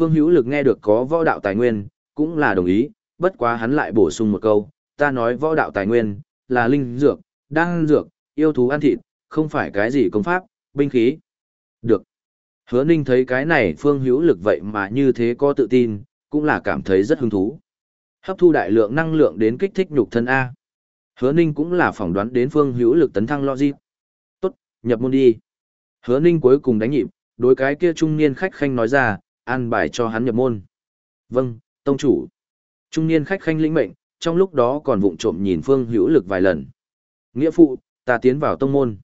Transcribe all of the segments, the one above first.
Phương Hữu Lực nghe được có võ đạo tài nguyên, cũng là đồng ý, bất quá hắn lại bổ sung một câu, ta nói võ đạo tài nguyên, là linh dược, đan dược, yêu thú ăn thịt, không phải cái gì công pháp, binh khí. Được. Hứa Ninh thấy cái này Phương Hữu Lực vậy mà như thế có tự tin, cũng là cảm thấy rất hứng thú. Hấp thu đại lượng năng lượng đến kích thích nhục thân A. Hứa Ninh cũng là phỏng đoán đến Phương Hữu Lực tấn thăng logic. Tốt, nhập môn đi. Hứa Ninh cuối cùng đánh nhịp, đối cái kia trung niên khách khanh nói ra, an bài cho hắn nhập môn. Vâng, tông chủ. Trung niên khách khanh lĩnh mệnh, trong lúc đó còn vụng trộm nhìn Phương Hữu Lực vài lần. Nghĩa phụ, ta tiến vào tông môn.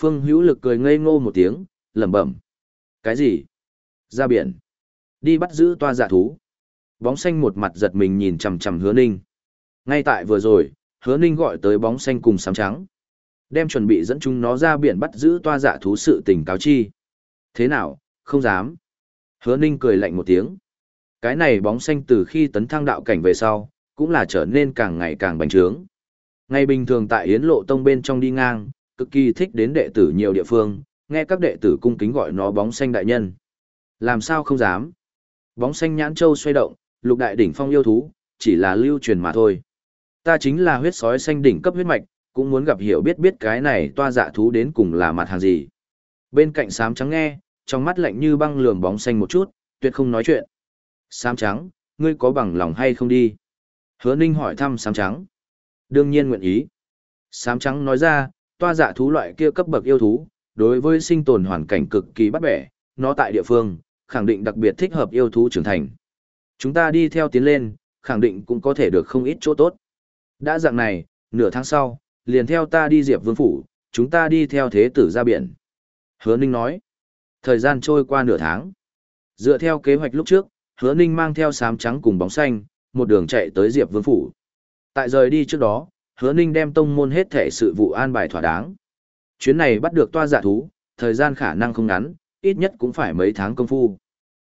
Phương Hữu Lực cười ngây ngô một tiếng, lẩm bẩm. Cái gì? Ra biển. Đi bắt giữ toa giả thú. Bóng xanh một mặt giật mình nhìn chằm chằm Hứa Ninh. Ngay tại vừa rồi, Hứa Ninh gọi tới bóng xanh cùng sám trắng. Đem chuẩn bị dẫn chúng nó ra biển bắt giữ toa giả thú sự tình cáo chi. Thế nào, không dám. Hứa Ninh cười lạnh một tiếng. Cái này bóng xanh từ khi tấn thăng đạo cảnh về sau, cũng là trở nên càng ngày càng bành trướng. Ngày bình thường tại Yến Lộ Tông bên trong đi ngang, cực kỳ thích đến đệ tử nhiều địa phương, nghe các đệ tử cung kính gọi nó bóng xanh đại nhân. Làm sao không dám? Bóng xanh nhãn châu xoay động, lục đại đỉnh phong yêu thú, chỉ là lưu truyền mà thôi. Ta chính là huyết sói xanh đỉnh cấp huyết mạch, cũng muốn gặp hiểu biết biết cái này toa dạ thú đến cùng là mặt hàng gì. Bên cạnh sám trắng nghe, trong mắt lạnh như băng lườm bóng xanh một chút, tuyệt không nói chuyện. Sám trắng, ngươi có bằng lòng hay không đi? Hứa Ninh hỏi thăm sám trắng. Đương nhiên nguyện ý. Sám trắng nói ra, toa dạ thú loại kia cấp bậc yêu thú, đối với sinh tồn hoàn cảnh cực kỳ bắt bẻ, nó tại địa phương, khẳng định đặc biệt thích hợp yêu thú trưởng thành. Chúng ta đi theo tiến lên, khẳng định cũng có thể được không ít chỗ tốt. Đã dạng này, nửa tháng sau, liền theo ta đi Diệp Vương Phủ, chúng ta đi theo thế tử ra biển. Hứa Ninh nói, thời gian trôi qua nửa tháng. Dựa theo kế hoạch lúc trước, Hứa Ninh mang theo sám trắng cùng bóng xanh, một đường chạy tới Diệp Vương Phủ. Tại rời đi trước đó, Hứa Ninh đem tông môn hết thể sự vụ an bài thỏa đáng. Chuyến này bắt được toa giả thú, thời gian khả năng không ngắn, ít nhất cũng phải mấy tháng công phu.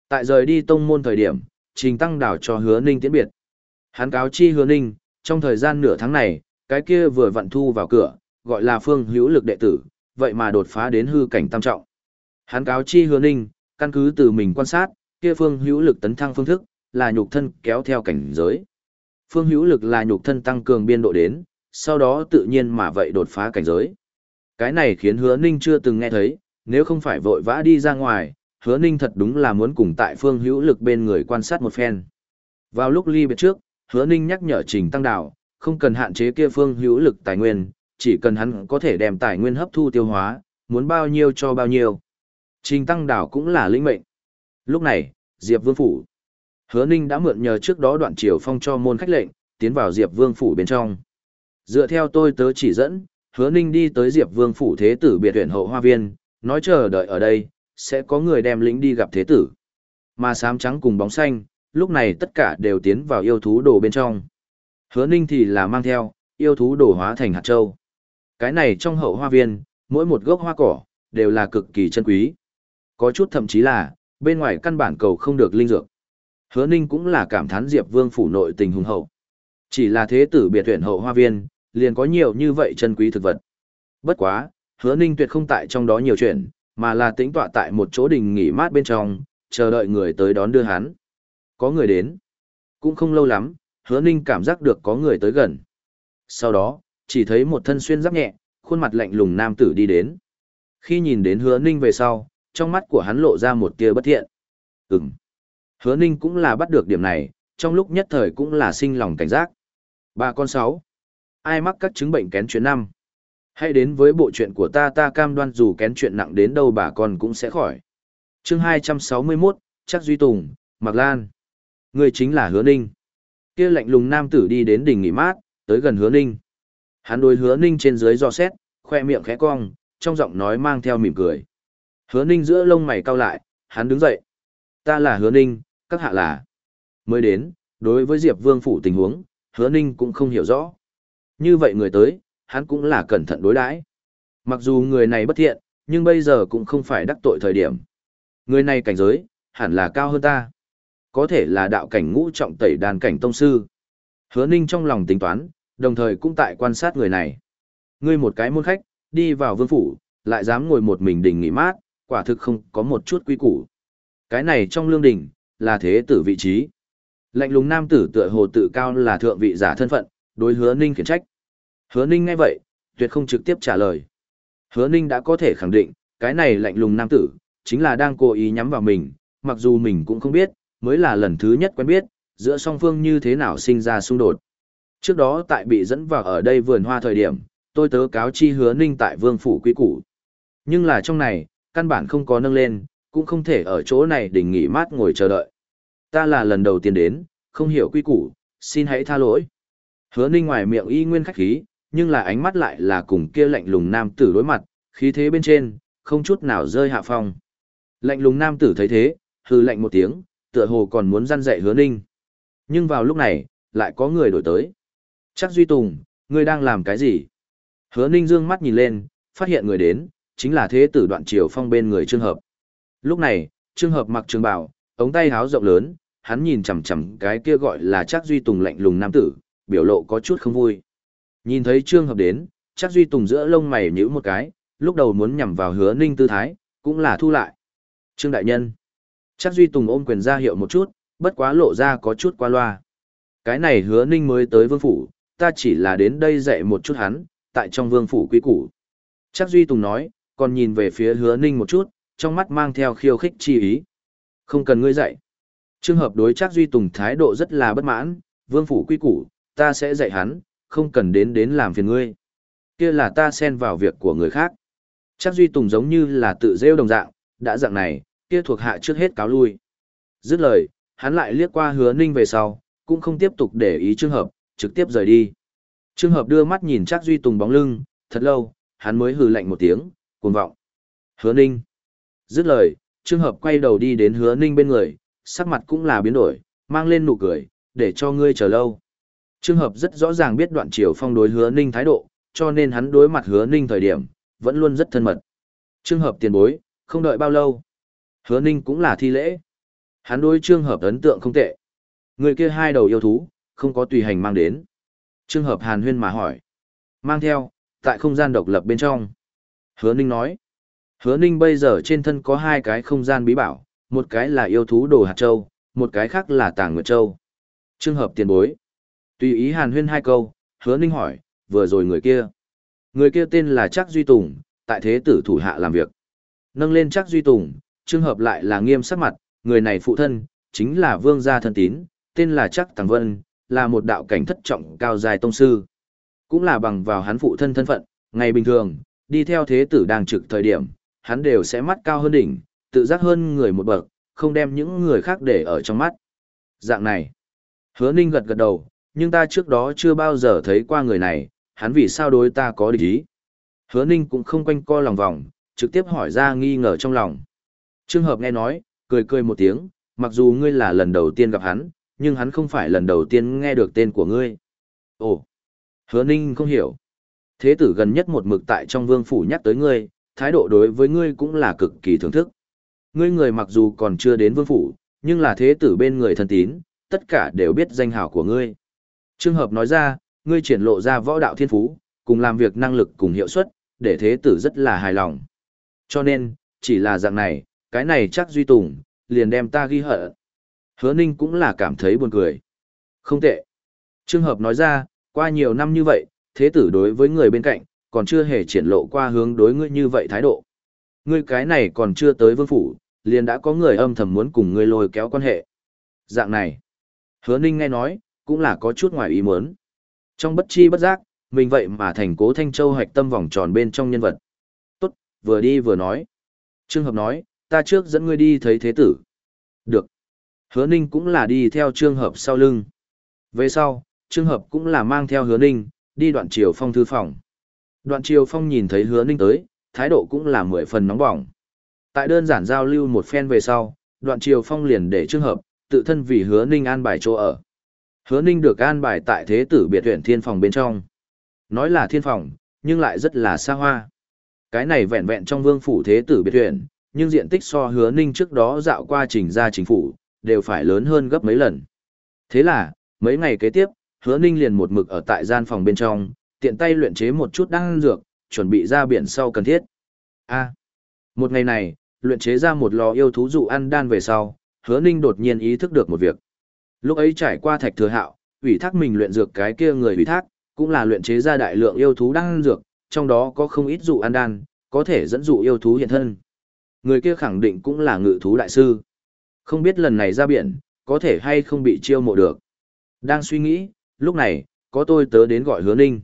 Tại rời đi tông môn thời điểm, Trình Tăng đảo cho Hứa Ninh tiễn biệt. Hắn cáo chi Hứa Ninh, trong thời gian nửa tháng này, cái kia vừa vận thu vào cửa, gọi là phương hữu lực đệ tử, vậy mà đột phá đến hư cảnh tam trọng. Hắn cáo chi Hứa Ninh, căn cứ từ mình quan sát, kia phương hữu lực tấn thăng phương thức, là nhục thân kéo theo cảnh giới. Phương hữu lực là nhục thân tăng cường biên độ đến, sau đó tự nhiên mà vậy đột phá cảnh giới. Cái này khiến hứa ninh chưa từng nghe thấy, nếu không phải vội vã đi ra ngoài, hứa ninh thật đúng là muốn cùng tại phương hữu lực bên người quan sát một phen. Vào lúc ly biệt trước, hứa ninh nhắc nhở trình tăng đạo, không cần hạn chế kia phương hữu lực tài nguyên, chỉ cần hắn có thể đem tài nguyên hấp thu tiêu hóa, muốn bao nhiêu cho bao nhiêu. Trình tăng đảo cũng là lĩnh mệnh. Lúc này, Diệp Vương Phủ. Hứa Ninh đã mượn nhờ trước đó đoạn triều phong cho môn khách lệnh, tiến vào Diệp Vương Phủ bên trong. Dựa theo tôi tớ chỉ dẫn, hứa ninh đi tới diệp vương phủ thế tử biệt huyện hậu hoa viên nói chờ đợi ở đây sẽ có người đem lính đi gặp thế tử mà sám trắng cùng bóng xanh lúc này tất cả đều tiến vào yêu thú đồ bên trong hứa ninh thì là mang theo yêu thú đồ hóa thành hạt châu cái này trong hậu hoa viên mỗi một gốc hoa cỏ đều là cực kỳ chân quý có chút thậm chí là bên ngoài căn bản cầu không được linh dược hứa ninh cũng là cảm thán diệp vương phủ nội tình hùng hậu chỉ là thế tử biệt huyện hậu hoa viên liền có nhiều như vậy chân quý thực vật. Bất quá, hứa ninh tuyệt không tại trong đó nhiều chuyện, mà là tĩnh tọa tại một chỗ đình nghỉ mát bên trong, chờ đợi người tới đón đưa hắn. Có người đến. Cũng không lâu lắm, hứa ninh cảm giác được có người tới gần. Sau đó, chỉ thấy một thân xuyên giáp nhẹ, khuôn mặt lạnh lùng nam tử đi đến. Khi nhìn đến hứa ninh về sau, trong mắt của hắn lộ ra một tia bất thiện. Ừm. Hứa ninh cũng là bắt được điểm này, trong lúc nhất thời cũng là sinh lòng cảnh giác. Bà con sáu ai mắc các chứng bệnh kén chuyện năm. Hãy đến với bộ chuyện của ta ta cam đoan dù kén chuyện nặng đến đâu bà con cũng sẽ khỏi. chương 261, chắc Duy Tùng, Mạc Lan. Người chính là Hứa Ninh. kia lạnh lùng nam tử đi đến đỉnh nghỉ mát, tới gần Hứa Ninh. Hắn đôi Hứa Ninh trên dưới do xét, khoe miệng khẽ cong, trong giọng nói mang theo mỉm cười. Hứa Ninh giữa lông mày cau lại, hắn đứng dậy. Ta là Hứa Ninh, các hạ là. Mới đến, đối với Diệp Vương phủ tình huống, Hứa Ninh cũng không hiểu rõ. Như vậy người tới, hắn cũng là cẩn thận đối đãi. Mặc dù người này bất thiện, nhưng bây giờ cũng không phải đắc tội thời điểm. Người này cảnh giới, hẳn là cao hơn ta. Có thể là đạo cảnh ngũ trọng tẩy đàn cảnh tông sư. Hứa Ninh trong lòng tính toán, đồng thời cũng tại quan sát người này. Ngươi một cái môn khách, đi vào vương phủ, lại dám ngồi một mình đình nghỉ mát, quả thực không có một chút quy củ. Cái này trong lương đình, là thế tử vị trí. Lạnh lùng nam tử tựa hồ tự cao là thượng vị giả thân phận, đối hứa ninh khiển trách. Hứa ninh ngay vậy, tuyệt không trực tiếp trả lời. Hứa ninh đã có thể khẳng định, cái này lạnh lùng nam tử, chính là đang cố ý nhắm vào mình, mặc dù mình cũng không biết, mới là lần thứ nhất quen biết, giữa song phương như thế nào sinh ra xung đột. Trước đó tại bị dẫn vào ở đây vườn hoa thời điểm, tôi tớ cáo chi hứa ninh tại vương phủ quý củ. Nhưng là trong này, căn bản không có nâng lên, cũng không thể ở chỗ này đình nghỉ mát ngồi chờ đợi. Ta là lần đầu tiên đến, không hiểu quy củ, xin hãy tha lỗi. Hứa ninh ngoài miệng y nguyên khách khí, nhưng là ánh mắt lại là cùng kia lạnh lùng nam tử đối mặt, khí thế bên trên, không chút nào rơi hạ phong. Lạnh lùng nam tử thấy thế, hư lạnh một tiếng, tựa hồ còn muốn răn dạy hứa ninh. Nhưng vào lúc này, lại có người đổi tới. Chắc Duy Tùng, ngươi đang làm cái gì? Hứa ninh dương mắt nhìn lên, phát hiện người đến, chính là thế tử đoạn triều phong bên người trương hợp. Lúc này, trương hợp mặc trường bào, ống tay háo rộng lớn, hắn nhìn chằm chằm cái kia gọi là chắc Duy Tùng lạnh lùng nam tử, biểu lộ có chút không vui. Nhìn thấy trương hợp đến, chắc Duy Tùng giữa lông mày nhíu một cái, lúc đầu muốn nhằm vào hứa ninh tư thái, cũng là thu lại. Trương Đại Nhân. Chắc Duy Tùng ôm quyền ra hiệu một chút, bất quá lộ ra có chút qua loa. Cái này hứa ninh mới tới vương phủ, ta chỉ là đến đây dạy một chút hắn, tại trong vương phủ quý củ. Chắc Duy Tùng nói, còn nhìn về phía hứa ninh một chút, trong mắt mang theo khiêu khích chi ý. Không cần ngươi dạy. Trường hợp đối chắc Duy Tùng thái độ rất là bất mãn, vương phủ quy củ, ta sẽ dạy hắn, không cần đến đến làm phiền ngươi. Kia là ta xen vào việc của người khác. Chắc Duy Tùng giống như là tự rêu đồng dạng, đã dạng này, kia thuộc hạ trước hết cáo lui. Dứt lời, hắn lại liếc qua hứa ninh về sau, cũng không tiếp tục để ý trường hợp, trực tiếp rời đi. Trường hợp đưa mắt nhìn chắc Duy Tùng bóng lưng, thật lâu, hắn mới hừ lạnh một tiếng, cuồng vọng. Hứa ninh. Dứt lời, Trương hợp quay đầu đi đến hứa ninh bên người, sắc mặt cũng là biến đổi, mang lên nụ cười, để cho ngươi chờ lâu. Trương hợp rất rõ ràng biết đoạn chiều phong đối hứa ninh thái độ, cho nên hắn đối mặt hứa ninh thời điểm, vẫn luôn rất thân mật. Trương hợp tiền bối, không đợi bao lâu. Hứa ninh cũng là thi lễ. Hắn đối Trương hợp ấn tượng không tệ. Người kia hai đầu yêu thú, không có tùy hành mang đến. Trương hợp hàn huyên mà hỏi. Mang theo, tại không gian độc lập bên trong. Hứa ninh nói. Hứa ninh bây giờ trên thân có hai cái không gian bí bảo, một cái là yêu thú đồ hạt châu, một cái khác là tàng nguyệt châu. Trường hợp tiền bối. Tùy ý hàn huyên hai câu, hứa ninh hỏi, vừa rồi người kia. Người kia tên là Trác Duy Tùng, tại thế tử thủ hạ làm việc. Nâng lên Trác Duy Tùng, trường hợp lại là nghiêm sắc mặt, người này phụ thân, chính là vương gia thân tín, tên là Trác Tàng Vân, là một đạo cảnh thất trọng cao dài tông sư. Cũng là bằng vào hắn phụ thân thân phận, ngày bình thường, đi theo thế tử đang trực thời điểm, hắn đều sẽ mắt cao hơn đỉnh, tự giác hơn người một bậc, không đem những người khác để ở trong mắt. Dạng này, hứa ninh gật gật đầu, nhưng ta trước đó chưa bao giờ thấy qua người này, hắn vì sao đối ta có địch ý. Hứa ninh cũng không quanh co lòng vòng, trực tiếp hỏi ra nghi ngờ trong lòng. Trường hợp nghe nói, cười cười một tiếng, mặc dù ngươi là lần đầu tiên gặp hắn, nhưng hắn không phải lần đầu tiên nghe được tên của ngươi. Ồ, hứa ninh không hiểu. Thế tử gần nhất một mực tại trong vương phủ nhắc tới ngươi, thái độ đối với ngươi cũng là cực kỳ thưởng thức. Ngươi người mặc dù còn chưa đến vương phủ, nhưng là thế tử bên người thân tín, tất cả đều biết danh hào của ngươi. Trường hợp nói ra, ngươi triển lộ ra võ đạo thiên phú, cùng làm việc năng lực cùng hiệu suất, để thế tử rất là hài lòng. Cho nên, chỉ là dạng này, cái này chắc Duy Tùng, liền đem ta ghi hận. Hứa Ninh cũng là cảm thấy buồn cười. Không tệ. Trường hợp nói ra, qua nhiều năm như vậy, thế tử đối với người bên cạnh, còn chưa hề triển lộ qua hướng đối ngươi như vậy thái độ. Ngươi cái này còn chưa tới vương phủ, liền đã có người âm thầm muốn cùng ngươi lôi kéo quan hệ. Dạng này. Hứa Ninh nghe nói, cũng là có chút ngoài ý muốn. Trong bất chi bất giác, mình vậy mà thành cố Thanh Châu hạch tâm vòng tròn bên trong nhân vật. Tốt, vừa đi vừa nói. Trương Hợp nói, ta trước dẫn ngươi đi thấy thế tử. Được. Hứa Ninh cũng là đi theo Trương Hợp sau lưng. Về sau, Trương Hợp cũng là mang theo Hứa Ninh, đi đoạn triều phong thư phòng. Đoạn triều phong nhìn thấy Hứa Ninh tới, thái độ cũng là mười phần nóng bỏng. Tại đơn giản giao lưu một phen về sau, đoạn triều phong liền để trường Hợp, tự thân vì Hứa Ninh an bài chỗ ở. Hứa Ninh được an bài tại thế tử biệt huyện thiên phòng bên trong. Nói là thiên phòng, nhưng lại rất là xa hoa. Cái này vẹn vẹn trong vương phủ thế tử biệt huyện, nhưng diện tích so hứa Ninh trước đó dạo qua trình ra chính phủ, đều phải lớn hơn gấp mấy lần. Thế là, mấy ngày kế tiếp, hứa Ninh liền một mực ở tại gian phòng bên trong, tiện tay luyện chế một chút đan dược, chuẩn bị ra biển sau cần thiết. A. một ngày này, luyện chế ra một lò yêu thú dụ ăn đan về sau, hứa ninh đột nhiên ý thức được một việc. Lúc ấy trải qua thạch thừa hạo, ủy thác mình luyện dược cái kia người ủy thác, cũng là luyện chế ra đại lượng yêu thú đan dược, trong đó có không ít dụ an đan, có thể dẫn dụ yêu thú hiện thân. Người kia khẳng định cũng là ngự thú đại sư. Không biết lần này ra biển, có thể hay không bị chiêu mộ được. Đang suy nghĩ, lúc này, có tôi tớ đến gọi hứa ninh.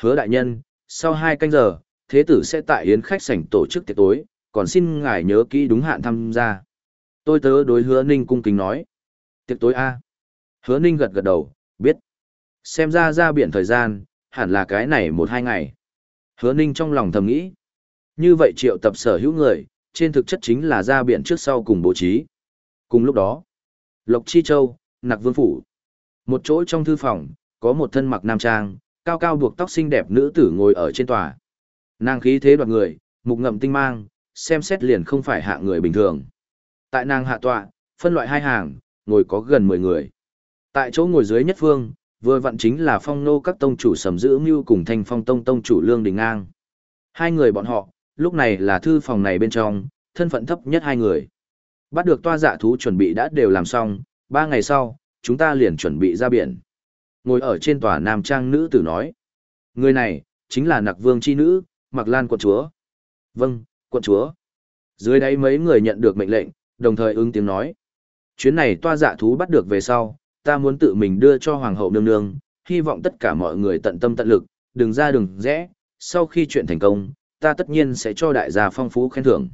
Hứa đại nhân, sau hai canh giờ, thế tử sẽ tại yến khách sảnh tổ chức tiệc tối, còn xin ngài nhớ kỹ đúng hạn tham gia. Tôi tớ đối hứa ninh cung kính nói. Tiệc tối A. Hứa ninh gật gật đầu, biết. Xem ra ra biển thời gian, hẳn là cái này một hai ngày. Hứa ninh trong lòng thầm nghĩ. Như vậy triệu tập sở hữu người, trên thực chất chính là ra biển trước sau cùng bố trí. Cùng lúc đó, Lộc Chi Châu, Nặc Vương Phủ. Một chỗ trong thư phòng, có một thân mặc nam trang, cao cao buộc tóc xinh đẹp nữ tử ngồi ở trên tòa. Nàng khí thế đoạt người, mục ngậm tinh mang, xem xét liền không phải hạ người bình thường. Tại nàng hạ tọa, phân loại hai hàng, ngồi có gần 10 người. Tại chỗ ngồi dưới nhất phương, vừa vặn chính là phong nô các tông chủ sầm giữ mưu cùng thanh phong tông tông chủ lương đình ngang. Hai người bọn họ, lúc này là thư phòng này bên trong, thân phận thấp nhất hai người. Bắt được toa dạ thú chuẩn bị đã đều làm xong, ba ngày sau, chúng ta liền chuẩn bị ra biển. Ngồi ở trên tòa nam trang nữ tử nói. Người này, chính là nặc vương chi nữ, mặc lan quận chúa. Vâng, quận chúa. Dưới đây mấy người nhận được mệnh lệnh, đồng thời ứng tiếng nói. Chuyến này toa dạ thú bắt được về sau, ta muốn tự mình đưa cho hoàng hậu nương nương, hy vọng tất cả mọi người tận tâm tận lực, đừng ra đừng rẽ, sau khi chuyện thành công, ta tất nhiên sẽ cho đại gia phong phú khen thưởng.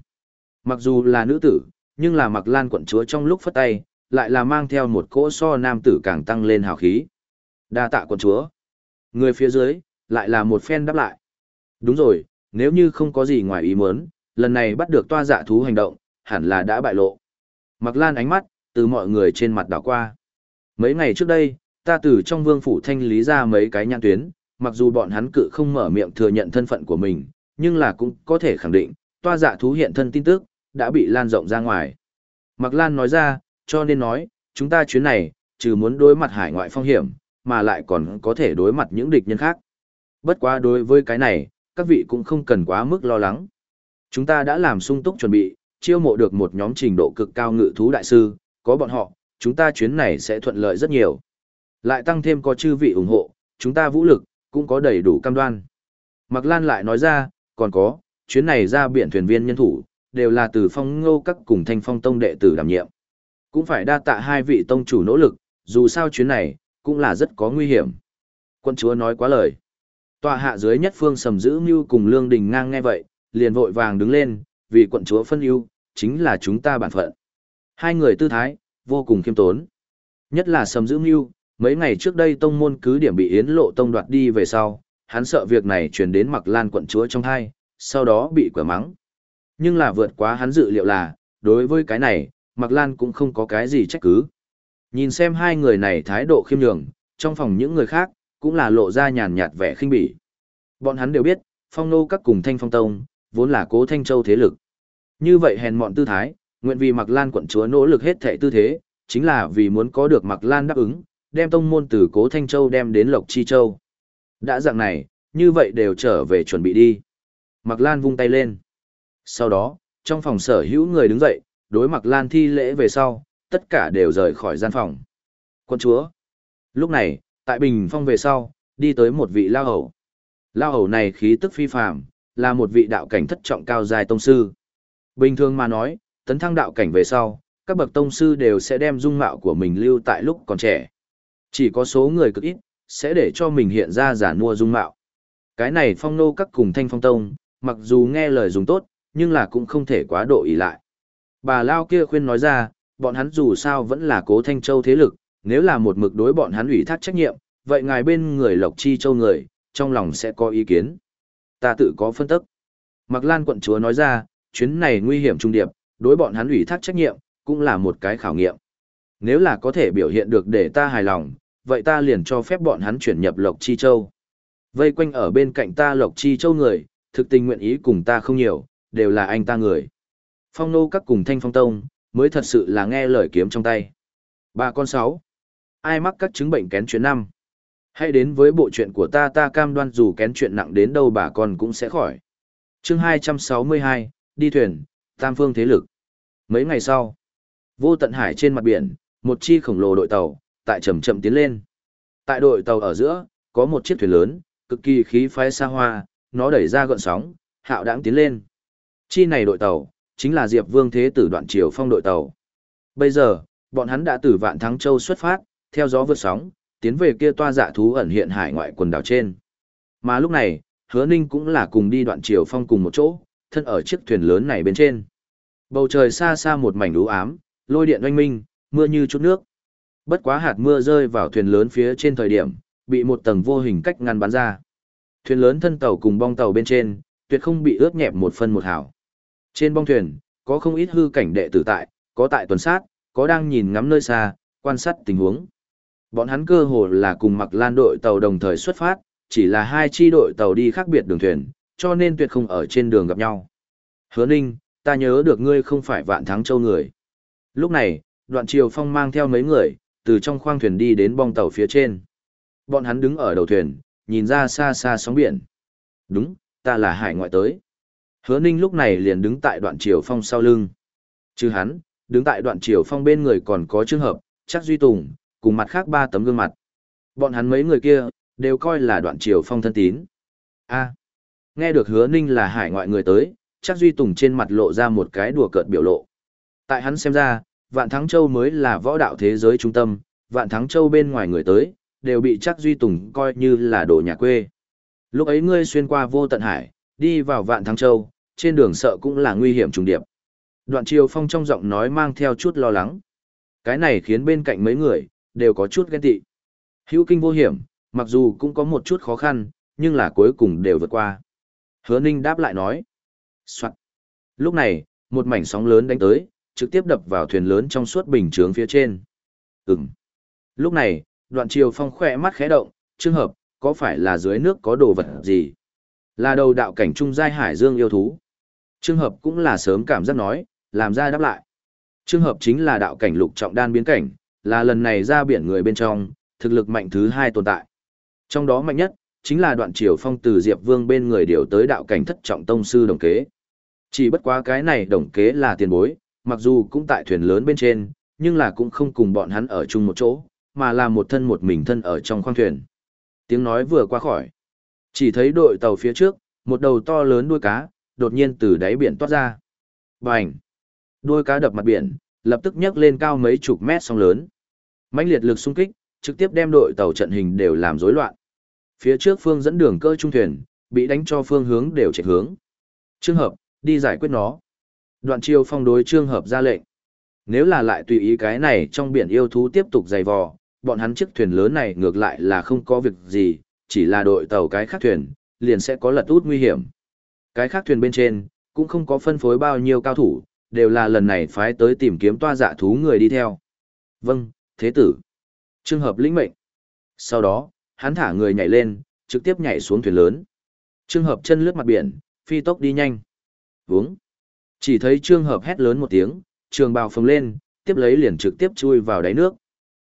Mặc dù là nữ tử, nhưng là mặc lan quận chúa trong lúc phất tay, lại là mang theo một cỗ so nam tử càng tăng lên hào khí. Đa tạ quận chúa. Người phía dưới, lại là một phen đáp lại. Đúng rồi, nếu như không có gì ngoài ý muốn, lần này bắt được toa dạ thú hành động, hẳn là đã bại lộ. Mặc lan ánh mắt, từ mọi người trên mặt đảo qua. Mấy ngày trước đây, ta từ trong vương phủ thanh lý ra mấy cái nhãn tuyến, mặc dù bọn hắn cự không mở miệng thừa nhận thân phận của mình, nhưng là cũng có thể khẳng định, toa dạ thú hiện thân tin tức, đã bị lan rộng ra ngoài. Mặc lan nói ra, cho nên nói, chúng ta chuyến này, trừ muốn đối mặt hải ngoại phong hiểm, mà lại còn có thể đối mặt những địch nhân khác. Bất quá đối với cái này, các vị cũng không cần quá mức lo lắng. Chúng ta đã làm sung túc chuẩn bị, chiêu mộ được một nhóm trình độ cực cao ngự thú đại sư, có bọn họ, chúng ta chuyến này sẽ thuận lợi rất nhiều. Lại tăng thêm có chư vị ủng hộ, chúng ta vũ lực, cũng có đầy đủ cam đoan. Mạc Lan lại nói ra, còn có, chuyến này ra biển thuyền viên nhân thủ, đều là từ phong ngô các cùng thanh phong tông đệ tử đảm nhiệm. Cũng phải đa tạ hai vị tông chủ nỗ lực, dù sao chuyến này, cũng là rất có nguy hiểm. Quân chúa nói quá lời. Tòa hạ dưới nhất phương sầm giữ mưu cùng lương đình ngang nghe vậy, liền vội vàng đứng lên, vì quận chúa phân ưu, chính là chúng ta bản phận. Hai người tư thái, vô cùng khiêm tốn. Nhất là sầm giữ mưu, mấy ngày trước đây tông môn cứ điểm bị yến lộ tông đoạt đi về sau, hắn sợ việc này truyền đến mặc lan quận chúa trong hai, sau đó bị quả mắng. Nhưng là vượt quá hắn dự liệu là, đối với cái này, Mạc lan cũng không có cái gì trách cứ. Nhìn xem hai người này thái độ khiêm nhường, trong phòng những người khác, cũng là lộ ra nhàn nhạt vẻ khinh bỉ. Bọn hắn đều biết, phong nô các cùng thanh phong tông, vốn là cố thanh châu thế lực. Như vậy hèn mọn tư thái, nguyện vì Mạc lan quận chúa nỗ lực hết thệ tư thế, chính là vì muốn có được Mạc lan đáp ứng, đem tông môn từ cố thanh châu đem đến lộc chi châu. Đã dạng này, như vậy đều trở về chuẩn bị đi. Mạc lan vung tay lên. Sau đó, trong phòng sở hữu người đứng dậy, đối mặc lan thi lễ về sau, tất cả đều rời khỏi gian phòng. Quân chúa. Lúc này, tại bình phong về sau, đi tới một vị lao hầu. Lao hầu này khí tức phi phàm, là một vị đạo cảnh thất trọng cao dài tông sư. Bình thường mà nói, tấn thăng đạo cảnh về sau, các bậc tông sư đều sẽ đem dung mạo của mình lưu tại lúc còn trẻ. Chỉ có số người cực ít, sẽ để cho mình hiện ra giả mua dung mạo. Cái này phong nô các cùng thanh phong tông, mặc dù nghe lời dùng tốt, nhưng là cũng không thể quá độ ý lại. Bà Lao kia khuyên nói ra, bọn hắn dù sao vẫn là cố thanh châu thế lực, nếu là một mực đối bọn hắn ủy thác trách nhiệm, vậy ngài bên người lộc chi châu người, trong lòng sẽ có ý kiến. Ta tự có phân tức. Mặc Lan quận chúa nói ra, chuyến này nguy hiểm trung điệp, đối bọn hắn ủy thác trách nhiệm, cũng là một cái khảo nghiệm. Nếu là có thể biểu hiện được để ta hài lòng, vậy ta liền cho phép bọn hắn chuyển nhập Lộc Chi Châu. Vây quanh ở bên cạnh ta Lộc Chi Châu người, thực tình nguyện ý cùng ta không nhiều, đều là anh ta người. Phong nô các cùng thanh phong tông, mới thật sự là nghe lời kiếm trong tay. Ba con sáu. Ai mắc các chứng bệnh kén chuyện năm? Hãy đến với bộ chuyện của ta ta cam đoan dù kén chuyện nặng đến đâu bà con cũng sẽ khỏi. chương 262, đi thuyền, tam phương thế lực. Mấy ngày sau, Vô tận hải trên mặt biển, một chi khổng lồ đội tàu, tại chậm chậm tiến lên. Tại đội tàu ở giữa, có một chiếc thuyền lớn, cực kỳ khí phái xa hoa, nó đẩy ra gợn sóng, hạo đãng tiến lên. Chi này đội tàu, chính là Diệp Vương Thế Tử đoạn triều phong đội tàu. Bây giờ, bọn hắn đã từ Vạn Thắng Châu xuất phát, theo gió vượt sóng, tiến về kia toa dạ thú ẩn hiện hải ngoại quần đảo trên. Mà lúc này, Hứa Ninh cũng là cùng đi đoạn triều phong cùng một chỗ, thân ở chiếc thuyền lớn này bên trên. Bầu trời xa xa một mảnh u ám, lôi điện oanh minh, mưa như chút nước. Bất quá hạt mưa rơi vào thuyền lớn phía trên thời điểm, bị một tầng vô hình cách ngăn bắn ra. Thuyền lớn thân tàu cùng bong tàu bên trên, tuyệt không bị ướt nhẹp một phân một hào. Trên bong thuyền, có không ít hư cảnh đệ tử tại, có tại tuần sát, có đang nhìn ngắm nơi xa, quan sát tình huống. Bọn hắn cơ hồ là cùng mặc lan đội tàu đồng thời xuất phát, chỉ là hai chi đội tàu đi khác biệt đường thuyền, cho nên tuyệt không ở trên đường gặp nhau. Hứa Ninh, ta nhớ được ngươi không phải vạn thắng châu người. Lúc này, đoạn triều phong mang theo mấy người, từ trong khoang thuyền đi đến bong tàu phía trên. Bọn hắn đứng ở đầu thuyền, nhìn ra xa xa sóng biển. Đúng, ta là hải ngoại tới. Hứa Ninh lúc này liền đứng tại đoạn triều phong sau lưng. Chứ hắn, đứng tại đoạn triều phong bên người còn có trường hợp, chắc Duy Tùng, cùng mặt khác ba tấm gương mặt. Bọn hắn mấy người kia, đều coi là đoạn triều phong thân tín. a nghe được hứa ninh là hải ngoại người tới, chắc Duy Tùng trên mặt lộ ra một cái đùa cợt biểu lộ. Tại hắn xem ra, Vạn Thắng Châu mới là võ đạo thế giới trung tâm, Vạn Thắng Châu bên ngoài người tới, đều bị chắc Duy Tùng coi như là đồ nhà quê. Lúc ấy ngươi xuyên qua vô tận hải, đi vào Vạn Thắng Châu, trên đường sợ cũng là nguy hiểm trùng điệp. Đoạn Triều Phong trong giọng nói mang theo chút lo lắng. Cái này khiến bên cạnh mấy người, đều có chút ghen tị. Hữu kinh vô hiểm, mặc dù cũng có một chút khó khăn, nhưng là cuối cùng đều vượt qua. Hứa Ninh đáp lại nói. Soạn. Lúc này, một mảnh sóng lớn đánh tới, trực tiếp đập vào thuyền lớn trong suốt bình trướng phía trên. Ừm. Lúc này, đoạn triều phong khỏe mắt khẽ động, trường hợp, có phải là dưới nước có đồ vật gì? Là đầu đạo cảnh trung giai hải dương yêu thú. Trường hợp cũng là sớm cảm giác nói, làm ra đáp lại. Trường hợp chính là đạo cảnh lục trọng đan biến cảnh, là lần này ra biển người bên trong, thực lực mạnh thứ hai tồn tại. Trong đó mạnh nhất, chính là đoạn triều phong từ Diệp Vương bên người điều tới đạo cảnh thất trọng tông sư đồng kế. Chỉ bất quá cái này đồng kế là tiền bối, mặc dù cũng tại thuyền lớn bên trên, nhưng là cũng không cùng bọn hắn ở chung một chỗ, mà là một thân một mình thân ở trong khoang thuyền. Tiếng nói vừa qua khỏi. Chỉ thấy đội tàu phía trước, một đầu to lớn đuôi cá, đột nhiên từ đáy biển toát ra. Bành! Đuôi cá đập mặt biển, lập tức nhấc lên cao mấy chục mét sóng lớn. mãnh liệt lực xung kích, trực tiếp đem đội tàu trận hình đều làm rối loạn. Phía trước phương dẫn đường cơ trung thuyền, bị đánh cho phương hướng đều chạy hướng. Trường hợp, đi giải quyết nó. Đoạn chiêu phong đối trường hợp ra lệnh. Nếu là lại tùy ý cái này trong biển yêu thú tiếp tục dày vò, bọn hắn chiếc thuyền lớn này ngược lại là không có việc gì, chỉ là đội tàu cái khác thuyền, liền sẽ có lật út nguy hiểm. Cái khác thuyền bên trên, cũng không có phân phối bao nhiêu cao thủ, đều là lần này phái tới tìm kiếm toa dạ thú người đi theo. Vâng, thế tử. Trường hợp lĩnh mệnh. Sau đó, hắn thả người nhảy lên, trực tiếp nhảy xuống thuyền lớn. Trường hợp chân lướt mặt biển, phi tốc đi nhanh. Vướng. Chỉ thấy trường hợp hét lớn một tiếng, trường bào phồng lên, tiếp lấy liền trực tiếp chui vào đáy nước.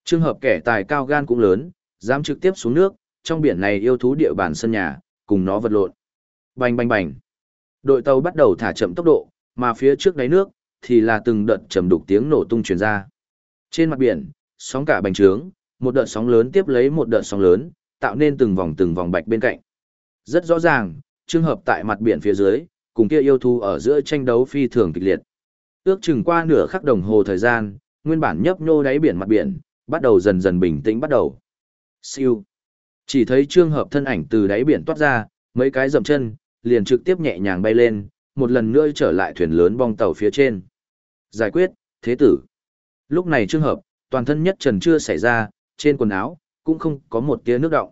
Trường hợp kẻ tài cao gan cũng lớn, dám trực tiếp xuống nước, trong biển này yêu thú địa bàn sân nhà, cùng nó vật lộn. Bành bành bành. Đội tàu bắt đầu thả chậm tốc độ, mà phía trước đáy nước, thì là từng đợt trầm đục tiếng nổ tung truyền ra. Trên mặt biển, sóng cả bành trướng, một đợt sóng lớn tiếp lấy một đợt sóng lớn, tạo nên từng vòng từng vòng bạch bên cạnh. Rất rõ ràng, trường hợp tại mặt biển phía dưới, cùng kia yêu thú ở giữa tranh đấu phi thường kịch liệt. Ước chừng qua nửa khắc đồng hồ thời gian, nguyên bản nhấp nhô đáy biển mặt biển, bắt đầu dần dần bình tĩnh bắt đầu. Siêu. Chỉ thấy trường hợp thân ảnh từ đáy biển toát ra, mấy cái dậm chân, liền trực tiếp nhẹ nhàng bay lên, một lần nữa trở lại thuyền lớn bong tàu phía trên. Giải quyết, thế tử. Lúc này trường hợp, toàn thân nhất trần chưa xảy ra, trên quần áo, cũng không có một tia nước động.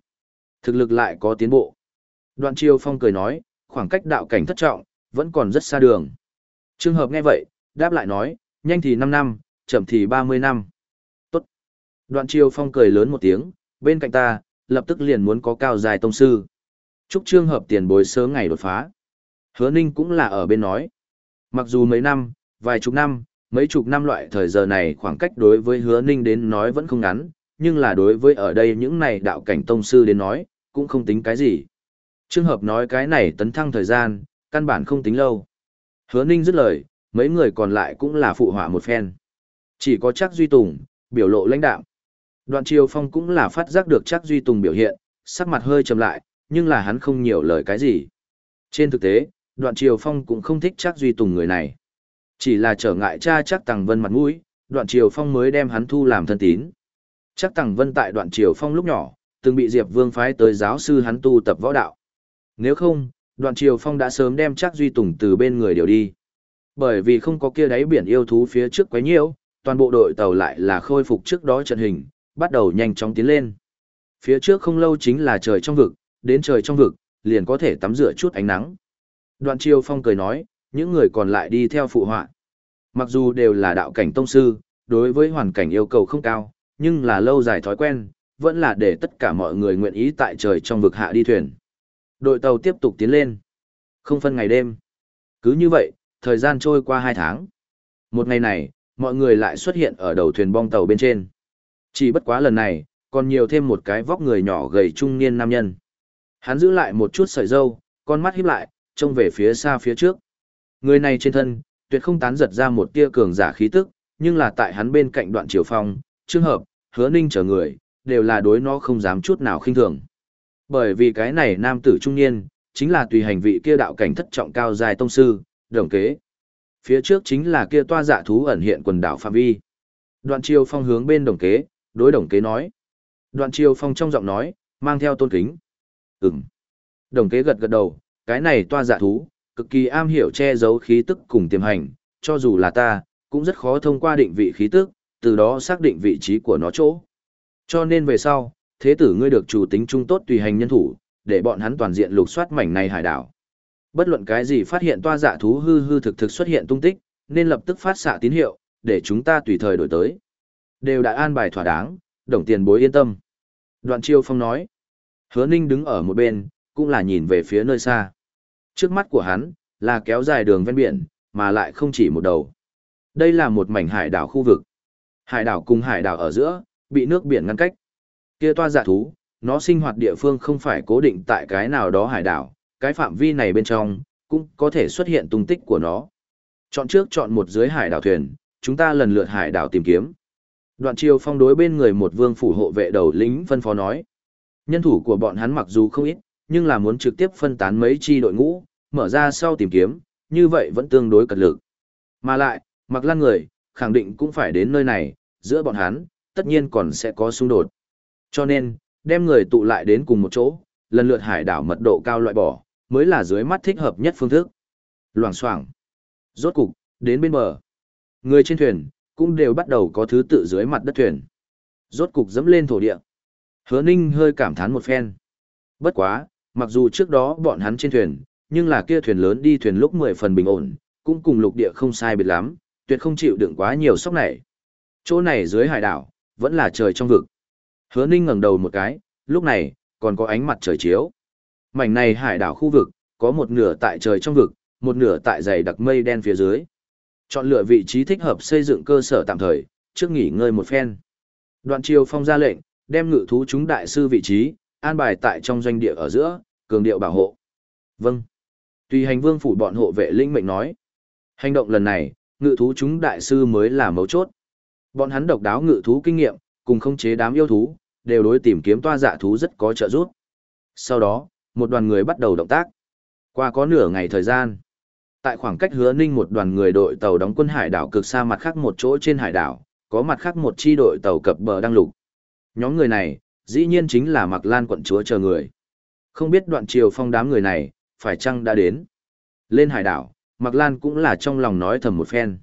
Thực lực lại có tiến bộ. Đoạn Chiêu Phong cười nói, khoảng cách đạo cảnh thất trọng, vẫn còn rất xa đường. Trường hợp nghe vậy, đáp lại nói, nhanh thì 5 năm, chậm thì 30 năm. Tốt. Đoạn Chiêu Phong cười lớn một tiếng, bên cạnh ta, lập tức liền muốn có cao dài tông sư. Chúc trường hợp tiền bối sớm ngày đột phá. Hứa Ninh cũng là ở bên nói. Mặc dù mấy năm, vài chục năm, mấy chục năm loại thời giờ này khoảng cách đối với hứa Ninh đến nói vẫn không ngắn, nhưng là đối với ở đây những này đạo cảnh tông sư đến nói, cũng không tính cái gì. Trường hợp nói cái này tấn thăng thời gian, căn bản không tính lâu. Hứa Ninh dứt lời, mấy người còn lại cũng là phụ họa một phen. Chỉ có chắc Duy Tùng, biểu lộ lãnh đạm. Đoạn Triều Phong cũng là phát giác được chắc Duy Tùng biểu hiện, sắc mặt hơi trầm lại, nhưng là hắn không nhiều lời cái gì. Trên thực tế, đoạn Triều Phong cũng không thích chắc Duy Tùng người này. Chỉ là trở ngại cha chắc tàng Vân mặt mũi, đoạn Triều Phong mới đem hắn thu làm thân tín. Chắc tàng Vân tại đoạn Triều Phong lúc nhỏ, từng bị Diệp Vương phái tới giáo sư hắn tu tập võ đạo. Nếu không, đoạn Triều Phong đã sớm đem chắc Duy Tùng từ bên người điều đi. Bởi vì không có kia đáy biển yêu thú phía trước quấy nhiễu, toàn bộ đội tàu lại là khôi phục trước đó trận hình, bắt đầu nhanh chóng tiến lên. Phía trước không lâu chính là trời trong vực, đến trời trong vực, liền có thể tắm rửa chút ánh nắng. Đoạn Triều Phong cười nói, những người còn lại đi theo phụ họa. Mặc dù đều là đạo cảnh tông sư, đối với hoàn cảnh yêu cầu không cao, nhưng là lâu dài thói quen, vẫn là để tất cả mọi người nguyện ý tại trời trong vực hạ đi thuyền. Đội tàu tiếp tục tiến lên. Không phân ngày đêm. Cứ như vậy, thời gian trôi qua hai tháng. Một ngày này, mọi người lại xuất hiện ở đầu thuyền bong tàu bên trên. Chỉ bất quá lần này, còn nhiều thêm một cái vóc người nhỏ gầy trung niên nam nhân. Hắn giữ lại một chút sợi dâu, con mắt híp lại, trông về phía xa phía trước. Người này trên thân, tuyệt không tán giật ra một tia cường giả khí tức, nhưng là tại hắn bên cạnh đoạn triều phong, trường hợp, hứa ninh chờ người, đều là đối nó không dám chút nào khinh thường. Bởi vì cái này nam tử trung niên, chính là tùy hành vị kia đạo cảnh thất trọng cao dài tông sư, đồng kế. Phía trước chính là kia toa dạ thú ẩn hiện quần đảo phạm vi. Đoạn triều phong hướng bên đồng kế, đối đồng kế nói. Đoạn triều phong trong giọng nói, mang theo tôn kính. Ừm. Đồng kế gật gật đầu, cái này toa dạ thú, cực kỳ am hiểu che giấu khí tức cùng tiềm hành, cho dù là ta, cũng rất khó thông qua định vị khí tức, từ đó xác định vị trí của nó chỗ. Cho nên về sau, thế tử ngươi được chủ tính trung tốt tùy hành nhân thủ, để bọn hắn toàn diện lục soát mảnh này hải đảo. Bất luận cái gì phát hiện toa dạ thú hư hư thực thực xuất hiện tung tích, nên lập tức phát xạ tín hiệu, để chúng ta tùy thời đổi tới. Đều đã an bài thỏa đáng, đồng tiền bối yên tâm. Đoạn chiêu phong nói. Hứa ninh đứng ở một bên, cũng là nhìn về phía nơi xa. Trước mắt của hắn, là kéo dài đường ven biển, mà lại không chỉ một đầu. Đây là một mảnh hải đảo khu vực. Hải đảo cùng hải đảo ở giữa, bị nước biển ngăn cách. Kia toa giả thú, nó sinh hoạt địa phương không phải cố định tại cái nào đó hải đảo, cái phạm vi này bên trong, cũng có thể xuất hiện tung tích của nó. Chọn trước chọn một dưới hải đảo thuyền, chúng ta lần lượt hải đảo tìm kiếm. Đoạn chiều phong đối bên người một vương phủ hộ vệ đầu lính phân phó nói. Nhân thủ của bọn hắn mặc dù không ít, nhưng là muốn trực tiếp phân tán mấy chi đội ngũ, mở ra sau tìm kiếm, như vậy vẫn tương đối cật lực. Mà lại, mặc lan người, khẳng định cũng phải đến nơi này, giữa bọn hắn, tất nhiên còn sẽ có xung đột. Cho nên, đem người tụ lại đến cùng một chỗ, lần lượt hải đảo mật độ cao loại bỏ, mới là dưới mắt thích hợp nhất phương thức. Loảng xoảng. Rốt cục, đến bên bờ. Người trên thuyền, cũng đều bắt đầu có thứ tự dưới mặt đất thuyền. Rốt cục dẫm lên thổ địa. Hứa Ninh hơi cảm thán một phen. Bất quá, mặc dù trước đó bọn hắn trên thuyền, nhưng là kia thuyền lớn đi thuyền lúc 10 phần bình ổn, cũng cùng lục địa không sai biệt lắm, tuyệt không chịu đựng quá nhiều sốc này. Chỗ này dưới hải đảo, vẫn là trời trong vực. Hứa Ninh ngẩng đầu một cái, lúc này, còn có ánh mặt trời chiếu. Mảnh này hải đảo khu vực, có một nửa tại trời trong vực, một nửa tại dày đặc mây đen phía dưới. Chọn lựa vị trí thích hợp xây dựng cơ sở tạm thời, trước nghỉ ngơi một phen. Đoạn chiều Phong ra lệnh, đem ngự thú chúng đại sư vị trí, an bài tại trong doanh địa ở giữa, cường điệu bảo hộ. Vâng. Tùy hành vương phủ bọn hộ vệ linh mệnh nói. Hành động lần này, ngự thú chúng đại sư mới là mấu chốt. Bọn hắn độc đáo ngự thú kinh nghiệm, cùng không chế đám yêu thú, đều đối tìm kiếm toa dạ thú rất có trợ giúp. Sau đó, một đoàn người bắt đầu động tác. Qua có nửa ngày thời gian, tại khoảng cách hứa ninh một đoàn người đội tàu đóng quân hải đảo cực xa mặt khác một chỗ trên hải đảo, có mặt khác một chi đội tàu cập bờ đang lục. Nhóm người này, dĩ nhiên chính là Mạc Lan quận chúa chờ người. Không biết đoạn triều phong đám người này, phải chăng đã đến. Lên hải đảo, Mạc Lan cũng là trong lòng nói thầm một phen.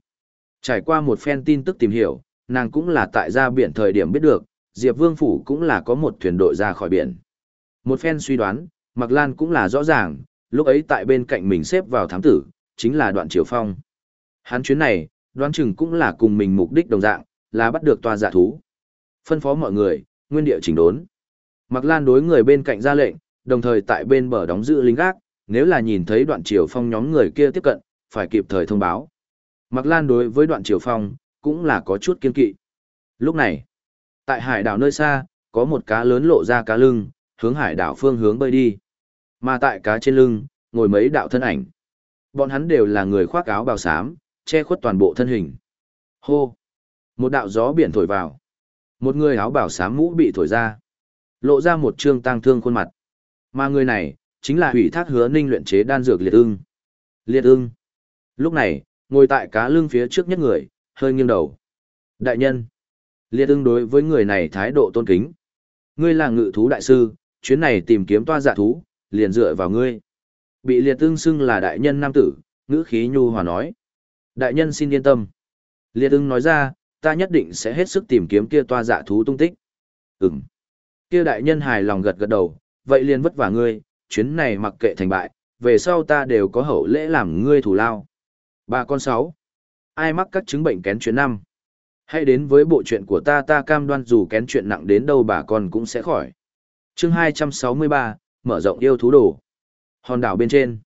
Trải qua một phen tin tức tìm hiểu, nàng cũng là tại ra biển thời điểm biết được, Diệp Vương Phủ cũng là có một thuyền đội ra khỏi biển. Một phen suy đoán, Mạc Lan cũng là rõ ràng, lúc ấy tại bên cạnh mình xếp vào thám tử, chính là đoạn triều phong. Hắn chuyến này, đoán chừng cũng là cùng mình mục đích đồng dạng, là bắt được tòa giả thú. Phân phó mọi người, nguyên địa chỉnh đốn. Mạc Lan đối người bên cạnh ra lệnh, đồng thời tại bên bờ đóng giữ lính gác, nếu là nhìn thấy đoạn triều phong nhóm người kia tiếp cận, phải kịp thời thông báo. Mạc Lan đối với đoạn triều phong, cũng là có chút kiên kỵ. Lúc này, tại hải đảo nơi xa, có một cá lớn lộ ra cá lưng, hướng hải đảo phương hướng bơi đi. Mà tại cá trên lưng, ngồi mấy đạo thân ảnh. Bọn hắn đều là người khoác áo bào xám, che khuất toàn bộ thân hình. Hô! Một đạo gió biển thổi vào. Một người áo bảo xám mũ bị thổi ra. Lộ ra một trương tang thương khuôn mặt. Mà người này, chính là hủy thác hứa ninh luyện chế đan dược liệt ưng. Liệt ưng. Lúc này, ngồi tại cá lưng phía trước nhất người, hơi nghiêng đầu. Đại nhân. Liệt ưng đối với người này thái độ tôn kính. Ngươi là ngự thú đại sư, chuyến này tìm kiếm toa dạ thú, liền dựa vào ngươi. Bị liệt ưng xưng là đại nhân nam tử, ngữ khí nhu hòa nói. Đại nhân xin yên tâm. Liệt ưng nói ra, ta nhất định sẽ hết sức tìm kiếm kia toa dạ thú tung tích. Ừm. Kia đại nhân hài lòng gật gật đầu, vậy liền vất vả ngươi, chuyến này mặc kệ thành bại, về sau ta đều có hậu lễ làm ngươi thủ lao. Bà con sáu. Ai mắc các chứng bệnh kén chuyện năm? Hãy đến với bộ chuyện của ta ta cam đoan dù kén chuyện nặng đến đâu bà con cũng sẽ khỏi. chương 263, mở rộng yêu thú đồ. Hòn đảo bên trên.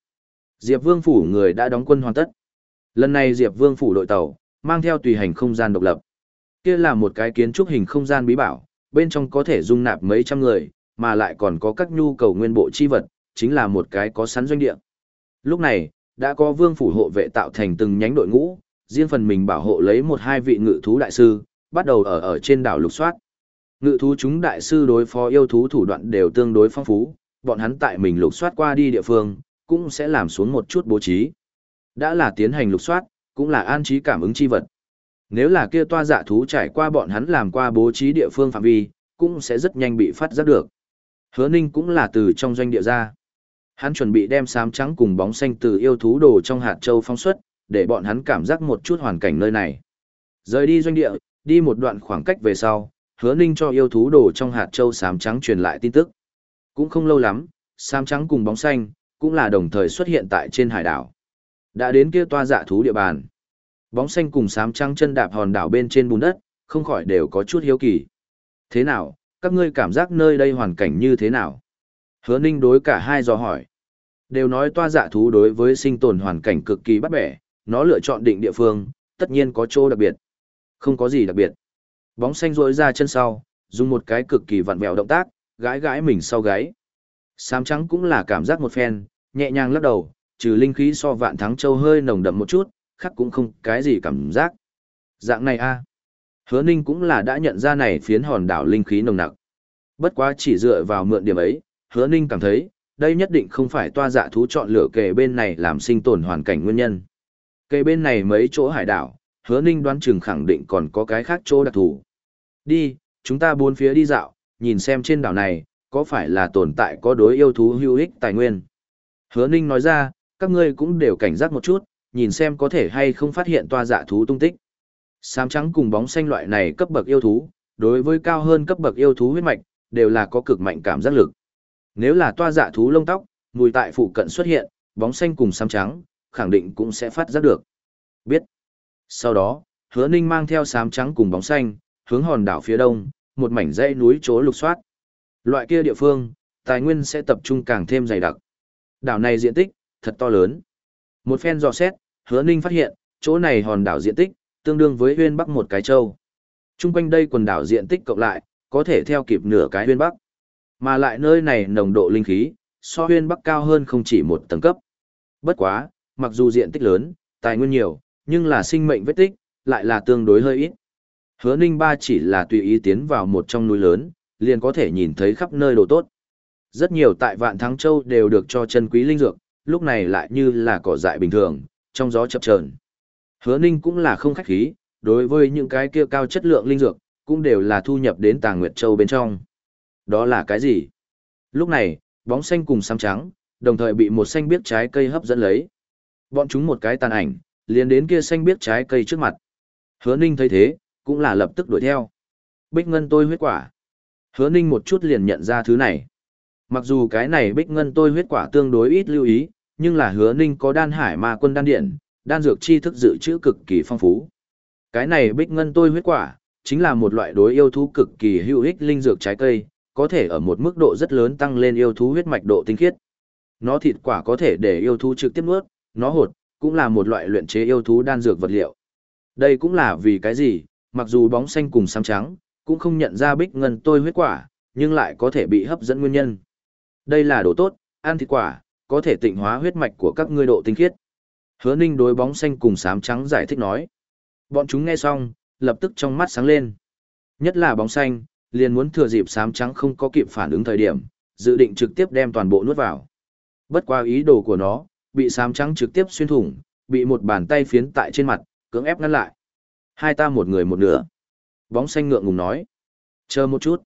Diệp Vương phủ người đã đóng quân hoàn tất. Lần này Diệp Vương phủ đội tàu, mang theo tùy hành không gian độc lập. Kia là một cái kiến trúc hình không gian bí bảo, bên trong có thể dung nạp mấy trăm người, mà lại còn có các nhu cầu nguyên bộ chi vật, chính là một cái có sẵn doanh địa. Lúc này, đã có vương phủ hộ vệ tạo thành từng nhánh đội ngũ, riêng phần mình bảo hộ lấy một hai vị ngự thú đại sư, bắt đầu ở ở trên đảo lục soát. Ngự thú chúng đại sư đối phó yêu thú thủ đoạn đều tương đối phong phú, bọn hắn tại mình lục soát qua đi địa phương, cũng sẽ làm xuống một chút bố trí. Đã là tiến hành lục soát, cũng là an trí cảm ứng chi vật. Nếu là kia toa dạ thú trải qua bọn hắn làm qua bố trí địa phương phạm vi, cũng sẽ rất nhanh bị phát giác được. Hứa Ninh cũng là từ trong doanh địa ra. Hắn chuẩn bị đem xám trắng cùng bóng xanh từ yêu thú đồ trong hạt châu phong xuất, để bọn hắn cảm giác một chút hoàn cảnh nơi này. Rời đi doanh địa, đi một đoạn khoảng cách về sau, Hứa Ninh cho yêu thú đồ trong hạt châu xám trắng truyền lại tin tức. Cũng không lâu lắm, xám trắng cùng bóng xanh cũng là đồng thời xuất hiện tại trên hải đảo. Đã đến kia toa dạ thú địa bàn. Bóng xanh cùng sám trắng chân đạp hòn đảo bên trên bùn đất, không khỏi đều có chút hiếu kỳ. Thế nào, các ngươi cảm giác nơi đây hoàn cảnh như thế nào? Hứa ninh đối cả hai dò hỏi. Đều nói toa dạ thú đối với sinh tồn hoàn cảnh cực kỳ bắt bẻ, nó lựa chọn định địa phương, tất nhiên có chỗ đặc biệt. Không có gì đặc biệt. Bóng xanh rỗi ra chân sau, dùng một cái cực kỳ vặn vẹo động tác, gãi gãi mình sau gáy. Sám trắng cũng là cảm giác một phen, nhẹ nhàng lắc đầu, trừ linh khí so vạn thắng châu hơi nồng đậm một chút, khác cũng không cái gì cảm giác. Dạng này a Hứa ninh cũng là đã nhận ra này phiến hòn đảo linh khí nồng nặc. Bất quá chỉ dựa vào mượn điểm ấy, hứa ninh cảm thấy, đây nhất định không phải toa dạ thú chọn lựa kề bên này làm sinh tồn hoàn cảnh nguyên nhân. Kề bên này mấy chỗ hải đảo, hứa ninh đoán chừng khẳng định còn có cái khác chỗ đặc thù. Đi, chúng ta bốn phía đi dạo, nhìn xem trên đảo này, có phải là tồn tại có đối yêu thú hữu ích tài nguyên. Hứa ninh nói ra, các ngươi cũng đều cảnh giác một chút, nhìn xem có thể hay không phát hiện toa dạ thú tung tích. Sám trắng cùng bóng xanh loại này cấp bậc yêu thú, đối với cao hơn cấp bậc yêu thú huyết mạch, đều là có cực mạnh cảm giác lực. Nếu là toa dạ thú lông tóc, mùi tại phụ cận xuất hiện, bóng xanh cùng sám trắng, khẳng định cũng sẽ phát giác được. Biết. Sau đó, hứa ninh mang theo sám trắng cùng bóng xanh, hướng hòn đảo phía đông, một mảnh dãy núi chỗ lục soát. Loại kia địa phương, tài nguyên sẽ tập trung càng thêm dày đặc. Đảo này diện tích, thật to lớn. Một phen dò xét, hứa ninh phát hiện, chỗ này hòn đảo diện tích, tương đương với huyên bắc một cái châu. Trung quanh đây quần đảo diện tích cộng lại, có thể theo kịp nửa cái huyên bắc. Mà lại nơi này nồng độ linh khí, so huyên bắc cao hơn không chỉ một tầng cấp. Bất quá, mặc dù diện tích lớn, tài nguyên nhiều, nhưng là sinh mệnh vết tích, lại là tương đối hơi ít. Hứa ninh ba chỉ là tùy ý tiến vào một trong núi lớn, liền có thể nhìn thấy khắp nơi đồ tốt. Rất nhiều tại Vạn Thắng Châu đều được cho chân quý linh dược, lúc này lại như là cỏ dại bình thường, trong gió chập chờn. Hứa Ninh cũng là không khách khí, đối với những cái kia cao chất lượng linh dược, cũng đều là thu nhập đến Tàng Nguyệt Châu bên trong. Đó là cái gì? Lúc này, bóng xanh cùng xám trắng, đồng thời bị một xanh biếc trái cây hấp dẫn lấy. Bọn chúng một cái tàn ảnh, liền đến kia xanh biếc trái cây trước mặt. Hứa Ninh thấy thế, cũng là lập tức đuổi theo. Bích ngân tôi huyết quả. Hứa Ninh một chút liền nhận ra thứ này. Mặc dù cái này bích ngân tôi huyết quả tương đối ít lưu ý, nhưng là hứa ninh có đan hải ma quân đan điện, đan dược chi thức dự trữ cực kỳ phong phú. Cái này bích ngân tôi huyết quả, chính là một loại đối yêu thú cực kỳ hữu ích linh dược trái cây, có thể ở một mức độ rất lớn tăng lên yêu thú huyết mạch độ tinh khiết. Nó thịt quả có thể để yêu thú trực tiếp nuốt, nó hột, cũng là một loại luyện chế yêu thú đan dược vật liệu. Đây cũng là vì cái gì, mặc dù bóng xanh cùng xám trắng, cũng không nhận ra bích ngân tôi huyết quả, nhưng lại có thể bị hấp dẫn nguyên nhân. Đây là đồ tốt, ăn thịt quả, có thể tịnh hóa huyết mạch của các ngươi độ tinh khiết. Hứa Ninh đối bóng xanh cùng xám trắng giải thích nói. Bọn chúng nghe xong, lập tức trong mắt sáng lên. Nhất là bóng xanh, liền muốn thừa dịp sám trắng không có kịp phản ứng thời điểm, dự định trực tiếp đem toàn bộ nuốt vào. Bất qua ý đồ của nó, bị sám trắng trực tiếp xuyên thủng, bị một bàn tay phiến tại trên mặt, cưỡng ép ngăn lại. Hai ta một người một nửa. Bóng xanh ngượng ngùng nói. Chờ một chút.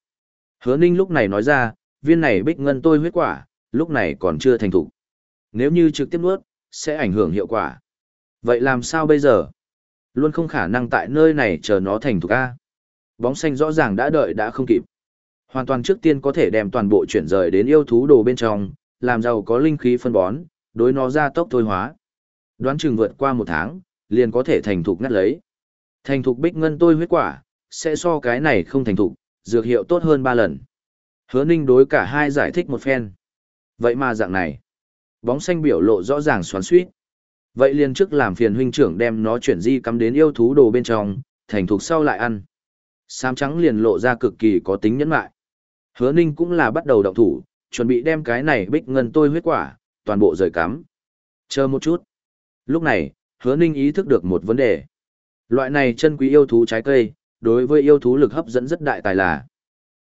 Hứa ninh lúc này nói ra, viên này bích ngân tôi huyết quả, lúc này còn chưa thành thủ. Nếu như trực tiếp nuốt, sẽ ảnh hưởng hiệu quả. Vậy làm sao bây giờ? Luôn không khả năng tại nơi này chờ nó thành thục A. Bóng xanh rõ ràng đã đợi đã không kịp. Hoàn toàn trước tiên có thể đem toàn bộ chuyển rời đến yêu thú đồ bên trong, làm giàu có linh khí phân bón, đối nó ra tốc thôi hóa. Đoán chừng vượt qua một tháng, liền có thể thành thục ngắt lấy. Thành thục bích ngân tôi huyết quả, sẽ so cái này không thành thục, dược hiệu tốt hơn ba lần. Hứa ninh đối cả hai giải thích một phen. Vậy mà dạng này, bóng xanh biểu lộ rõ ràng xoắn suýt. Vậy liền trước làm phiền huynh trưởng đem nó chuyển di cắm đến yêu thú đồ bên trong, thành thục sau lại ăn. Sám trắng liền lộ ra cực kỳ có tính nhẫn mại. Hứa ninh cũng là bắt đầu động thủ, chuẩn bị đem cái này bích ngân tôi huyết quả, toàn bộ rời cắm. Chờ một chút. Lúc này, hứa ninh ý thức được một vấn đề. Loại này chân quý yêu thú trái cây, đối với yêu thú lực hấp dẫn rất đại tài là.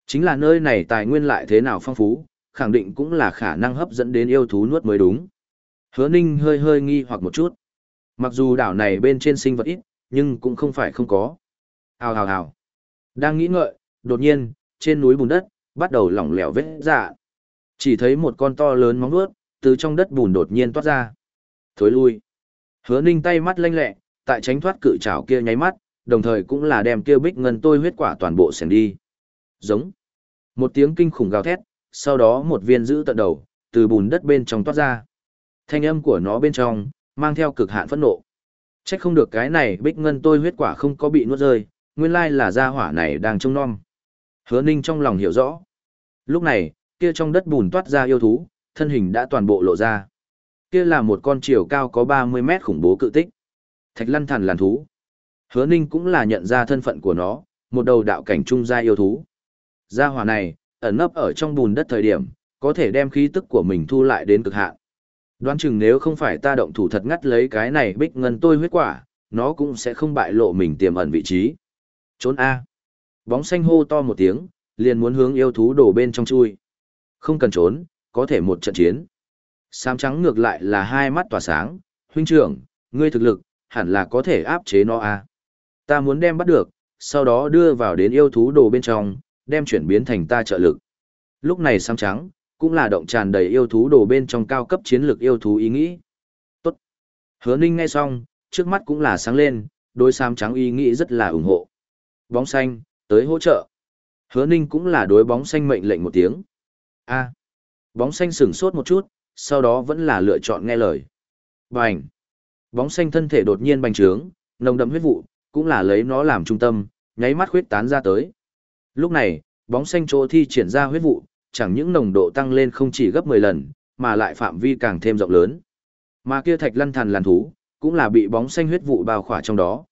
Chính là nơi này tài nguyên lại thế nào phong phú, khẳng định cũng là khả năng hấp dẫn đến yêu thú nuốt mới đúng. Hứa ninh hơi hơi nghi hoặc một chút. Mặc dù đảo này bên trên sinh vật ít, nhưng cũng không phải không có. Hào hào hào. Đang nghĩ ngợi, đột nhiên, trên núi bùn đất, bắt đầu lỏng lẻo vết dạ. Chỉ thấy một con to lớn móng vuốt từ trong đất bùn đột nhiên toát ra. Thối lui. Hứa ninh tay mắt lanh lẹ, tại tránh thoát cự trảo kia nháy mắt, đồng thời cũng là đem kia bích ngân tôi huyết quả toàn bộ xẻng đi. Giống. Một tiếng kinh khủng gào thét, sau đó một viên giữ tận đầu, từ bùn đất bên trong toát ra. Thanh âm của nó bên trong, mang theo cực hạn phẫn nộ. Trách không được cái này bích ngân tôi huyết quả không có bị nuốt rơi, nguyên lai là gia hỏa này đang trông non. Hứa ninh trong lòng hiểu rõ. Lúc này, kia trong đất bùn toát ra yêu thú, thân hình đã toàn bộ lộ ra. Kia là một con chiều cao có 30 mét khủng bố cự tích. Thạch lăn thằn làn thú. Hứa ninh cũng là nhận ra thân phận của nó, một đầu đạo cảnh trung gia yêu thú. Gia hỏa này, ẩn nấp ở trong bùn đất thời điểm, có thể đem khí tức của mình thu lại đến cực hạn. Đoán chừng nếu không phải ta động thủ thật ngắt lấy cái này bích ngân tôi huyết quả, nó cũng sẽ không bại lộ mình tiềm ẩn vị trí. Trốn A. Bóng xanh hô to một tiếng, liền muốn hướng yêu thú đổ bên trong chui. Không cần trốn, có thể một trận chiến. Sam trắng ngược lại là hai mắt tỏa sáng, huynh trưởng, ngươi thực lực, hẳn là có thể áp chế nó a. Ta muốn đem bắt được, sau đó đưa vào đến yêu thú đồ bên trong, đem chuyển biến thành ta trợ lực. Lúc này xám trắng, cũng là động tràn đầy yêu thú đồ bên trong cao cấp chiến lược yêu thú ý nghĩ. Tốt. Hứa ninh nghe xong, trước mắt cũng là sáng lên, đối xám trắng ý nghĩ rất là ủng hộ. Bóng xanh, tới hỗ trợ. Hứa ninh cũng là đối bóng xanh mệnh lệnh một tiếng. a Bóng xanh sửng sốt một chút, sau đó vẫn là lựa chọn nghe lời. Bành! Bóng xanh thân thể đột nhiên bành trướng, nồng đậm huyết vụ, cũng là lấy nó làm trung tâm, nháy mắt khuyết tán ra tới. Lúc này, bóng xanh chỗ thi triển ra huyết vụ, chẳng những nồng độ tăng lên không chỉ gấp 10 lần, mà lại phạm vi càng thêm rộng lớn. Mà kia thạch lăn thần làn thú, cũng là bị bóng xanh huyết vụ bao khỏa trong đó.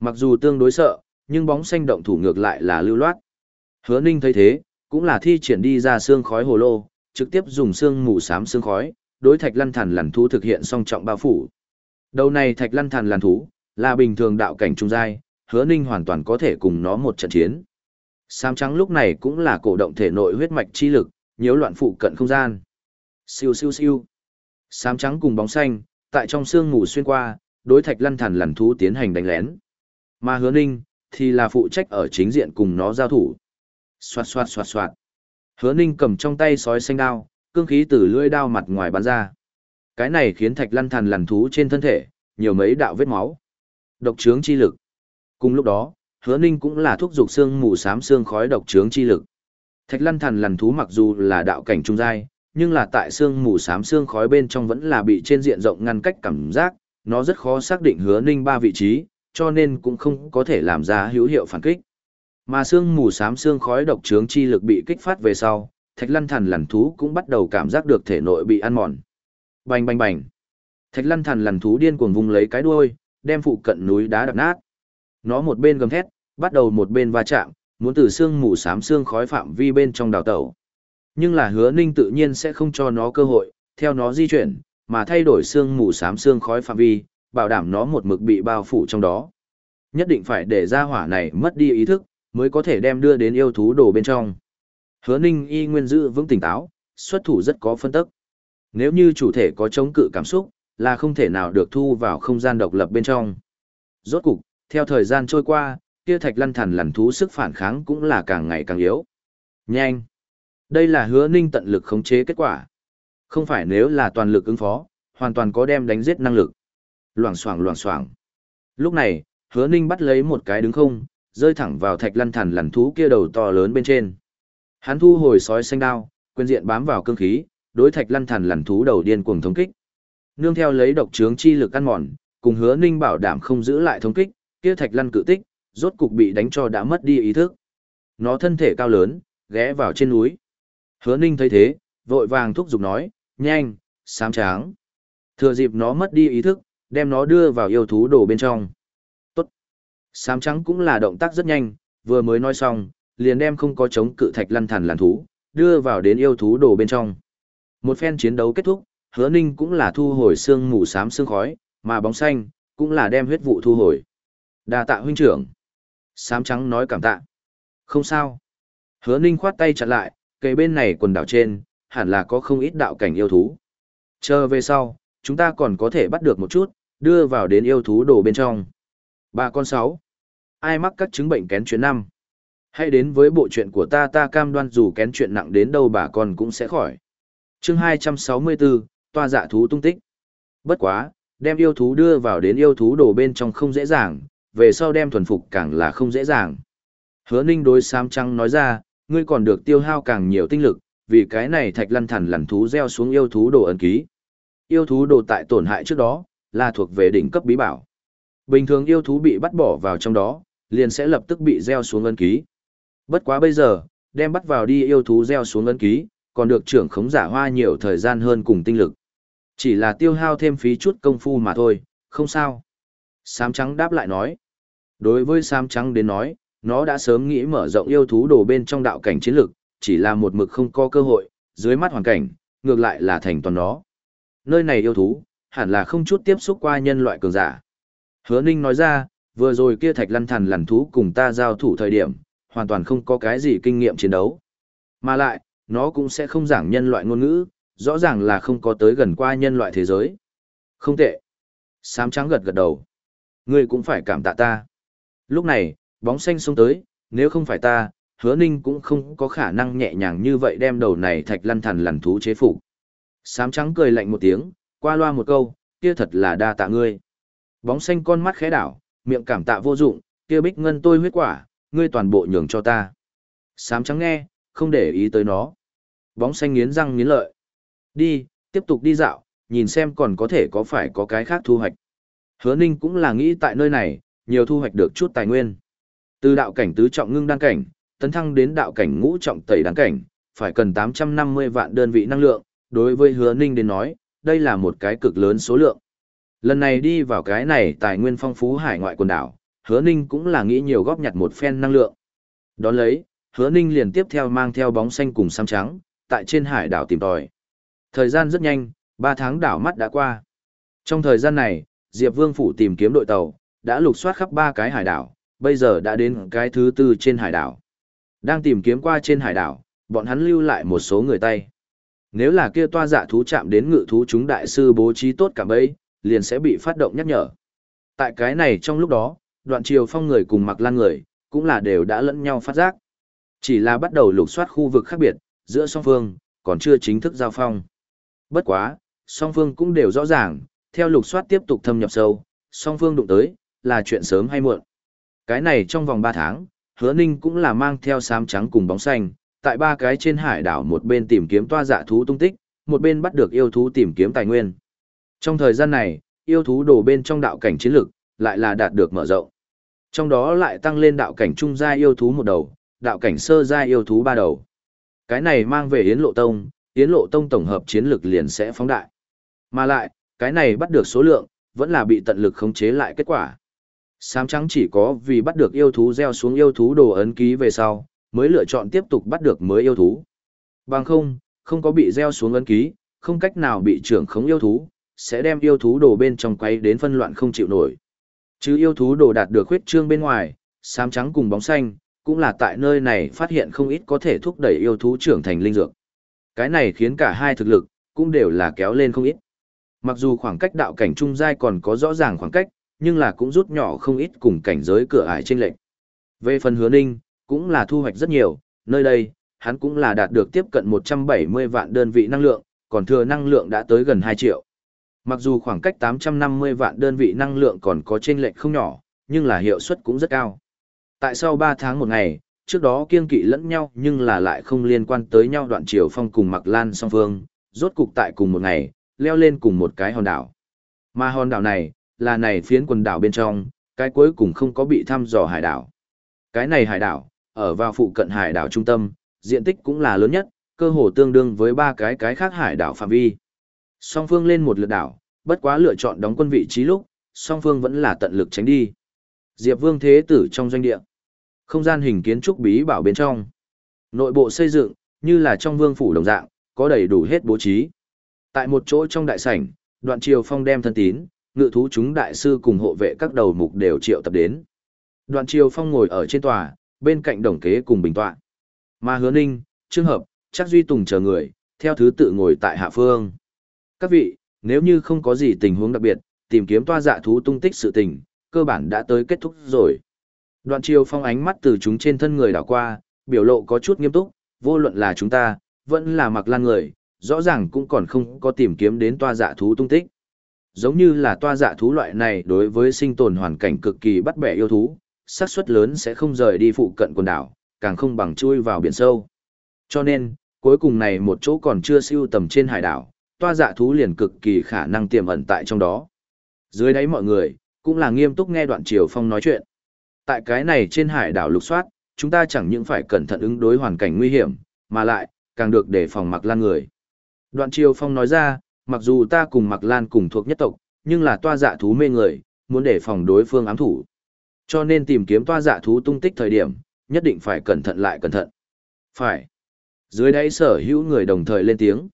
Mặc dù tương đối sợ, nhưng bóng xanh động thủ ngược lại là lưu loát. Hứa Ninh thấy thế, cũng là thi triển đi ra xương khói hồ lô, trực tiếp dùng xương mù xám xương khói, đối thạch lăn thần làn thú thực hiện song trọng bao phủ. Đầu này thạch lăn thần làn thú, là bình thường đạo cảnh trung giai, Hứa Ninh hoàn toàn có thể cùng nó một trận chiến. Sám trắng lúc này cũng là cổ động thể nội huyết mạch chi lực, nhiễu loạn phụ cận không gian. Siêu siêu siêu. Sám trắng cùng bóng xanh, tại trong xương mù xuyên qua, đối thạch lăn thần lằn thú tiến hành đánh lén. Mà hứa ninh, thì là phụ trách ở chính diện cùng nó giao thủ. Xoạt xoạt xoạt xoạt. Hứa ninh cầm trong tay sói xanh đao, cương khí từ lưỡi đao mặt ngoài bắn ra. Cái này khiến thạch lăn thần lằn thú trên thân thể, nhiều mấy đạo vết máu. Độc trướng chi lực. Cùng lúc đó, hứa ninh cũng là thuốc dục xương mù xám xương khói độc trướng chi lực. Thạch lăn thần lằn thú mặc dù là đạo cảnh trung giai, nhưng là tại xương mù xám xương khói bên trong vẫn là bị trên diện rộng ngăn cách cảm giác, nó rất khó xác định hứa ninh ba vị trí, cho nên cũng không có thể làm ra hữu hiệu phản kích. Mà xương mù xám xương khói độc trướng chi lực bị kích phát về sau, thạch lăn thần lằn thú cũng bắt đầu cảm giác được thể nội bị ăn mòn. Bành bành bành. Thạch lăn thần lằn thú điên cuồng vung lấy cái đuôi, đem phụ cận núi đá đập nát. Nó một bên gầm thét, bắt đầu một bên va chạm, muốn từ xương mù xám xương khói phạm vi bên trong đào tẩu. Nhưng là hứa ninh tự nhiên sẽ không cho nó cơ hội, theo nó di chuyển, mà thay đổi xương mù xám xương khói phạm vi, bảo đảm nó một mực bị bao phủ trong đó. Nhất định phải để ra hỏa này mất đi ý thức, mới có thể đem đưa đến yêu thú đồ bên trong. Hứa Ninh y nguyên giữ vững tỉnh táo, xuất thủ rất có phân tức. Nếu như chủ thể có chống cự cảm xúc, là không thể nào được thu vào không gian độc lập bên trong. Rốt cục, theo thời gian trôi qua, kia thạch lăn thần lằn thú sức phản kháng cũng là càng ngày càng yếu. Nhanh! Đây là hứa ninh tận lực khống chế kết quả. Không phải nếu là toàn lực ứng phó, hoàn toàn có đem đánh giết năng lực. Loảng xoảng loảng xoảng. Lúc này, hứa ninh bắt lấy một cái đứng không, rơi thẳng vào thạch lăn thần lằn thú kia đầu to lớn bên trên. Hắn thu hồi sói xanh đao, quyền diện bám vào cương khí, đối thạch lăn thần lằn thú đầu điên cuồng thống kích. Nương theo lấy độc trướng chi lực ăn mòn, cùng hứa ninh bảo đảm không giữ lại thống kích, kia thạch lăn cự tích, rốt cục bị đánh cho đã mất đi ý thức. Nó thân thể cao lớn, ghé vào trên núi. Hứa ninh thấy thế, vội vàng thúc giục nói, nhanh, sám tráng. Thừa dịp nó mất đi ý thức, đem nó đưa vào yêu thú đồ bên trong. Tốt. Sám trắng cũng là động tác rất nhanh, vừa mới nói xong, liền đem không có chống cự thạch lăn thần làn thú, đưa vào đến yêu thú đồ bên trong. Một phen chiến đấu kết thúc, hứa ninh cũng là thu hồi xương mù xám xương khói, mà bóng xanh, cũng là đem huyết vụ thu hồi. đa tạ huynh trưởng. Sám trắng nói cảm tạ. Không sao. Hứa ninh khoát tay chặn lại, cây bên này quần đảo trên, hẳn là có không ít đạo cảnh yêu thú. Chờ về sau, chúng ta còn có thể bắt được một chút, đưa vào đến yêu thú đồ bên trong. Bà con sáu. Ai mắc các chứng bệnh kén chuyện năm? Hãy đến với bộ chuyện của ta ta cam đoan dù kén chuyện nặng đến đâu bà con cũng sẽ khỏi. chương 264, toa dạ thú tung tích. Bất quá, đem yêu thú đưa vào đến yêu thú đồ bên trong không dễ dàng, về sau đem thuần phục càng là không dễ dàng. Hứa ninh đối Sam Trăng nói ra, ngươi còn được tiêu hao càng nhiều tinh lực, vì cái này thạch lăn thẳn lằn thú gieo xuống yêu thú đồ ấn ký. Yêu thú đồ tại tổn hại trước đó, là thuộc về đỉnh cấp bí bảo. Bình thường yêu thú bị bắt bỏ vào trong đó, liền sẽ lập tức bị gieo xuống ấn ký. Bất quá bây giờ, đem bắt vào đi yêu thú gieo xuống ấn ký, còn được trưởng khống giả hoa nhiều thời gian hơn cùng tinh lực. Chỉ là tiêu hao thêm phí chút công phu mà thôi, không sao. Sám trắng đáp lại nói. Đối với Sam trắng đến nói, nó đã sớm nghĩ mở rộng yêu thú đồ bên trong đạo cảnh chiến lược, chỉ là một mực không có cơ hội, dưới mắt hoàn cảnh, ngược lại là thành toàn nó. Nơi này yêu thú, hẳn là không chút tiếp xúc qua nhân loại cường giả. Hứa Ninh nói ra, vừa rồi kia thạch lăn thần lằn thú cùng ta giao thủ thời điểm, hoàn toàn không có cái gì kinh nghiệm chiến đấu. Mà lại, nó cũng sẽ không giảng nhân loại ngôn ngữ, rõ ràng là không có tới gần qua nhân loại thế giới. Không tệ. Sám trắng gật gật đầu. Ngươi cũng phải cảm tạ ta. Lúc này, bóng xanh xuống tới, nếu không phải ta, hứa ninh cũng không có khả năng nhẹ nhàng như vậy đem đầu này thạch lăn thần lằn thú chế phục. Sám trắng cười lạnh một tiếng, qua loa một câu, kia thật là đa tạ ngươi. Bóng xanh con mắt khẽ đảo, miệng cảm tạ vô dụng, kia bích ngân tôi huyết quả, ngươi toàn bộ nhường cho ta. Sám trắng nghe, không để ý tới nó. Bóng xanh nghiến răng nghiến lợi. Đi, tiếp tục đi dạo, nhìn xem còn có thể có phải có cái khác thu hoạch. Hứa Ninh cũng là nghĩ tại nơi này, nhiều thu hoạch được chút tài nguyên. Từ đạo cảnh tứ trọng ngưng đan cảnh, tấn thăng đến đạo cảnh ngũ trọng tẩy đan cảnh, phải cần 850 vạn đơn vị năng lượng, đối với Hứa Ninh đến nói, đây là một cái cực lớn số lượng. Lần này đi vào cái này tài nguyên phong phú hải ngoại quần đảo, Hứa Ninh cũng là nghĩ nhiều góp nhặt một phen năng lượng. Đón lấy, Hứa Ninh liền tiếp theo mang theo bóng xanh cùng xăm trắng, tại trên hải đảo tìm tòi. Thời gian rất nhanh, 3 tháng đảo mắt đã qua. Trong thời gian này, Diệp Vương phủ tìm kiếm đội tàu, đã lục soát khắp ba cái hải đảo, bây giờ đã đến cái thứ tư trên hải đảo. Đang tìm kiếm qua trên hải đảo, bọn hắn lưu lại một số người tay. Nếu là kia toa dạ thú chạm đến ngự thú chúng đại sư bố trí tốt cả bấy, liền sẽ bị phát động nhắc nhở. Tại cái này trong lúc đó, đoạn triều phong người cùng mặc lan người, cũng là đều đã lẫn nhau phát giác. Chỉ là bắt đầu lục soát khu vực khác biệt, giữa song phương, còn chưa chính thức giao phong. Bất quá, song phương cũng đều rõ ràng, theo lục soát tiếp tục thâm nhập sâu, song phương đụng tới, là chuyện sớm hay muộn. Cái này trong vòng 3 tháng, hứa ninh cũng là mang theo sám trắng cùng bóng xanh, tại ba cái trên hải đảo một bên tìm kiếm toa dạ thú tung tích, một bên bắt được yêu thú tìm kiếm tài nguyên. Trong thời gian này, yêu thú đổ bên trong đạo cảnh chiến lực, lại là đạt được mở rộng. Trong đó lại tăng lên đạo cảnh trung gia yêu thú một đầu, đạo cảnh sơ gia yêu thú ba đầu. Cái này mang về Yến Lộ Tông, Yến Lộ Tông tổng hợp chiến lực liền sẽ phóng đại. Mà lại, cái này bắt được số lượng, vẫn là bị tận lực khống chế lại kết quả. Sám trắng chỉ có vì bắt được yêu thú gieo xuống yêu thú đồ ấn ký về sau, mới lựa chọn tiếp tục bắt được mới yêu thú. Bằng không, không có bị gieo xuống ấn ký, không cách nào bị trưởng khống yêu thú, sẽ đem yêu thú đồ bên trong quay đến phân loạn không chịu nổi. Chứ yêu thú đồ đạt được huyết trương bên ngoài, xám trắng cùng bóng xanh, cũng là tại nơi này phát hiện không ít có thể thúc đẩy yêu thú trưởng thành linh dược. Cái này khiến cả hai thực lực, cũng đều là kéo lên không ít. Mặc dù khoảng cách đạo cảnh trung giai còn có rõ ràng khoảng cách, nhưng là cũng rút nhỏ không ít cùng cảnh giới cửa ải trên lệnh. Về phần hứa ninh, cũng là thu hoạch rất nhiều, nơi đây, hắn cũng là đạt được tiếp cận 170 vạn đơn vị năng lượng, còn thừa năng lượng đã tới gần 2 triệu. Mặc dù khoảng cách 850 vạn đơn vị năng lượng còn có trên lệnh không nhỏ, nhưng là hiệu suất cũng rất cao. Tại sau 3 tháng một ngày, trước đó kiên kỵ lẫn nhau nhưng là lại không liên quan tới nhau đoạn chiều phong cùng mặc lan song phương, rốt cục tại cùng một ngày, leo lên cùng một cái hòn đảo. Mà hòn đảo này, là này phiến quần đảo bên trong, cái cuối cùng không có bị thăm dò hải đảo. Cái này hải đảo, ở vào phụ cận hải đảo trung tâm, diện tích cũng là lớn nhất, cơ hồ tương đương với ba cái cái khác hải đảo phạm vi. Song phương lên một lượt đảo, bất quá lựa chọn đóng quân vị trí lúc, song phương vẫn là tận lực tránh đi. Diệp Vương Thế Tử trong doanh địa. Không gian hình kiến trúc bí bảo bên trong. Nội bộ xây dựng, như là trong vương phủ đồng dạng, có đầy đủ hết bố trí. Tại một chỗ trong đại sảnh, đoạn triều phong đem thân tín, ngự thú chúng đại sư cùng hộ vệ các đầu mục đều triệu tập đến. Đoạn triều phong ngồi ở trên tòa, bên cạnh đồng kế cùng bình tọa. Mà hứa ninh, Trương hợp, chắc duy tùng chờ người, theo thứ tự ngồi tại hạ phương. Các vị, nếu như không có gì tình huống đặc biệt, tìm kiếm toa dạ thú tung tích sự tình, cơ bản đã tới kết thúc rồi. Đoạn triều phong ánh mắt từ chúng trên thân người đảo qua, biểu lộ có chút nghiêm túc, vô luận là chúng ta, vẫn là mặc lan người, rõ ràng cũng còn không có tìm kiếm đến toa dạ thú tung tích. Giống như là toa dạ thú loại này đối với sinh tồn hoàn cảnh cực kỳ bắt bẻ yêu thú, xác suất lớn sẽ không rời đi phụ cận quần đảo, càng không bằng chui vào biển sâu. Cho nên, cuối cùng này một chỗ còn chưa siêu tầm trên hải đảo, toa dạ thú liền cực kỳ khả năng tiềm ẩn tại trong đó. Dưới đáy mọi người, cũng là nghiêm túc nghe đoạn triều phong nói chuyện. Tại cái này trên hải đảo lục soát, chúng ta chẳng những phải cẩn thận ứng đối hoàn cảnh nguy hiểm, mà lại, càng được đề phòng mặc lan người. Đoạn triều phong nói ra, mặc dù ta cùng mặc lan cùng thuộc nhất tộc, nhưng là toa dạ thú mê người, muốn để phòng đối phương ám thủ. Cho nên tìm kiếm toa dạ thú tung tích thời điểm, nhất định phải cẩn thận lại cẩn thận. Phải. Dưới đáy sở hữu người đồng thời lên tiếng.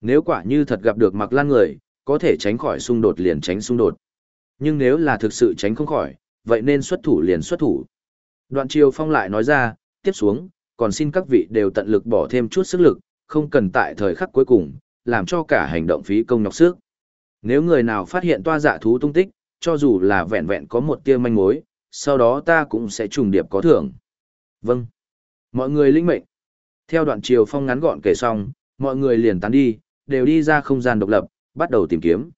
Nếu quả như thật gặp được mặc lan người, có thể tránh khỏi xung đột liền tránh xung đột. Nhưng nếu là thực sự tránh không khỏi, vậy nên xuất thủ liền xuất thủ. Đoạn triều phong lại nói ra, tiếp xuống, còn xin các vị đều tận lực bỏ thêm chút sức lực, không cần tại thời khắc cuối cùng, làm cho cả hành động phí công nhọc sức. Nếu người nào phát hiện toa dạ thú tung tích, cho dù là vẹn vẹn có một tia manh mối, sau đó ta cũng sẽ trùng điệp có thưởng. Vâng. Mọi người linh mệnh. Theo đoạn chiều phong ngắn gọn kể xong, mọi người liền tán đi, đều đi ra không gian độc lập, bắt đầu tìm kiếm.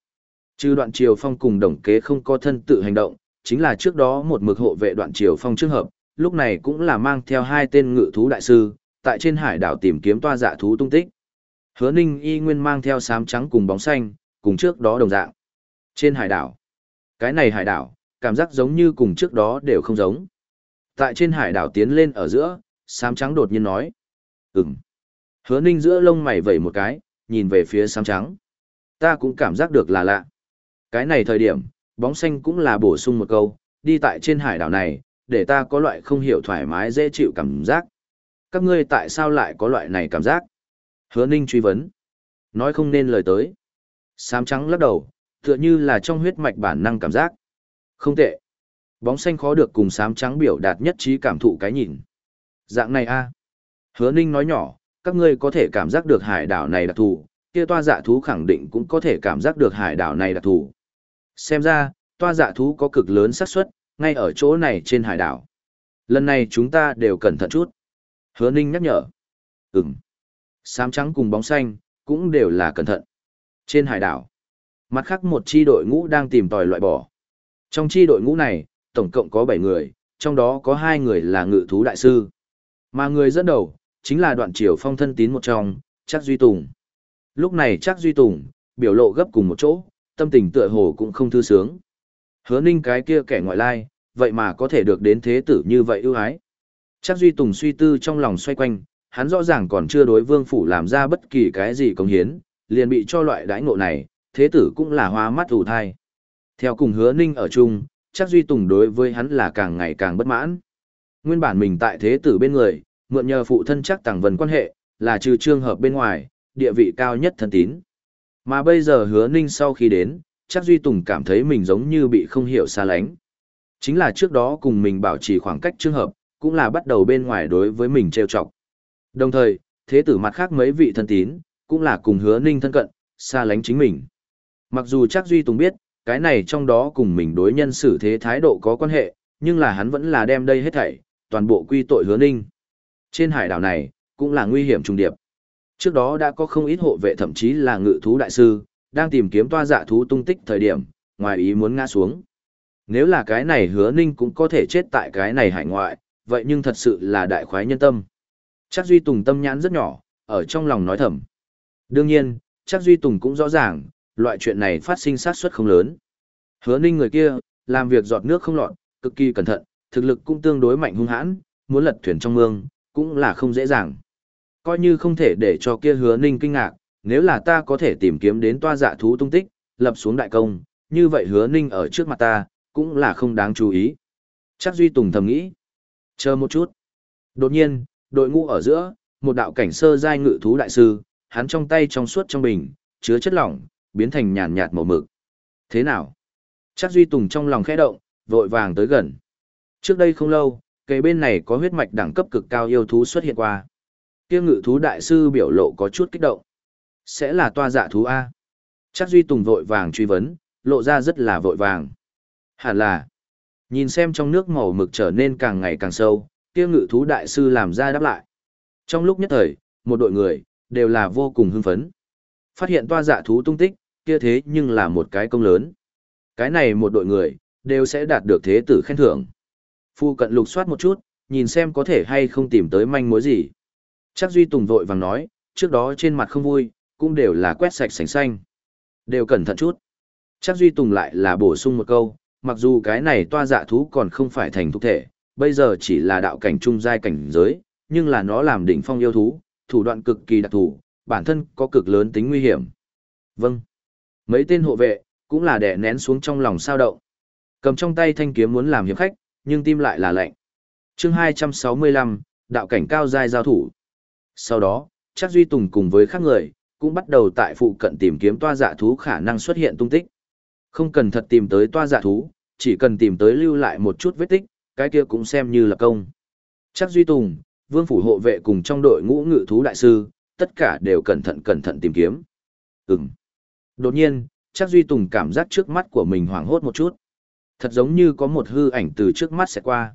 Trừ đoạn chiều phong cùng đồng kế không có thân tự hành động, chính là trước đó một mực hộ vệ đoạn chiều phong trường hợp, lúc này cũng là mang theo hai tên ngự thú đại sư, tại trên hải đảo tìm kiếm toa dạ thú tung tích. Hứa Ninh y nguyên mang theo sám trắng cùng bóng xanh, cùng trước đó đồng dạng. Trên hải đảo. Cái này hải đảo, cảm giác giống như cùng trước đó đều không giống. Tại trên hải đảo tiến lên ở giữa, sám trắng đột nhiên nói. Ừm. Hứa Ninh giữa lông mày vẩy một cái, nhìn về phía sám trắng. Ta cũng cảm giác được là lạ. Cái này thời điểm, bóng xanh cũng là bổ sung một câu, đi tại trên hải đảo này, để ta có loại không hiểu thoải mái dễ chịu cảm giác. Các ngươi tại sao lại có loại này cảm giác? Hứa Ninh truy vấn. Nói không nên lời tới. Sám trắng lắc đầu, tựa như là trong huyết mạch bản năng cảm giác. Không tệ. Bóng xanh khó được cùng sám trắng biểu đạt nhất trí cảm thụ cái nhìn. Dạng này a Hứa Ninh nói nhỏ, các ngươi có thể cảm giác được hải đảo này đặc thù, kia toa dạ thú khẳng định cũng có thể cảm giác được hải đảo này đặc thù. Xem ra, toa dạ thú có cực lớn xác suất ngay ở chỗ này trên hải đảo. Lần này chúng ta đều cẩn thận chút. Hứa Ninh nhắc nhở. Ừm. Sám trắng cùng bóng xanh, cũng đều là cẩn thận. Trên hải đảo, mặt khác một chi đội ngũ đang tìm tòi loại bỏ. Trong chi đội ngũ này, tổng cộng có 7 người, trong đó có 2 người là ngự thú đại sư. Mà người dẫn đầu, chính là đoạn triều phong thân tín một trong, chắc Duy Tùng. Lúc này chắc Duy Tùng, biểu lộ gấp cùng một chỗ, tâm tình tựa hồ cũng không thư sướng. Hứa ninh cái kia kẻ ngoại lai, vậy mà có thể được đến thế tử như vậy ưu ái. Chắc Duy Tùng suy tư trong lòng xoay quanh, hắn rõ ràng còn chưa đối vương phủ làm ra bất kỳ cái gì công hiến, liền bị cho loại đãi ngộ này, thế tử cũng là hoa mắt ủ thai. Theo cùng hứa ninh ở chung, chắc Duy Tùng đối với hắn là càng ngày càng bất mãn. Nguyên bản mình tại thế tử bên người, mượn nhờ phụ thân chắc tàng vần quan hệ, là trừ trường hợp bên ngoài, địa vị cao nhất thân tín. Mà bây giờ hứa ninh sau khi đến, chắc Duy Tùng cảm thấy mình giống như bị không hiểu xa lánh. Chính là trước đó cùng mình bảo trì khoảng cách trường hợp, cũng là bắt đầu bên ngoài đối với mình trêu chọc. Đồng thời, thế tử mặt khác mấy vị thân tín, cũng là cùng hứa ninh thân cận, xa lánh chính mình. Mặc dù chắc Duy Tùng biết, cái này trong đó cùng mình đối nhân xử thế thái độ có quan hệ, nhưng là hắn vẫn là đem đây hết thảy, toàn bộ quy tội hứa ninh. Trên hải đảo này, cũng là nguy hiểm trùng điệp. Trước đó đã có không ít hộ vệ thậm chí là ngự thú đại sư, đang tìm kiếm toa dạ thú tung tích thời điểm, ngoài ý muốn ngã xuống. Nếu là cái này hứa ninh cũng có thể chết tại cái này hải ngoại, vậy nhưng thật sự là đại khoái nhân tâm. Chắc Duy Tùng tâm nhãn rất nhỏ, ở trong lòng nói thầm. Đương nhiên, chắc Duy Tùng cũng rõ ràng, loại chuyện này phát sinh sát suất không lớn. Hứa ninh người kia, làm việc giọt nước không lọt, cực kỳ cẩn thận, thực lực cũng tương đối mạnh hung hãn, muốn lật thuyền trong mương, cũng là không dễ dàng. Coi như không thể để cho kia hứa ninh kinh ngạc, nếu là ta có thể tìm kiếm đến toa dạ thú tung tích, lập xuống đại công, như vậy hứa ninh ở trước mặt ta, cũng là không đáng chú ý. Chắc Duy Tùng thầm nghĩ. Chờ một chút. Đột nhiên, đội ngũ ở giữa, một đạo cảnh sơ giai ngự thú đại sư, hắn trong tay trong suốt trong bình, chứa chất lỏng, biến thành nhàn nhạt màu mực. Thế nào? Chắc Duy Tùng trong lòng khẽ động, vội vàng tới gần. Trước đây không lâu, cây bên này có huyết mạch đẳng cấp cực cao yêu thú xuất hiện qua. Kia ngự thú đại sư biểu lộ có chút kích động. Sẽ là toa dạ thú A. Chắc Duy Tùng vội vàng truy vấn, lộ ra rất là vội vàng. Hẳn là, nhìn xem trong nước màu mực trở nên càng ngày càng sâu, kia ngự thú đại sư làm ra đáp lại. Trong lúc nhất thời, một đội người, đều là vô cùng hưng phấn. Phát hiện toa dạ thú tung tích, kia thế nhưng là một cái công lớn. Cái này một đội người, đều sẽ đạt được thế tử khen thưởng. Phu cận lục soát một chút, nhìn xem có thể hay không tìm tới manh mối gì. Chắc Duy Tùng vội vàng nói, trước đó trên mặt không vui, cũng đều là quét sạch sành xanh. Đều cẩn thận chút. Chắc Duy Tùng lại là bổ sung một câu, mặc dù cái này toa dạ thú còn không phải thành thúc thể, bây giờ chỉ là đạo cảnh trung giai cảnh giới, nhưng là nó làm đỉnh phong yêu thú, thủ đoạn cực kỳ đặc thù, bản thân có cực lớn tính nguy hiểm. Vâng. Mấy tên hộ vệ, cũng là đè nén xuống trong lòng sao động. Cầm trong tay thanh kiếm muốn làm hiệp khách, nhưng tim lại là lạnh. chương 265, đạo cảnh cao giai giao thủ. Sau đó, chắc Duy Tùng cùng với các người, cũng bắt đầu tại phụ cận tìm kiếm toa dạ thú khả năng xuất hiện tung tích. Không cần thật tìm tới toa dạ thú, chỉ cần tìm tới lưu lại một chút vết tích, cái kia cũng xem như là công. Chắc Duy Tùng, vương phủ hộ vệ cùng trong đội ngũ ngự thú đại sư, tất cả đều cẩn thận cẩn thận tìm kiếm. Ừm. Đột nhiên, chắc Duy Tùng cảm giác trước mắt của mình hoảng hốt một chút. Thật giống như có một hư ảnh từ trước mắt sẽ qua.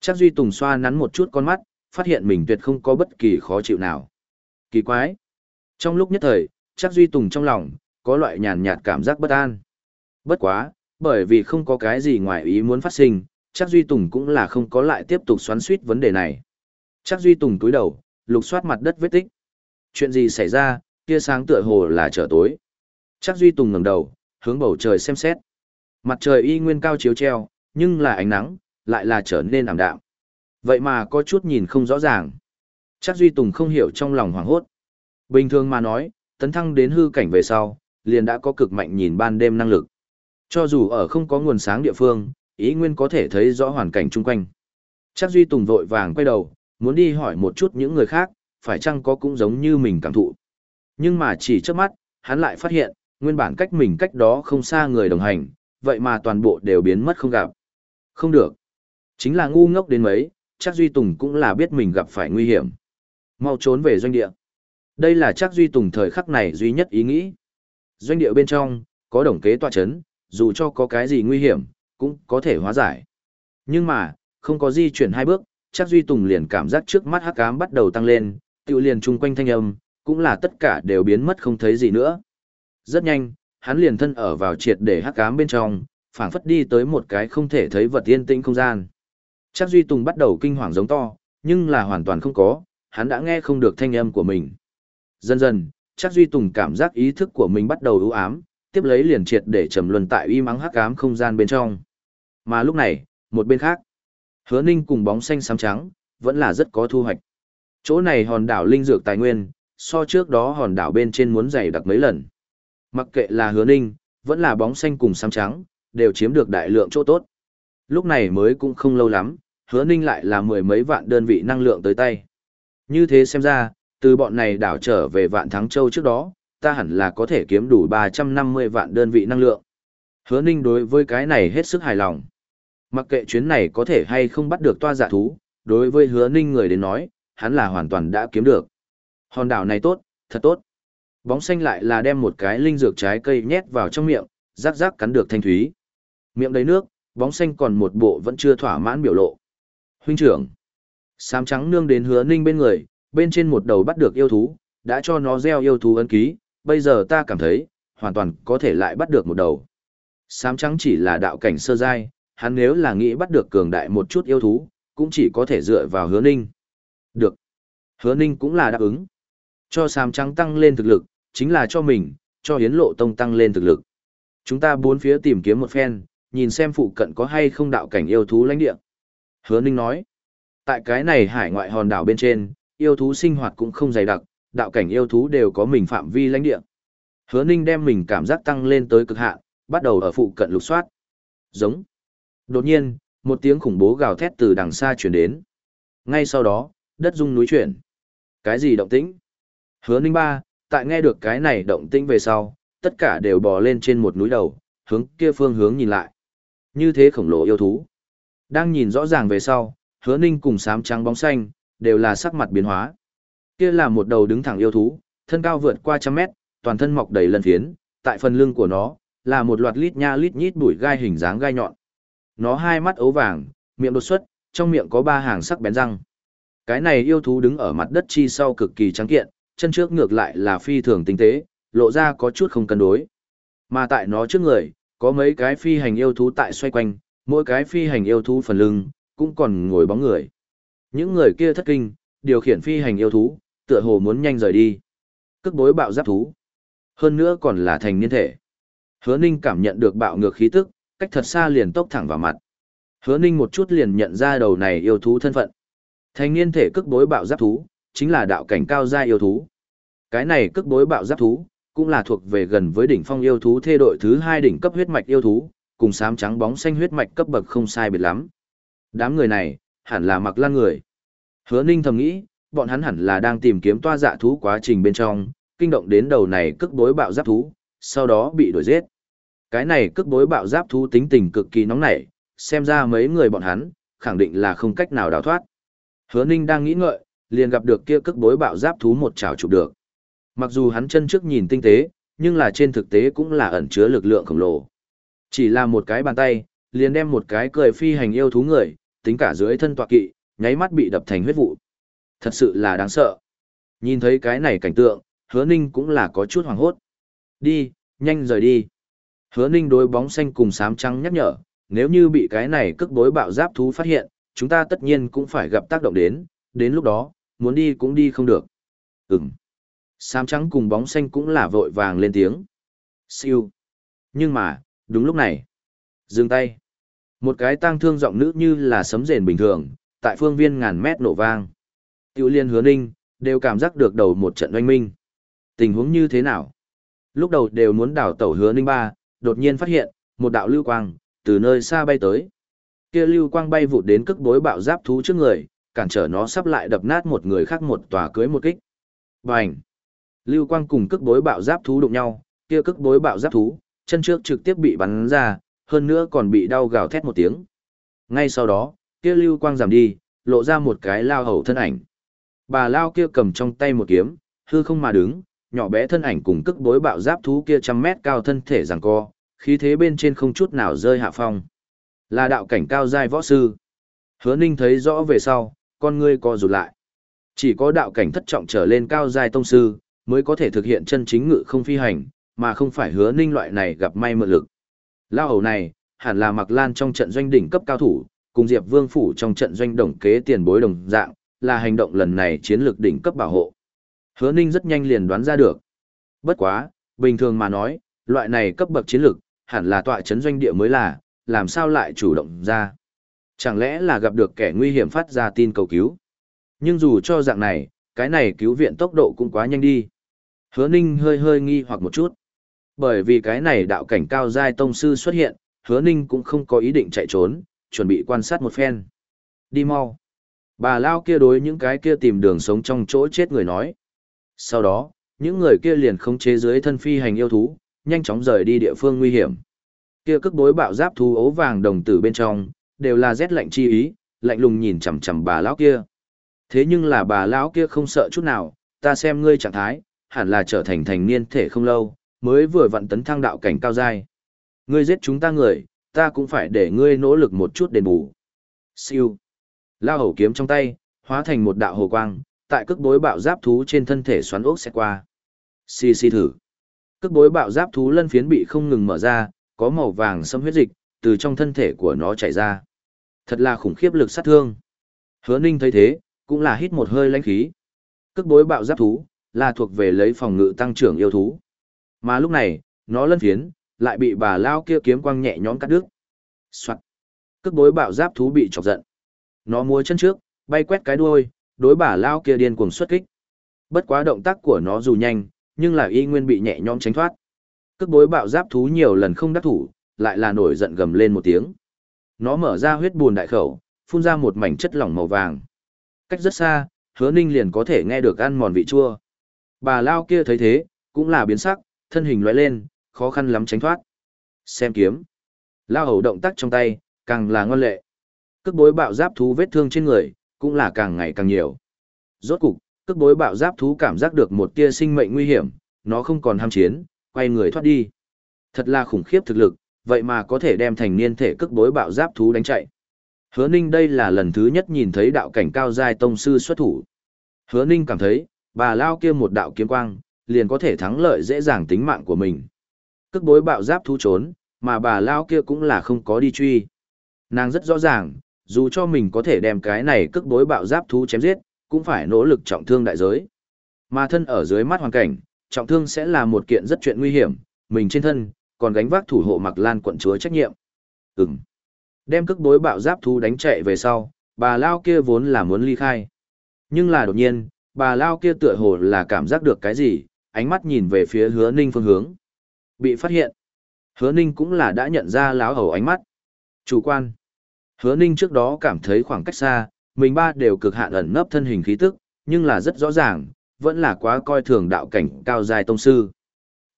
Chắc Duy Tùng xoa nắn một chút con mắt, phát hiện mình tuyệt không có bất kỳ khó chịu nào. Kỳ quái. Trong lúc nhất thời, chắc Duy Tùng trong lòng, có loại nhàn nhạt cảm giác bất an. Bất quá, bởi vì không có cái gì ngoài ý muốn phát sinh, chắc Duy Tùng cũng là không có lại tiếp tục xoắn suýt vấn đề này. Chắc Duy Tùng túi đầu, lục soát mặt đất vết tích. Chuyện gì xảy ra, kia sáng tựa hồ là trở tối. Chắc Duy Tùng ngẩng đầu, hướng bầu trời xem xét. Mặt trời y nguyên cao chiếu treo, nhưng là ánh nắng, lại là trở nên ảm đạm. Vậy mà có chút nhìn không rõ ràng. Chắc Duy Tùng không hiểu trong lòng hoảng hốt. Bình thường mà nói, tấn thăng đến hư cảnh về sau, liền đã có cực mạnh nhìn ban đêm năng lực. Cho dù ở không có nguồn sáng địa phương, ý nguyên có thể thấy rõ hoàn cảnh chung quanh. Chắc Duy Tùng vội vàng quay đầu, muốn đi hỏi một chút những người khác, phải chăng có cũng giống như mình cảm thụ. Nhưng mà chỉ trước mắt, hắn lại phát hiện, nguyên bản cách mình cách đó không xa người đồng hành, vậy mà toàn bộ đều biến mất không gặp. Không được. Chính là ngu ngốc đến mấy, chắc Duy Tùng cũng là biết mình gặp phải nguy hiểm. Mau trốn về doanh địa. Đây là chắc Duy Tùng thời khắc này duy nhất ý nghĩ. Doanh địa bên trong, có đồng kế tọa chấn, dù cho có cái gì nguy hiểm, cũng có thể hóa giải. Nhưng mà, không có di chuyển hai bước, chắc Duy Tùng liền cảm giác trước mắt hắc ám bắt đầu tăng lên, tiêu liền chung quanh thanh âm, cũng là tất cả đều biến mất không thấy gì nữa. Rất nhanh, hắn liền thân ở vào triệt để hắc ám bên trong, phảng phất đi tới một cái không thể thấy vật yên tĩnh không gian. Chắc Duy Tùng bắt đầu kinh hoàng giống to, nhưng là hoàn toàn không có, hắn đã nghe không được thanh âm của mình. Dần dần, chắc Duy Tùng cảm giác ý thức của mình bắt đầu ưu ám, tiếp lấy liền triệt để trầm luân tại uy mắng hắc ám không gian bên trong. Mà lúc này, một bên khác, Hứa Ninh cùng bóng xanh xám trắng, vẫn là rất có thu hoạch. Chỗ này hòn đảo linh dược tài nguyên, so trước đó hòn đảo bên trên muốn dày đặc mấy lần. Mặc kệ là Hứa Ninh, vẫn là bóng xanh cùng xám trắng, đều chiếm được đại lượng chỗ tốt. Lúc này mới cũng không lâu lắm, Hứa Ninh lại là mười mấy vạn đơn vị năng lượng tới tay. Như thế xem ra, từ bọn này đảo trở về vạn thắng châu trước đó, ta hẳn là có thể kiếm đủ 350 vạn đơn vị năng lượng. Hứa Ninh đối với cái này hết sức hài lòng. Mặc kệ chuyến này có thể hay không bắt được toa giả thú, đối với hứa ninh người đến nói, hắn là hoàn toàn đã kiếm được. Hòn đảo này tốt, thật tốt. Bóng xanh lại là đem một cái linh dược trái cây nhét vào trong miệng, rắc rắc cắn được thanh thúy. Miệng đầy nước, bóng xanh còn một bộ vẫn chưa thỏa mãn biểu lộ. Huynh trưởng. Sám trắng nương đến hứa ninh bên người, bên trên một đầu bắt được yêu thú, đã cho nó gieo yêu thú ấn ký, bây giờ ta cảm thấy, hoàn toàn có thể lại bắt được một đầu. Sám trắng chỉ là đạo cảnh sơ giai, hắn nếu là nghĩ bắt được cường đại một chút yêu thú, cũng chỉ có thể dựa vào hứa ninh. Được. Hứa ninh cũng là đáp ứng. Cho sám trắng tăng lên thực lực, chính là cho mình, cho hiến lộ tông tăng lên thực lực. Chúng ta bốn phía tìm kiếm một phen, nhìn xem phụ cận có hay không đạo cảnh yêu thú lãnh địa. Hứa ninh nói. Tại cái này hải ngoại hòn đảo bên trên, yêu thú sinh hoạt cũng không dày đặc, đạo cảnh yêu thú đều có mình phạm vi lãnh địa. Hứa Ninh đem mình cảm giác tăng lên tới cực hạn, bắt đầu ở phụ cận lục soát. Giống. Đột nhiên, một tiếng khủng bố gào thét từ đằng xa truyền đến. Ngay sau đó, đất rung núi chuyển. Cái gì động tĩnh? Hứa Ninh ba, tại nghe được cái này động tĩnh về sau, tất cả đều bò lên trên một núi đầu, hướng kia phương hướng nhìn lại. Như thế khổng lồ yêu thú. Đang nhìn rõ ràng về sau, Hứa Ninh cùng sám trắng bóng xanh, đều là sắc mặt biến hóa. Kia là một đầu đứng thẳng yêu thú, thân cao vượt qua trăm mét, toàn thân mọc đầy lân phiến, tại phần lưng của nó, là một loạt lít nha lít nhít bụi gai hình dáng gai nhọn. Nó hai mắt ấu vàng, miệng đột xuất, trong miệng có ba hàng sắc bén răng. Cái này yêu thú đứng ở mặt đất chi sau cực kỳ trắng kiện, chân trước ngược lại là phi thường tinh tế, lộ ra có chút không cân đối. Mà tại nó trước người, có mấy cái phi hành yêu thú tại xoay quanh, mỗi cái phi hành yêu thú phần lưng, cũng còn ngồi bóng người. Những người kia thất kinh, điều khiển phi hành yêu thú, tựa hồ muốn nhanh rời đi. Cước bối bạo giáp thú. Hơn nữa còn là thành niên thể. Hứa Ninh cảm nhận được bạo ngược khí tức, cách thật xa liền tốc thẳng vào mặt. Hứa Ninh một chút liền nhận ra đầu này yêu thú thân phận. Thành niên thể cước bối bạo giáp thú, chính là đạo cảnh cao gia yêu thú. Cái này cước bối bạo giáp thú, cũng là thuộc về gần với đỉnh phong yêu thú thê đội thứ hai đỉnh cấp huyết mạch yêu thú, cùng sám trắng bóng xanh huyết mạch cấp bậc không sai biệt lắm. Đám người này, hẳn là mặc lan người. Hứa Ninh thầm nghĩ, bọn hắn hẳn là đang tìm kiếm toa dạ thú quá trình bên trong, kinh động đến đầu này cức bối bạo giáp thú, sau đó bị đuổi giết. Cái này cước bối bạo giáp thú tính tình cực kỳ nóng nảy, xem ra mấy người bọn hắn, khẳng định là không cách nào đào thoát. Hứa Ninh đang nghĩ ngợi, liền gặp được kia cước bối bạo giáp thú một chảo chụp được. Mặc dù hắn chân trước nhìn tinh tế, nhưng là trên thực tế cũng là ẩn chứa lực lượng khổng lồ. Chỉ là một cái bàn tay, liền đem một cái cười phi hành yêu thú người, tính cả dưới thân tọa kỵ, nháy mắt bị đập thành huyết vụ. Thật sự là đáng sợ. Nhìn thấy cái này cảnh tượng, hứa ninh cũng là có chút hoảng hốt. Đi, nhanh rời đi. Hứa ninh đối bóng xanh cùng sám trắng nhắc nhở, nếu như bị cái này cức bối bạo giáp thú phát hiện, chúng ta tất nhiên cũng phải gặp tác động đến, đến lúc đó, muốn đi cũng đi không được. Ừm. Sám trắng cùng bóng xanh cũng là vội vàng lên tiếng. Siêu. Nhưng mà, đúng lúc này. Dừng tay. Một cái tang thương giọng nữ như là sấm rền bình thường, tại phương viên ngàn mét nổ vang. Tiêu liên hứa ninh, đều cảm giác được đầu một trận oanh minh. Tình huống như thế nào? Lúc đầu đều muốn đảo tẩu hứa ninh ba, đột nhiên phát hiện, một đạo lưu quang, từ nơi xa bay tới. Kia lưu quang bay vụt đến cước bối bạo giáp thú trước người, cản trở nó sắp lại đập nát một người khác một tòa cưới một kích. Bành! Lưu quang cùng cước bối bạo giáp thú đụng nhau, kia cước bối bạo giáp thú, chân trước trực tiếp bị bắn ra, hơn nữa còn bị đau gào thét một tiếng. Ngay sau đó, kia lưu quang giảm đi, lộ ra một cái lao hầu thân ảnh. Bà lao kia cầm trong tay một kiếm, hư không mà đứng, nhỏ bé thân ảnh cùng cức bối bạo giáp thú kia trăm mét cao thân thể giằng co, khí thế bên trên không chút nào rơi hạ phong. Là đạo cảnh cao giai võ sư. Hứa Ninh thấy rõ về sau, con ngươi co rụt lại. Chỉ có đạo cảnh thất trọng trở lên cao giai tông sư, mới có thể thực hiện chân chính ngự không phi hành, mà không phải Hứa Ninh loại này gặp may mượn lực. Lao hầu này, hẳn là Mặc Lan trong trận doanh đỉnh cấp cao thủ, cùng Diệp Vương phủ trong trận doanh đồng kế tiền bối đồng dạng, là hành động lần này chiến lược đỉnh cấp bảo hộ. Hứa Ninh rất nhanh liền đoán ra được. Bất quá, bình thường mà nói, loại này cấp bậc chiến lược, hẳn là tọa chấn doanh địa mới là, làm sao lại chủ động ra. Chẳng lẽ là gặp được kẻ nguy hiểm phát ra tin cầu cứu. Nhưng dù cho dạng này, cái này cứu viện tốc độ cũng quá nhanh đi. Hứa Ninh hơi hơi nghi hoặc một chút. Bởi vì cái này đạo cảnh cao giai tông sư xuất hiện, hứa ninh cũng không có ý định chạy trốn, chuẩn bị quan sát một phen. Đi mau. Bà Lao kia đối những cái kia tìm đường sống trong chỗ chết người nói. Sau đó, những người kia liền không chế dưới thân phi hành yêu thú, nhanh chóng rời đi địa phương nguy hiểm. Kia cức bối bạo giáp thú ấu vàng đồng tử bên trong, đều là rét lạnh chi ý, lạnh lùng nhìn chằm chằm bà lão kia. Thế nhưng là bà lão kia không sợ chút nào, ta xem ngươi trạng thái, hẳn là trở thành thành niên thể không lâu, mới vừa vận tấn thăng đạo cảnh cao giai. Ngươi giết chúng ta người, ta cũng phải để ngươi nỗ lực một chút đền bù. Siêu. Lao hổ kiếm trong tay, hóa thành một đạo hồ quang, tại cước bối bạo giáp thú trên thân thể xoắn ốc sẽ qua. Xì xì thử. Cước bối bạo giáp thú lân phiến bị không ngừng mở ra, có màu vàng xâm huyết dịch, từ trong thân thể của nó chảy ra. Thật là khủng khiếp lực sát thương. Hứa ninh thấy thế, cũng là hít một hơi lãnh khí. Cước bối bạo giáp thú, là thuộc về lấy phòng ngự tăng trưởng yêu thú. Mà lúc này, nó lân phiến, lại bị bà lao kia kiếm quang nhẹ nhõm cắt đứt. Soạt. Cước bối bạo giáp thú bị chọc giận. Nó múa chân trước, bay quét cái đuôi, đối bà lao kia điên cuồng xuất kích. Bất quá động tác của nó dù nhanh, nhưng là y nguyên bị nhẹ nhõm tránh thoát. Cước bối bạo giáp thú nhiều lần không đắc thủ, lại là nổi giận gầm lên một tiếng. Nó mở ra huyết buồn đại khẩu, phun ra một mảnh chất lỏng màu vàng. Cách rất xa, hứa ninh liền có thể nghe được ăn mòn vị chua. Bà lao kia thấy thế, cũng là biến sắc, thân hình lóe lên, khó khăn lắm tránh thoát. Xem kiếm. Lao hầu động tác trong tay, càng là ngoan lệ. Cước bối bạo giáp thú vết thương trên người, cũng là càng ngày càng nhiều. Rốt cục, cước bối bạo giáp thú cảm giác được một tia sinh mệnh nguy hiểm, nó không còn ham chiến, quay người thoát đi. Thật là khủng khiếp thực lực, vậy mà có thể đem thành niên thể cước bối bạo giáp thú đánh chạy. Hứa Ninh đây là lần thứ nhất nhìn thấy đạo cảnh cao giai tông sư xuất thủ. Hứa Ninh cảm thấy, bà lao kia một đạo kiếm quang, liền có thể thắng lợi dễ dàng tính mạng của mình. Cước bối bạo giáp thú trốn, mà bà lao kia cũng là không có đi truy. Nàng rất rõ ràng, dù cho mình có thể đem cái này cước bối bạo giáp thú chém giết, cũng phải nỗ lực trọng thương đại giới. Mà thân ở dưới mắt hoàn cảnh, trọng thương sẽ là một kiện rất chuyện nguy hiểm, mình trên thân, còn gánh vác thủ hộ mặc lan quận chúa trách nhiệm. Ừm. Đem cước bối bạo giáp thú đánh chạy về sau, bà lao kia vốn là muốn ly khai. Nhưng là đột nhiên, bà lao kia tựa hồ là cảm giác được cái gì, ánh mắt nhìn về phía hứa ninh phương hướng. Bị phát hiện. Hứa ninh cũng là đã nhận ra láo hầu ánh mắt. Chủ quan. Hứa ninh trước đó cảm thấy khoảng cách xa, mình ba đều cực hạn ẩn nấp thân hình khí tức, nhưng là rất rõ ràng, vẫn là quá coi thường đạo cảnh cao dài tông sư.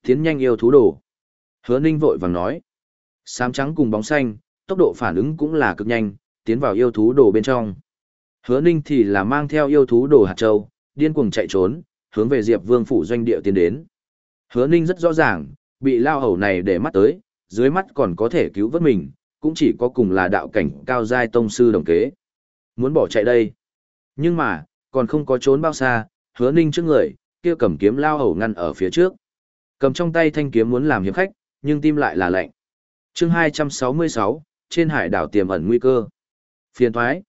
Tiến nhanh yêu thú đồ. Hứa ninh vội vàng nói. Sám trắng cùng bóng xanh, tốc độ phản ứng cũng là cực nhanh, tiến vào yêu thú đồ bên trong. Hứa ninh thì là mang theo yêu thú đồ hạt châu, điên cuồng chạy trốn, hướng về Diệp Vương phủ doanh địa tiến đến. Hứa Ninh rất rõ ràng, bị lao hầu này để mắt tới, dưới mắt còn có thể cứu vớt mình, cũng chỉ có cùng là đạo cảnh cao giai tông sư đồng kế. Muốn bỏ chạy đây. Nhưng mà, còn không có trốn bao xa, Hứa Ninh trước người, kia cầm kiếm lao hầu ngăn ở phía trước. Cầm trong tay thanh kiếm muốn làm hiệp khách, nhưng tim lại là lạnh. Chương 266, trên hải đảo tiềm ẩn nguy cơ. Phiền thoái.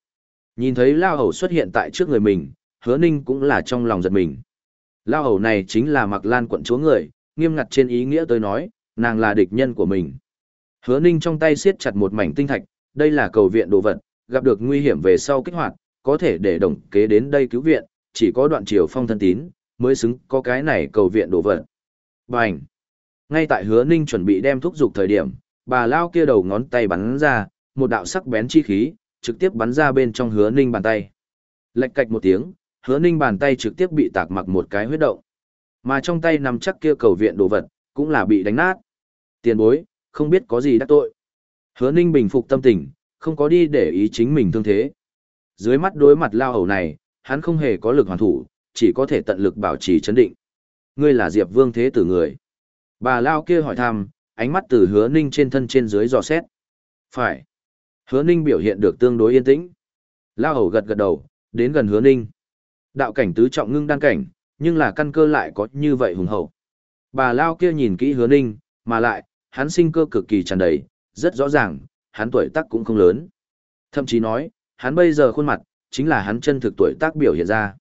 Nhìn thấy lao hầu xuất hiện tại trước người mình, hứa ninh cũng là trong lòng giật mình. Lao hầu này chính là mặc lan quận chúa người, nghiêm ngặt trên ý nghĩa tôi nói, nàng là địch nhân của mình. Hứa ninh trong tay siết chặt một mảnh tinh thạch, đây là cầu viện đồ vật, gặp được nguy hiểm về sau kích hoạt, có thể để đồng kế đến đây cứu viện, chỉ có đoạn triều phong thân tín, mới xứng có cái này cầu viện đồ vật. Bành! Ngay tại hứa ninh chuẩn bị đem thúc dục thời điểm, bà lao kia đầu ngón tay bắn ra, một đạo sắc bén chi khí, trực tiếp bắn ra bên trong hứa ninh bàn tay. Lệch cạch một tiếng, hứa ninh bàn tay trực tiếp bị tạc mặc một cái huyết động. Mà trong tay nằm chắc kia cầu viện đồ vật, cũng là bị đánh nát. Tiền bối, không biết có gì đắc tội. Hứa ninh bình phục tâm tình, không có đi để ý chính mình thương thế. Dưới mắt đối mặt lao hầu này, hắn không hề có lực hoàn thủ, chỉ có thể tận lực bảo trì chấn định. Ngươi là Diệp Vương Thế Tử người. Bà lao kia hỏi thăm, ánh mắt từ hứa ninh trên thân trên dưới dò xét. Phải. Hứa ninh biểu hiện được tương đối yên tĩnh. Lao hầu gật gật đầu, đến gần hứa ninh. Đạo cảnh tứ trọng ngưng đan cảnh, nhưng là căn cơ lại có như vậy hùng hậu. Bà Lao kia nhìn kỹ hứa ninh, mà lại, hắn sinh cơ cực kỳ tràn đầy, rất rõ ràng, hắn tuổi tác cũng không lớn. Thậm chí nói, hắn bây giờ khuôn mặt, chính là hắn chân thực tuổi tác biểu hiện ra.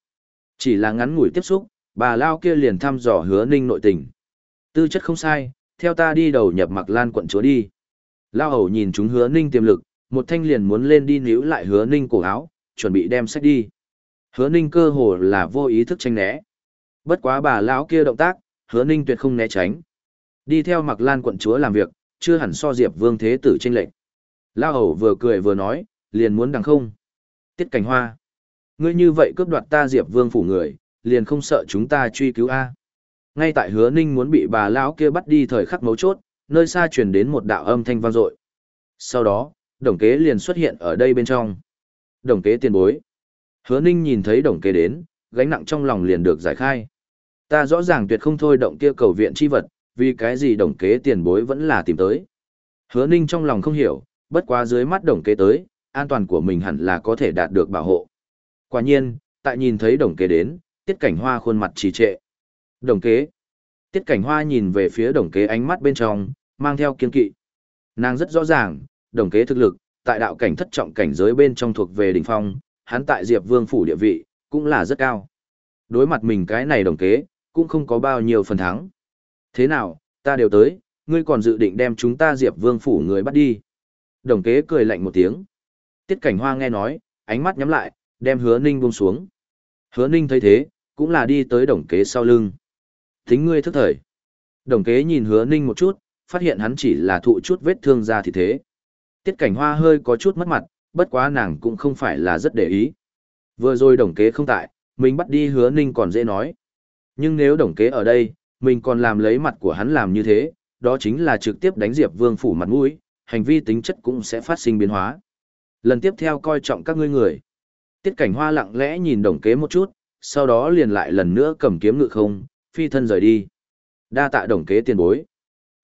Chỉ là ngắn ngủi tiếp xúc, bà Lao kia liền thăm dò hứa ninh nội tình. Tư chất không sai, theo ta đi đầu nhập mặc lan quận chúa đi. Lao hầu nhìn chúng hứa ninh tiềm lực, một thanh liền muốn lên đi níu lại hứa ninh cổ áo, chuẩn bị đem sách đi. Hứa ninh cơ hồ là vô ý thức tranh né. Bất quá bà lão kia động tác, hứa ninh tuyệt không né tránh. Đi theo mặc lan quận chúa làm việc, chưa hẳn so diệp vương thế tử tranh lệnh. La hầu vừa cười vừa nói, liền muốn đằng không. Tiết cảnh hoa. Ngươi như vậy cướp đoạt ta diệp vương phủ người, liền không sợ chúng ta truy cứu A. Ngay tại hứa ninh muốn bị bà lão kia bắt đi thời khắc mấu chốt, nơi xa truyền đến một đạo âm thanh vang dội. Sau đó, đồng kế liền xuất hiện ở đây bên trong. Đồng kế tiền bối. Hứa ninh nhìn thấy đồng kế đến, gánh nặng trong lòng liền được giải khai. Ta rõ ràng tuyệt không thôi động kia cầu viện chi vật, vì cái gì đồng kế tiền bối vẫn là tìm tới. Hứa ninh trong lòng không hiểu, bất quá dưới mắt đồng kế tới, an toàn của mình hẳn là có thể đạt được bảo hộ. Quả nhiên, tại nhìn thấy đồng kế đến, tiết cảnh hoa khuôn mặt trì trệ. Đồng kế. Tiết cảnh hoa nhìn về phía đồng kế ánh mắt bên trong, mang theo kiên kỵ. Nàng rất rõ ràng, đồng kế thực lực, tại đạo cảnh thất trọng cảnh giới bên trong thuộc về đỉnh phong, hắn tại Diệp Vương phủ địa vị, cũng là rất cao. Đối mặt mình cái này đồng kế, cũng không có bao nhiêu phần thắng. Thế nào, ta đều tới, ngươi còn dự định đem chúng ta Diệp Vương phủ người bắt đi. Đồng kế cười lạnh một tiếng. Tiết cảnh hoa nghe nói, ánh mắt nhắm lại, đem hứa ninh buông xuống. Hứa ninh thấy thế, cũng là đi tới đồng kế sau lưng. Tính ngươi thức thời. Đồng kế nhìn hứa ninh một chút, phát hiện hắn chỉ là thụ chút vết thương ra thì thế. Tiết cảnh hoa hơi có chút mất mặt, bất quá nàng cũng không phải là rất để ý. Vừa rồi đồng kế không tại, mình bắt đi hứa ninh còn dễ nói. Nhưng nếu đồng kế ở đây, mình còn làm lấy mặt của hắn làm như thế, đó chính là trực tiếp đánh Diệp Vương phủ mặt mũi, hành vi tính chất cũng sẽ phát sinh biến hóa. Lần tiếp theo coi trọng các ngươi người. Tiết cảnh hoa lặng lẽ nhìn đồng kế một chút, sau đó liền lại lần nữa cầm kiếm ngự không, phi thân rời đi. Đa tạ đồng kế tiền bối.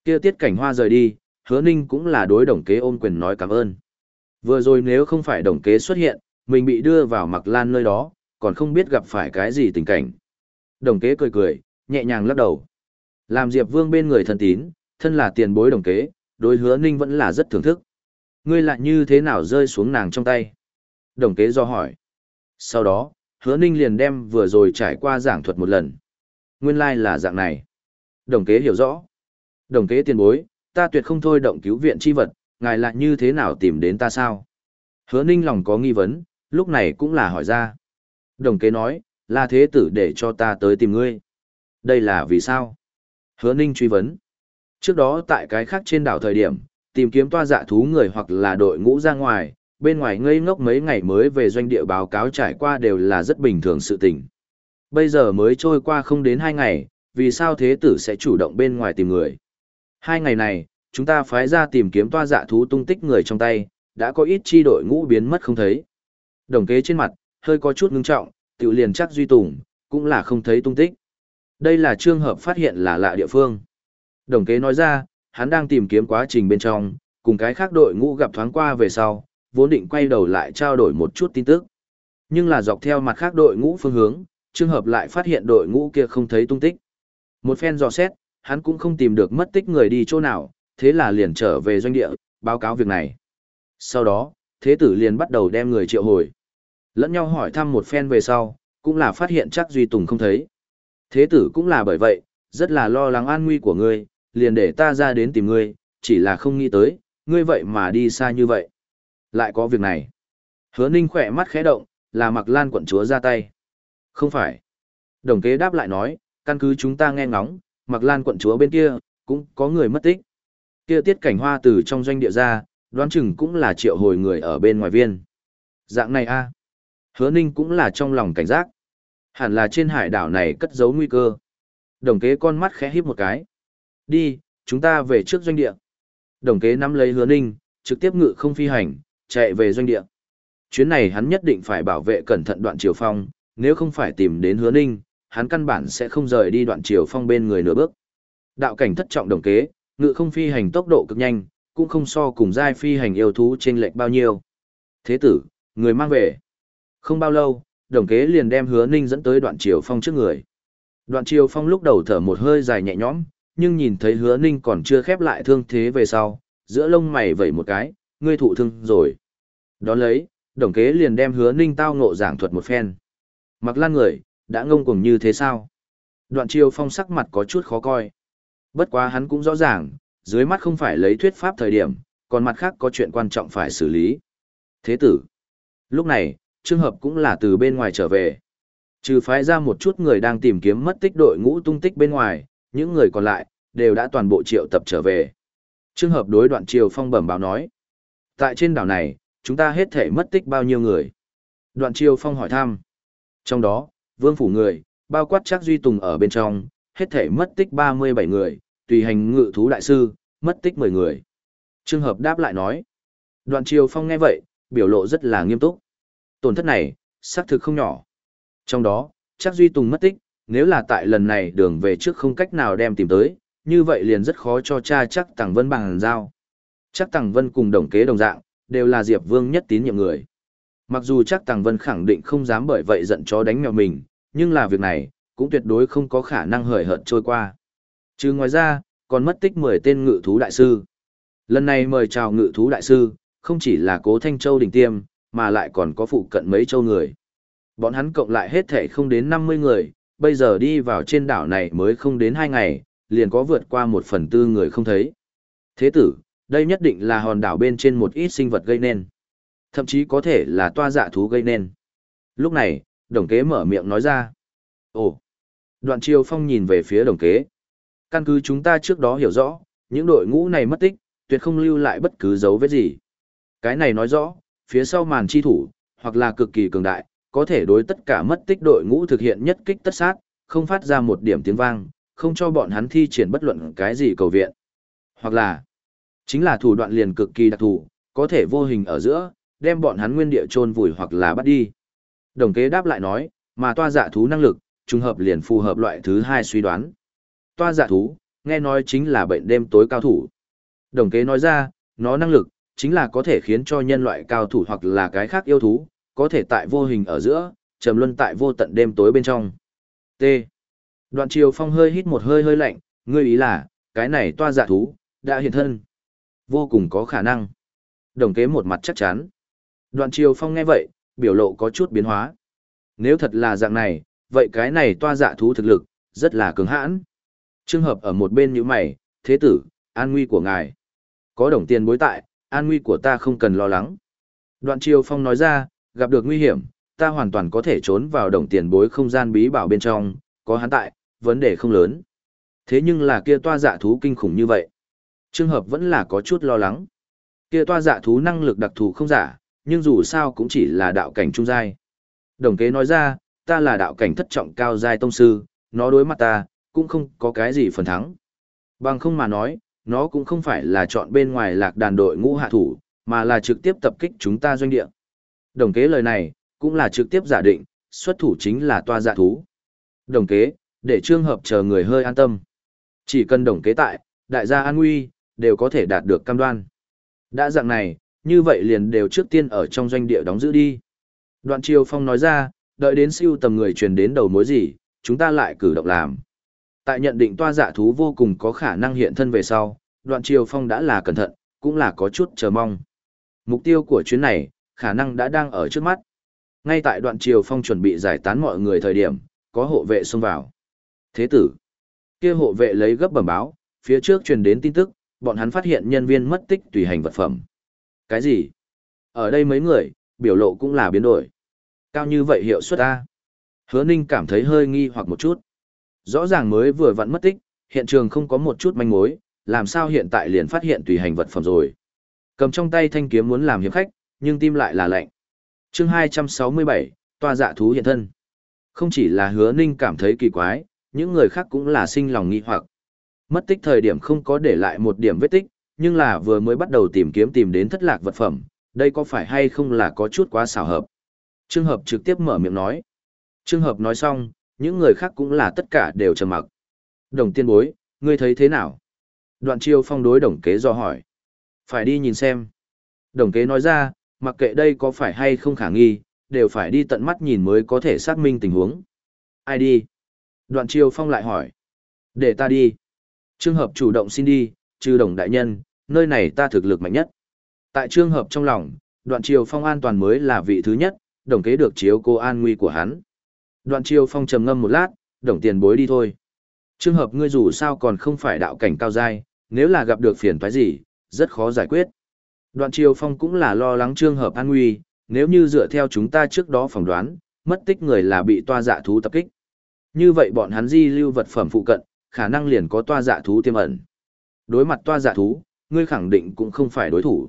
Kia tiết cảnh hoa rời đi, hứa ninh cũng là đối đồng kế ôm quyền nói cảm ơn. Vừa rồi nếu không phải đồng kế xuất hiện, mình bị đưa vào mặc lan nơi đó, còn không biết gặp phải cái gì tình cảnh. Đồng kế cười cười, nhẹ nhàng lắc đầu. Làm Diệp Vương bên người thân tín, thân là tiền bối đồng kế, đối hứa ninh vẫn là rất thưởng thức. Ngươi lại như thế nào rơi xuống nàng trong tay? Đồng kế do hỏi. Sau đó, hứa ninh liền đem vừa rồi trải qua giảng thuật một lần. Nguyên lai like là dạng này. Đồng kế hiểu rõ. Đồng kế tiền bối, ta tuyệt không thôi động cứu viện chi vật, ngài lại như thế nào tìm đến ta sao? Hứa ninh lòng có nghi vấn, lúc này cũng là hỏi ra. Đồng kế nói, là thế tử để cho ta tới tìm ngươi. Đây là vì sao? Hứa ninh truy vấn. Trước đó tại cái khác trên đảo thời điểm, tìm kiếm toa dạ thú người hoặc là đội ngũ ra ngoài, bên ngoài ngây ngốc mấy ngày mới về doanh địa báo cáo trải qua đều là rất bình thường sự tình. Bây giờ mới trôi qua không đến hai ngày, vì sao thế tử sẽ chủ động bên ngoài tìm người? Hai ngày này, chúng ta phái ra tìm kiếm toa dạ thú tung tích người trong tay, đã có ít chi đội ngũ biến mất không thấy. Đồng kế trên mặt, hơi có chút ngưng trọng, tự liền chắc Duy Tùng, cũng là không thấy tung tích. Đây là trường hợp phát hiện là lạ địa phương. Đồng kế nói ra, hắn đang tìm kiếm quá trình bên trong, cùng cái khác đội ngũ gặp thoáng qua về sau, vốn định quay đầu lại trao đổi một chút tin tức. Nhưng là dọc theo mặt khác đội ngũ phương hướng, trường hợp lại phát hiện đội ngũ kia không thấy tung tích. Một phen dò xét, hắn cũng không tìm được mất tích người đi chỗ nào, thế là liền trở về doanh địa, báo cáo việc này. Sau đó, thế tử liền bắt đầu đem người triệu hồi. Lẫn nhau hỏi thăm một phen về sau, cũng là phát hiện chắc Duy Tùng không thấy. Thế tử cũng là bởi vậy, rất là lo lắng an nguy của ngươi, liền để ta ra đến tìm ngươi, chỉ là không nghĩ tới, ngươi vậy mà đi xa như vậy. Lại có việc này. Hứa ninh khỏe mắt khẽ động, là mặc lan quận chúa ra tay. Không phải. Đồng kế đáp lại nói, căn cứ chúng ta nghe ngóng, mặc lan quận chúa bên kia, cũng có người mất tích. Kia tiết cảnh hoa từ trong doanh địa ra, đoán chừng cũng là triệu hồi người ở bên ngoài viên. Dạng này a Hứa ninh cũng là trong lòng cảnh giác. Hẳn là trên hải đảo này cất giấu nguy cơ. Đồng kế con mắt khẽ híp một cái. Đi, chúng ta về trước doanh địa. Đồng kế nắm lấy hứa ninh, trực tiếp ngự không phi hành, chạy về doanh địa. Chuyến này hắn nhất định phải bảo vệ cẩn thận đoạn triều phong, nếu không phải tìm đến hứa ninh, hắn căn bản sẽ không rời đi đoạn triều phong bên người nửa bước. Đạo cảnh thất trọng đồng kế, ngự không phi hành tốc độ cực nhanh, cũng không so cùng giai phi hành yêu thú trên lệch bao nhiêu. Thế tử, người mang về. Không bao lâu, đồng kế liền đem hứa ninh dẫn tới đoạn triều phong trước người. Đoạn triều phong lúc đầu thở một hơi dài nhẹ nhõm, nhưng nhìn thấy hứa ninh còn chưa khép lại thương thế về sau, giữa lông mày vẩy một cái, ngươi thụ thương rồi. Đón lấy, đồng kế liền đem hứa ninh tao ngộ giảng thuật một phen. Mặc lan người, đã ngông cuồng như thế sao? Đoạn triều phong sắc mặt có chút khó coi. Bất quá hắn cũng rõ ràng, dưới mắt không phải lấy thuyết pháp thời điểm, còn mặt khác có chuyện quan trọng phải xử lý. Thế tử. Lúc này, trường hợp cũng là từ bên ngoài trở về. Trừ phái ra một chút người đang tìm kiếm mất tích đội ngũ tung tích bên ngoài, những người còn lại, đều đã toàn bộ triệu tập trở về. Trường hợp đối đoạn triều phong bẩm báo nói. Tại trên đảo này, chúng ta hết thể mất tích bao nhiêu người? Đoạn triều phong hỏi thăm. Trong đó, vương phủ người, bao quát chắc duy tùng ở bên trong, hết thể mất tích 37 người, tùy hành ngự thú đại sư, mất tích 10 người. Trường hợp đáp lại nói. Đoạn Triều Phong nghe vậy, biểu lộ rất là nghiêm túc. Tổn thất này, xác thực không nhỏ. Trong đó, chắc Duy Tùng mất tích, nếu là tại lần này đường về trước không cách nào đem tìm tới, như vậy liền rất khó cho cha chắc Tằng Vân bằng giao. Chắc Tằng Vân cùng đồng kế đồng dạng, đều là Diệp Vương nhất tín nhiệm người. Mặc dù chắc Tằng Vân khẳng định không dám bởi vậy giận chó đánh mèo mình, nhưng là việc này, cũng tuyệt đối không có khả năng hời hợt trôi qua. Chứ ngoài ra, còn mất tích 10 tên ngự thú đại sư. Lần này mời chào ngự thú đại sư, không chỉ là cố Thanh Châu đỉnh tiêm, mà lại còn có phụ cận mấy châu người. Bọn hắn cộng lại hết thể không đến 50 người, bây giờ đi vào trên đảo này mới không đến 2 ngày, liền có vượt qua một phần tư người không thấy. Thế tử, đây nhất định là hòn đảo bên trên một ít sinh vật gây nên. Thậm chí có thể là toa dạ thú gây nên. Lúc này, đồng kế mở miệng nói ra. Ồ! Đoạn triều phong nhìn về phía đồng kế. Căn cứ chúng ta trước đó hiểu rõ, những đội ngũ này mất tích, tuyệt không lưu lại bất cứ dấu vết gì. Cái này nói rõ, phía sau màn chi thủ, hoặc là cực kỳ cường đại, có thể đối tất cả mất tích đội ngũ thực hiện nhất kích tất sát, không phát ra một điểm tiếng vang, không cho bọn hắn thi triển bất luận cái gì cầu viện. Hoặc là, chính là thủ đoạn liền cực kỳ đặc thù, có thể vô hình ở giữa, đem bọn hắn nguyên địa chôn vùi hoặc là bắt đi. Đồng kế đáp lại nói, mà toa dạ thú năng lực, trùng hợp liền phù hợp loại thứ hai suy đoán. Toa dạ thú, nghe nói chính là bệnh đêm tối cao thủ. Đồng kế nói ra, nó năng lực, chính là có thể khiến cho nhân loại cao thủ hoặc là cái khác yêu thú, có thể tại vô hình ở giữa, trầm luân tại vô tận đêm tối bên trong. T. Đoạn triều phong hơi hít một hơi hơi lạnh, ngươi ý là, cái này toa dạ thú, đã hiện thân. Vô cùng có khả năng. Đồng kế một mặt chắc chắn. Đoạn triều phong nghe vậy, biểu lộ có chút biến hóa. Nếu thật là dạng này, vậy cái này toa dạ thú thực lực, rất là cứng hãn. Trường hợp ở một bên như mày, thế tử, an nguy của ngài. Có đồng tiền bối tại, an nguy của ta không cần lo lắng. Đoạn triều phong nói ra, gặp được nguy hiểm, ta hoàn toàn có thể trốn vào đồng tiền bối không gian bí bảo bên trong, có hắn tại, vấn đề không lớn. Thế nhưng là kia toa dạ thú kinh khủng như vậy. Trường hợp vẫn là có chút lo lắng. Kia toa dạ thú năng lực đặc thù không giả, nhưng dù sao cũng chỉ là đạo cảnh trung giai. Đồng kế nói ra, ta là đạo cảnh thất trọng cao giai tông sư, nó đối mặt ta, cũng không có cái gì phần thắng. Bằng không mà nói, nó cũng không phải là chọn bên ngoài lạc đàn đội ngũ hạ thủ, mà là trực tiếp tập kích chúng ta doanh địa. Đồng kế lời này, cũng là trực tiếp giả định, xuất thủ chính là toa dạ thú. Đồng kế, để trường hợp chờ người hơi an tâm. Chỉ cần đồng kế tại, đại gia an nguy, đều có thể đạt được cam đoan. Đã dạng này, như vậy liền đều trước tiên ở trong doanh địa đóng giữ đi. Đoạn Triều Phong nói ra, đợi đến siêu tầm người truyền đến đầu mối gì, chúng ta lại cử động làm. Tại nhận định toa dạ thú vô cùng có khả năng hiện thân về sau, đoạn Triều Phong đã là cẩn thận, cũng là có chút chờ mong. Mục tiêu của chuyến này, khả năng đã đang ở trước mắt. Ngay tại đoạn Triều Phong chuẩn bị giải tán mọi người thời điểm, có hộ vệ xông vào. Thế tử, kia hộ vệ lấy gấp bẩm báo, phía trước truyền đến tin tức, bọn hắn phát hiện nhân viên mất tích tùy hành vật phẩm. Cái gì? Ở đây mấy người, biểu lộ cũng là biến đổi. Cao như vậy hiệu suất A. Hứa Ninh cảm thấy hơi nghi hoặc một chút. Rõ ràng mới vừa vặn mất tích, hiện trường không có một chút manh mối, làm sao hiện tại liền phát hiện tùy hành vật phẩm rồi. Cầm trong tay thanh kiếm muốn làm hiệp khách, nhưng tim lại là lạnh. chương 267, toa dạ thú hiện thân. Không chỉ là hứa ninh cảm thấy kỳ quái, những người khác cũng là sinh lòng nghi hoặc. Mất tích thời điểm không có để lại một điểm vết tích, nhưng là vừa mới bắt đầu tìm kiếm tìm đến thất lạc vật phẩm, đây có phải hay không là có chút quá xảo hợp. Trường hợp trực tiếp mở miệng nói. Trường hợp nói xong, những người khác cũng là tất cả đều trầm mặc. Đồng tiên bối, ngươi thấy thế nào? Đoạn chiêu phong đối đồng kế do hỏi. Phải đi nhìn xem. Đồng kế nói ra, mặc kệ đây có phải hay không khả nghi, đều phải đi tận mắt nhìn mới có thể xác minh tình huống. Ai đi? Đoạn chiêu phong lại hỏi. Để ta đi. Trường hợp chủ động xin đi, trừ đồng đại nhân, nơi này ta thực lực mạnh nhất. Tại trường hợp trong lòng, đoạn triều phong an toàn mới là vị thứ nhất, đồng kế được chiếu cô an nguy của hắn. Đoạn Chiêu phong trầm ngâm một lát, đồng tiền bối đi thôi. Trường hợp ngươi dù sao còn không phải đạo cảnh cao giai, nếu là gặp được phiền toái gì, rất khó giải quyết. Đoạn Chiêu phong cũng là lo lắng trường hợp an nguy, nếu như dựa theo chúng ta trước đó phỏng đoán, mất tích người là bị toa dạ thú tập kích. Như vậy bọn hắn di lưu vật phẩm phụ cận, khả năng liền có toa dạ thú tiềm ẩn. Đối mặt toa dạ thú, ngươi khẳng định cũng không phải đối thủ.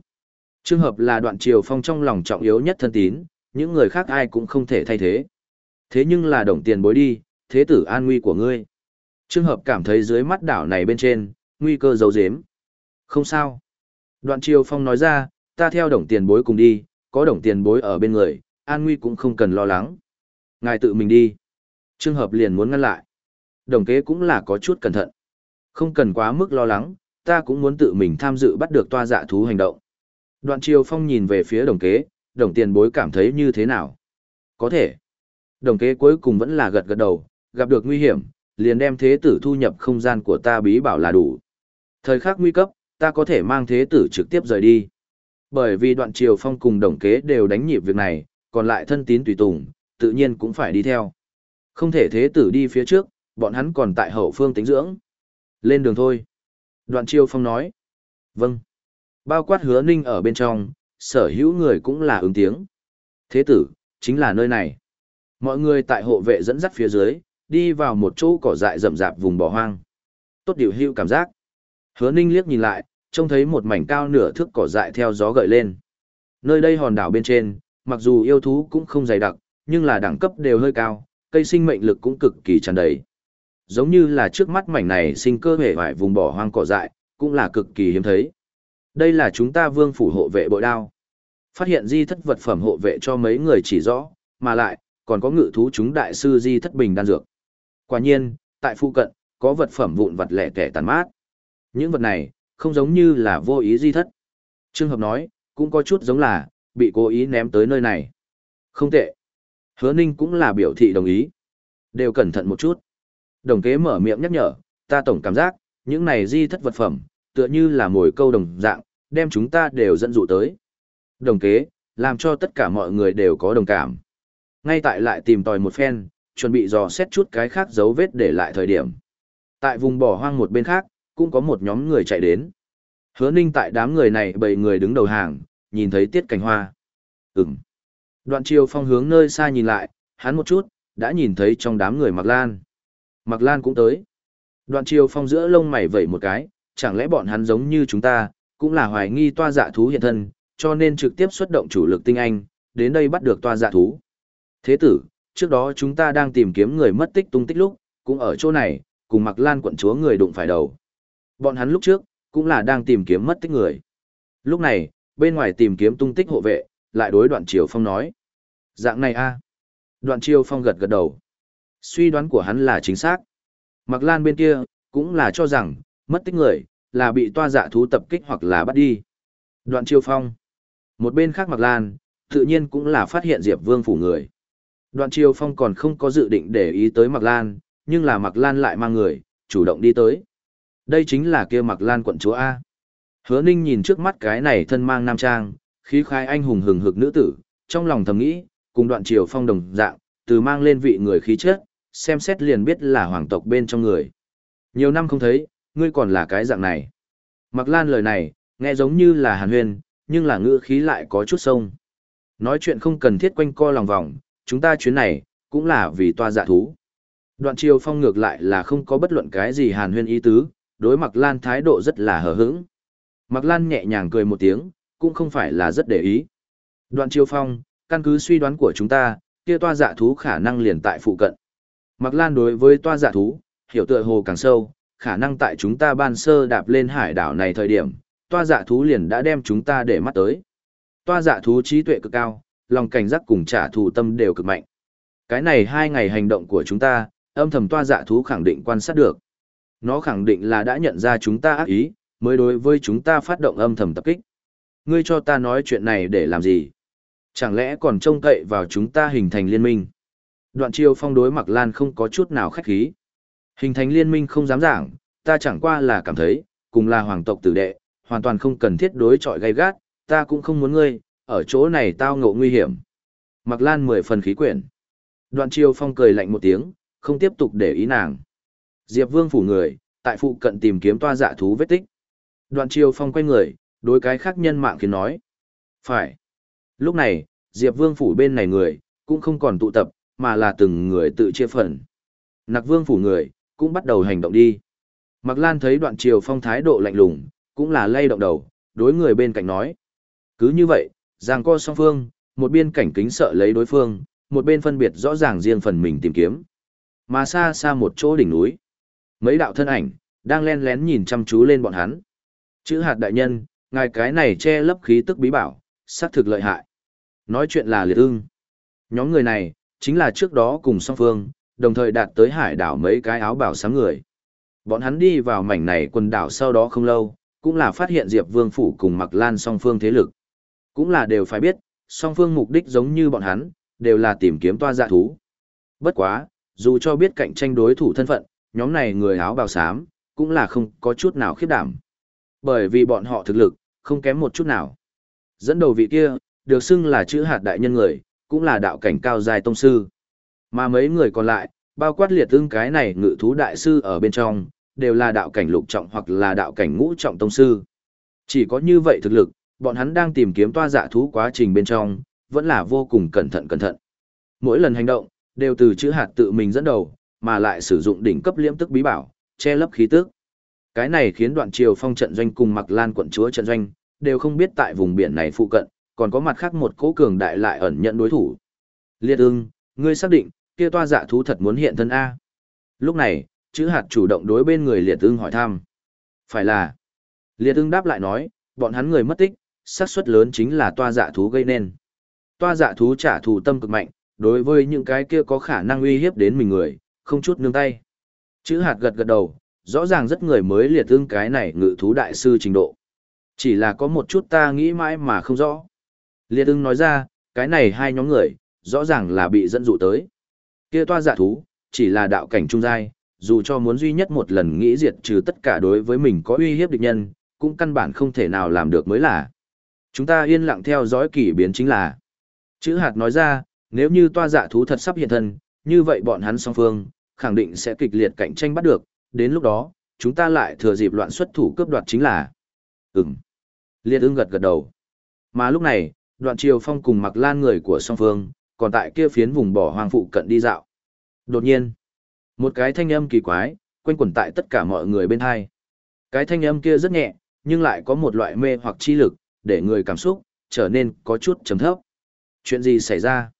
Trường hợp là đoạn triều phong trong lòng trọng yếu nhất thân tín, những người khác ai cũng không thể thay thế. Thế nhưng là đồng tiền bối đi, thế tử an nguy của ngươi. Trường hợp cảm thấy dưới mắt đảo này bên trên, nguy cơ giấu dếm. Không sao. Đoạn triều phong nói ra, ta theo đồng tiền bối cùng đi, có đồng tiền bối ở bên người, an nguy cũng không cần lo lắng. Ngài tự mình đi. Trường hợp liền muốn ngăn lại. Đồng kế cũng là có chút cẩn thận. Không cần quá mức lo lắng, ta cũng muốn tự mình tham dự bắt được toa dạ thú hành động. Đoạn triều phong nhìn về phía đồng kế, đồng tiền bối cảm thấy như thế nào? Có thể. Đồng kế cuối cùng vẫn là gật gật đầu, gặp được nguy hiểm, liền đem thế tử thu nhập không gian của ta bí bảo là đủ. Thời khắc nguy cấp, ta có thể mang thế tử trực tiếp rời đi. Bởi vì đoạn triều phong cùng đồng kế đều đánh nhịp việc này, còn lại thân tín tùy tùng, tự nhiên cũng phải đi theo. Không thể thế tử đi phía trước, bọn hắn còn tại hậu phương tính dưỡng. Lên đường thôi. Đoạn triều phong nói. Vâng. Bao quát hứa ninh ở bên trong, sở hữu người cũng là ứng tiếng. Thế tử, chính là nơi này. Mọi người tại hộ vệ dẫn dắt phía dưới, đi vào một chỗ cỏ dại rậm rạp vùng bỏ hoang. Tốt điều hưu cảm giác. Hứa ninh liếc nhìn lại, trông thấy một mảnh cao nửa thước cỏ dại theo gió gợi lên. Nơi đây hòn đảo bên trên, mặc dù yêu thú cũng không dày đặc, nhưng là đẳng cấp đều hơi cao, cây sinh mệnh lực cũng cực kỳ tràn đầy. Giống như là trước mắt mảnh này sinh cơ hệ vải vùng bỏ hoang cỏ dại, cũng là cực kỳ hiếm thấy. Đây là chúng ta vương phủ hộ vệ bội đao. Phát hiện di thất vật phẩm hộ vệ cho mấy người chỉ rõ, mà lại, còn có ngự thú chúng đại sư di thất bình đan dược. Quả nhiên, tại phụ cận, có vật phẩm vụn vật lẻ tẻ tàn mát. Những vật này, không giống như là vô ý di thất. Trương Hợp nói, cũng có chút giống là, bị cố ý ném tới nơi này. Không tệ. Hứa Ninh cũng là biểu thị đồng ý. Đều cẩn thận một chút. Đồng kế mở miệng nhắc nhở, ta tổng cảm giác, những này di thất vật phẩm, tựa như là mồi câu đồng dạng, đem chúng ta đều dẫn dụ tới. Đồng kế, làm cho tất cả mọi người đều có đồng cảm. Ngay tại lại tìm tòi một phen, chuẩn bị dò xét chút cái khác dấu vết để lại thời điểm. Tại vùng bỏ hoang một bên khác, cũng có một nhóm người chạy đến. Hứa ninh tại đám người này bảy người đứng đầu hàng, nhìn thấy tiết cảnh hoa. Ừm. Đoạn chiều phong hướng nơi xa nhìn lại, hắn một chút, đã nhìn thấy trong đám người Mạc Lan. Mạc Lan cũng tới. Đoạn chiều phong giữa lông mày vẩy một cái, chẳng lẽ bọn hắn giống như chúng ta, cũng là hoài nghi toa dạ thú hiện thân, cho nên trực tiếp xuất động chủ lực tinh anh, đến đây bắt được toa dạ thú. Thế tử, trước đó chúng ta đang tìm kiếm người mất tích tung tích lúc, cũng ở chỗ này, cùng Mạc Lan quận chúa người đụng phải đầu. Bọn hắn lúc trước, cũng là đang tìm kiếm mất tích người. Lúc này, bên ngoài tìm kiếm tung tích hộ vệ, lại đối đoạn triều phong nói. Dạng này a Đoạn triều phong gật gật đầu. Suy đoán của hắn là chính xác. Mạc Lan bên kia, cũng là cho rằng, mất tích người, là bị toa dạ thú tập kích hoặc là bắt đi. Đoạn triều phong. Một bên khác Mạc Lan, tự nhiên cũng là phát hiện Diệp Vương phủ người. Đoạn triều phong còn không có dự định để ý tới Mạc Lan, nhưng là Mạc Lan lại mang người, chủ động đi tới. Đây chính là kia Mạc Lan quận chúa A. Hứa Ninh nhìn trước mắt cái này thân mang nam trang, khí khai anh hùng hừng hực nữ tử, trong lòng thầm nghĩ, cùng đoạn triều phong đồng dạng, từ mang lên vị người khí chất, xem xét liền biết là hoàng tộc bên trong người. Nhiều năm không thấy, ngươi còn là cái dạng này. Mạc Lan lời này, nghe giống như là hàn Huyền, nhưng là ngữ khí lại có chút sông. Nói chuyện không cần thiết quanh co lòng vòng, chúng ta chuyến này, cũng là vì toa dạ thú. Đoạn triều phong ngược lại là không có bất luận cái gì hàn huyên ý tứ, đối Mạc Lan thái độ rất là hờ hững. Mạc Lan nhẹ nhàng cười một tiếng, cũng không phải là rất để ý. Đoạn triều phong, căn cứ suy đoán của chúng ta, kia toa dạ thú khả năng liền tại phụ cận. Mạc Lan đối với toa dạ thú, hiểu tựa hồ càng sâu, khả năng tại chúng ta ban sơ đạp lên hải đảo này thời điểm, toa dạ thú liền đã đem chúng ta để mắt tới. Toa dạ thú trí tuệ cực cao, lòng cảnh giác cùng trả thù tâm đều cực mạnh. Cái này hai ngày hành động của chúng ta, âm thầm toa dạ thú khẳng định quan sát được. Nó khẳng định là đã nhận ra chúng ta ác ý, mới đối với chúng ta phát động âm thầm tập kích. Ngươi cho ta nói chuyện này để làm gì? Chẳng lẽ còn trông cậy vào chúng ta hình thành liên minh? Đoạn chiêu phong đối mặc lan không có chút nào khách khí. Hình thành liên minh không dám giảng, ta chẳng qua là cảm thấy, cùng là hoàng tộc tử đệ, hoàn toàn không cần thiết đối chọi gay gắt, ta cũng không muốn ngươi, ở chỗ này tao ngộ nguy hiểm. Mặc lan mười phần khí quyển. Đoạn chiêu phong cười lạnh một tiếng, không tiếp tục để ý nàng. Diệp Vương phủ người, tại phụ cận tìm kiếm toa dạ thú vết tích. Đoạn chiêu phong quay người, đối cái khác nhân mạng khiến nói. Phải. Lúc này, Diệp Vương phủ bên này người, cũng không còn tụ tập, mà là từng người tự chia phần. Nặc Vương phủ người, cũng bắt đầu hành động đi. Mạc Lan thấy đoạn chiều phong thái độ lạnh lùng, cũng là lay động đầu, đối người bên cạnh nói. Cứ như vậy, giang co song phương, một bên cảnh kính sợ lấy đối phương, một bên phân biệt rõ ràng riêng phần mình tìm kiếm. Mà xa xa một chỗ đỉnh núi, mấy đạo thân ảnh, đang len lén nhìn chăm chú lên bọn hắn. Chữ hạt đại nhân, ngài cái này che lấp khí tức bí bảo, xác thực lợi hại. Nói chuyện là liệt ưng. Nhóm người này, chính là trước đó cùng song phương, đồng thời đạt tới hải đảo mấy cái áo bảo sáng người. Bọn hắn đi vào mảnh này quần đảo sau đó không lâu, cũng là phát hiện Diệp Vương Phủ cùng Mặc Lan song phương thế lực. Cũng là đều phải biết, song phương mục đích giống như bọn hắn, đều là tìm kiếm toa dạ thú. Bất quá, dù cho biết cạnh tranh đối thủ thân phận, nhóm này người áo bào xám, cũng là không có chút nào khiếp đảm. Bởi vì bọn họ thực lực, không kém một chút nào. Dẫn đầu vị kia, được xưng là chữ hạt đại nhân người, cũng là đạo cảnh cao dài tông sư. Mà mấy người còn lại, bao quát liệt ưng cái này ngự thú đại sư ở bên trong, đều là đạo cảnh lục trọng hoặc là đạo cảnh ngũ trọng tông sư. Chỉ có như vậy thực lực, bọn hắn đang tìm kiếm toa dạ thú quá trình bên trong, vẫn là vô cùng cẩn thận cẩn thận. Mỗi lần hành động, đều từ chữ hạt tự mình dẫn đầu, mà lại sử dụng đỉnh cấp liễm tức bí bảo, che lấp khí tức. Cái này khiến đoạn triều phong trận doanh cùng mặc lan quận chúa trận doanh, đều không biết tại vùng biển này phụ cận, còn có mặt khác một cố cường đại lại ẩn nhận đối thủ. Liệt ưng, ngươi xác định, kia toa dạ thú thật muốn hiện thân A. Lúc này, chữ hạt chủ động đối bên người liệt ưng hỏi thăm. Phải là. Liệt ưng đáp lại nói, bọn hắn người mất tích, xác suất lớn chính là toa dạ thú gây nên. Toa dạ thú trả thù tâm cực mạnh, đối với những cái kia có khả năng uy hiếp đến mình người, không chút nương tay. Chữ hạt gật gật đầu, rõ ràng rất người mới liệt ưng cái này ngự thú đại sư trình độ. Chỉ là có một chút ta nghĩ mãi mà không rõ. Liệt ưng nói ra, cái này hai nhóm người, rõ ràng là bị dẫn dụ tới. Kia toa dạ thú, chỉ là đạo cảnh trung giai, dù cho muốn duy nhất một lần nghĩ diệt trừ tất cả đối với mình có uy hiếp địch nhân, cũng căn bản không thể nào làm được mới là. Chúng ta yên lặng theo dõi kỷ biến chính là. Chữ hạt nói ra, nếu như toa dạ thú thật sắp hiện thân, như vậy bọn hắn song phương, khẳng định sẽ kịch liệt cạnh tranh bắt được, đến lúc đó, chúng ta lại thừa dịp loạn xuất thủ cướp đoạt chính là. Ừm. Liệt ưng gật gật đầu. Mà lúc này, đoạn triều phong cùng mặc lan người của song phương, còn tại kia phiến vùng bỏ hoang phụ cận đi dạo. Đột nhiên, một cái thanh âm kỳ quái, quanh quẩn tại tất cả mọi người bên hai. Cái thanh âm kia rất nhẹ, nhưng lại có một loại mê hoặc chi lực, để người cảm xúc, trở nên có chút trầm thấp. Chuyện gì xảy ra?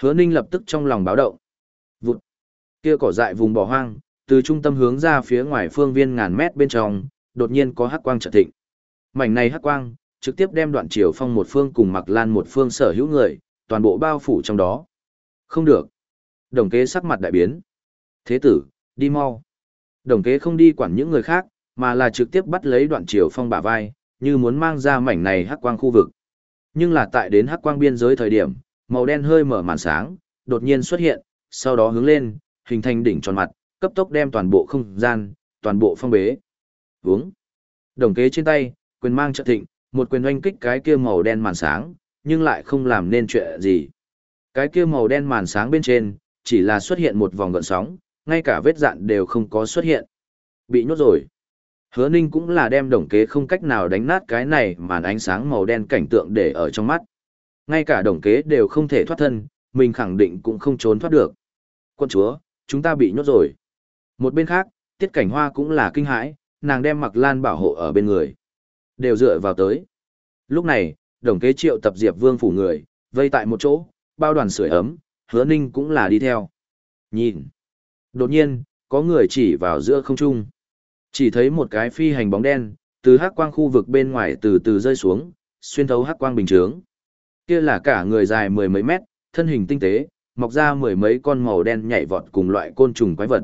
Hứa ninh lập tức trong lòng báo động. Vụt! Kia cỏ dại vùng bỏ hoang, từ trung tâm hướng ra phía ngoài phương viên ngàn mét bên trong, đột nhiên có hắc quang chợt thịnh. Mảnh này hắc quang, trực tiếp đem đoạn chiều phong một phương cùng mặc lan một phương sở hữu người, toàn bộ bao phủ trong đó. Không được. Đồng kế sắc mặt đại biến. Thế tử, đi mau. Đồng kế không đi quản những người khác, mà là trực tiếp bắt lấy đoạn chiều phong bả vai, như muốn mang ra mảnh này hắc quang khu vực. Nhưng là tại đến hắc quang biên giới thời điểm, màu đen hơi mở màn sáng, đột nhiên xuất hiện, sau đó hướng lên, hình thành đỉnh tròn mặt, cấp tốc đem toàn bộ không gian, toàn bộ phong bế. Vướng. Đồng kế trên tay, quyền mang trợ thịnh, một quyền oanh kích cái kia màu đen màn sáng, nhưng lại không làm nên chuyện gì. Cái kia màu đen màn sáng bên trên, chỉ là xuất hiện một vòng gợn sóng, ngay cả vết dạn đều không có xuất hiện. Bị nhốt rồi. Hứa Ninh cũng là đem đồng kế không cách nào đánh nát cái này màn ánh sáng màu đen cảnh tượng để ở trong mắt. Ngay cả đồng kế đều không thể thoát thân, mình khẳng định cũng không trốn thoát được. Quân chúa, chúng ta bị nhốt rồi. Một bên khác, tiết cảnh hoa cũng là kinh hãi, nàng đem mặc lan bảo hộ ở bên người. Đều dựa vào tới. Lúc này, đồng kế triệu tập diệp vương phủ người, vây tại một chỗ, bao đoàn sưởi ấm, hứa ninh cũng là đi theo. Nhìn. Đột nhiên, có người chỉ vào giữa không trung. Chỉ thấy một cái phi hành bóng đen, từ hắc quang khu vực bên ngoài từ từ rơi xuống, xuyên thấu hắc quang bình chướng. Kia là cả người dài mười mấy mét, thân hình tinh tế, mọc ra mười mấy con màu đen nhảy vọt cùng loại côn trùng quái vật.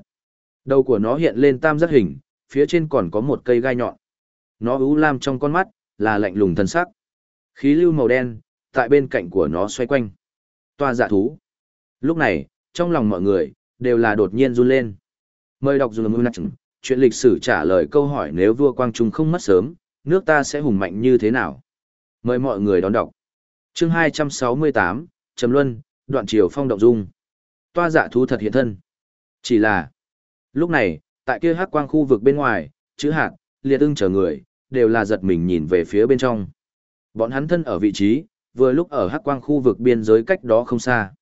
Đầu của nó hiện lên tam giác hình, phía trên còn có một cây gai nhọn. Nó ú lam trong con mắt, là lạnh lùng thân sắc. Khí lưu màu đen, tại bên cạnh của nó xoay quanh. Toa dạ thú. Lúc này, trong lòng mọi người, đều là đột nhiên run lên. Mời đọc dùng nặng chuyện lịch sử trả lời câu hỏi nếu vua Quang Trung không mất sớm, nước ta sẽ hùng mạnh như thế nào? Mời mọi người đón đọc. Chương 268, Trầm Luân, đoạn triều phong động dung. Toa dạ thú thật hiện thân. Chỉ là, lúc này, tại kia hắc quang khu vực bên ngoài, chữ hạt, liệt ưng chờ người, đều là giật mình nhìn về phía bên trong. Bọn hắn thân ở vị trí, vừa lúc ở hắc quang khu vực biên giới cách đó không xa.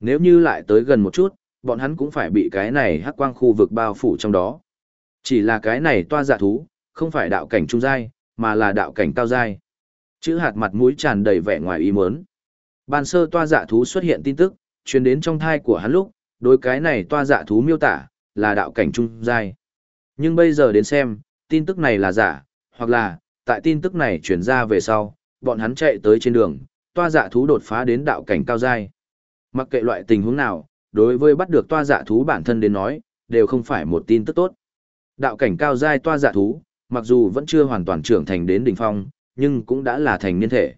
Nếu như lại tới gần một chút, bọn hắn cũng phải bị cái này hắc quang khu vực bao phủ trong đó. Chỉ là cái này toa dạ thú, không phải đạo cảnh trung giai, mà là đạo cảnh cao giai. Chữ hạt mặt mũi tràn đầy vẻ ngoài ý muốn. Ban sơ toa dạ thú xuất hiện tin tức, truyền đến trong thai của hắn lúc, đối cái này toa dạ thú miêu tả, là đạo cảnh trung giai. Nhưng bây giờ đến xem, tin tức này là giả, hoặc là, tại tin tức này truyền ra về sau, bọn hắn chạy tới trên đường, toa dạ thú đột phá đến đạo cảnh cao giai. Mặc kệ loại tình huống nào, đối với bắt được toa dạ thú bản thân đến nói, đều không phải một tin tức tốt. Đạo cảnh cao giai toa dạ thú, mặc dù vẫn chưa hoàn toàn trưởng thành đến đỉnh phong, nhưng cũng đã là thành niên thể.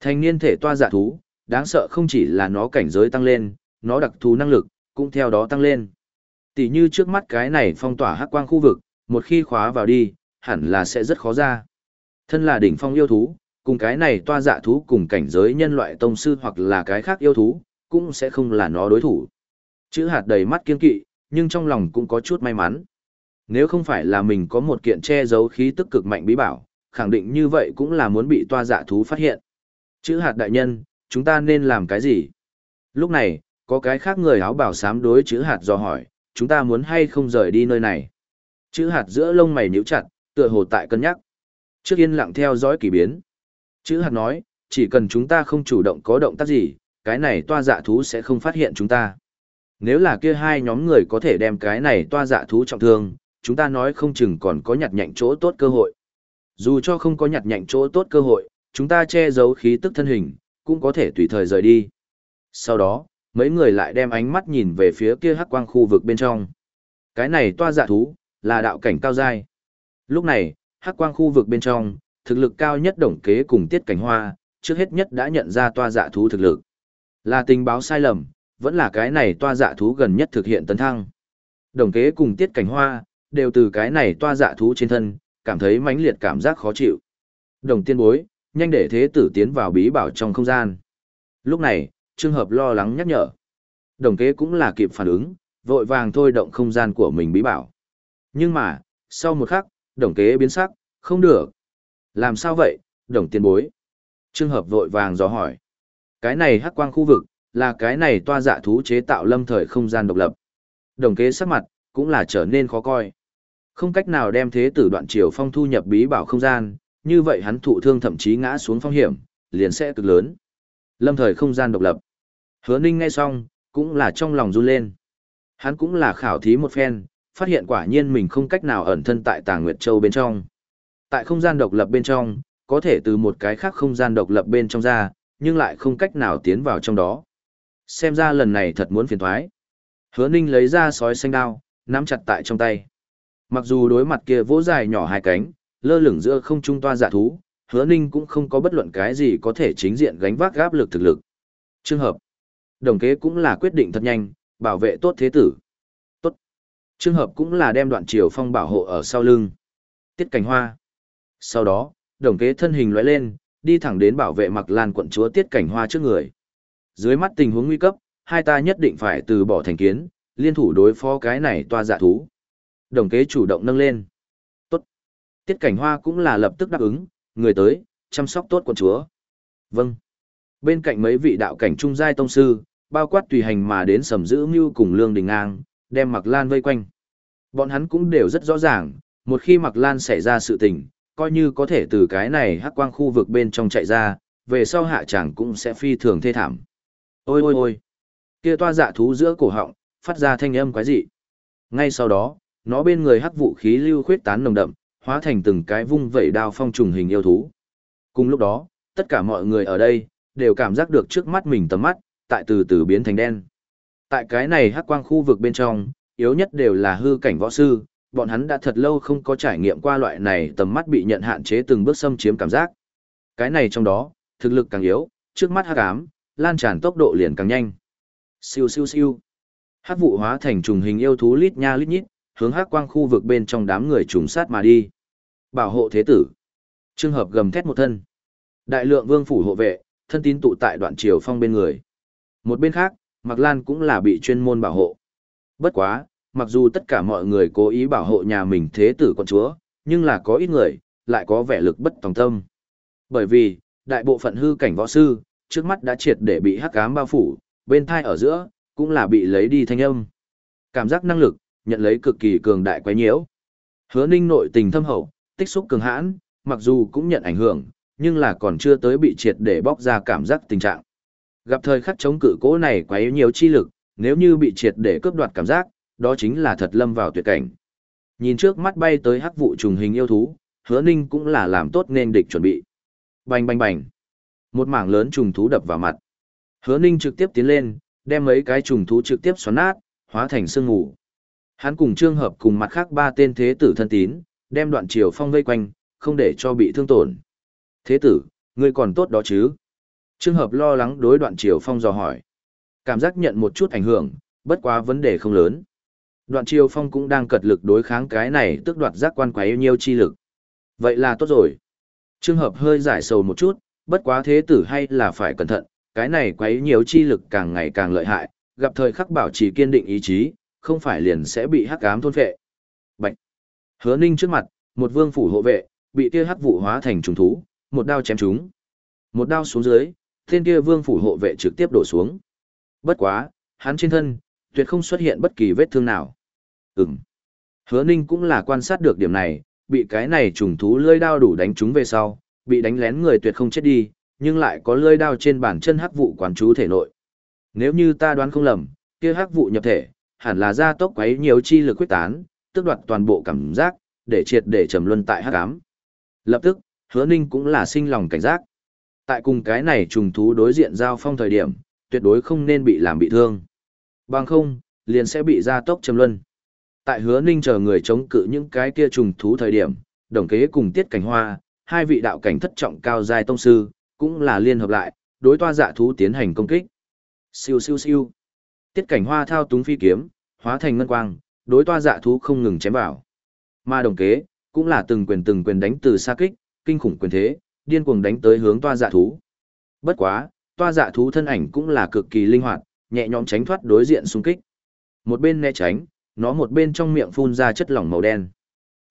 Thành niên thể toa dạ thú, đáng sợ không chỉ là nó cảnh giới tăng lên, nó đặc thù năng lực, cũng theo đó tăng lên. Tỷ như trước mắt cái này phong tỏa hắc quang khu vực, một khi khóa vào đi, hẳn là sẽ rất khó ra. Thân là đỉnh phong yêu thú, cùng cái này toa dạ thú cùng cảnh giới nhân loại tông sư hoặc là cái khác yêu thú, cũng sẽ không là nó đối thủ. Chữ hạt đầy mắt kiên kỵ, nhưng trong lòng cũng có chút may mắn. Nếu không phải là mình có một kiện che giấu khí tức cực mạnh bí bảo, khẳng định như vậy cũng là muốn bị toa dạ thú phát hiện. Chữ hạt đại nhân, chúng ta nên làm cái gì? Lúc này, có cái khác người áo bảo sám đối chữ hạt do hỏi, chúng ta muốn hay không rời đi nơi này? Chữ hạt giữa lông mày nhíu chặt, tựa hồ tại cân nhắc. Trước yên lặng theo dõi kỳ biến. Chữ hạt nói, chỉ cần chúng ta không chủ động có động tác gì, cái này toa dạ thú sẽ không phát hiện chúng ta. Nếu là kia hai nhóm người có thể đem cái này toa dạ thú trọng thương, chúng ta nói không chừng còn có nhặt nhạnh chỗ tốt cơ hội. Dù cho không có nhặt nhạnh chỗ tốt cơ hội, chúng ta che giấu khí tức thân hình, cũng có thể tùy thời rời đi. Sau đó, mấy người lại đem ánh mắt nhìn về phía kia hắc quang khu vực bên trong. Cái này toa dạ thú, là đạo cảnh cao giai. Lúc này, hắc quang khu vực bên trong, thực lực cao nhất đồng kế cùng tiết cảnh hoa, trước hết nhất đã nhận ra toa dạ thú thực lực. Là tình báo sai lầm, vẫn là cái này toa dạ thú gần nhất thực hiện tấn thăng. Đồng kế cùng tiết cảnh hoa, đều từ cái này toa dạ thú trên thân, cảm thấy mãnh liệt cảm giác khó chịu. Đồng tiên bối, nhanh để thế tử tiến vào bí bảo trong không gian. Lúc này, trường hợp lo lắng nhắc nhở. Đồng kế cũng là kịp phản ứng, vội vàng thôi động không gian của mình bí bảo. Nhưng mà, sau một khắc, đồng kế biến sắc, không được. Làm sao vậy, đồng tiên bối? Trường hợp vội vàng dò hỏi. Cái này hắc quang khu vực, là cái này toa dạ thú chế tạo lâm thời không gian độc lập. Đồng kế sắc mặt, cũng là trở nên khó coi. Không cách nào đem thế tử đoạn triều phong thu nhập bí bảo không gian, như vậy hắn thụ thương thậm chí ngã xuống phong hiểm, liền sẽ cực lớn. Lâm thời không gian độc lập. Hứa ninh nghe xong, cũng là trong lòng run lên. Hắn cũng là khảo thí một phen, phát hiện quả nhiên mình không cách nào ẩn thân tại tàng Nguyệt Châu bên trong. Tại không gian độc lập bên trong, có thể từ một cái khác không gian độc lập bên trong ra, nhưng lại không cách nào tiến vào trong đó. Xem ra lần này thật muốn phiền thoái. Hứa ninh lấy ra sói xanh đao, nắm chặt tại trong tay. Mặc dù đối mặt kia vỗ dài nhỏ hai cánh, lơ lửng giữa không trung toa giả thú, hứa ninh cũng không có bất luận cái gì có thể chính diện gánh vác áp lực thực lực. Trường hợp, đồng kế cũng là quyết định thật nhanh, bảo vệ tốt thế tử. Tốt. Trường hợp cũng là đem đoạn triều phong bảo hộ ở sau lưng. Tiết cảnh hoa. Sau đó, đồng kế thân hình lóe lên, đi thẳng đến bảo vệ mặc lan quận chúa tiết cảnh hoa trước người. Dưới mắt tình huống nguy cấp, hai ta nhất định phải từ bỏ thành kiến, liên thủ đối phó cái này toa dạ thú. Đồng kế chủ động nâng lên. Tốt. Tiết cảnh hoa cũng là lập tức đáp ứng, người tới, chăm sóc tốt quận chúa. Vâng. Bên cạnh mấy vị đạo cảnh trung giai tông sư, bao quát tùy hành mà đến sầm giữ mưu cùng lương đình ngang, đem mặc lan vây quanh. Bọn hắn cũng đều rất rõ ràng, một khi mặc lan xảy ra sự tình, coi như có thể từ cái này hắc quang khu vực bên trong chạy ra, về sau hạ chẳng cũng sẽ phi thường thê thảm. Ôi ôi ôi! Kia toa dạ thú giữa cổ họng, phát ra thanh âm quái dị. Ngay sau đó, nó bên người hắc vũ khí lưu khuyết tán nồng đậm, hóa thành từng cái vung vẩy đao phong trùng hình yêu thú. Cùng lúc đó, tất cả mọi người ở đây, đều cảm giác được trước mắt mình tầm mắt, tại từ từ biến thành đen. Tại cái này hắc quang khu vực bên trong, yếu nhất đều là hư cảnh võ sư, bọn hắn đã thật lâu không có trải nghiệm qua loại này tầm mắt bị nhận hạn chế từng bước xâm chiếm cảm giác. Cái này trong đó, thực lực càng yếu, trước mắt hắc ám, lan tràn tốc độ liền càng nhanh. Siêu siêu siêu. Hắc vụ hóa thành trùng hình yêu thú lít nha lít nhít, hướng hắc quang khu vực bên trong đám người trùng sát mà đi. Bảo hộ thế tử. Trường hợp gầm thét một thân. Đại lượng vương phủ hộ vệ, thân tín tụ tại đoạn triều phong bên người. Một bên khác, Mạc Lan cũng là bị chuyên môn bảo hộ. Bất quá, mặc dù tất cả mọi người cố ý bảo hộ nhà mình thế tử con chúa, nhưng là có ít người, lại có vẻ lực bất tòng tâm. Bởi vì, đại bộ phận hư cảnh võ sư, trước mắt đã triệt để bị hắc ám bao phủ, bên thai ở giữa, cũng là bị lấy đi thanh âm. Cảm giác năng lực, nhận lấy cực kỳ cường đại quái nhiễu. Hứa ninh nội tình thâm hậu, tích xúc cường hãn, mặc dù cũng nhận ảnh hưởng, nhưng là còn chưa tới bị triệt để bóc ra cảm giác tình trạng. Gặp thời khắc chống cự cố này quái nhiều chi lực, nếu như bị triệt để cướp đoạt cảm giác, đó chính là thật lâm vào tuyệt cảnh. Nhìn trước mắt bay tới hắc vụ trùng hình yêu thú, hứa ninh cũng là làm tốt nên địch chuẩn bị. Bành bành bành. Một mảng lớn trùng thú đập vào mặt. Hứa ninh trực tiếp tiến lên, đem mấy cái trùng thú trực tiếp xoắn nát, hóa thành sương ngủ. Hắn cùng trương hợp cùng mặt khác ba tên thế tử thân tín, đem đoạn triều phong vây quanh, không để cho bị thương tổn. Thế tử, ngươi còn tốt đó chứ? Trương hợp lo lắng đối đoạn triều phong dò hỏi. Cảm giác nhận một chút ảnh hưởng, bất quá vấn đề không lớn. Đoạn triều phong cũng đang cật lực đối kháng cái này tức đoạt giác quan quá yêu nhiêu chi lực. Vậy là tốt rồi. Trương hợp hơi giải sầu một chút, bất quá thế tử hay là phải cẩn thận, cái này quấy nhiều chi lực càng ngày càng lợi hại, gặp thời khắc bảo trì kiên định ý chí, không phải liền sẽ bị hắc ám thôn phệ. Bạch. Hứa Ninh trước mặt, một vương phủ hộ vệ, bị kia hắc vụ hóa thành trùng thú, một đao chém chúng. Một đao xuống dưới, tên kia vương phủ hộ vệ trực tiếp đổ xuống. Bất quá, hắn trên thân, tuyệt không xuất hiện bất kỳ vết thương nào. Ừm. Hứa Ninh cũng là quan sát được điểm này, bị cái này trùng thú lơi đao đủ đánh chúng về sau, bị đánh lén người tuyệt không chết đi, nhưng lại có lơi đao trên bàn chân hắc vụ quán chú thể nội. Nếu như ta đoán không lầm, kia hắc vụ nhập thể, hẳn là gia tốc quấy nhiều chi lực quyết tán, tức đoạt toàn bộ cảm giác, để triệt để trầm luân tại hắc ám. Lập tức, Hứa Ninh cũng là sinh lòng cảnh giác. Tại cùng cái này trùng thú đối diện giao phong thời điểm, tuyệt đối không nên bị làm bị thương. Bằng không, liền sẽ bị gia tốc trầm luân. Tại Hứa Ninh chờ người chống cự những cái kia trùng thú thời điểm, đồng kế cùng Tiết Cảnh Hoa, hai vị đạo cảnh thất trọng cao giai tông sư, cũng là liên hợp lại, đối toa dạ thú tiến hành công kích. Siêu siêu siêu. Tiết cảnh hoa thao túng phi kiếm, hóa thành ngân quang, đối toa dạ thú không ngừng chém vào. Mà đồng kế, cũng là từng quyền từng quyền đánh từ xa kích, kinh khủng quyền thế, điên cuồng đánh tới hướng toa dạ thú. Bất quá, toa dạ thú thân ảnh cũng là cực kỳ linh hoạt, nhẹ nhõm tránh thoát đối diện xung kích. Một bên né tránh, nó một bên trong miệng phun ra chất lỏng màu đen.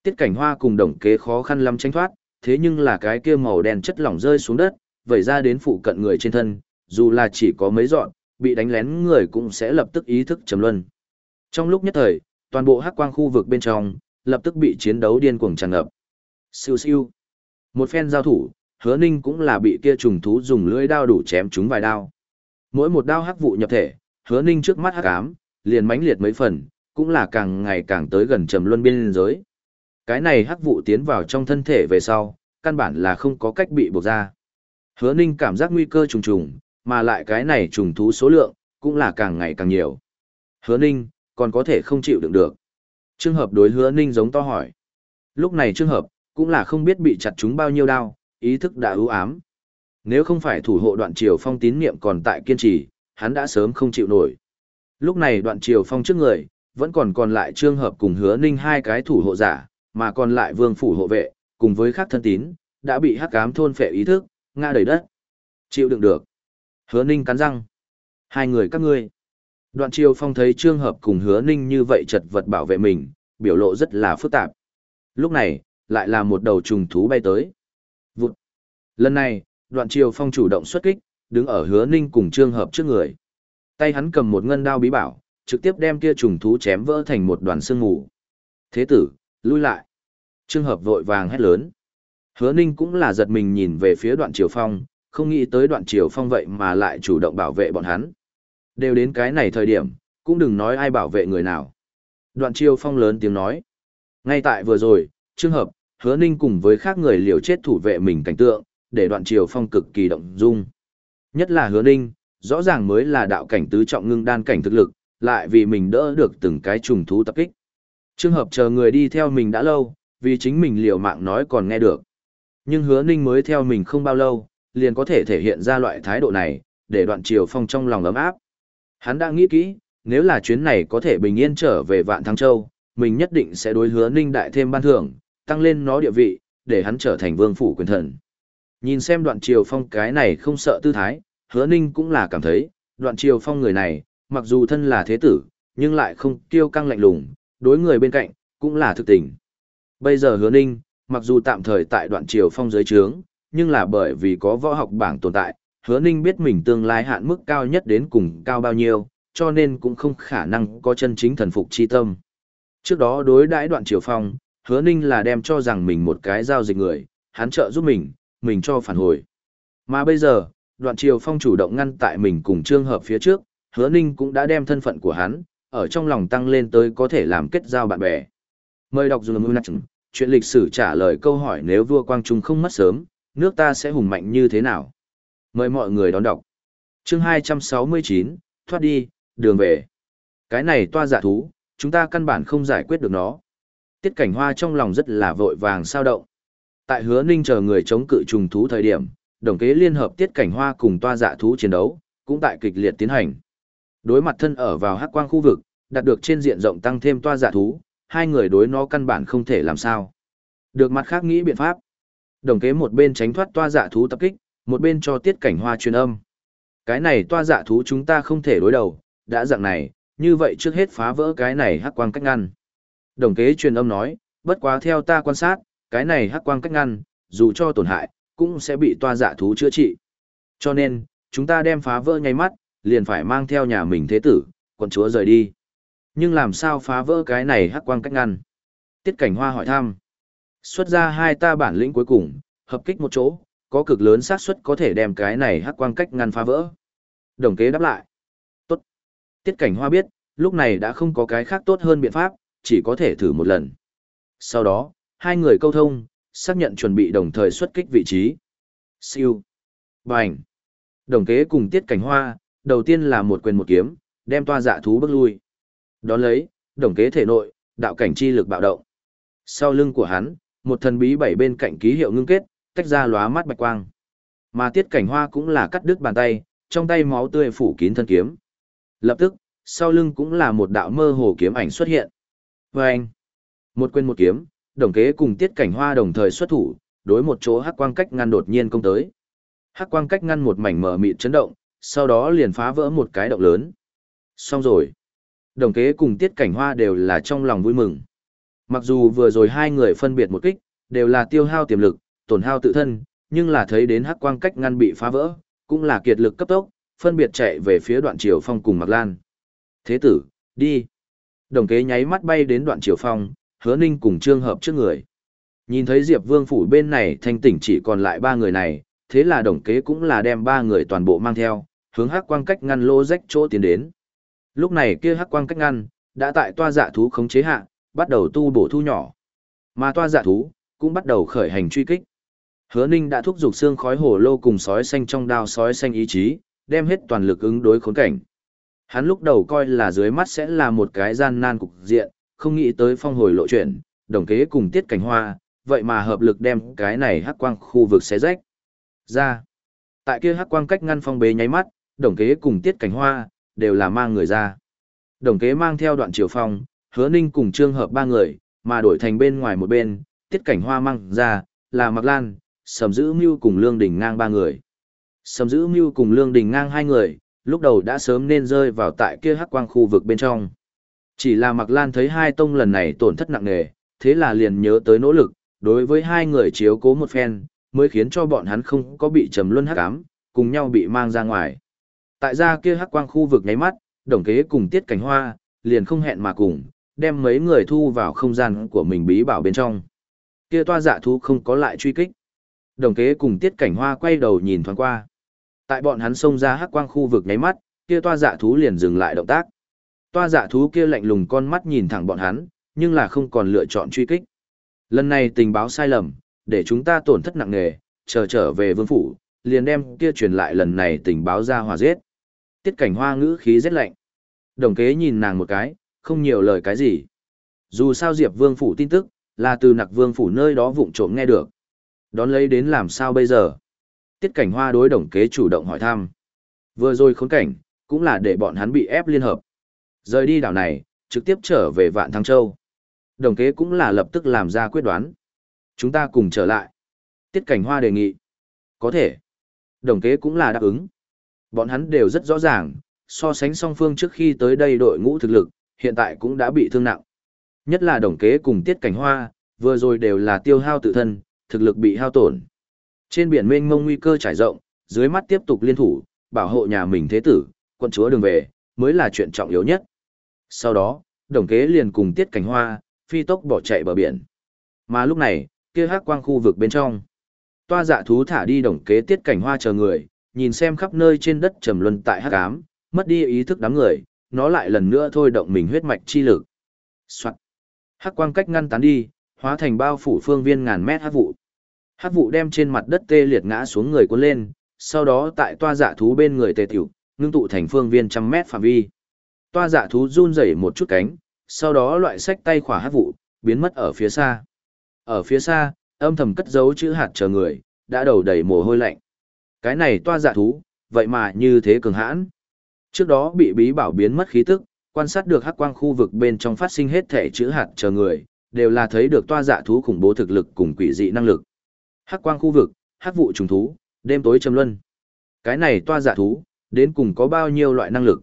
Tiết cảnh hoa cùng đồng kế khó khăn lắm tránh thoát, thế nhưng là cái kia màu đen chất lỏng rơi xuống đất, vẩy ra đến phụ cận người trên thân, dù là chỉ có mấy dọn, bị đánh lén người cũng sẽ lập tức ý thức trầm luân. Trong lúc nhất thời, toàn bộ hắc quang khu vực bên trong, lập tức bị chiến đấu điên cuồng tràn ngập. Siêu siêu. Một phen giao thủ, hứa ninh cũng là bị kia trùng thú dùng lưỡi đao đủ chém chúng vài đao. Mỗi một đao hắc vụ nhập thể, hứa ninh trước mắt hắc ám, liền mãnh liệt mấy phần, cũng là càng ngày càng tới gần trầm luân biên giới. Cái này hắc vụ tiến vào trong thân thể về sau, căn bản là không có cách bị buộc ra. Hứa ninh cảm giác nguy cơ trùng trùng, mà lại cái này trùng thú số lượng, cũng là càng ngày càng nhiều. Hứa ninh, còn có thể không chịu đựng được. Trường hợp đối hứa ninh giống to hỏi. Lúc này trường hợp, cũng là không biết bị chặt chúng bao nhiêu đao, ý thức đã ưu ám. Nếu không phải thủ hộ đoạn triều phong tín niệm còn tại kiên trì, hắn đã sớm không chịu nổi. Lúc này đoạn triều phong trước người, vẫn còn còn lại trường hợp cùng hứa ninh hai cái thủ hộ giả, mà còn lại vương phủ hộ vệ, cùng với khác thân tín, đã bị hắc ám thôn phệ ý thức, ngã đầy đất. Chịu đựng được. Hứa Ninh cắn răng. Hai người các ngươi. Đoạn Triều Phong thấy Trương Hợp cùng Hứa Ninh như vậy chật vật bảo vệ mình, biểu lộ rất là phức tạp. Lúc này, lại là một đầu trùng thú bay tới. Vụt. Lần này, Đoạn Triều Phong chủ động xuất kích, đứng ở Hứa Ninh cùng Trương Hợp trước người. Tay hắn cầm một ngân đao bí bảo, trực tiếp đem kia trùng thú chém vỡ thành một đoàn xương mù. Thế tử, lui lại. Trương Hợp vội vàng hét lớn. Hứa Ninh cũng là giật mình nhìn về phía Đoạn Triều Phong, không nghĩ tới đoạn triều phong vậy mà lại chủ động bảo vệ bọn hắn. Đều đến cái này thời điểm, cũng đừng nói ai bảo vệ người nào. Đoạn triều phong lớn tiếng nói. Ngay tại vừa rồi, trường hợp, hứa ninh cùng với khác người liều chết thủ vệ mình cảnh tượng, để đoạn triều phong cực kỳ động dung. Nhất là hứa ninh, rõ ràng mới là đạo cảnh tứ trọng ngưng đan cảnh thực lực, lại vì mình đỡ được từng cái trùng thú tập kích. Trường hợp chờ người đi theo mình đã lâu, vì chính mình liều mạng nói còn nghe được. Nhưng hứa ninh mới theo mình không bao lâu, liền có thể thể hiện ra loại thái độ này, để đoạn triều phong trong lòng ấm áp. Hắn đã nghĩ kỹ, nếu là chuyến này có thể bình yên trở về vạn thăng châu, mình nhất định sẽ đối hứa ninh đại thêm ban thưởng, tăng lên nó địa vị, để hắn trở thành vương phủ quyền thần. Nhìn xem đoạn triều phong cái này không sợ tư thái, hứa ninh cũng là cảm thấy, đoạn triều phong người này, mặc dù thân là thế tử, nhưng lại không kiêu căng lạnh lùng, đối người bên cạnh, cũng là thực tình. Bây giờ hứa ninh, mặc dù tạm thời tại đoạn triều phong dưới trướng, nhưng là bởi vì có võ học bảng tồn tại, hứa ninh biết mình tương lai hạn mức cao nhất đến cùng cao bao nhiêu, cho nên cũng không khả năng có chân chính thần phục chi tâm. Trước đó đối đãi đoạn triều phong, hứa ninh là đem cho rằng mình một cái giao dịch người, hắn trợ giúp mình, mình cho phản hồi. Mà bây giờ, đoạn triều phong chủ động ngăn tại mình cùng trương hợp phía trước, hứa ninh cũng đã đem thân phận của hắn, ở trong lòng tăng lên tới có thể làm kết giao bạn bè. Mời đọc dùng mưu chuyện lịch sử trả lời câu hỏi nếu vua Quang Trung không mất sớm, nước ta sẽ hùng mạnh như thế nào? Mời mọi người đón đọc. Chương 269, thoát đi, đường về. Cái này toa giả thú, chúng ta căn bản không giải quyết được nó. Tiết cảnh hoa trong lòng rất là vội vàng sao động. Tại hứa ninh chờ người chống cự trùng thú thời điểm, đồng kế liên hợp tiết cảnh hoa cùng toa dạ thú chiến đấu, cũng tại kịch liệt tiến hành. Đối mặt thân ở vào hắc quang khu vực, đạt được trên diện rộng tăng thêm toa dạ thú, hai người đối nó căn bản không thể làm sao. Được mặt khác nghĩ biện pháp. Đồng kế một bên tránh thoát toa dạ thú tập kích, một bên cho tiết cảnh hoa truyền âm. Cái này toa dạ thú chúng ta không thể đối đầu, đã dạng này, như vậy trước hết phá vỡ cái này hắc quang cách ngăn. Đồng kế truyền âm nói, bất quá theo ta quan sát, cái này hắc quang cách ngăn, dù cho tổn hại, cũng sẽ bị toa dạ thú chữa trị. Cho nên, chúng ta đem phá vỡ ngay mắt, liền phải mang theo nhà mình thế tử, quận chúa rời đi. Nhưng làm sao phá vỡ cái này hắc quang cách ngăn? Tiết cảnh hoa hỏi thăm. Xuất ra hai ta bản lĩnh cuối cùng, hợp kích một chỗ, có cực lớn xác suất có thể đem cái này hắc quang cách ngăn phá vỡ. Đồng kế đáp lại. Tốt. Tiết cảnh hoa biết, lúc này đã không có cái khác tốt hơn biện pháp, chỉ có thể thử một lần. Sau đó, hai người câu thông, xác nhận chuẩn bị đồng thời xuất kích vị trí. Siêu. Bành. Đồng kế cùng tiết cảnh hoa, đầu tiên là một quyền một kiếm, đem toa dạ thú bước lui. Đón lấy, đồng kế thể nội, đạo cảnh chi lực bạo động. Sau lưng của hắn, một thần bí bảy bên cạnh ký hiệu ngưng kết, tách ra lóa mắt bạch quang. Mà tiết cảnh hoa cũng là cắt đứt bàn tay, trong tay máu tươi phủ kín thân kiếm. Lập tức, sau lưng cũng là một đạo mơ hồ kiếm ảnh xuất hiện. Và anh, một quên một kiếm, đồng kế cùng tiết cảnh hoa đồng thời xuất thủ, đối một chỗ hắc quang cách ngăn đột nhiên công tới. Hắc quang cách ngăn một mảnh mở mịt chấn động, sau đó liền phá vỡ một cái động lớn. Xong rồi. Đồng kế cùng tiết cảnh hoa đều là trong lòng vui mừng. Mặc dù vừa rồi hai người phân biệt một kích, đều là tiêu hao tiềm lực, tổn hao tự thân, nhưng là thấy đến hắc quang cách ngăn bị phá vỡ, cũng là kiệt lực cấp tốc, phân biệt chạy về phía đoạn triều phong cùng Mạc Lan. Thế tử, đi. Đồng kế nháy mắt bay đến đoạn triều phong, hứa ninh cùng trương hợp trước người. Nhìn thấy Diệp Vương phủ bên này thanh tỉnh chỉ còn lại ba người này, thế là đồng kế cũng là đem ba người toàn bộ mang theo, hướng hắc quang cách ngăn lô rách chỗ tiến đến. Lúc này kia hắc quang cách ngăn, đã tại toa dạ thú khống chế hạ, bắt đầu tu bổ thu nhỏ. Mà toa dạ thú, cũng bắt đầu khởi hành truy kích. Hứa Ninh đã thúc giục xương khói hổ lô cùng sói xanh trong đao sói xanh ý chí, đem hết toàn lực ứng đối khốn cảnh. Hắn lúc đầu coi là dưới mắt sẽ là một cái gian nan cục diện, không nghĩ tới phong hồi lộ chuyển, đồng kế cùng tiết cảnh hoa, vậy mà hợp lực đem cái này hắc quang khu vực xé rách. Ra. Tại kia hắc quang cách ngăn phong bế nháy mắt, đồng kế cùng tiết cảnh hoa, đều là mang người ra. Đồng kế mang theo đoạn chiều phong, hứa ninh cùng trương hợp ba người, mà đổi thành bên ngoài một bên, tiết cảnh hoa mang ra, là Mạc Lan, Sầm giữ Mưu cùng Lương Đình Ngang ba người. Sầm giữ Mưu cùng Lương Đình Ngang hai người, lúc đầu đã sớm nên rơi vào tại kia hắc quang khu vực bên trong. Chỉ là Mạc Lan thấy hai tông lần này tổn thất nặng nề, thế là liền nhớ tới nỗ lực, đối với hai người chiếu cố một phen, mới khiến cho bọn hắn không có bị trầm luân hắc ám, cùng nhau bị mang ra ngoài. Tại ra kia hắc quang khu vực nháy mắt, đồng kế cùng tiết cảnh hoa, liền không hẹn mà cùng, đem mấy người thu vào không gian của mình bí bảo bên trong. Kia toa dạ thú không có lại truy kích. Đồng kế cùng tiết cảnh hoa quay đầu nhìn thoáng qua. Tại bọn hắn xông ra hắc quang khu vực nháy mắt, kia toa dạ thú liền dừng lại động tác. Toa dạ thú kia lạnh lùng con mắt nhìn thẳng bọn hắn, nhưng là không còn lựa chọn truy kích. Lần này tình báo sai lầm, để chúng ta tổn thất nặng nề, chờ trở về vương phủ, liền đem kia truyền lại lần này tình báo ra hòa giết. Tiết cảnh hoa ngữ khí rất lạnh. Đồng kế nhìn nàng một cái, không nhiều lời cái gì. Dù sao Diệp Vương phủ tin tức, là từ nặc Vương phủ nơi đó vụng trộm nghe được. Đón lấy đến làm sao bây giờ? Tiết cảnh hoa đối đồng kế chủ động hỏi thăm. Vừa rồi khốn cảnh, cũng là để bọn hắn bị ép liên hợp. Rời đi đảo này, trực tiếp trở về Vạn Thăng Châu. Đồng kế cũng là lập tức làm ra quyết đoán. Chúng ta cùng trở lại. Tiết cảnh hoa đề nghị. Có thể. Đồng kế cũng là đáp ứng. Bọn hắn đều rất rõ ràng, so sánh song phương trước khi tới đây đội ngũ thực lực, hiện tại cũng đã bị thương nặng. Nhất là đồng kế cùng tiết cảnh hoa, vừa rồi đều là tiêu hao tự thân, thực lực bị hao tổn. Trên biển mênh mông nguy cơ trải rộng, dưới mắt tiếp tục liên thủ, bảo hộ nhà mình thế tử, quân chúa đường về, mới là chuyện trọng yếu nhất. Sau đó, đồng kế liền cùng tiết cảnh hoa, phi tốc bỏ chạy bờ biển. Mà lúc này, kia hắc quang khu vực bên trong. Toa dạ thú thả đi đồng kế tiết cảnh hoa chờ người, nhìn xem khắp nơi trên đất trầm luân tại hắc ám, mất đi ý thức đám người, nó lại lần nữa thôi động mình huyết mạch chi lực. Soạn. Hắc quang cách ngăn tán đi, hóa thành bao phủ phương viên ngàn mét hắc vụ. Hắc vụ đem trên mặt đất tê liệt ngã xuống người cuốn lên, sau đó tại toa dạ thú bên người tề tiểu, ngưng tụ thành phương viên trăm mét phạm vi. Toa dạ thú run rẩy một chút cánh, sau đó loại sách tay khỏa hắc vụ, biến mất ở phía xa. Ở phía xa, âm thầm cất giấu chữ hạt chờ người, đã đầu đầy mồ hôi lạnh. Cái này toa dạ thú, vậy mà như thế cường hãn. Trước đó bị bí bảo biến mất khí tức, quan sát được hắc quang khu vực bên trong phát sinh hết thể chữ hạt chờ người, đều là thấy được toa dạ thú khủng bố thực lực cùng quỷ dị năng lực. Hắc quang khu vực, hắc vụ trùng thú, đêm tối trầm luân. Cái này toa dạ thú, đến cùng có bao nhiêu loại năng lực.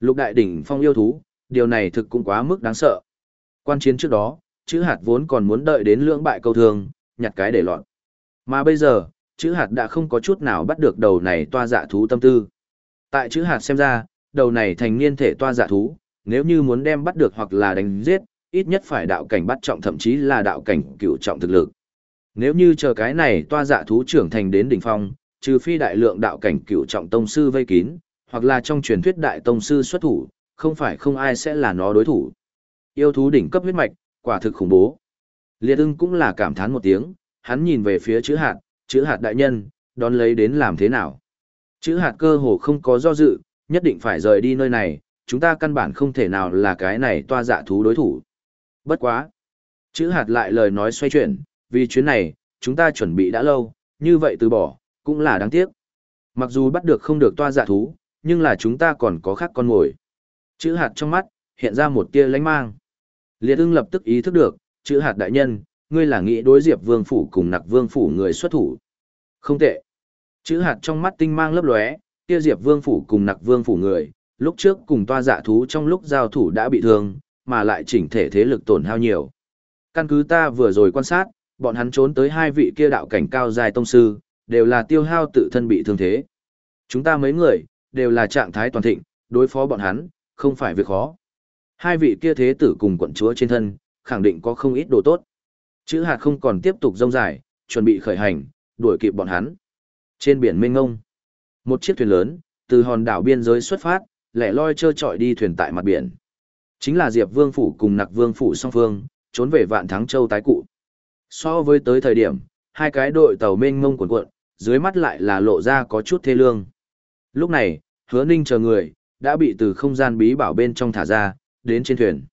Lục đại đỉnh phong yêu thú, điều này thực cũng quá mức đáng sợ. Quan chiến trước đó, chữ hạt vốn còn muốn đợi đến lưỡng bại câu thường, nhặt cái để loạn. Mà bây giờ, chữ hạt đã không có chút nào bắt được đầu này toa dạ thú tâm tư. Tại chữ hạt xem ra, đầu này thành niên thể toa dạ thú, nếu như muốn đem bắt được hoặc là đánh giết, ít nhất phải đạo cảnh bắt trọng thậm chí là đạo cảnh cửu trọng thực lực. Nếu như chờ cái này toa dạ thú trưởng thành đến đỉnh phong, trừ phi đại lượng đạo cảnh cửu trọng tông sư vây kín, hoặc là trong truyền thuyết đại tông sư xuất thủ, không phải không ai sẽ là nó đối thủ. Yêu thú đỉnh cấp huyết mạch, quả thực khủng bố. Liệt ưng cũng là cảm thán một tiếng, hắn nhìn về phía chữ hạt, chữ hạt đại nhân, đón lấy đến làm thế nào. Chữ hạt cơ hồ không có do dự, nhất định phải rời đi nơi này, chúng ta căn bản không thể nào là cái này toa dạ thú đối thủ. Bất quá. Chữ hạt lại lời nói xoay chuyển, vì chuyến này, chúng ta chuẩn bị đã lâu, như vậy từ bỏ, cũng là đáng tiếc. Mặc dù bắt được không được toa dạ thú, nhưng là chúng ta còn có khác con mồi. Chữ hạt trong mắt, hiện ra một tia lánh mang. Liệt ưng lập tức ý thức được, chữ hạt đại nhân, ngươi là nghĩ đối diệp vương phủ cùng nặc vương phủ người xuất thủ. Không tệ. Chữ hạt trong mắt tinh mang lấp lóe, kia diệp vương phủ cùng nặc vương phủ người, lúc trước cùng toa dạ thú trong lúc giao thủ đã bị thương, mà lại chỉnh thể thế lực tổn hao nhiều. Căn cứ ta vừa rồi quan sát, bọn hắn trốn tới hai vị kia đạo cảnh cao dài tông sư, đều là tiêu hao tự thân bị thương thế. Chúng ta mấy người, đều là trạng thái toàn thịnh, đối phó bọn hắn, không phải việc khó. Hai vị kia thế tử cùng quận chúa trên thân, khẳng định có không ít đồ tốt. Chữ hạt không còn tiếp tục rông dài, chuẩn bị khởi hành, đuổi kịp bọn hắn. Trên biển mênh ngông, một chiếc thuyền lớn, từ hòn đảo biên giới xuất phát, lẻ loi trơ trọi đi thuyền tại mặt biển. Chính là Diệp Vương Phủ cùng Nặc Vương Phủ song phương, trốn về vạn thắng châu tái cụ. So với tới thời điểm, hai cái đội tàu mênh mông cuộn cuộn, dưới mắt lại là lộ ra có chút thê lương. Lúc này, hứa ninh chờ người, đã bị từ không gian bí bảo bên trong thả ra, đến trên thuyền.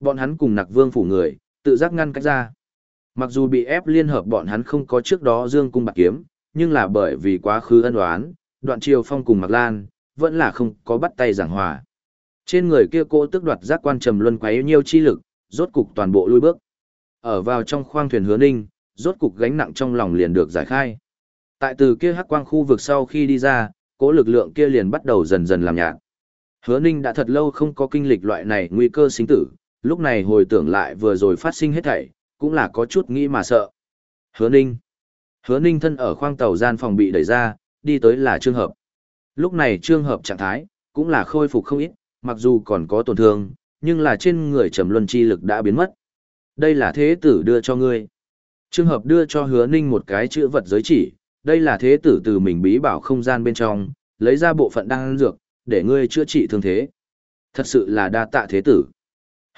Bọn hắn cùng nặc vương phủ người, tự giác ngăn cách ra. Mặc dù bị ép liên hợp bọn hắn không có trước đó dương cung bạc kiếm, nhưng là bởi vì quá khứ ân oán, đoạn triều phong cùng Mạc Lan, vẫn là không có bắt tay giảng hòa. Trên người kia cô tức đoạt giác quan trầm luân quấy nhiêu chi lực, rốt cục toàn bộ lui bước. Ở vào trong khoang thuyền hứa ninh, rốt cục gánh nặng trong lòng liền được giải khai. Tại từ kia hắc quang khu vực sau khi đi ra, cỗ lực lượng kia liền bắt đầu dần dần làm nhạt. Hứa ninh đã thật lâu không có kinh lịch loại này nguy cơ sinh tử, lúc này hồi tưởng lại vừa rồi phát sinh hết thảy, cũng là có chút nghĩ mà sợ. Hứa ninh. Hứa ninh thân ở khoang tàu gian phòng bị đẩy ra, đi tới là Trương hợp. Lúc này Trương hợp trạng thái, cũng là khôi phục không ít, mặc dù còn có tổn thương, nhưng là trên người trầm luân chi lực đã biến mất. Đây là thế tử đưa cho ngươi. Trương hợp đưa cho hứa ninh một cái chữ vật giới chỉ, đây là thế tử từ mình bí bảo không gian bên trong, lấy ra bộ phận đang dược, để ngươi chữa trị thương thế. Thật sự là đa tạ thế tử.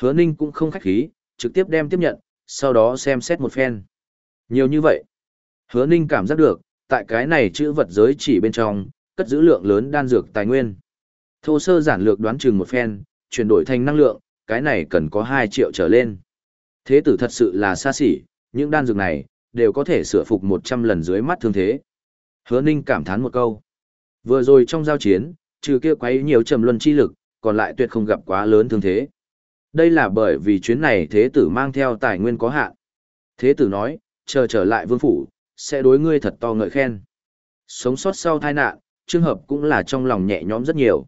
Hứa ninh cũng không khách khí, trực tiếp đem tiếp nhận, sau đó xem xét một phen. Nhiều như vậy. Hứa ninh cảm giác được, tại cái này chữ vật giới chỉ bên trong, cất giữ lượng lớn đan dược tài nguyên. Thô sơ giản lược đoán chừng một phen, chuyển đổi thành năng lượng, cái này cần có 2 triệu trở lên. Thế tử thật sự là xa xỉ, những đan dược này, đều có thể sửa phục 100 lần dưới mắt thương thế. Hứa Ninh cảm thán một câu. Vừa rồi trong giao chiến, trừ kia quấy nhiều trầm luân chi lực, còn lại tuyệt không gặp quá lớn thương thế. Đây là bởi vì chuyến này thế tử mang theo tài nguyên có hạn. Thế tử nói, chờ trở lại vương phủ, sẽ đối ngươi thật to ngợi khen. Sống sót sau tai nạn, trường hợp cũng là trong lòng nhẹ nhõm rất nhiều.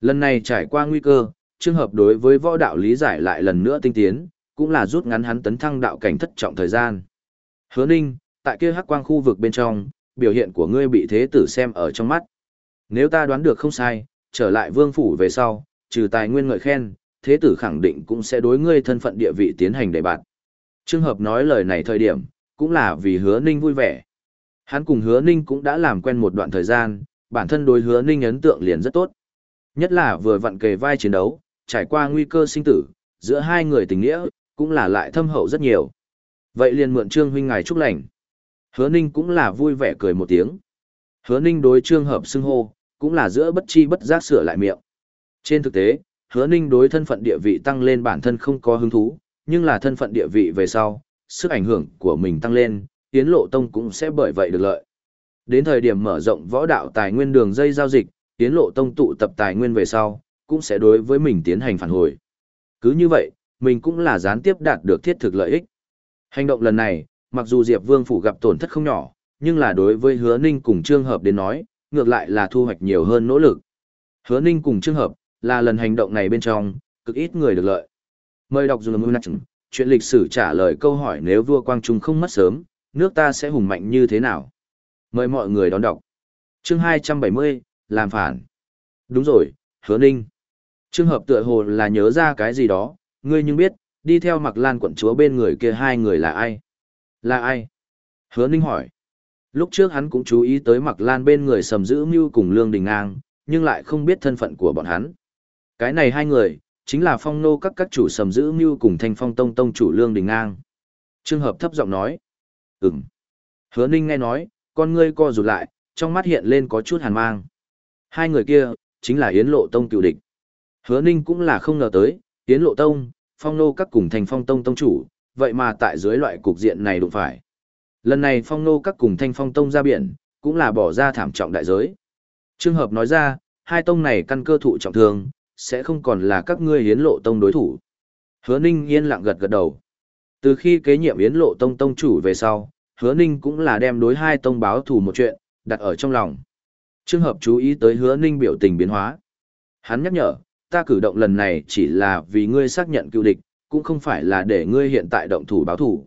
Lần này trải qua nguy cơ, trường hợp đối với võ đạo lý giải lại lần nữa tinh tiến, cũng là rút ngắn hắn tấn thăng đạo cảnh thất trọng thời gian. Hứa Ninh, tại kia hắc quang khu vực bên trong, biểu hiện của ngươi bị thế tử xem ở trong mắt. Nếu ta đoán được không sai, trở lại vương phủ về sau, trừ tài nguyên ngợi khen, thế tử khẳng định cũng sẽ đối ngươi thân phận địa vị tiến hành đề bạt. Trường hợp nói lời này thời điểm, cũng là vì hứa ninh vui vẻ. Hắn cùng hứa ninh cũng đã làm quen một đoạn thời gian, bản thân đối hứa ninh ấn tượng liền rất tốt. Nhất là vừa vặn kề vai chiến đấu, trải qua nguy cơ sinh tử, giữa hai người tình nghĩa, cũng là lại thâm hậu rất nhiều. Vậy liền mượn Trương huynh ngài chúc lành. Hứa Ninh cũng là vui vẻ cười một tiếng. Hứa Ninh đối Trương Hợp xưng hô, cũng là giữa bất chi bất giác sửa lại miệng. Trên thực tế, Hứa Ninh đối thân phận địa vị tăng lên bản thân không có hứng thú, nhưng là thân phận địa vị về sau, sức ảnh hưởng của mình tăng lên, Tiến Lộ Tông cũng sẽ bởi vậy được lợi. Đến thời điểm mở rộng võ đạo tài nguyên đường dây giao dịch, Tiến Lộ Tông tụ tập tài nguyên về sau, cũng sẽ đối với mình tiến hành phản hồi. Cứ như vậy, mình cũng là gián tiếp đạt được thiết thực lợi ích. Hành động lần này, mặc dù Diệp Vương phủ gặp tổn thất không nhỏ, nhưng là đối với Hứa Ninh cùng Trương Hợp đến nói, ngược lại là thu hoạch nhiều hơn nỗ lực. Hứa Ninh cùng Trương Hợp, là lần hành động này bên trong, cực ít người được lợi. Mời đọc dùng mưu nặng chuyện lịch sử trả lời câu hỏi nếu vua Quang Trung không mất sớm, nước ta sẽ hùng mạnh như thế nào? Mời mọi người đón đọc. Chương 270, làm phản. Đúng rồi, Hứa Ninh. Trường Hợp tựa hồ là nhớ ra cái gì đó, ngươi nhưng biết, đi theo mặc lan quận chúa bên người kia hai người là ai? Là ai? Hứa Ninh hỏi. Lúc trước hắn cũng chú ý tới mặc lan bên người sầm giữ mưu cùng Lương Đình Ngang, nhưng lại không biết thân phận của bọn hắn. Cái này hai người, chính là phong nô các các chủ sầm giữ mưu cùng thanh phong tông tông chủ Lương Đình Ngang. Trương Hợp thấp giọng nói. Ừm. Hứa Ninh nghe nói, con ngươi co rụt lại, trong mắt hiện lên có chút hàn mang. Hai người kia, chính là Yến Lộ Tông cựu địch. Hứa Ninh cũng là không ngờ tới, Yến Lộ Tông, phong nô các cùng thành phong tông tông chủ, vậy mà tại dưới loại cục diện này đụng phải. Lần này phong nô các cùng thanh phong tông ra biển, cũng là bỏ ra thảm trọng đại giới. Trường hợp nói ra, hai tông này căn cơ thụ trọng thương, sẽ không còn là các ngươi hiến lộ tông đối thủ. Hứa Ninh yên lặng gật gật đầu. Từ khi kế nhiệm yến lộ tông tông chủ về sau, hứa Ninh cũng là đem đối hai tông báo thù một chuyện, đặt ở trong lòng. Trường hợp chú ý tới hứa Ninh biểu tình biến hóa. Hắn nhắc nhở, ta cử động lần này chỉ là vì ngươi xác nhận cựu địch, cũng không phải là để ngươi hiện tại động thủ báo thủ.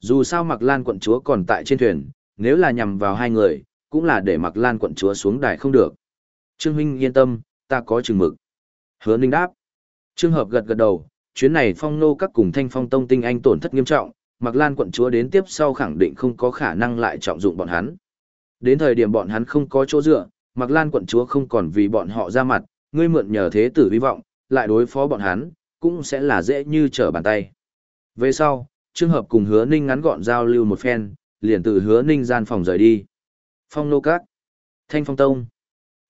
Dù sao Mạc Lan quận chúa còn tại trên thuyền, nếu là nhằm vào hai người, cũng là để Mạc Lan quận chúa xuống đài không được. Trương huynh yên tâm, ta có chừng mực. Hứa Ninh đáp. Trương hợp gật gật đầu, chuyến này phong nô các cùng thanh phong tông tinh anh tổn thất nghiêm trọng, Mạc Lan quận chúa đến tiếp sau khẳng định không có khả năng lại trọng dụng bọn hắn. Đến thời điểm bọn hắn không có chỗ dựa, Mạc Lan quận chúa không còn vì bọn họ ra mặt, ngươi mượn nhờ thế tử hy vọng, lại đối phó bọn hắn, cũng sẽ là dễ như trở bàn tay. Về sau, trường hợp cùng hứa ninh ngắn gọn giao lưu một phen, liền từ hứa ninh gian phòng rời đi. Phong nô cát. Thanh phong tông.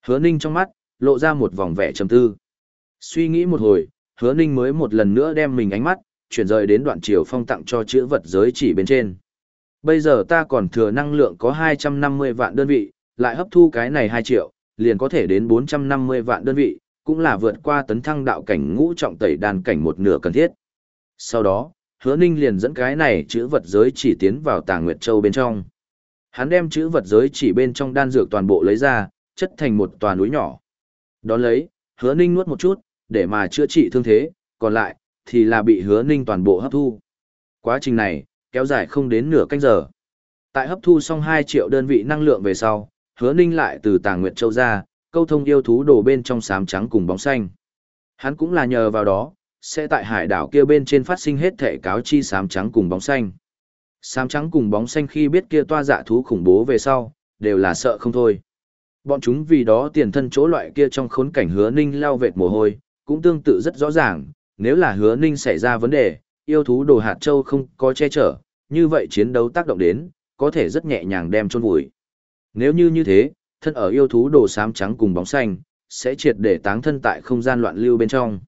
Hứa ninh trong mắt, lộ ra một vòng vẻ trầm tư. Suy nghĩ một hồi, hứa ninh mới một lần nữa đem mình ánh mắt, chuyển rời đến đoạn chiều phong tặng cho chữ vật giới chỉ bên trên. Bây giờ ta còn thừa năng lượng có 250 vạn đơn vị, lại hấp thu cái này 2 triệu, liền có thể đến 450 vạn đơn vị, cũng là vượt qua tấn thăng đạo cảnh ngũ trọng tẩy đàn cảnh một nửa cần thiết. Sau đó, hứa ninh liền dẫn cái này chữ vật giới chỉ tiến vào tàng Nguyệt Châu bên trong. Hắn đem chữ vật giới chỉ bên trong đan dược toàn bộ lấy ra, chất thành một tòa núi nhỏ. Đón lấy, hứa ninh nuốt một chút, để mà chữa trị thương thế, còn lại, thì là bị hứa ninh toàn bộ hấp thu. Quá trình này, kéo dài không đến nửa canh giờ. Tại hấp thu xong 2 triệu đơn vị năng lượng về sau, hứa ninh lại từ tàng nguyệt châu ra, câu thông yêu thú đồ bên trong sám trắng cùng bóng xanh. Hắn cũng là nhờ vào đó, sẽ tại hải đảo kia bên trên phát sinh hết thể cáo chi sám trắng cùng bóng xanh. Sám trắng cùng bóng xanh khi biết kia toa dạ thú khủng bố về sau, đều là sợ không thôi. Bọn chúng vì đó tiền thân chỗ loại kia trong khốn cảnh hứa ninh lao vệt mồ hôi, cũng tương tự rất rõ ràng, nếu là hứa ninh xảy ra vấn đề, yêu thú đồ hạt châu không có che chở, như vậy chiến đấu tác động đến, có thể rất nhẹ nhàng đem chôn vùi. Nếu như như thế, thân ở yêu thú đồ xám trắng cùng bóng xanh, sẽ triệt để táng thân tại không gian loạn lưu bên trong.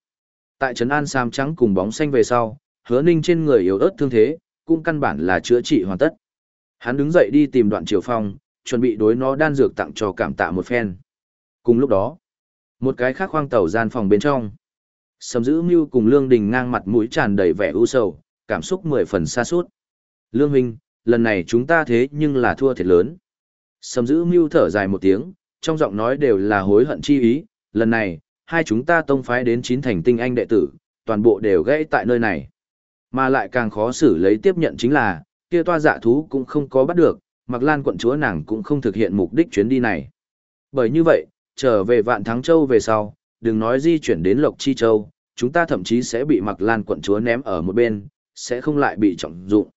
Tại trấn an xám trắng cùng bóng xanh về sau, hứa ninh trên người yếu ớt thương thế, cũng căn bản là chữa trị hoàn tất. Hắn đứng dậy đi tìm đoạn triều phong, chuẩn bị đối nó đan dược tặng cho cảm tạ một phen. Cùng lúc đó, một cái khác khoang tàu gian phòng bên trong. Sầm giữ mưu cùng Lương Đình ngang mặt mũi tràn đầy vẻ u sầu, cảm xúc mười phần xa suốt. Lương Huynh, lần này chúng ta thế nhưng là thua thiệt lớn. Sầm giữ mưu thở dài một tiếng, trong giọng nói đều là hối hận chi ý, lần này, hai chúng ta tông phái đến chín thành tinh anh đệ tử, toàn bộ đều gãy tại nơi này. Mà lại càng khó xử lấy tiếp nhận chính là, kia toa dạ thú cũng không có bắt được, Mặc Lan quận chúa nàng cũng không thực hiện mục đích chuyến đi này. Bởi như vậy, trở về Vạn Thắng Châu về sau, đừng nói di chuyển đến Lộc Chi Châu, chúng ta thậm chí sẽ bị Mặc Lan quận chúa ném ở một bên, sẽ không lại bị trọng dụng.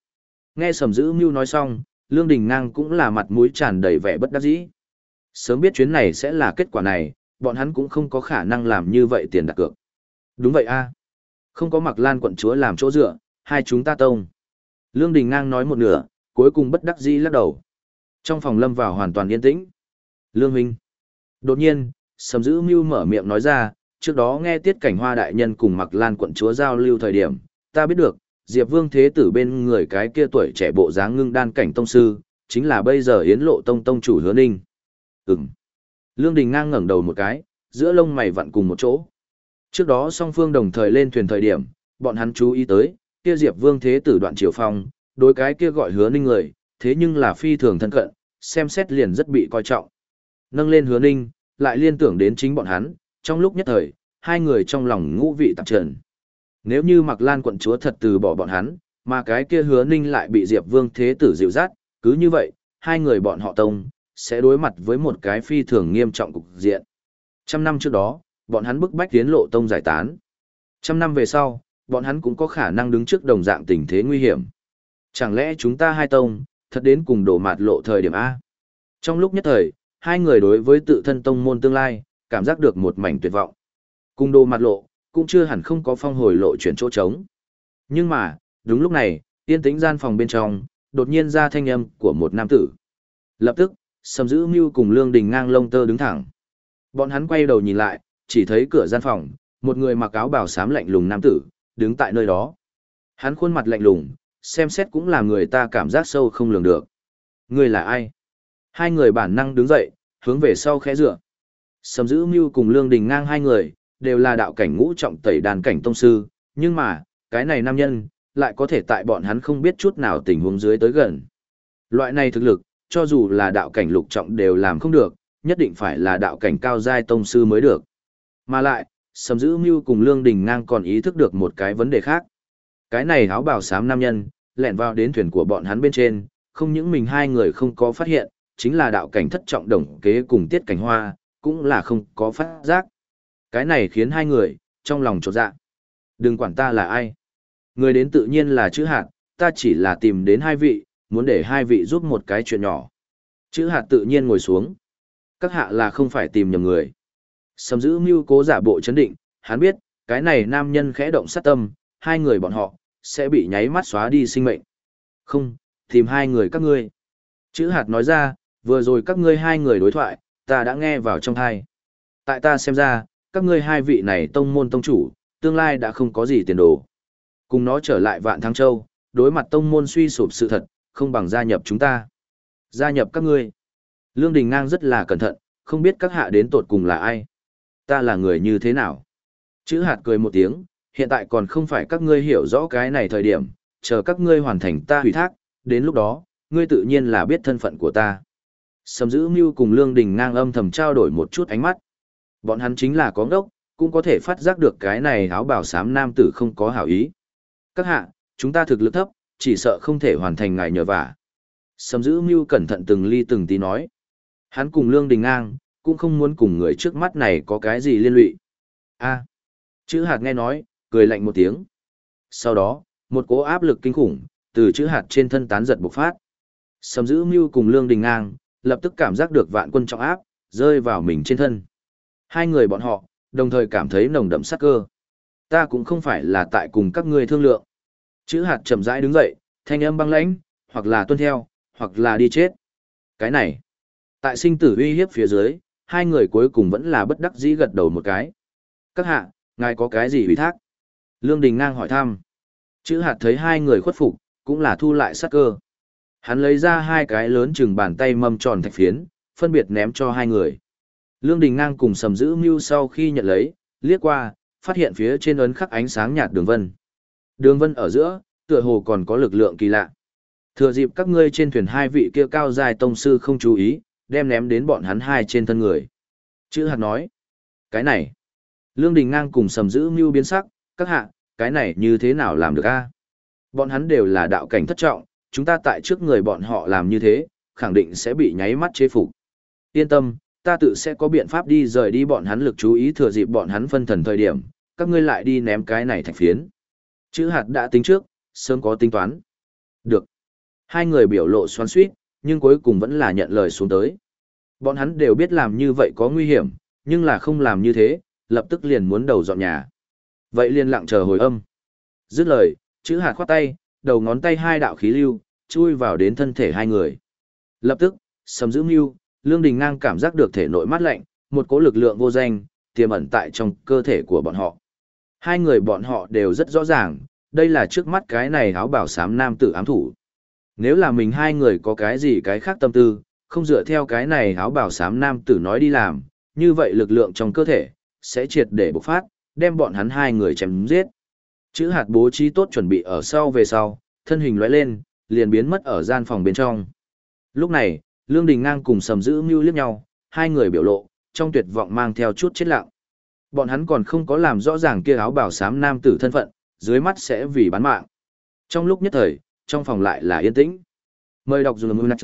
Nghe Sầm Dữ Mưu nói xong, Lương Đình Ngang cũng là mặt mũi tràn đầy vẻ bất đắc dĩ. Sớm biết chuyến này sẽ là kết quả này, bọn hắn cũng không có khả năng làm như vậy tiền đặt cược. Đúng vậy a, Không có mặc lan quận chúa làm chỗ dựa, hai chúng ta tông. Lương Đình ngang nói một nửa, cuối cùng bất đắc dĩ lắc đầu. Trong phòng lâm vào hoàn toàn yên tĩnh. Lương Minh. Đột nhiên, Sầm Dữ Mưu mở miệng nói ra, trước đó nghe tiết cảnh hoa đại nhân cùng mặc lan quận chúa giao lưu thời điểm, ta biết được, Diệp Vương Thế Tử bên người cái kia tuổi trẻ bộ dáng ngưng đan cảnh tông sư, chính là bây giờ Yến Lộ Tông Tông chủ hứa ninh. Ừm. Lương Đình ngang ngẩng đầu một cái, giữa lông mày vặn cùng một chỗ. Trước đó song phương đồng thời lên thuyền thời điểm, bọn hắn chú ý tới, kia Diệp Vương Thế Tử đoạn triều phong, đối cái kia gọi hứa ninh người, thế nhưng là phi thường thân cận, xem xét liền rất bị coi trọng. Nâng lên hứa ninh, lại liên tưởng đến chính bọn hắn, trong lúc nhất thời, hai người trong lòng ngũ vị tạp trần. Nếu như Mạc Lan quận chúa thật từ bỏ bọn hắn, mà cái kia hứa ninh lại bị Diệp Vương Thế Tử dịu dắt, cứ như vậy, hai người bọn họ tông, sẽ đối mặt với một cái phi thường nghiêm trọng cục diện. Trăm năm trước đó, bọn hắn bức bách tiến lộ tông giải tán. Trăm năm về sau, bọn hắn cũng có khả năng đứng trước đồng dạng tình thế nguy hiểm. Chẳng lẽ chúng ta hai tông, thật đến cùng đổ mạt lộ thời điểm A? Trong lúc nhất thời, hai người đối với tự thân tông môn tương lai, cảm giác được một mảnh tuyệt vọng. cung đô mặt lộ, cũng chưa hẳn không có phong hồi lộ chuyển chỗ trống. Nhưng mà, đúng lúc này, tiên tĩnh gian phòng bên trong, đột nhiên ra thanh âm của một nam tử. Lập tức, Sầm giữ Mưu cùng Lương Đình ngang lông tơ đứng thẳng. Bọn hắn quay đầu nhìn lại, chỉ thấy cửa gian phòng, một người mặc áo bào xám lạnh lùng nam tử, đứng tại nơi đó. Hắn khuôn mặt lạnh lùng, xem xét cũng làm người ta cảm giác sâu không lường được. Người là ai? Hai người bản năng đứng dậy, hướng về sau khẽ dựa. Sầm Dữ Mưu cùng Lương Đình ngang hai người, đều là đạo cảnh ngũ trọng tẩy đàn cảnh tông sư, nhưng mà, cái này nam nhân, lại có thể tại bọn hắn không biết chút nào tình huống dưới tới gần. Loại này thực lực, cho dù là đạo cảnh lục trọng đều làm không được, nhất định phải là đạo cảnh cao giai tông sư mới được. Mà lại, Sầm Dữ Mưu cùng Lương Đình Ngang còn ý thức được một cái vấn đề khác. Cái này áo bào xám nam nhân, lẻn vào đến thuyền của bọn hắn bên trên, không những mình hai người không có phát hiện, chính là đạo cảnh thất trọng đồng kế cùng tiết cảnh hoa, cũng là không có phát giác. Cái này khiến hai người, trong lòng trột dạ. Đừng quản ta là ai. Người đến tự nhiên là chữ hạt, ta chỉ là tìm đến hai vị, muốn để hai vị giúp một cái chuyện nhỏ. Chữ hạt tự nhiên ngồi xuống. Các hạ là không phải tìm nhầm người. Sầm giữ mưu cố giả bộ chấn định, hắn biết, cái này nam nhân khẽ động sát tâm, hai người bọn họ, sẽ bị nháy mắt xóa đi sinh mệnh. Không, tìm hai người các ngươi. Chữ hạt nói ra, vừa rồi các ngươi hai người đối thoại, ta đã nghe vào trong thai. Tại ta xem ra, các ngươi hai vị này tông môn tông chủ, tương lai đã không có gì tiền đồ. Cùng nó trở lại vạn thăng châu, đối mặt tông môn suy sụp sự thật, không bằng gia nhập chúng ta. Gia nhập các ngươi. Lương Đình Ngang rất là cẩn thận, không biết các hạ đến tột cùng là ai. Ta là người như thế nào? Chữ hạt cười một tiếng, hiện tại còn không phải các ngươi hiểu rõ cái này thời điểm, chờ các ngươi hoàn thành ta hủy thác, đến lúc đó, ngươi tự nhiên là biết thân phận của ta. Sầm giữ mưu cùng Lương Đình ngang âm thầm trao đổi một chút ánh mắt. Bọn hắn chính là có ngốc, cũng có thể phát giác được cái này áo bảo sám nam tử không có hảo ý. Các hạ, chúng ta thực lực thấp, chỉ sợ không thể hoàn thành ngài nhờ vả. Sầm giữ mưu cẩn thận từng ly từng tí nói. Hắn cùng Lương Đình ngang, cũng không muốn cùng người trước mắt này có cái gì liên lụy. a chữ hạt nghe nói, cười lạnh một tiếng. Sau đó, một cỗ áp lực kinh khủng, từ chữ hạt trên thân tán giật bộc phát. Sầm giữ mưu cùng Lương Đình ngang, lập tức cảm giác được vạn quân trọng áp, rơi vào mình trên thân. Hai người bọn họ, đồng thời cảm thấy nồng đậm sát cơ. Ta cũng không phải là tại cùng các ngươi thương lượng. Chữ hạt chậm rãi đứng dậy, thanh âm băng lãnh, hoặc là tuân theo, hoặc là đi chết. Cái này, tại sinh tử uy hiếp phía dưới, hai người cuối cùng vẫn là bất đắc dĩ gật đầu một cái. Các hạ, ngài có cái gì ủy thác? Lương Đình ngang hỏi thăm. Chữ hạt thấy hai người khuất phục, cũng là thu lại sát cơ. Hắn lấy ra hai cái lớn chừng bàn tay mâm tròn thạch phiến, phân biệt ném cho hai người. Lương Đình ngang cùng sầm giữ mưu sau khi nhận lấy, liếc qua, phát hiện phía trên ấn khắc ánh sáng nhạt đường vân. Đường vân ở giữa, tựa hồ còn có lực lượng kỳ lạ. Thừa dịp các ngươi trên thuyền hai vị kia cao dài tông sư không chú ý, đem ném đến bọn hắn hai trên thân người. Chữ hạt nói. Cái này. Lương Đình ngang cùng sầm giữ mưu biến sắc, các hạ, cái này như thế nào làm được a? Bọn hắn đều là đạo cảnh thất trọng, chúng ta tại trước người bọn họ làm như thế, khẳng định sẽ bị nháy mắt chế phục. Yên tâm, ta tự sẽ có biện pháp đi rời đi bọn hắn lực chú ý thừa dịp bọn hắn phân thần thời điểm, các ngươi lại đi ném cái này thạch phiến. Chữ hạt đã tính trước, sớm có tính toán. Được. Hai người biểu lộ xoắn suýt, nhưng cuối cùng vẫn là nhận lời xuống tới. Bọn hắn đều biết làm như vậy có nguy hiểm, nhưng là không làm như thế, lập tức liền muốn đầu dọn nhà. Vậy liền lặng chờ hồi âm. Dứt lời, chữ hạt khoát tay, đầu ngón tay hai đạo khí lưu, chui vào đến thân thể hai người. Lập tức, sầm giữ mưu, Lương Đình Ngang cảm giác được thể nội mát lạnh, một cỗ lực lượng vô danh, tiềm ẩn tại trong cơ thể của bọn họ. Hai người bọn họ đều rất rõ ràng, đây là trước mắt cái này áo bảo sám nam tử ám thủ. Nếu là mình hai người có cái gì cái khác tâm tư, không dựa theo cái này áo bảo sám nam tử nói đi làm, như vậy lực lượng trong cơ thể, sẽ triệt để bộc phát, đem bọn hắn hai người chém giết. Chữ hạt bố trí tốt chuẩn bị ở sau về sau, thân hình lóe lên, liền biến mất ở gian phòng bên trong. Lúc này, Lương Đình Ngang cùng sầm giữ mưu liếc nhau, hai người biểu lộ, trong tuyệt vọng mang theo chút chết lặng. Bọn hắn còn không có làm rõ ràng kia áo bảo sám nam tử thân phận, dưới mắt sẽ vì bán mạng. Trong lúc nhất thời, trong phòng lại là yên tĩnh. Mời đọc dùng nạc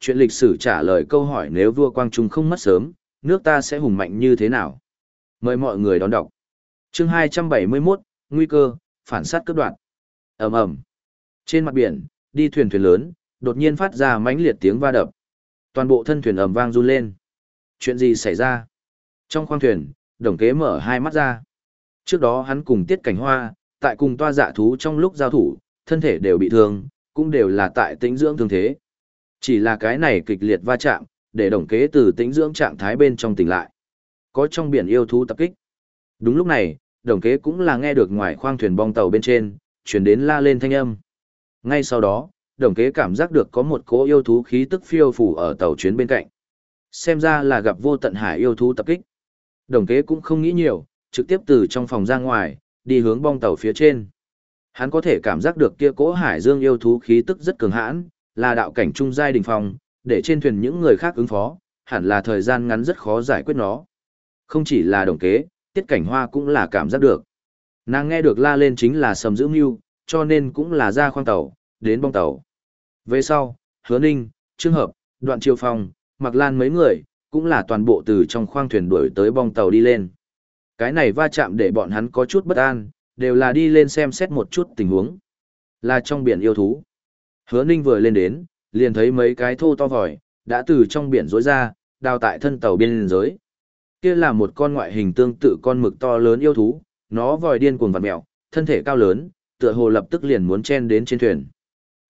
chuyện lịch sử trả lời câu hỏi nếu vua Quang Trung không mất sớm, nước ta sẽ hùng mạnh như thế nào? Mời mọi người đón đọc. Chương 271, Nguy cơ, phản sát cướp đoạn. ầm ầm Trên mặt biển, đi thuyền thuyền lớn, đột nhiên phát ra mãnh liệt tiếng va đập. Toàn bộ thân thuyền ầm vang run lên. Chuyện gì xảy ra? Trong khoang thuyền, đồng kế mở hai mắt ra. Trước đó hắn cùng tiết cảnh hoa, tại cùng toa dạ thú trong lúc giao thủ, thân thể đều bị thương, cũng đều là tại tĩnh dưỡng thương thế. Chỉ là cái này kịch liệt va chạm, để đồng kế từ tĩnh dưỡng trạng thái bên trong tỉnh lại. Có trong biển yêu thú tập kích. Đúng lúc này, đồng kế cũng là nghe được ngoài khoang thuyền bong tàu bên trên, chuyển đến la lên thanh âm. Ngay sau đó, đồng kế cảm giác được có một cỗ yêu thú khí tức phiêu phủ ở tàu chuyến bên cạnh. Xem ra là gặp vô tận hải yêu thú tập kích. Đồng kế cũng không nghĩ nhiều, trực tiếp từ trong phòng ra ngoài, đi hướng bong tàu phía trên. Hắn có thể cảm giác được kia cỗ hải dương yêu thú khí tức rất cường hãn, là đạo cảnh trung giai đỉnh phòng để trên thuyền những người khác ứng phó, hẳn là thời gian ngắn rất khó giải quyết nó. Không chỉ là đồng kế, tiết cảnh hoa cũng là cảm giác được. Nàng nghe được la lên chính là sầm giữ mưu, cho nên cũng là ra khoang tàu, đến bong tàu. Về sau, hứa ninh, trương hợp, đoạn triều phong, mặc lan mấy người, cũng là toàn bộ từ trong khoang thuyền đuổi tới bong tàu đi lên. Cái này va chạm để bọn hắn có chút bất an, đều là đi lên xem xét một chút tình huống. Là trong biển yêu thú. Hứa ninh vừa lên đến, liền thấy mấy cái thô to vòi, đã từ trong biển rối ra, đào tại thân tàu biên giới. Kia là một con ngoại hình tương tự con mực to lớn yêu thú, nó vòi điên cuồng vặn mèo, thân thể cao lớn, tựa hồ lập tức liền muốn chen đến trên thuyền.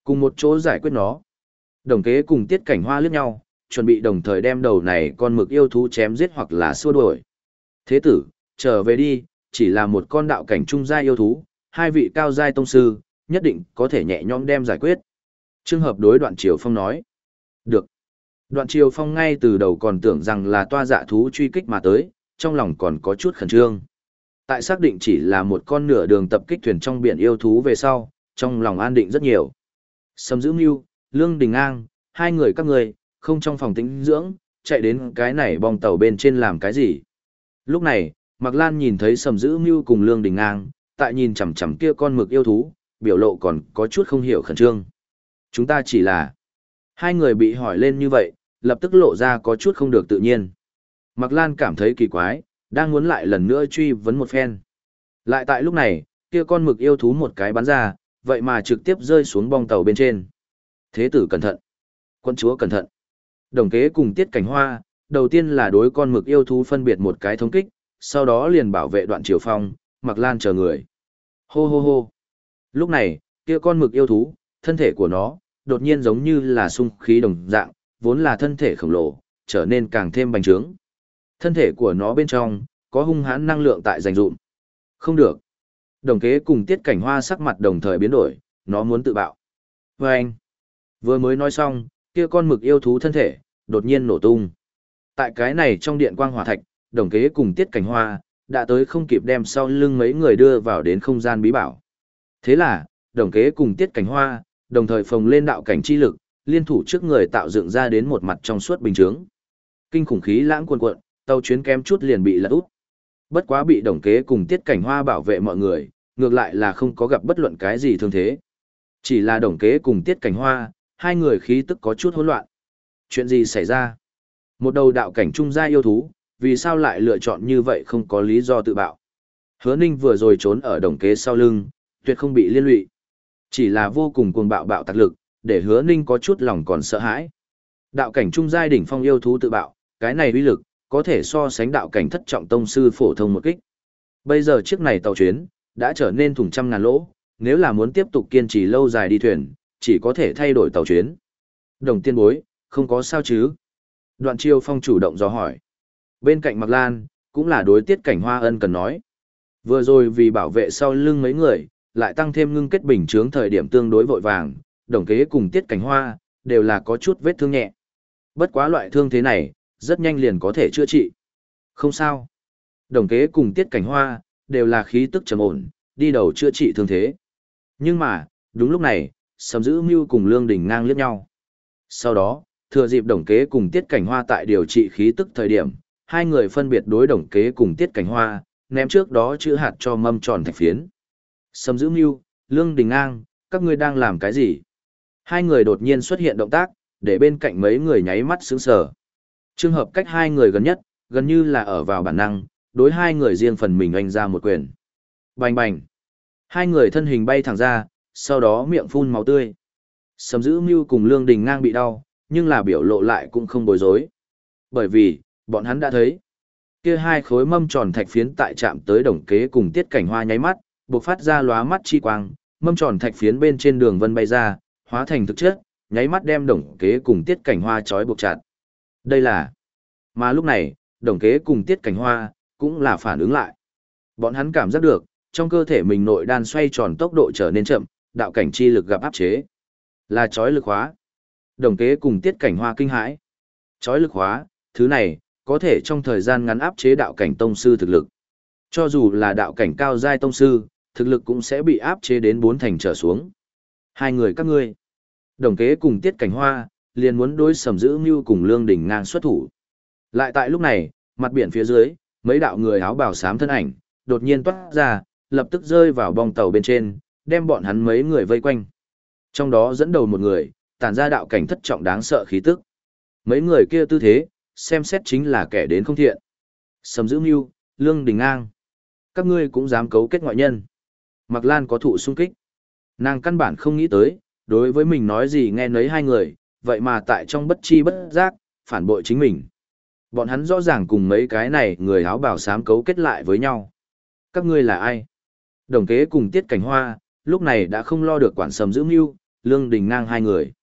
Cùng một chỗ giải quyết nó. Đồng kế cùng tiết cảnh hoa liếc nhau, chuẩn bị đồng thời đem đầu này con mực yêu thú chém giết hoặc là xua đuổi. Thế tử, trở về đi, chỉ là một con đạo cảnh trung gia yêu thú, hai vị cao giai tông sư, nhất định có thể nhẹ nhõm đem giải quyết. Trường hợp đối đoạn triều phong nói. Được. Đoạn triều phong ngay từ đầu còn tưởng rằng là toa dạ thú truy kích mà tới, trong lòng còn có chút khẩn trương. Tại xác định chỉ là một con nửa đường tập kích thuyền trong biển yêu thú về sau, trong lòng an định rất nhiều. Sầm giữ mưu, lương đình ngang, hai người các người, không trong phòng tĩnh dưỡng, chạy đến cái này bong tàu bên trên làm cái gì. Lúc này, Mạc Lan nhìn thấy sầm giữ mưu cùng lương đình ngang, tại nhìn chằm chằm kia con mực yêu thú, biểu lộ còn có chút không hiểu khẩn trương. Chúng ta chỉ là... Hai người bị hỏi lên như vậy, lập tức lộ ra có chút không được tự nhiên. Mạc Lan cảm thấy kỳ quái, đang muốn lại lần nữa truy vấn một phen. Lại tại lúc này, kia con mực yêu thú một cái bắn ra, vậy mà trực tiếp rơi xuống bong tàu bên trên. Thế tử cẩn thận. Quân chúa cẩn thận. Đồng kế cùng tiết cảnh hoa, đầu tiên là đối con mực yêu thú phân biệt một cái thống kích, sau đó liền bảo vệ đoạn triều phong, mặc lan chờ người. Hô hô hô. Lúc này, kia con mực yêu thú, thân thể của nó, đột nhiên giống như là sung khí đồng dạng, vốn là thân thể khổng lồ, trở nên càng thêm bành trướng. Thân thể của nó bên trong, có hung hãn năng lượng tại dành dụm. Không được. Đồng kế cùng tiết cảnh hoa sắc mặt đồng thời biến đổi, nó muốn tự bạo. Và anh, vừa mới nói xong, kia con mực yêu thú thân thể, đột nhiên nổ tung. Tại cái này trong điện quang hỏa thạch, đồng kế cùng tiết cảnh hoa, đã tới không kịp đem sau lưng mấy người đưa vào đến không gian bí bảo. Thế là, đồng kế cùng tiết cảnh hoa, đồng thời phồng lên đạo cảnh chi lực, liên thủ trước người tạo dựng ra đến một mặt trong suốt bình chướng. Kinh khủng khí lãng cuồn cuộn, tàu chuyến kém chút liền bị lật út. Bất quá bị đồng kế cùng tiết cảnh hoa bảo vệ mọi người, ngược lại là không có gặp bất luận cái gì thương thế. Chỉ là đồng kế cùng tiết cảnh hoa, hai người khí tức có chút hỗn loạn. Chuyện gì xảy ra? Một đầu đạo cảnh trung gia yêu thú, vì sao lại lựa chọn như vậy không có lý do tự bạo? Hứa Ninh vừa rồi trốn ở đồng kế sau lưng, tuyệt không bị liên lụy. Chỉ là vô cùng cuồng bạo bạo tạc lực, để Hứa Ninh có chút lòng còn sợ hãi. Đạo cảnh trung giai đỉnh phong yêu thú tự bạo, cái này uy lực, có thể so sánh đạo cảnh thất trọng tông sư phổ thông một kích. Bây giờ chiếc này tàu chuyến, đã trở nên thùng trăm ngàn lỗ, nếu là muốn tiếp tục kiên trì lâu dài đi thuyền, chỉ có thể thay đổi tàu chuyến. Đồng tiên bối, không có sao chứ? Đoạn chiêu phong chủ động do hỏi. Bên cạnh Mạc Lan, cũng là đối tiết cảnh hoa ân cần nói. Vừa rồi vì bảo vệ sau lưng mấy người, lại tăng thêm ngưng kết bình chướng thời điểm tương đối vội vàng, đồng kế cùng tiết cảnh hoa, đều là có chút vết thương nhẹ. Bất quá loại thương thế này, rất nhanh liền có thể chữa trị. Không sao. Đồng kế cùng tiết cảnh hoa, đều là khí tức trầm ổn, đi đầu chữa trị thương thế. Nhưng mà, đúng lúc này, sầm giữ mưu cùng lương đình ngang liếc nhau. Sau đó, thừa dịp đồng kế cùng tiết cảnh hoa tại điều trị khí tức thời điểm, hai người phân biệt đối đồng kế cùng tiết cảnh hoa, ném trước đó chữ hạt cho mâm tròn thạch phiến. Sầm giữ mưu, lương đình ngang, các ngươi đang làm cái gì? Hai người đột nhiên xuất hiện động tác, để bên cạnh mấy người nháy mắt sững sờ. Trường hợp cách hai người gần nhất, gần như là ở vào bản năng, đối hai người riêng phần mình anh ra một quyền. Bành bành. Hai người thân hình bay thẳng ra, sau đó miệng phun máu tươi. Sầm giữ mưu cùng lương đình ngang bị đau, nhưng là biểu lộ lại cũng không bối rối. Bởi vì, bọn hắn đã thấy. Kia hai khối mâm tròn thạch phiến tại chạm tới đồng kế cùng tiết cảnh hoa nháy mắt, bộc phát ra lóa mắt chi quang, mâm tròn thạch phiến bên trên đường vân bay ra, hóa thành thực chất, nháy mắt đem đồng kế cùng tiết cảnh hoa trói buộc chặt. Đây là... Mà lúc này, đồng kế cùng tiết cảnh hoa, cũng là phản ứng lại. Bọn hắn cảm giác được, trong cơ thể mình nội đan xoay tròn tốc độ trở nên chậm, đạo cảnh chi lực gặp áp chế. Là chói lực hóa. Đồng kế cùng tiết cảnh hoa kinh hãi. Chói lực hóa, thứ này, có thể trong thời gian ngắn áp chế đạo cảnh tông sư thực lực. Cho dù là đạo cảnh cao giai tông sư, thực lực cũng sẽ bị áp chế đến bốn thành trở xuống. Hai người các ngươi. Đồng kế cùng tiết cảnh hoa, liền muốn đối sầm giữ mưu cùng lương đỉnh ngang xuất thủ. Lại tại lúc này, mặt biển phía dưới, mấy đạo người áo bào xám thân ảnh, đột nhiên toát ra, lập tức rơi vào bong tàu bên trên, đem bọn hắn mấy người vây quanh. Trong đó dẫn đầu một người, tản ra đạo cảnh thất trọng đáng sợ khí tức. Mấy người kia tư thế, xem xét chính là kẻ đến không thiện. Sầm giữ mưu, lương đình ngang. Các ngươi cũng dám cấu kết ngoại nhân. Mặc Lan có thụ sung kích. Nàng căn bản không nghĩ tới, đối với mình nói gì nghe nấy hai người, vậy mà tại trong bất chi bất giác, phản bội chính mình. Bọn hắn rõ ràng cùng mấy cái này người áo bảo sám cấu kết lại với nhau. Các ngươi là ai? Đồng kế cùng tiết cảnh hoa, lúc này đã không lo được quản sầm giữ mưu, lương đình ngang hai người.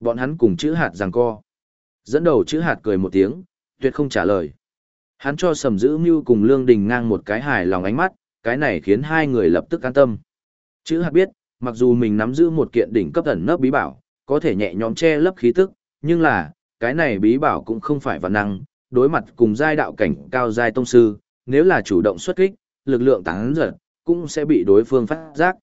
Bọn hắn cùng chữ hạt giằng co. Dẫn đầu chữ hạt cười một tiếng, tuyệt không trả lời. Hắn cho sầm giữ mưu cùng lương đình ngang một cái hài lòng ánh mắt, cái này khiến hai người lập tức an tâm. Chữ hạt biết, mặc dù mình nắm giữ một kiện đỉnh cấp ẩn nấp bí bảo, có thể nhẹ nhõm che lấp khí tức, nhưng là, cái này bí bảo cũng không phải vạn năng, đối mặt cùng giai đạo cảnh cao giai tông sư, nếu là chủ động xuất kích, lực lượng tán giật, cũng sẽ bị đối phương phát giác.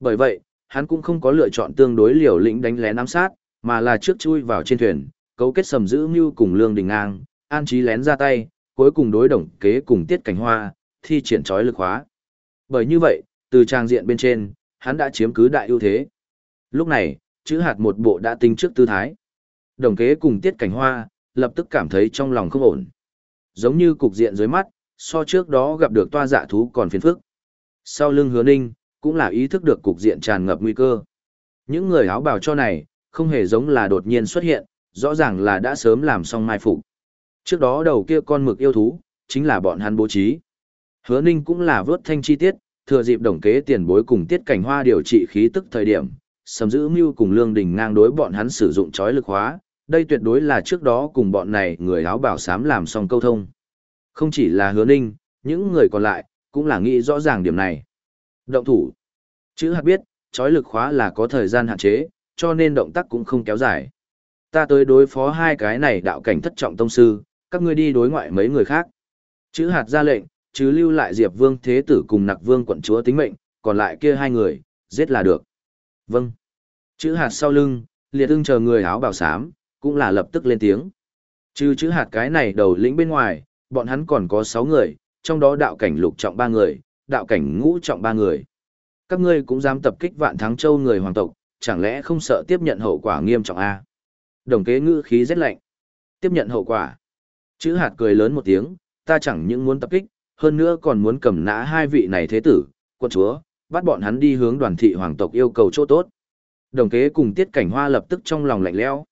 Bởi vậy, hắn cũng không có lựa chọn tương đối liều lĩnh đánh lén ám sát, mà là trước chui vào trên thuyền, cấu kết sầm giữ mưu cùng lương đình ngang, an trí lén ra tay, cuối cùng đối đồng kế cùng tiết cảnh hoa, thi triển trói lực hóa. Bởi như vậy, từ trang diện bên trên, hắn đã chiếm cứ đại ưu thế. Lúc này, chữ hạt một bộ đã tính trước tư thái. Đồng kế cùng tiết cảnh hoa, lập tức cảm thấy trong lòng không ổn. Giống như cục diện dưới mắt, so trước đó gặp được toa dạ thú còn phiền phức. Sau lưng hứa ninh, cũng là ý thức được cục diện tràn ngập nguy cơ. Những người áo bào cho này, không hề giống là đột nhiên xuất hiện, rõ ràng là đã sớm làm xong mai phục. Trước đó đầu kia con mực yêu thú, chính là bọn hắn bố trí. Hứa ninh cũng là vớt thanh chi tiết, thừa dịp đồng kế tiền bối cùng tiết cảnh hoa điều trị khí tức thời điểm, sầm giữ mưu cùng lương đình ngang đối bọn hắn sử dụng chói lực hóa, đây tuyệt đối là trước đó cùng bọn này người áo bảo sám làm xong câu thông. Không chỉ là hứa ninh, những người còn lại, cũng là nghĩ rõ ràng điểm này. Động thủ. Chữ hạt biết, chói lực khóa là có thời gian hạn chế, cho nên động tác cũng không kéo dài. Ta tới đối phó hai cái này đạo cảnh thất trọng tông sư, các ngươi đi đối ngoại mấy người khác. Chữ hạt ra lệnh, chứ lưu lại Diệp Vương Thế Tử cùng Nặc Vương quận chúa tính mệnh, còn lại kia hai người, giết là được. Vâng. Chữ hạt sau lưng, liệt ưng chờ người áo bào xám, cũng là lập tức lên tiếng. Trừ chữ hạt cái này đầu lĩnh bên ngoài, bọn hắn còn có sáu người, trong đó đạo cảnh lục trọng ba người, đạo cảnh ngũ trọng ba người. Các ngươi cũng dám tập kích vạn thắng châu người hoàng tộc, chẳng lẽ không sợ tiếp nhận hậu quả nghiêm trọng a? Đồng kế ngữ khí rất lạnh. Tiếp nhận hậu quả. Chữ hạt cười lớn một tiếng, ta chẳng những muốn tập kích, hơn nữa còn muốn cầm nã hai vị này thế tử, quân chúa, bắt bọn hắn đi hướng đoàn thị hoàng tộc yêu cầu chỗ tốt. Đồng kế cùng tiết cảnh hoa lập tức trong lòng lạnh lẽo.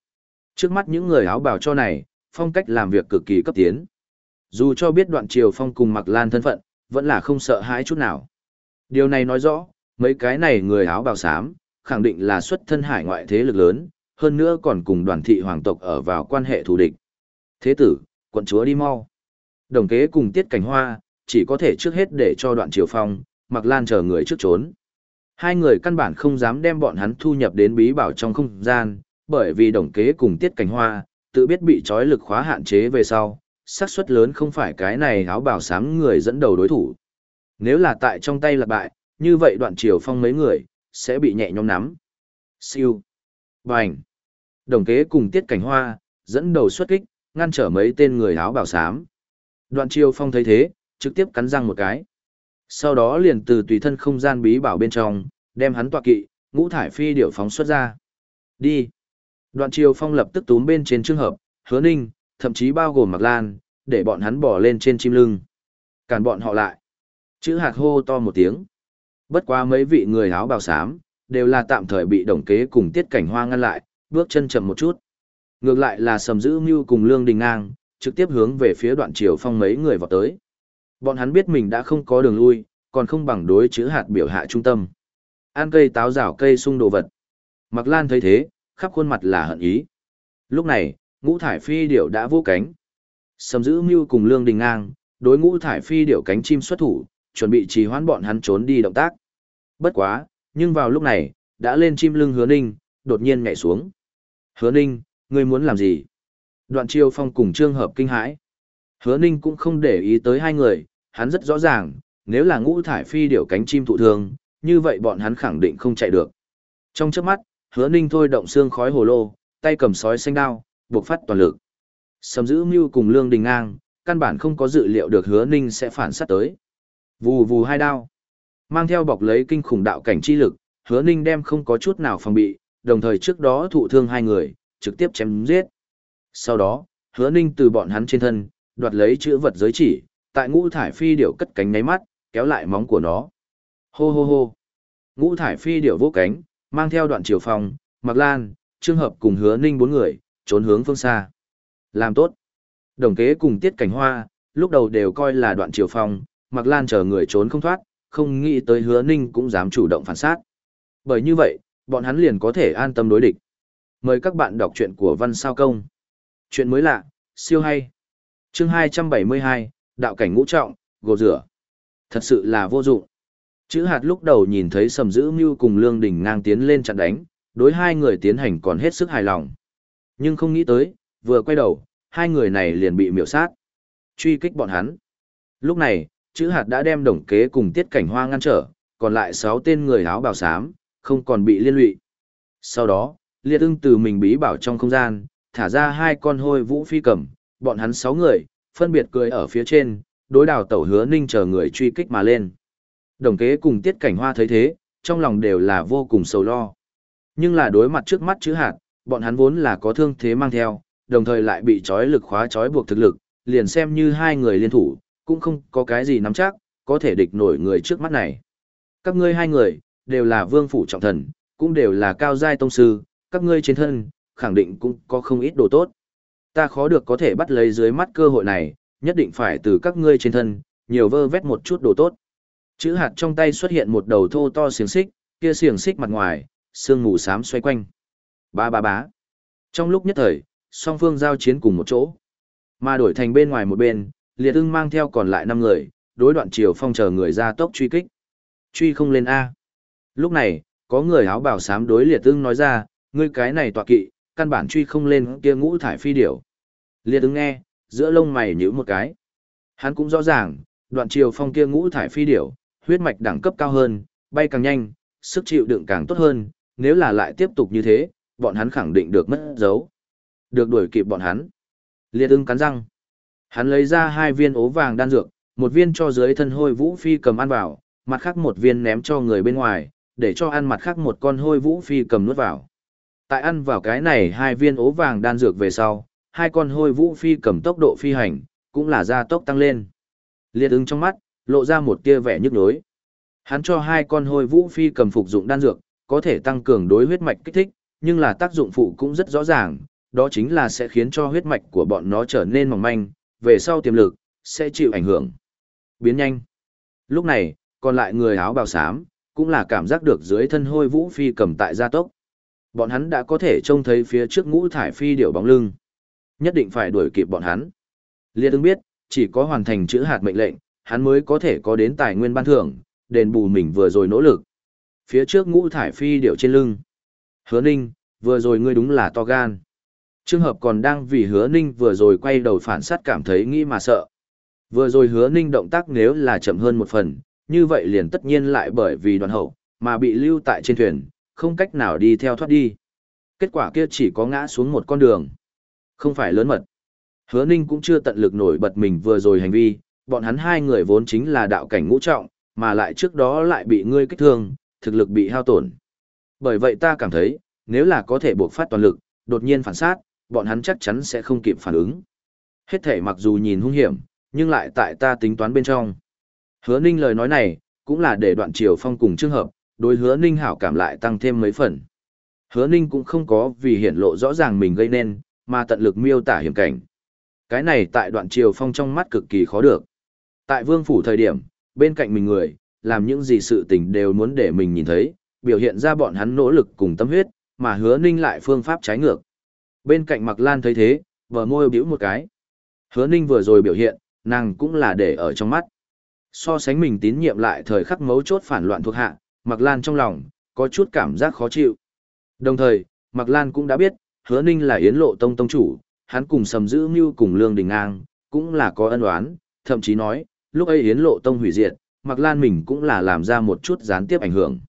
Trước mắt những người áo bào cho này, phong cách làm việc cực kỳ cấp tiến. Dù cho biết đoạn triều phong cùng mặc lan thân phận, vẫn là không sợ hãi chút nào. Điều này nói rõ, Mấy cái này người áo bào xám, khẳng định là xuất thân hải ngoại thế lực lớn, hơn nữa còn cùng đoàn thị hoàng tộc ở vào quan hệ thù địch. Thế tử, quận chúa đi mau. Đồng kế cùng tiết cảnh hoa, chỉ có thể trước hết để cho đoạn triều phong, mặc lan chờ người trước trốn. Hai người căn bản không dám đem bọn hắn thu nhập đến bí bảo trong không gian, bởi vì đồng kế cùng tiết cảnh hoa, tự biết bị trói lực khóa hạn chế về sau, xác suất lớn không phải cái này áo bảo sám người dẫn đầu đối thủ. Nếu là tại trong tay lạc bại, như vậy đoạn triều phong mấy người, sẽ bị nhẹ nhõm nắm. Siêu. Bành. Đồng kế cùng tiết cảnh hoa, dẫn đầu xuất kích, ngăn trở mấy tên người áo bảo sám. Đoạn triều phong thấy thế, trực tiếp cắn răng một cái. Sau đó liền từ tùy thân không gian bí bảo bên trong, đem hắn tọa kỵ, ngũ thải phi điểu phóng xuất ra. Đi. Đoạn triều phong lập tức túm bên trên trường hợp, hứa ninh, thậm chí bao gồm mặc lan, để bọn hắn bỏ lên trên chim lưng. Cản bọn họ lại. Chữ hạt hô to một tiếng. Bất quá mấy vị người áo bào xám, đều là tạm thời bị đồng kế cùng tiết cảnh hoa ngăn lại, bước chân chậm một chút. Ngược lại là sầm giữ mưu cùng lương đình ngang, trực tiếp hướng về phía đoạn triều phong mấy người vào tới. Bọn hắn biết mình đã không có đường lui, còn không bằng đối chữ hạt biểu hạ trung tâm. An cây táo rào cây sung đồ vật. Mặc lan thấy thế, khắp khuôn mặt là hận ý. Lúc này, ngũ thải phi điểu đã vô cánh. Sầm giữ mưu cùng lương đình ngang, đối ngũ thải phi điểu cánh chim xuất thủ, chuẩn bị trì hoãn bọn hắn trốn đi động tác. Bất quá, nhưng vào lúc này, đã lên chim lưng hứa ninh, đột nhiên nhảy xuống. Hứa ninh, ngươi muốn làm gì? Đoạn chiêu phong cùng trương hợp kinh hãi. Hứa ninh cũng không để ý tới hai người, hắn rất rõ ràng, nếu là ngũ thải phi điểu cánh chim thụ thương, như vậy bọn hắn khẳng định không chạy được. Trong chớp mắt, hứa ninh thôi động xương khói hồ lô, tay cầm sói xanh đao, buộc phát toàn lực. Sầm giữ mưu cùng lương đình ngang, căn bản không có dự liệu được hứa ninh sẽ phản sát tới. Vù vù hai đao. Mang theo bọc lấy kinh khủng đạo cảnh chi lực, hứa ninh đem không có chút nào phòng bị, đồng thời trước đó thụ thương hai người, trực tiếp chém giết. Sau đó, hứa ninh từ bọn hắn trên thân, đoạt lấy chữ vật giới chỉ, tại ngũ thải phi điểu cất cánh nháy mắt, kéo lại móng của nó. Hô hô hô. Ngũ thải phi điểu vô cánh, mang theo đoạn chiều phong, mặc lan, trường hợp cùng hứa ninh bốn người, trốn hướng phương xa. Làm tốt. Đồng kế cùng tiết cảnh hoa, lúc đầu đều coi là đoạn chiều phong, mặc lan chờ người trốn không thoát, không nghĩ tới hứa ninh cũng dám chủ động phản sát. Bởi như vậy, bọn hắn liền có thể an tâm đối địch. Mời các bạn đọc truyện của Văn Sao Công. Chuyện mới lạ, siêu hay. chương 272, đạo cảnh ngũ trọng, gột rửa. Thật sự là vô dụng. Chữ hạt lúc đầu nhìn thấy sầm giữ mưu cùng lương đỉnh ngang tiến lên chặn đánh, đối hai người tiến hành còn hết sức hài lòng. Nhưng không nghĩ tới, vừa quay đầu, hai người này liền bị miểu sát. Truy kích bọn hắn. Lúc này, chữ hạt đã đem đồng kế cùng tiết cảnh hoa ngăn trở, còn lại sáu tên người áo bào xám, không còn bị liên lụy. Sau đó, liệt ưng từ mình bí bảo trong không gian, thả ra hai con hôi vũ phi cầm, bọn hắn sáu người, phân biệt cười ở phía trên, đối đào tẩu hứa ninh chờ người truy kích mà lên. Đồng kế cùng tiết cảnh hoa thấy thế, trong lòng đều là vô cùng sầu lo. Nhưng là đối mặt trước mắt chữ hạt, bọn hắn vốn là có thương thế mang theo, đồng thời lại bị trói lực khóa trói buộc thực lực, liền xem như hai người liên thủ, cũng không có cái gì nắm chắc, có thể địch nổi người trước mắt này. Các ngươi hai người, đều là vương phủ trọng thần, cũng đều là cao giai tông sư, các ngươi trên thân, khẳng định cũng có không ít đồ tốt. Ta khó được có thể bắt lấy dưới mắt cơ hội này, nhất định phải từ các ngươi trên thân, nhiều vơ vét một chút đồ tốt. Chữ hạt trong tay xuất hiện một đầu thô to xiềng xích, kia xiềng xích mặt ngoài, sương mù xám xoay quanh. Ba ba bá. Trong lúc nhất thời, song phương giao chiến cùng một chỗ. Mà đổi thành bên ngoài một bên, liệt ưng mang theo còn lại 5 người, đối đoạn chiều phong chờ người ra tốc truy kích. Truy không lên A. Lúc này, có người áo bảo sám đối liệt ưng nói ra, ngươi cái này tọa kỵ, căn bản truy không lên kia ngũ thải phi điểu. Liệt ứng nghe, giữa lông mày nhíu một cái. Hắn cũng rõ ràng, đoạn triều phong kia ngũ thải phi điểu, huyết mạch đẳng cấp cao hơn, bay càng nhanh, sức chịu đựng càng tốt hơn, nếu là lại tiếp tục như thế, bọn hắn khẳng định được mất dấu. Được đuổi kịp bọn hắn. Liệt ưng cắn răng. Hắn lấy ra hai viên ố vàng đan dược, một viên cho dưới thân hôi vũ phi cầm ăn vào, mặt khác một viên ném cho người bên ngoài, để cho ăn mặt khác một con hôi vũ phi cầm nuốt vào. Tại ăn vào cái này hai viên ố vàng đan dược về sau, hai con hôi vũ phi cầm tốc độ phi hành, cũng là gia tốc tăng lên. Liệt ứng trong mắt, lộ ra một tia vẻ nhức nhối. Hắn cho hai con hôi vũ phi cầm phục dụng đan dược, có thể tăng cường đối huyết mạch kích thích, nhưng là tác dụng phụ cũng rất rõ ràng, đó chính là sẽ khiến cho huyết mạch của bọn nó trở nên mỏng manh, về sau tiềm lực, sẽ chịu ảnh hưởng. Biến nhanh. Lúc này, còn lại người áo bào xám, cũng là cảm giác được dưới thân hôi vũ phi cầm tại gia tốc. Bọn hắn đã có thể trông thấy phía trước ngũ thải phi điểu bóng lưng. Nhất định phải đuổi kịp bọn hắn. Liệt ứng biết, chỉ có hoàn thành chữ hạt mệnh lệnh, hắn mới có thể có đến tài nguyên ban thưởng, đền bù mình vừa rồi nỗ lực. Phía trước ngũ thải phi điệu trên lưng. Hứa ninh, vừa rồi ngươi đúng là to gan. Trường hợp còn đang vì hứa ninh vừa rồi quay đầu phản sát cảm thấy nghĩ mà sợ. Vừa rồi hứa ninh động tác nếu là chậm hơn một phần, như vậy liền tất nhiên lại bởi vì đoàn hậu, mà bị lưu tại trên thuyền, không cách nào đi theo thoát đi. Kết quả kia chỉ có ngã xuống một con đường. Không phải lớn mật. Hứa ninh cũng chưa tận lực nổi bật mình vừa rồi hành vi, bọn hắn hai người vốn chính là đạo cảnh ngũ trọng, mà lại trước đó lại bị ngươi kích thương, thực lực bị hao tổn. Bởi vậy ta cảm thấy, nếu là có thể buộc phát toàn lực, đột nhiên phản sát, bọn hắn chắc chắn sẽ không kịp phản ứng. Hết thể mặc dù nhìn hung hiểm, nhưng lại tại ta tính toán bên trong. Hứa Ninh lời nói này, cũng là để đoạn triều phong cùng trường hợp, đối hứa Ninh hảo cảm lại tăng thêm mấy phần. Hứa Ninh cũng không có vì hiển lộ rõ ràng mình gây nên, mà tận lực miêu tả hiểm cảnh. Cái này tại đoạn triều phong trong mắt cực kỳ khó được. Tại vương phủ thời điểm, bên cạnh mình người, làm những gì sự tình đều muốn để mình nhìn thấy, biểu hiện ra bọn hắn nỗ lực cùng tâm huyết, mà hứa ninh lại phương pháp trái ngược. Bên cạnh Mạc Lan thấy thế, vờ môi biểu một cái. Hứa ninh vừa rồi biểu hiện, nàng cũng là để ở trong mắt. So sánh mình tín nhiệm lại thời khắc mấu chốt phản loạn thuộc hạ, Mạc Lan trong lòng, có chút cảm giác khó chịu. Đồng thời, Mạc Lan cũng đã biết, hứa ninh là yến lộ tông tông chủ, hắn cùng sầm giữ mưu cùng lương đình ngang, cũng là có ân oán, thậm chí nói, lúc ấy yến lộ tông hủy diệt, Mặc Lan mình cũng là làm ra một chút gián tiếp ảnh hưởng.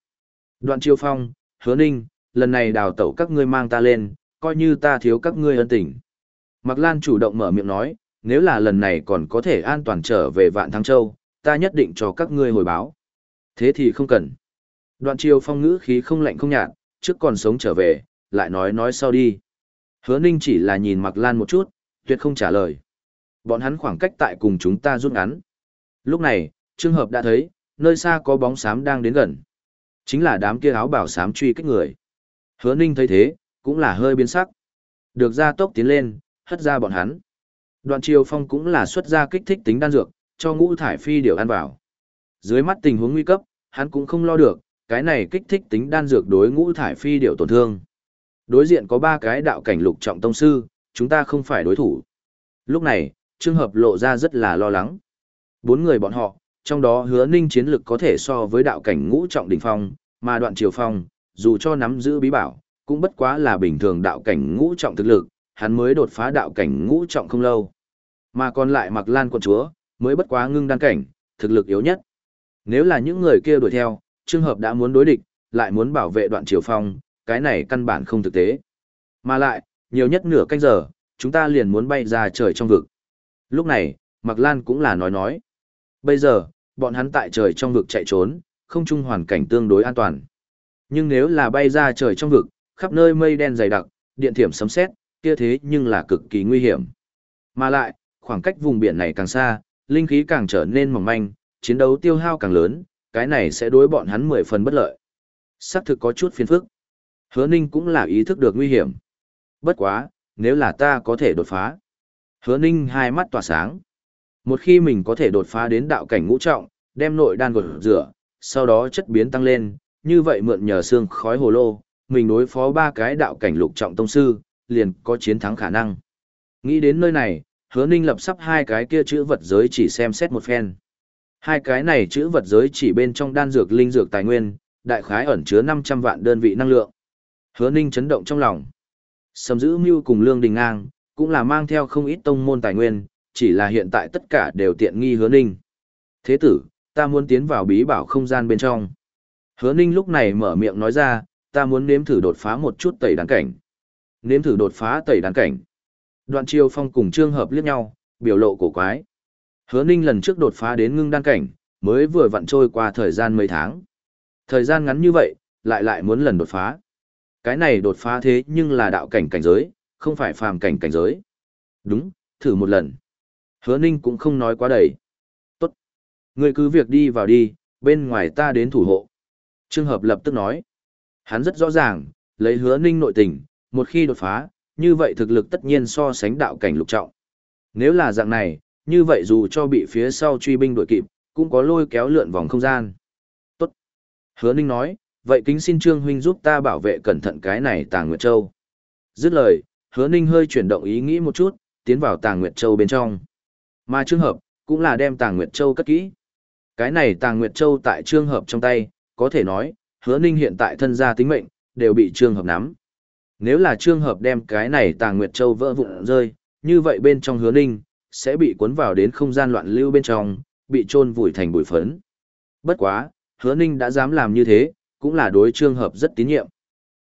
Đoạn chiêu phong, hứa ninh, lần này đào tẩu các ngươi mang ta lên, coi như ta thiếu các ngươi ân tình. Mạc Lan chủ động mở miệng nói, nếu là lần này còn có thể an toàn trở về Vạn Thăng Châu, ta nhất định cho các ngươi hồi báo. Thế thì không cần. Đoạn chiêu phong ngữ khí không lạnh không nhạt, trước còn sống trở về, lại nói nói sau đi. Hứa Ninh chỉ là nhìn Mạc Lan một chút, tuyệt không trả lời. Bọn hắn khoảng cách tại cùng chúng ta rút ngắn. Lúc này, trường hợp đã thấy, nơi xa có bóng xám đang đến gần. Chính là đám kia áo bảo xám truy kích người. Hứa Ninh thấy thế, cũng là hơi biến sắc. Được ra tốc tiến lên, hất ra bọn hắn. Đoạn Triều Phong cũng là xuất ra kích thích tính đan dược, cho ngũ thải phi điều ăn vào. Dưới mắt tình huống nguy cấp, hắn cũng không lo được, cái này kích thích tính đan dược đối ngũ thải phi điều tổn thương. Đối diện có ba cái đạo cảnh lục trọng tông sư, chúng ta không phải đối thủ. Lúc này, trường hợp lộ ra rất là lo lắng. Bốn người bọn họ, trong đó hứa ninh chiến lực có thể so với đạo cảnh ngũ trọng đỉnh phong, mà đoạn triều phong, dù cho nắm giữ bí bảo, cũng bất quá là bình thường đạo cảnh ngũ trọng thực lực, hắn mới đột phá đạo cảnh ngũ trọng không lâu. Mà còn lại mặc lan quận chúa, mới bất quá ngưng đan cảnh, thực lực yếu nhất. Nếu là những người kia đuổi theo, trường hợp đã muốn đối địch, lại muốn bảo vệ đoạn triều phong, cái này căn bản không thực tế. Mà lại, nhiều nhất nửa canh giờ, chúng ta liền muốn bay ra trời trong vực. Lúc này, Mạc Lan cũng là nói nói. Bây giờ, bọn hắn tại trời trong vực chạy trốn, không chung hoàn cảnh tương đối an toàn. Nhưng nếu là bay ra trời trong vực, khắp nơi mây đen dày đặc, điện thiểm sấm sét, kia thế nhưng là cực kỳ nguy hiểm. Mà lại, khoảng cách vùng biển này càng xa, linh khí càng trở nên mỏng manh, chiến đấu tiêu hao càng lớn, cái này sẽ đối bọn hắn mười phần bất lợi. Sắc thực có chút phiền phức. Hứa Ninh cũng là ý thức được nguy hiểm. Bất quá, nếu là ta có thể đột phá. Hứa Ninh hai mắt tỏa sáng. Một khi mình có thể đột phá đến đạo cảnh ngũ trọng, đem nội đan gột rửa, sau đó chất biến tăng lên, như vậy mượn nhờ xương khói hồ lô, mình đối phó ba cái đạo cảnh lục trọng tông sư, liền có chiến thắng khả năng. Nghĩ đến nơi này, hứa ninh lập sắp hai cái kia chữ vật giới chỉ xem xét một phen. Hai cái này chữ vật giới chỉ bên trong đan dược linh dược tài nguyên, đại khái ẩn chứa 500 vạn đơn vị năng lượng. Hứa ninh chấn động trong lòng. Sầm giữ mưu cùng lương đình ngang, cũng là mang theo không ít tông môn tài nguyên, chỉ là hiện tại tất cả đều tiện nghi hứa ninh. Thế tử, ta muốn tiến vào bí bảo không gian bên trong. Hứa ninh lúc này mở miệng nói ra, ta muốn nếm thử đột phá một chút tẩy đan cảnh. Nếm thử đột phá tẩy đan cảnh. Đoạn chiêu phong cùng trương hợp liếc nhau, biểu lộ cổ quái. Hứa ninh lần trước đột phá đến ngưng đan cảnh, mới vừa vặn trôi qua thời gian mấy tháng. Thời gian ngắn như vậy, lại lại muốn lần đột phá. Cái này đột phá thế nhưng là đạo cảnh cảnh giới, không phải phàm cảnh cảnh giới. Đúng, thử một lần. Hứa ninh cũng không nói quá đầy. Tốt. Người cứ việc đi vào đi, bên ngoài ta đến thủ hộ. Trương hợp lập tức nói. Hắn rất rõ ràng, lấy hứa ninh nội tình, một khi đột phá, như vậy thực lực tất nhiên so sánh đạo cảnh lục trọng. Nếu là dạng này, như vậy dù cho bị phía sau truy binh đuổi kịp, cũng có lôi kéo lượn vòng không gian. Tốt. Hứa Ninh nói, vậy kính xin Trương Huynh giúp ta bảo vệ cẩn thận cái này Tàng Nguyệt Châu. Dứt lời, Hứa Ninh hơi chuyển động ý nghĩ một chút, tiến vào Tàng Nguyệt Châu bên trong. Mà trường hợp, cũng là đem Tàng Nguyệt Châu cất kỹ. Cái này Tàng Nguyệt Châu tại trường hợp trong tay, có thể nói, Hứa Ninh hiện tại thân gia tính mệnh, đều bị trường hợp nắm. Nếu là trường hợp đem cái này Tàng Nguyệt Châu vỡ vụn rơi, như vậy bên trong Hứa Ninh, sẽ bị cuốn vào đến không gian loạn lưu bên trong, bị chôn vùi thành bụi phấn. Bất quá, Hứa Ninh đã dám làm như thế, cũng là đối trường hợp rất tín nhiệm.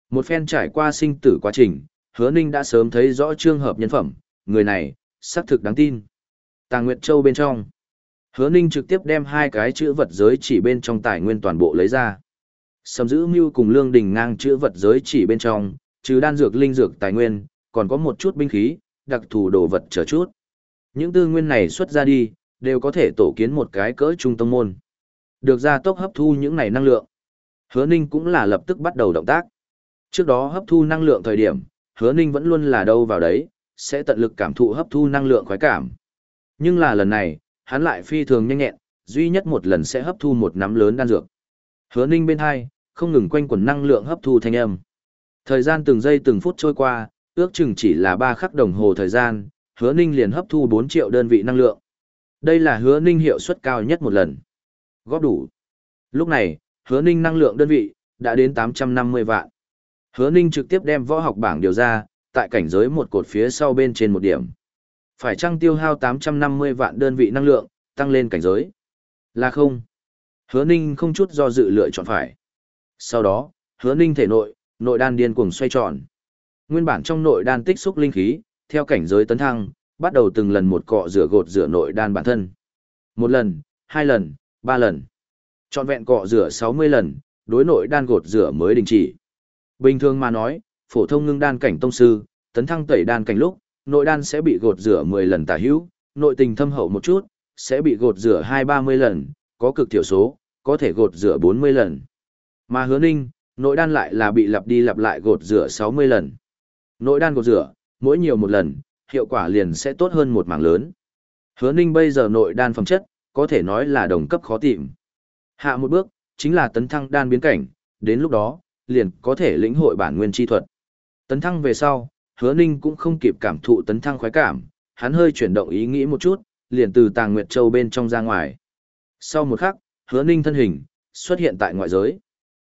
Một phen trải qua sinh tử quá trình, Hứa Ninh đã sớm thấy rõ trường hợp nhân phẩm, người này, xác thực đáng tin. Tàng Nguyệt Châu bên trong. Hứa Ninh trực tiếp đem hai cái chữ vật giới chỉ bên trong tài nguyên toàn bộ lấy ra. Sầm giữ mưu cùng lương đình ngang chữ vật giới chỉ bên trong, trừ đan dược linh dược tài nguyên, còn có một chút binh khí, đặc thù đồ vật chờ chút. Những tư nguyên này xuất ra đi, đều có thể tổ kiến một cái cỡ trung tâm môn. Được ra tốc hấp thu những này năng lượng. Hứa Ninh cũng là lập tức bắt đầu động tác. Trước đó hấp thu năng lượng thời điểm, Hứa Ninh vẫn luôn là đâu vào đấy, sẽ tận lực cảm thụ hấp thu năng lượng khoái cảm. Nhưng là lần này, hắn lại phi thường nhanh nhẹn, duy nhất một lần sẽ hấp thu một nắm lớn đan dược. Hứa Ninh bên hai, không ngừng quanh quẩn năng lượng hấp thu thanh âm. Thời gian từng giây từng phút trôi qua, ước chừng chỉ là 3 khắc đồng hồ thời gian, Hứa Ninh liền hấp thu 4 triệu đơn vị năng lượng. Đây là Hứa Ninh hiệu suất cao nhất một lần. Góp đủ. Lúc này, Hứa Ninh năng lượng đơn vị đã đến 850 vạn. Hứa Ninh trực tiếp đem võ học bảng điều ra, tại cảnh giới một cột phía sau bên trên một điểm. Phải chăng tiêu hao 850 vạn đơn vị năng lượng, tăng lên cảnh giới? Là không. Hứa Ninh không chút do dự lựa chọn phải. Sau đó, Hứa Ninh thể nội, nội đan điên cuồng xoay tròn. Nguyên bản trong nội đan tích xúc linh khí, theo cảnh giới tấn thăng, bắt đầu từng lần một cọ rửa gột rửa nội đan bản thân. Một lần, hai lần, ba lần. Trọn vẹn cọ rửa 60 lần, đối nội đan gột rửa mới đình chỉ. Bình thường mà nói, phổ thông ngưng đan cảnh tông sư, tấn thăng tẩy đan cảnh lúc, nội đan sẽ bị gột rửa 10 lần tả hữu, nội tình thâm hậu một chút, sẽ bị gột rửa 2-30 lần, có cực thiểu số, có thể gột rửa 40 lần. Mà hứa ninh, nội đan lại là bị lặp đi lặp lại gột rửa 60 lần. Nội đan gột rửa, mỗi nhiều một lần, hiệu quả liền sẽ tốt hơn một mảng lớn. Hứa ninh bây giờ nội đan phẩm chất, có thể nói là đồng cấp khó tìm. Hạ một bước, chính là tấn thăng đan biến cảnh, đến lúc đó, liền có thể lĩnh hội bản nguyên chi thuật. Tấn thăng về sau, hứa ninh cũng không kịp cảm thụ tấn thăng khoái cảm, hắn hơi chuyển động ý nghĩ một chút, liền từ tàng nguyệt châu bên trong ra ngoài. Sau một khắc, hứa ninh thân hình, xuất hiện tại ngoại giới.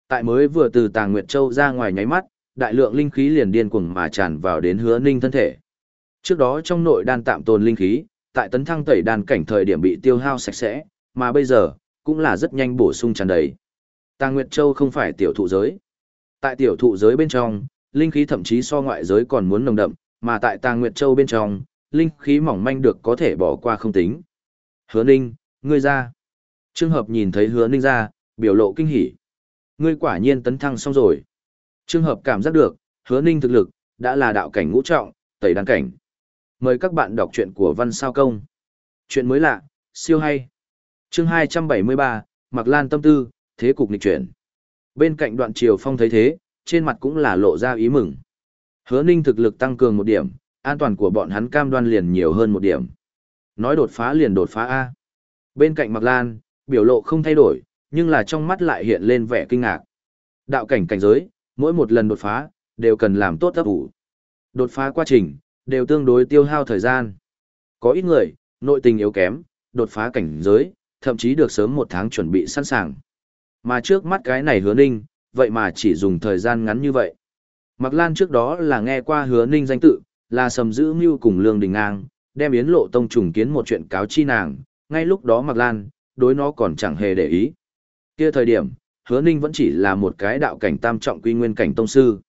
Tại mới vừa từ tàng nguyệt châu ra ngoài nháy mắt, đại lượng linh khí liền điên cuồng mà tràn vào đến hứa ninh thân thể. Trước đó trong nội đan tạm tồn linh khí, tại tấn thăng tẩy đan cảnh thời điểm bị tiêu hao sạch sẽ, mà bây giờ, cũng là rất nhanh bổ sung tràn đầy. Tàng Nguyệt Châu không phải tiểu thụ giới. Tại tiểu thụ giới bên trong, linh khí thậm chí so ngoại giới còn muốn nồng đậm, mà tại Tàng Nguyệt Châu bên trong, linh khí mỏng manh được có thể bỏ qua không tính. Hứa Ninh, ngươi ra. Trương hợp nhìn thấy Hứa Ninh ra, biểu lộ kinh hỉ. Ngươi quả nhiên tấn thăng xong rồi. Trương hợp cảm giác được, Hứa Ninh thực lực đã là đạo cảnh ngũ trọng, tẩy đan cảnh. Mời các bạn đọc truyện của Văn Sao Công. Chuyện mới lạ, siêu hay. Chương 273, Mạc Lan tâm tư, thế cục nghịch chuyển. Bên cạnh đoạn triều phong thấy thế, trên mặt cũng là lộ ra ý mừng. Hứa ninh thực lực tăng cường một điểm, an toàn của bọn hắn cam đoan liền nhiều hơn một điểm. Nói đột phá liền đột phá A. Bên cạnh Mạc Lan, biểu lộ không thay đổi, nhưng là trong mắt lại hiện lên vẻ kinh ngạc. Đạo cảnh cảnh giới, mỗi một lần đột phá, đều cần làm tốt ấp ủ. Đột phá quá trình, đều tương đối tiêu hao thời gian. Có ít người, nội tình yếu kém, đột phá cảnh giới, thậm chí được sớm một tháng chuẩn bị sẵn sàng. Mà trước mắt cái này hứa ninh, vậy mà chỉ dùng thời gian ngắn như vậy. Mạc Lan trước đó là nghe qua hứa ninh danh tự, là sầm giữ mưu cùng Lương Đình Ngang, đem Yến Lộ Tông trùng kiến một chuyện cáo chi nàng, ngay lúc đó Mạc Lan, đối nó còn chẳng hề để ý. Kia thời điểm, hứa ninh vẫn chỉ là một cái đạo cảnh tam trọng quy nguyên cảnh tông sư.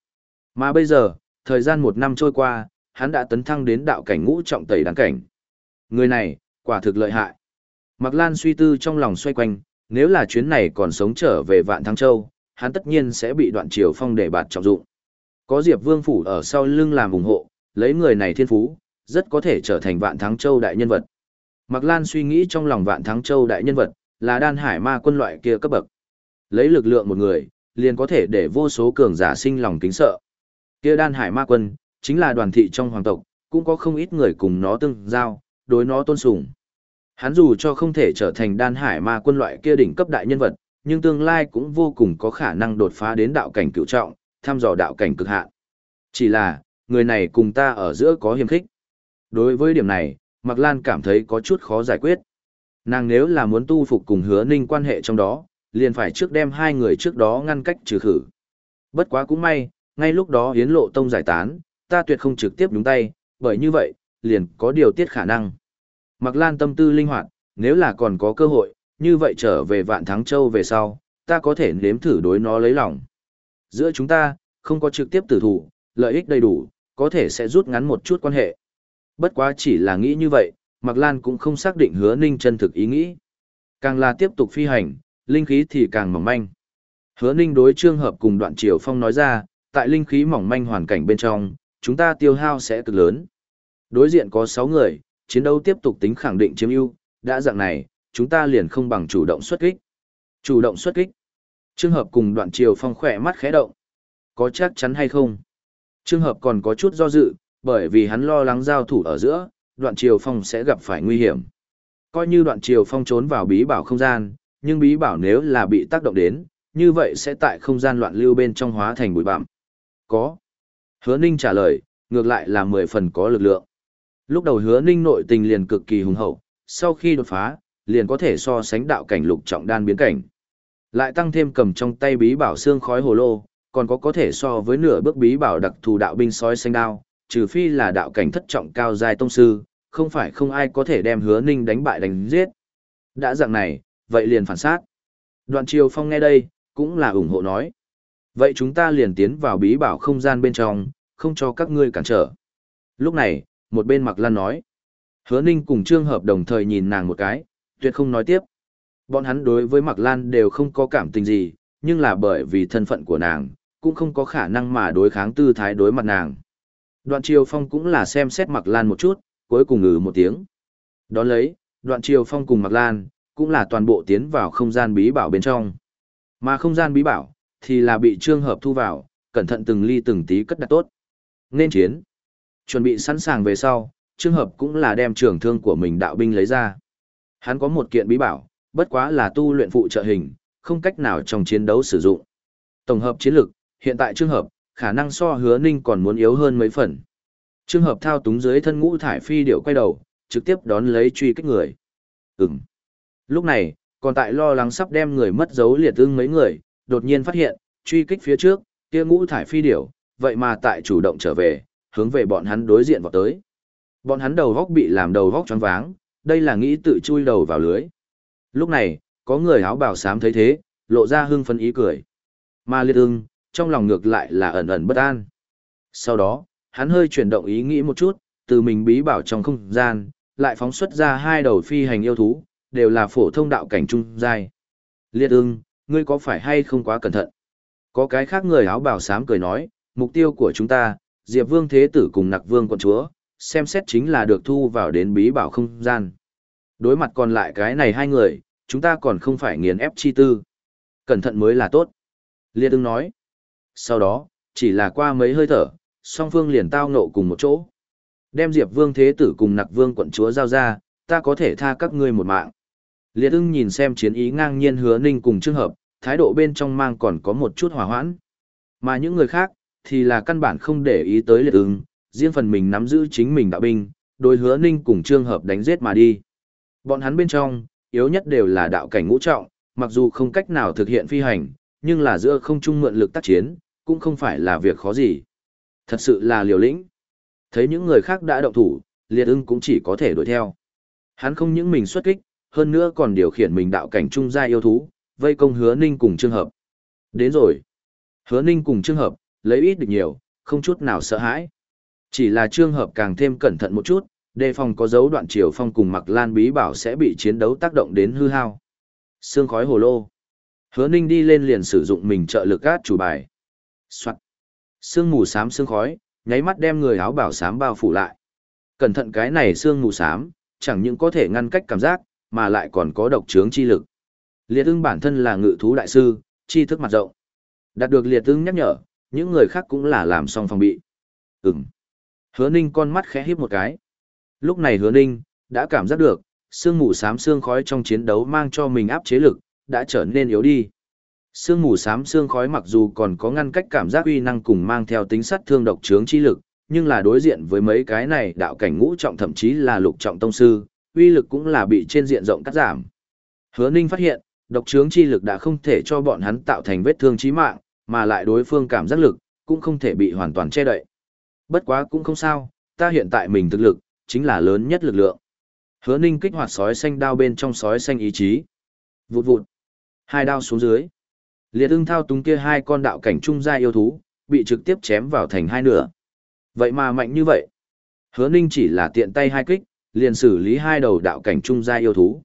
Mà bây giờ, thời gian một năm trôi qua, hắn đã tấn thăng đến đạo cảnh ngũ trọng tẩy đáng cảnh. Người này, quả thực lợi hại. Mạc Lan suy tư trong lòng xoay quanh, nếu là chuyến này còn sống trở về Vạn Thắng Châu, hắn tất nhiên sẽ bị đoạn triều phong để bạt trọng dụng. Có Diệp Vương Phủ ở sau lưng làm ủng hộ, lấy người này thiên phú, rất có thể trở thành Vạn Thắng Châu đại nhân vật. Mạc Lan suy nghĩ trong lòng Vạn Thắng Châu đại nhân vật, là đan hải ma quân loại kia cấp bậc. Lấy lực lượng một người, liền có thể để vô số cường giả sinh lòng kính sợ. Kia đan hải ma quân, chính là đoàn thị trong hoàng tộc, cũng có không ít người cùng nó tương giao, đối nó tôn sùng. Hắn dù cho không thể trở thành đan hải ma quân loại kia đỉnh cấp đại nhân vật, nhưng tương lai cũng vô cùng có khả năng đột phá đến đạo cảnh cựu trọng, thăm dò đạo cảnh cực hạn. Chỉ là, người này cùng ta ở giữa có hiềm khích. Đối với điểm này, Mạc Lan cảm thấy có chút khó giải quyết. Nàng nếu là muốn tu phục cùng hứa ninh quan hệ trong đó, liền phải trước đem hai người trước đó ngăn cách trừ khử. Bất quá cũng may, ngay lúc đó hiến lộ tông giải tán, ta tuyệt không trực tiếp đúng tay, bởi như vậy, liền có điều tiết khả năng. Mạc Lan tâm tư linh hoạt, nếu là còn có cơ hội, như vậy trở về vạn thắng châu về sau, ta có thể nếm thử đối nó lấy lòng. Giữa chúng ta, không có trực tiếp tử thủ, lợi ích đầy đủ, có thể sẽ rút ngắn một chút quan hệ. Bất quá chỉ là nghĩ như vậy, Mạc Lan cũng không xác định hứa ninh chân thực ý nghĩ. Càng là tiếp tục phi hành, linh khí thì càng mỏng manh. Hứa ninh đối trường hợp cùng đoạn triều phong nói ra, tại linh khí mỏng manh hoàn cảnh bên trong, chúng ta tiêu hao sẽ cực lớn. Đối diện có 6 người, chiến đấu tiếp tục tính khẳng định chiếm ưu, đã dạng này, chúng ta liền không bằng chủ động xuất kích. Chủ động xuất kích. Trường hợp cùng đoạn triều phong khỏe mắt khẽ động. Có chắc chắn hay không? Trường hợp còn có chút do dự, bởi vì hắn lo lắng giao thủ ở giữa, đoạn triều phong sẽ gặp phải nguy hiểm. Coi như đoạn triều phong trốn vào bí bảo không gian, nhưng bí bảo nếu là bị tác động đến, như vậy sẽ tại không gian loạn lưu bên trong hóa thành bụi bặm. Có. Hứa Ninh trả lời, ngược lại là mười phần có lực lượng. Lúc đầu Hứa Ninh nội tình liền cực kỳ hùng hậu, sau khi đột phá, liền có thể so sánh đạo cảnh lục trọng đan biến cảnh. Lại tăng thêm cầm trong tay bí bảo xương khói hồ lô, còn có có thể so với nửa bước bí bảo đặc thù đạo binh sói xanh đao, trừ phi là đạo cảnh thất trọng cao giai tông sư, không phải không ai có thể đem hứa ninh đánh bại đánh giết. Đã dạng này, vậy liền phản sát. Đoạn triều phong nghe đây, cũng là ủng hộ nói. Vậy chúng ta liền tiến vào bí bảo không gian bên trong, không cho các ngươi cản trở. Lúc này, một bên mặc lan nói. Hứa ninh cùng trương hợp đồng thời nhìn nàng một cái, tuyệt không nói tiếp. Bọn hắn đối với mặc lan đều không có cảm tình gì, nhưng là bởi vì thân phận của nàng, cũng không có khả năng mà đối kháng tư thái đối mặt nàng. Đoạn Triều Phong cũng là xem xét Mạc Lan một chút, cuối cùng ngừ một tiếng. Đón lấy, Đoạn Triều Phong cùng Mạc Lan, cũng là toàn bộ tiến vào không gian bí bảo bên trong. Mà không gian bí bảo, thì là bị trương hợp thu vào, cẩn thận từng ly từng tí cất đặt tốt. Nên chiến. Chuẩn bị sẵn sàng về sau, trương hợp cũng là đem trường thương của mình đạo binh lấy ra. Hắn có một kiện bí bảo, bất quá là tu luyện phụ trợ hình, không cách nào trong chiến đấu sử dụng. Tổng hợp chiến lực, hiện tại trương hợp, khả năng so hứa ninh còn muốn yếu hơn mấy phần. Trường hợp thao túng dưới thân ngũ thải phi điệu quay đầu, trực tiếp đón lấy truy kích người. Ừm. Lúc này, còn tại lo lắng sắp đem người mất dấu liệt ưng mấy người, đột nhiên phát hiện, truy kích phía trước, kia ngũ thải phi điệu, vậy mà tại chủ động trở về, hướng về bọn hắn đối diện vào tới. Bọn hắn đầu góc bị làm đầu góc choáng váng, đây là nghĩ tự chui đầu vào lưới. Lúc này, có người áo bào xám thấy thế, lộ ra hưng phấn ý cười. Mà liệt ưng, trong lòng ngược lại là ẩn ẩn bất an. Sau đó, hắn hơi chuyển động ý nghĩ một chút, từ mình bí bảo trong không gian, lại phóng xuất ra hai đầu phi hành yêu thú, đều là phổ thông đạo cảnh trung giai. Liệt ưng, ngươi có phải hay không quá cẩn thận? Có cái khác người áo bào xám cười nói, mục tiêu của chúng ta, Diệp Vương Thế Tử cùng Nặc Vương quận chúa, xem xét chính là được thu vào đến bí bảo không gian. Đối mặt còn lại cái này hai người, chúng ta còn không phải nghiền ép chi tư. Cẩn thận mới là tốt. Liệt ưng nói, sau đó, chỉ là qua mấy hơi thở, song phương liền tao nộ cùng một chỗ. Đem Diệp Vương Thế Tử cùng Nặc Vương quận chúa giao ra, ta có thể tha các ngươi một mạng. Liệt ưng nhìn xem chiến ý ngang nhiên hứa ninh cùng trường hợp, thái độ bên trong mang còn có một chút hòa hoãn. Mà những người khác, thì là căn bản không để ý tới liệt ứng, riêng phần mình nắm giữ chính mình đạo binh, đối hứa ninh cùng trường hợp đánh giết mà đi. Bọn hắn bên trong, yếu nhất đều là đạo cảnh ngũ trọng, mặc dù không cách nào thực hiện phi hành, nhưng là giữa không trung mượn lực tác chiến, cũng không phải là việc khó gì. Thật sự là liều lĩnh. Thấy những người khác đã động thủ, liệt ưng cũng chỉ có thể đuổi theo. Hắn không những mình xuất kích, hơn nữa còn điều khiển mình đạo cảnh trung gia yêu thú, vây công hứa ninh cùng trường hợp. Đến rồi. Hứa ninh cùng trường hợp, lấy ít được nhiều, không chút nào sợ hãi. Chỉ là trường hợp càng thêm cẩn thận một chút, đề phòng có dấu đoạn chiều phong cùng mặc lan bí bảo sẽ bị chiến đấu tác động đến hư hao. Sương khói hồ lô. Hứa ninh đi lên liền sử dụng mình trợ lực át chủ bài. Soạn. Sương mù xám sương khói, nháy mắt đem người áo bảo xám bao phủ lại. Cẩn thận cái này sương mù xám, chẳng những có thể ngăn cách cảm giác, mà lại còn có độc trướng chi lực. Liệt ưng bản thân là ngự thú đại sư, chi thức mặt rộng. Đạt được liệt ưng nhắc nhở, những người khác cũng là làm xong phòng bị. Ừm. Hứa ninh con mắt khẽ híp một cái. Lúc này hứa ninh, đã cảm giác được, sương mù xám sương khói trong chiến đấu mang cho mình áp chế lực, đã trở nên yếu đi. Sương mù xám xương khói mặc dù còn có ngăn cách cảm giác uy năng cùng mang theo tính sát thương độc trướng chi lực, nhưng là đối diện với mấy cái này đạo cảnh ngũ trọng thậm chí là lục trọng tông sư, uy lực cũng là bị trên diện rộng cắt giảm. Hứa Ninh phát hiện, độc trướng chi lực đã không thể cho bọn hắn tạo thành vết thương chí mạng, mà lại đối phương cảm giác lực, cũng không thể bị hoàn toàn che đậy. Bất quá cũng không sao, ta hiện tại mình thực lực, chính là lớn nhất lực lượng. Hứa Ninh kích hoạt sói xanh đao bên trong sói xanh ý chí. Vụt vụt. Hai đao xuống dưới. Liệt ưng thao túng kia hai con đạo cảnh trung gia yêu thú, bị trực tiếp chém vào thành hai nửa. Vậy mà mạnh như vậy. Hứa Ninh chỉ là tiện tay hai kích, liền xử lý hai đầu đạo cảnh trung gia yêu thú.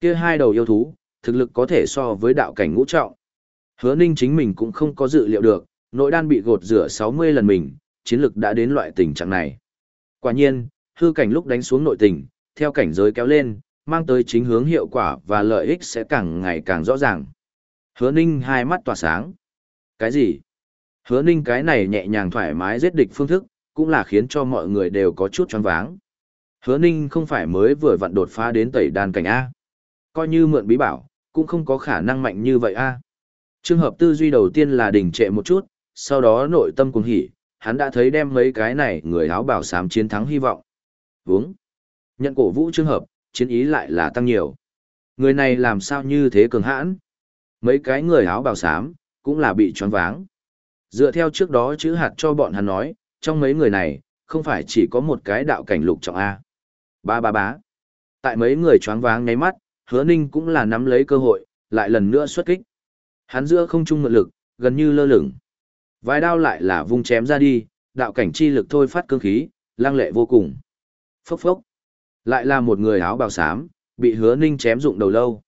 Kia hai đầu yêu thú, thực lực có thể so với đạo cảnh ngũ trọng. Hứa Ninh chính mình cũng không có dự liệu được, nội đan bị gột rửa 60 lần mình, chiến lực đã đến loại tình trạng này. Quả nhiên, hư cảnh lúc đánh xuống nội tình, theo cảnh giới kéo lên, mang tới chính hướng hiệu quả và lợi ích sẽ càng ngày càng rõ ràng. Hứa Ninh hai mắt tỏa sáng. Cái gì? Hứa Ninh cái này nhẹ nhàng thoải mái giết địch phương thức, cũng là khiến cho mọi người đều có chút choáng váng. Hứa Ninh không phải mới vừa vặn đột phá đến tẩy đàn cảnh A. Coi như mượn bí bảo, cũng không có khả năng mạnh như vậy A. Trường hợp tư duy đầu tiên là đình trệ một chút, sau đó nội tâm cùng hỉ, hắn đã thấy đem mấy cái này người áo bảo sám chiến thắng hy vọng. Vướng. Nhận cổ vũ trường hợp, chiến ý lại là tăng nhiều. Người này làm sao như thế cường hãn? Mấy cái người áo bảo sám cũng là bị choáng váng. Dựa theo trước đó chữ hạt cho bọn hắn nói, trong mấy người này, không phải chỉ có một cái đạo cảnh lục trọng A. Ba ba bá. Tại mấy người choáng váng nháy mắt, hứa ninh cũng là nắm lấy cơ hội, lại lần nữa xuất kích. Hắn giữa không trung ngự lực, gần như lơ lửng. Vài đao lại là vung chém ra đi, đạo cảnh chi lực thôi phát cương khí, lang lệ vô cùng. Phốc phốc. Lại là một người áo bào xám, bị hứa ninh chém dụng đầu lâu.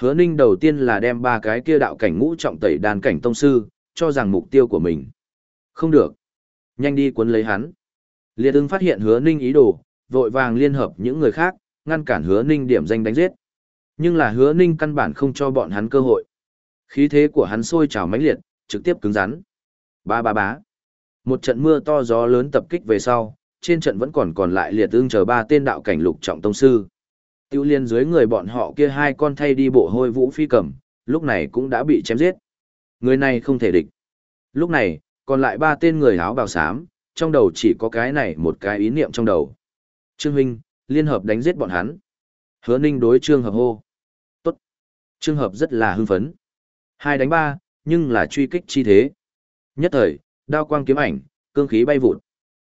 Hứa ninh đầu tiên là đem ba cái kia đạo cảnh ngũ trọng tẩy đàn cảnh tông sư, cho rằng mục tiêu của mình. Không được. Nhanh đi cuốn lấy hắn. Liệt ưng phát hiện hứa ninh ý đồ, vội vàng liên hợp những người khác, ngăn cản hứa ninh điểm danh đánh giết. Nhưng là hứa ninh căn bản không cho bọn hắn cơ hội. Khí thế của hắn sôi trào mãnh liệt, trực tiếp cứng rắn. Ba ba bá. Một trận mưa to gió lớn tập kích về sau, trên trận vẫn còn còn lại liệt ương chờ ba tên đạo cảnh lục trọng tông sư. Tiêu liên dưới người bọn họ kia hai con thay đi bộ hôi vũ phi cầm, lúc này cũng đã bị chém giết. Người này không thể địch. Lúc này, còn lại ba tên người áo bào xám, trong đầu chỉ có cái này một cái ý niệm trong đầu. Trương Huynh, liên hợp đánh giết bọn hắn. Hứa Ninh đối Trương Hợp hô. Tốt. Trương Hợp rất là hưng phấn. Hai đánh ba, nhưng là truy kích chi thế. Nhất thời, đao quang kiếm ảnh, cương khí bay vụt.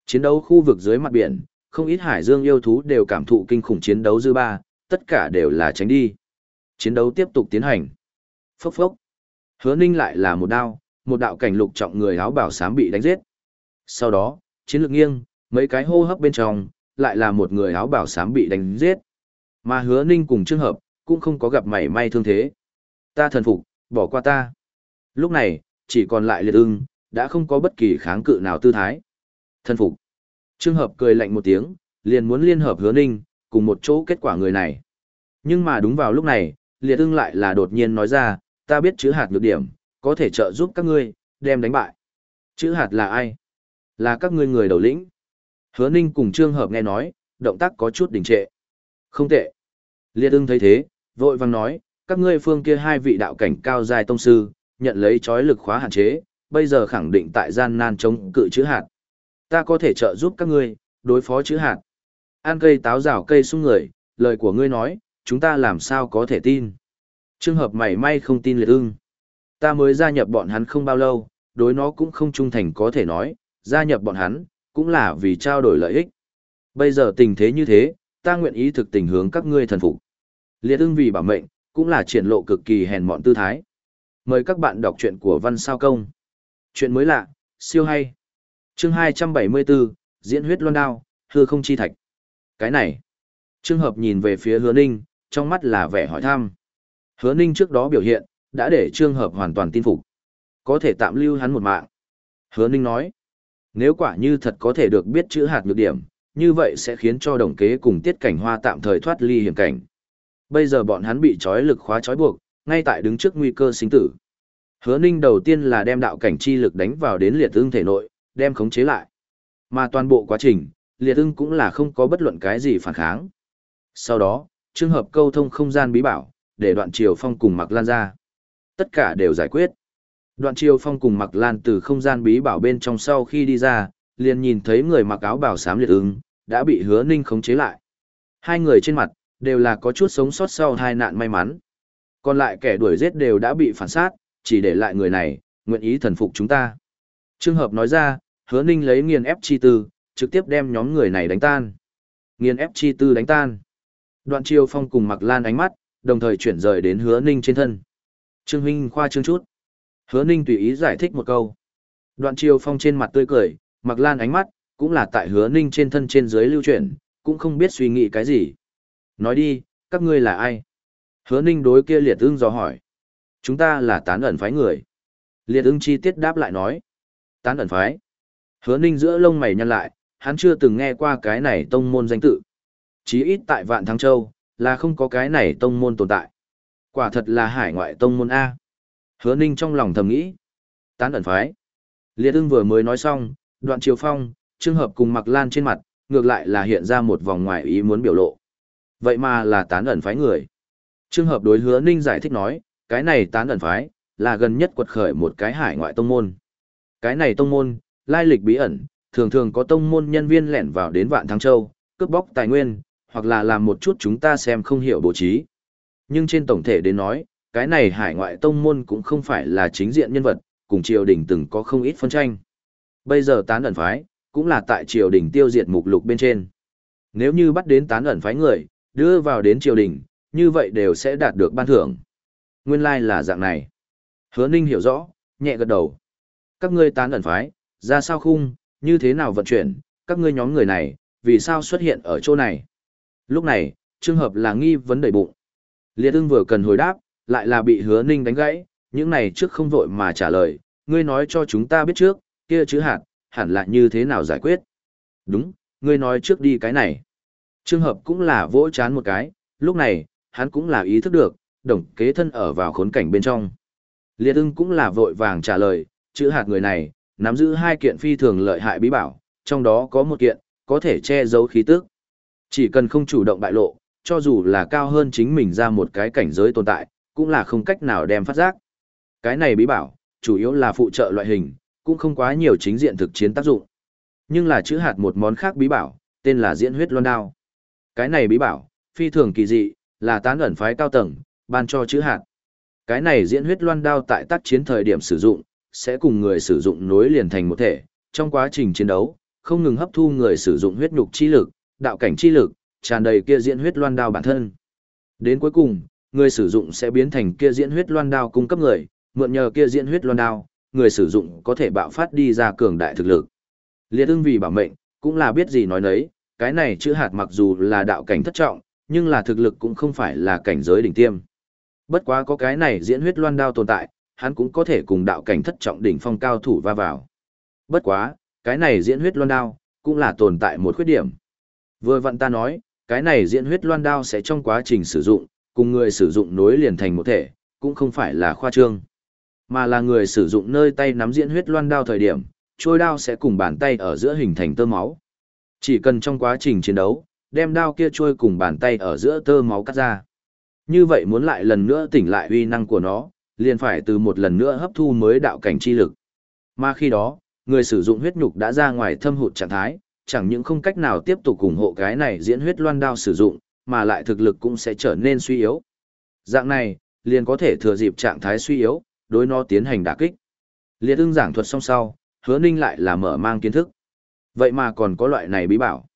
Chiến đấu khu vực dưới mặt biển, không ít hải dương yêu thú đều cảm thụ kinh khủng chiến đấu dư ba, tất cả đều là tránh đi. Chiến đấu tiếp tục tiến hành. Phốc phốc. Hứa Ninh lại là một đao, một đạo cảnh lục trọng người áo bảo sám bị đánh giết. Sau đó, chiến lược nghiêng, mấy cái hô hấp bên trong, lại là một người áo bảo sám bị đánh giết. Mà Hứa Ninh cùng trường hợp, cũng không có gặp mảy may thương thế. Ta thần phục, bỏ qua ta. Lúc này, chỉ còn lại liệt ưng, đã không có bất kỳ kháng cự nào tư thái. Thân phục. Trương hợp cười lạnh một tiếng, liền muốn liên hợp Hứa Ninh, cùng một chỗ kết quả người này. Nhưng mà đúng vào lúc này, liệt ưng lại là đột nhiên nói ra, ta biết chữ hạt nhược điểm, có thể trợ giúp các ngươi, đem đánh bại. Chữ hạt là ai? Là các ngươi người đầu lĩnh. Hứa ninh cùng trương hợp nghe nói, động tác có chút đình trệ. Không tệ. Liệt ưng thấy thế, vội vàng nói, các ngươi phương kia hai vị đạo cảnh cao dài tông sư, nhận lấy chói lực khóa hạn chế, bây giờ khẳng định tại gian nan chống cự chữ hạt. Ta có thể trợ giúp các ngươi, đối phó chữ hạt. an cây táo rào cây sung người, lời của ngươi nói, chúng ta làm sao có thể tin. Trường hợp mảy may không tin liệt ưng. Ta mới gia nhập bọn hắn không bao lâu, đối nó cũng không trung thành có thể nói, gia nhập bọn hắn, cũng là vì trao đổi lợi ích. Bây giờ tình thế như thế, ta nguyện ý thực tình hướng các ngươi thần phục. Liệt ưng vì bảo mệnh, cũng là triển lộ cực kỳ hèn mọn tư thái. Mời các bạn đọc truyện của Văn Sao Công. Chuyện mới lạ, siêu hay. Chương 274, Diễn huyết loan đao, hư không chi thạch. Cái này. Trương Hợp nhìn về phía hứa ninh, trong mắt là vẻ hỏi thăm. Hứa ninh trước đó biểu hiện, đã để Trương Hợp hoàn toàn tin phục. Có thể tạm lưu hắn một mạng. Hứa ninh nói. Nếu quả như thật có thể được biết chữ hạt nhược điểm, như vậy sẽ khiến cho đồng kế cùng tiết cảnh hoa tạm thời thoát ly hiểm cảnh. Bây giờ bọn hắn bị trói lực khóa trói buộc, ngay tại đứng trước nguy cơ sinh tử. Hứa ninh đầu tiên là đem đạo cảnh chi lực đánh vào đến liệt ưng thể nội, đem khống chế lại. Mà toàn bộ quá trình, liệt ưng cũng là không có bất luận cái gì phản kháng. Sau đó, trường hợp câu thông không gian bí bảo, để đoạn triều phong cùng mặc lan ra. Tất cả đều giải quyết. Đoạn Triều Phong cùng Mặc Lan từ không gian bí bảo bên trong sau khi đi ra, liền nhìn thấy người mặc áo bảo xám liệt ưng, đã bị hứa ninh khống chế lại. Hai người trên mặt, đều là có chút sống sót sau hai nạn may mắn. Còn lại kẻ đuổi giết đều đã bị phản sát, chỉ để lại người này, nguyện ý thần phục chúng ta. Trường hợp nói ra, hứa ninh lấy nghiền ép chi tư, trực tiếp đem nhóm người này đánh tan. Nghiền ép chi tư đánh tan. Đoạn chiêu Phong cùng Mặc Lan ánh mắt, đồng thời chuyển rời đến hứa ninh trên thân. Trương huynh khoa trương chút. Hứa ninh tùy ý giải thích một câu. Đoạn chiêu Phong trên mặt tươi cười, Mặc Lan ánh mắt, cũng là tại hứa ninh trên thân trên dưới lưu chuyển, cũng không biết suy nghĩ cái gì. Nói đi, các ngươi là ai? Hứa ninh đối kia liệt ưng dò hỏi. Chúng ta là tán ẩn phái người. Liệt ưng chi tiết đáp lại nói. Tán ẩn phái. Hứa ninh giữa lông mày nhăn lại, hắn chưa từng nghe qua cái này tông môn danh tự. Chí ít tại Vạn Thắng Châu, là không có cái này tông môn tồn tại. Quả thật là hải ngoại tông môn A. Hứa ninh trong lòng thầm nghĩ. Tán ẩn phái. Liệt ưng vừa mới nói xong, đoạn chiều phong, trường hợp cùng mặc lan trên mặt, ngược lại là hiện ra một vòng ngoài ý muốn biểu lộ. Vậy mà là tán ẩn phái người. Trường hợp đối hứa ninh giải thích nói, cái này tán ẩn phái, là gần nhất quật khởi một cái hải ngoại tông môn. Cái này tông môn, lai lịch bí ẩn, thường thường có tông môn nhân viên lẻn vào đến Vạn Thắng Châu, cướp bóc tài nguyên, hoặc là làm một chút chúng ta xem không hiểu bố trí. Nhưng trên tổng thể đến nói, cái này hải ngoại tông môn cũng không phải là chính diện nhân vật, cùng triều đình từng có không ít phân tranh. Bây giờ tán ẩn phái, cũng là tại triều đình tiêu diệt mục lục bên trên. Nếu như bắt đến tán ẩn phái người, đưa vào đến triều đình, như vậy đều sẽ đạt được ban thưởng. Nguyên lai like là dạng này. Hứa Ninh hiểu rõ, nhẹ gật đầu. Các ngươi tán ẩn phái, ra sao khung, như thế nào vận chuyển, các ngươi nhóm người này, vì sao xuất hiện ở chỗ này. Lúc này, trường hợp là nghi vấn đầy bụng. Liệt ưng vừa cần hồi đáp, lại là bị hứa ninh đánh gãy, những này trước không vội mà trả lời, ngươi nói cho chúng ta biết trước, kia chữ hạt, hẳn là như thế nào giải quyết. Đúng, ngươi nói trước đi cái này. Trường hợp cũng là vỗ chán một cái, lúc này, hắn cũng là ý thức được, đồng kế thân ở vào khốn cảnh bên trong. Liệt ưng cũng là vội vàng trả lời, chữ hạt người này, nắm giữ hai kiện phi thường lợi hại bí bảo, trong đó có một kiện, có thể che giấu khí tức. Chỉ cần không chủ động bại lộ, cho dù là cao hơn chính mình ra một cái cảnh giới tồn tại, cũng là không cách nào đem phát giác. Cái này bí bảo, chủ yếu là phụ trợ loại hình, cũng không quá nhiều chính diện thực chiến tác dụng. Nhưng là chữ hạt một món khác bí bảo, tên là diễn huyết loan đao. Cái này bí bảo, phi thường kỳ dị, là tán ẩn phái cao tầng, ban cho chữ hạt. Cái này diễn huyết loan đao tại tác chiến thời điểm sử dụng, sẽ cùng người sử dụng nối liền thành một thể, trong quá trình chiến đấu, không ngừng hấp thu người sử dụng huyết nhục chi lực, đạo cảnh chi lực, tràn đầy kia diễn huyết loan đao bản thân. Đến cuối cùng, người sử dụng sẽ biến thành kia diễn huyết loan đao cung cấp người, mượn nhờ kia diễn huyết loan đao, người sử dụng có thể bạo phát đi ra cường đại thực lực. Liệt ưng vì bảo mệnh, cũng là biết gì nói nấy, cái này chữ hạt mặc dù là đạo cảnh thất trọng, nhưng là thực lực cũng không phải là cảnh giới đỉnh tiêm. Bất quá có cái này diễn huyết loan đao tồn tại, hắn cũng có thể cùng đạo cảnh thất trọng đỉnh phong cao thủ va vào. Bất quá, cái này diễn huyết loan đao, cũng là tồn tại một khuyết điểm. Vừa vặn ta nói, cái này diễn huyết loan đao sẽ trong quá trình sử dụng, cùng người sử dụng nối liền thành một thể, cũng không phải là khoa trương, mà là người sử dụng nơi tay nắm diễn huyết loan đao thời điểm, trôi đao sẽ cùng bàn tay ở giữa hình thành tơ máu. Chỉ cần trong quá trình chiến đấu, đem đao kia trôi cùng bàn tay ở giữa tơ máu cắt ra. Như vậy muốn lại lần nữa tỉnh lại uy năng của nó, liền phải từ một lần nữa hấp thu mới đạo cảnh chi lực. Mà khi đó, người sử dụng huyết nhục đã ra ngoài thâm hụt trạng thái, chẳng những không cách nào tiếp tục ủng hộ cái này diễn huyết loan đao sử dụng, mà lại thực lực cũng sẽ trở nên suy yếu. Dạng này, liền có thể thừa dịp trạng thái suy yếu, đối nó tiến hành đả kích. Liệt ưng giảng thuật xong sau, hứa ninh lại là mở mang kiến thức. Vậy mà còn có loại này bí bảo.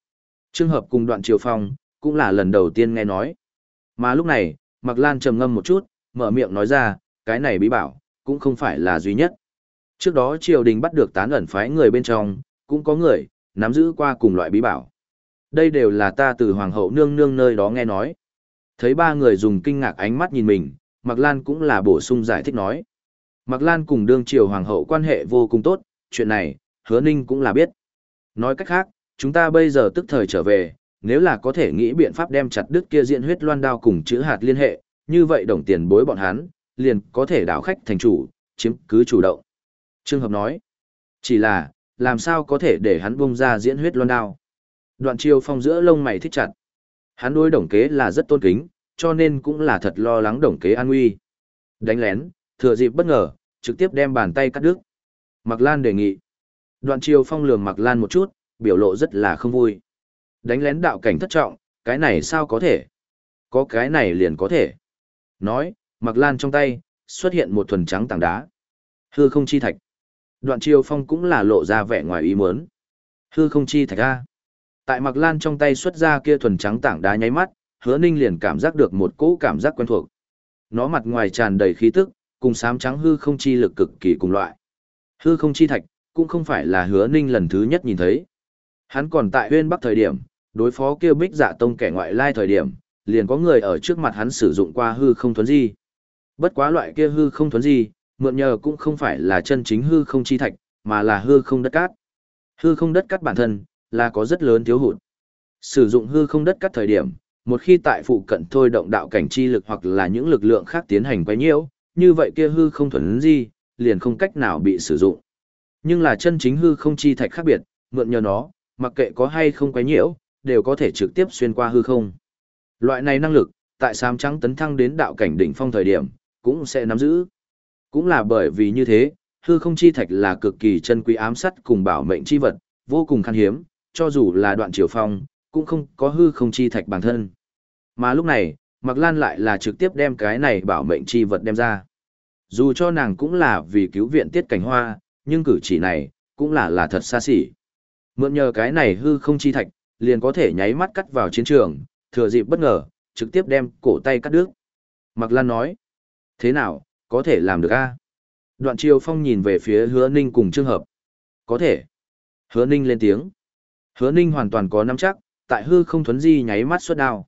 Trường hợp cùng đoạn triều phong, cũng là lần đầu tiên nghe nói. Mà lúc này, Mạc Lan trầm ngâm một chút, mở miệng nói ra, cái này bí bảo, cũng không phải là duy nhất. Trước đó triều đình bắt được tán ẩn phái người bên trong, cũng có người, nắm giữ qua cùng loại bí bảo. Đây đều là ta từ hoàng hậu nương nương nơi đó nghe nói. Thấy ba người dùng kinh ngạc ánh mắt nhìn mình, Mạc Lan cũng là bổ sung giải thích nói. Mạc Lan cùng đương triều hoàng hậu quan hệ vô cùng tốt, chuyện này, hứa ninh cũng là biết. Nói cách khác, chúng ta bây giờ tức thời trở về, nếu là có thể nghĩ biện pháp đem chặt đứt kia diện huyết loan đao cùng chữ hạt liên hệ, như vậy đồng tiền bối bọn hắn, liền có thể đảo khách thành chủ, chiếm cứ chủ động. Trương Hợp nói, chỉ là, làm sao có thể để hắn bung ra diễn huyết loan đao. Đoạn chiêu phong giữa lông mày thích chặt. Hắn đối đồng kế là rất tôn kính, cho nên cũng là thật lo lắng đồng kế an nguy. Đánh lén, thừa dịp bất ngờ, trực tiếp đem bàn tay cắt đứt. Mạc Lan đề nghị. Đoạn Triều Phong lường Mạc Lan một chút, biểu lộ rất là không vui. Đánh lén đạo cảnh thất trọng, cái này sao có thể? Có cái này liền có thể. Nói, Mạc Lan trong tay, xuất hiện một thuần trắng tảng đá. Hư không chi thạch. Đoạn Triều Phong cũng là lộ ra vẻ ngoài ý muốn. Hư không chi thạch a. Tại Mạc Lan trong tay xuất ra kia thuần trắng tảng đá nháy mắt, Hứa Ninh liền cảm giác được một cỗ cảm giác quen thuộc. Nó mặt ngoài tràn đầy khí tức, cùng sám trắng hư không chi lực cực kỳ cùng loại. Hư không chi thạch, cũng không phải là Hứa Ninh lần thứ nhất nhìn thấy. Hắn còn tại Huyên Bắc thời điểm, đối phó kia Bích Dạ Tông kẻ ngoại lai thời điểm, liền có người ở trước mặt hắn sử dụng qua hư không thuấn di. Bất quá loại kia hư không thuấn di, mượn nhờ cũng không phải là chân chính hư không chi thạch, mà là hư không đất cát. Hư không đất cát bản thân, là có rất lớn thiếu hụt. Sử dụng hư không đất cát thời điểm, một khi tại phụ cận thôi động đạo cảnh chi lực hoặc là những lực lượng khác tiến hành quấy nhiễu, như vậy kia hư không thuần gì, liền không cách nào bị sử dụng. Nhưng là chân chính hư không chi thạch khác biệt, mượn nhờ nó, mặc kệ có hay không quấy nhiễu, đều có thể trực tiếp xuyên qua hư không. Loại này năng lực, tại sám trắng tấn thăng đến đạo cảnh đỉnh phong thời điểm, cũng sẽ nắm giữ. Cũng là bởi vì như thế, hư không chi thạch là cực kỳ chân quý ám sắt cùng bảo mệnh chi vật, vô cùng khan hiếm, cho dù là đoạn triều phong, cũng không có hư không chi thạch bản thân. Mà lúc này, Mạc Lan lại là trực tiếp đem cái này bảo mệnh chi vật đem ra. Dù cho nàng cũng là vì cứu viện tiết cảnh hoa, nhưng cử chỉ này, cũng là là thật xa xỉ. Mượn nhờ cái này hư không chi thạch, liền có thể nháy mắt cắt vào chiến trường, thừa dịp bất ngờ, trực tiếp đem cổ tay cắt đứt. Mạc Lan nói, thế nào, có thể làm được a Đoạn Triều Phong nhìn về phía hứa ninh cùng trương hợp. Có thể. Hứa ninh lên tiếng. Hứa ninh hoàn toàn có nắm chắc, tại hư không thuấn di nháy mắt xuất đao.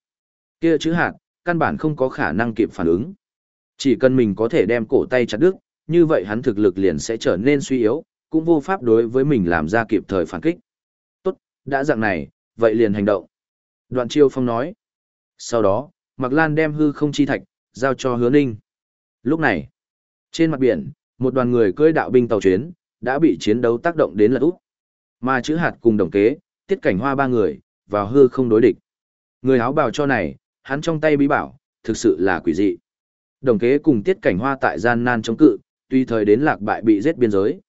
Kia chữ hạt, căn bản không có khả năng kịp phản ứng. Chỉ cần mình có thể đem cổ tay chặt đứt, như vậy hắn thực lực liền sẽ trở nên suy yếu, cũng vô pháp đối với mình làm ra kịp thời phản kích. Tốt, đã dạng này, vậy liền hành động. Đoạn Chiêu Phong nói. Sau đó, Mạc Lan đem hư không chi thạch, giao cho hứa ninh. Lúc này, trên mặt biển, một đoàn người cưỡi đạo binh tàu chuyến, đã bị chiến đấu tác động đến lật úp. Mà chữ hạt cùng đồng kế, tiết cảnh hoa ba người, vào hư không đối địch. Người áo bào cho này, hắn trong tay bí bảo, thực sự là quỷ dị. Đồng kế cùng tiết cảnh hoa tại gian nan chống cự, Tuy thời đến lạc bại bị giết biên giới.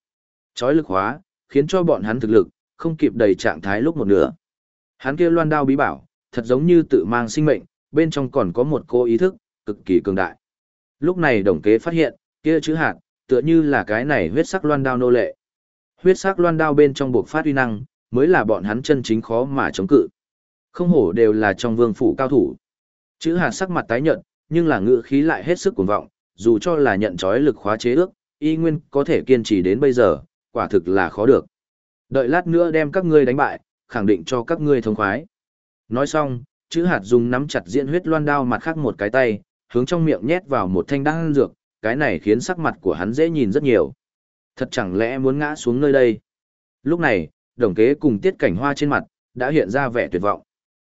Chói lực hóa, khiến cho bọn hắn thực lực, không kịp đầy trạng thái lúc một nửa. Hắn kia loan đao bí bảo, thật giống như tự mang sinh mệnh, bên trong còn có một cô ý thức, cực kỳ cường đại. Lúc này đồng kế phát hiện, kia chữ hạt, tựa như là cái này huyết sắc loan đao nô lệ. Huyết sắc loan đao bên trong buộc phát uy năng, mới là bọn hắn chân chính khó mà chống cự. Không hổ đều là trong vương phủ cao thủ. Chữ hạt sắc mặt tái nhợt, nhưng là ngựa khí lại hết sức cuồng vọng, dù cho là nhận trói lực khóa chế ước, y nguyên có thể kiên trì đến bây giờ, quả thực là khó được. Đợi lát nữa đem các ngươi đánh bại, khẳng định cho các ngươi thông khoái. Nói xong, chữ hạt dùng nắm chặt diễn huyết loan đao mặt khác một cái tay, hướng trong miệng nhét vào một thanh đan dược, cái này khiến sắc mặt của hắn dễ nhìn rất nhiều. Thật chẳng lẽ muốn ngã xuống nơi đây. Lúc này, đồng kế cùng tiết cảnh hoa trên mặt, đã hiện ra vẻ tuyệt vọng.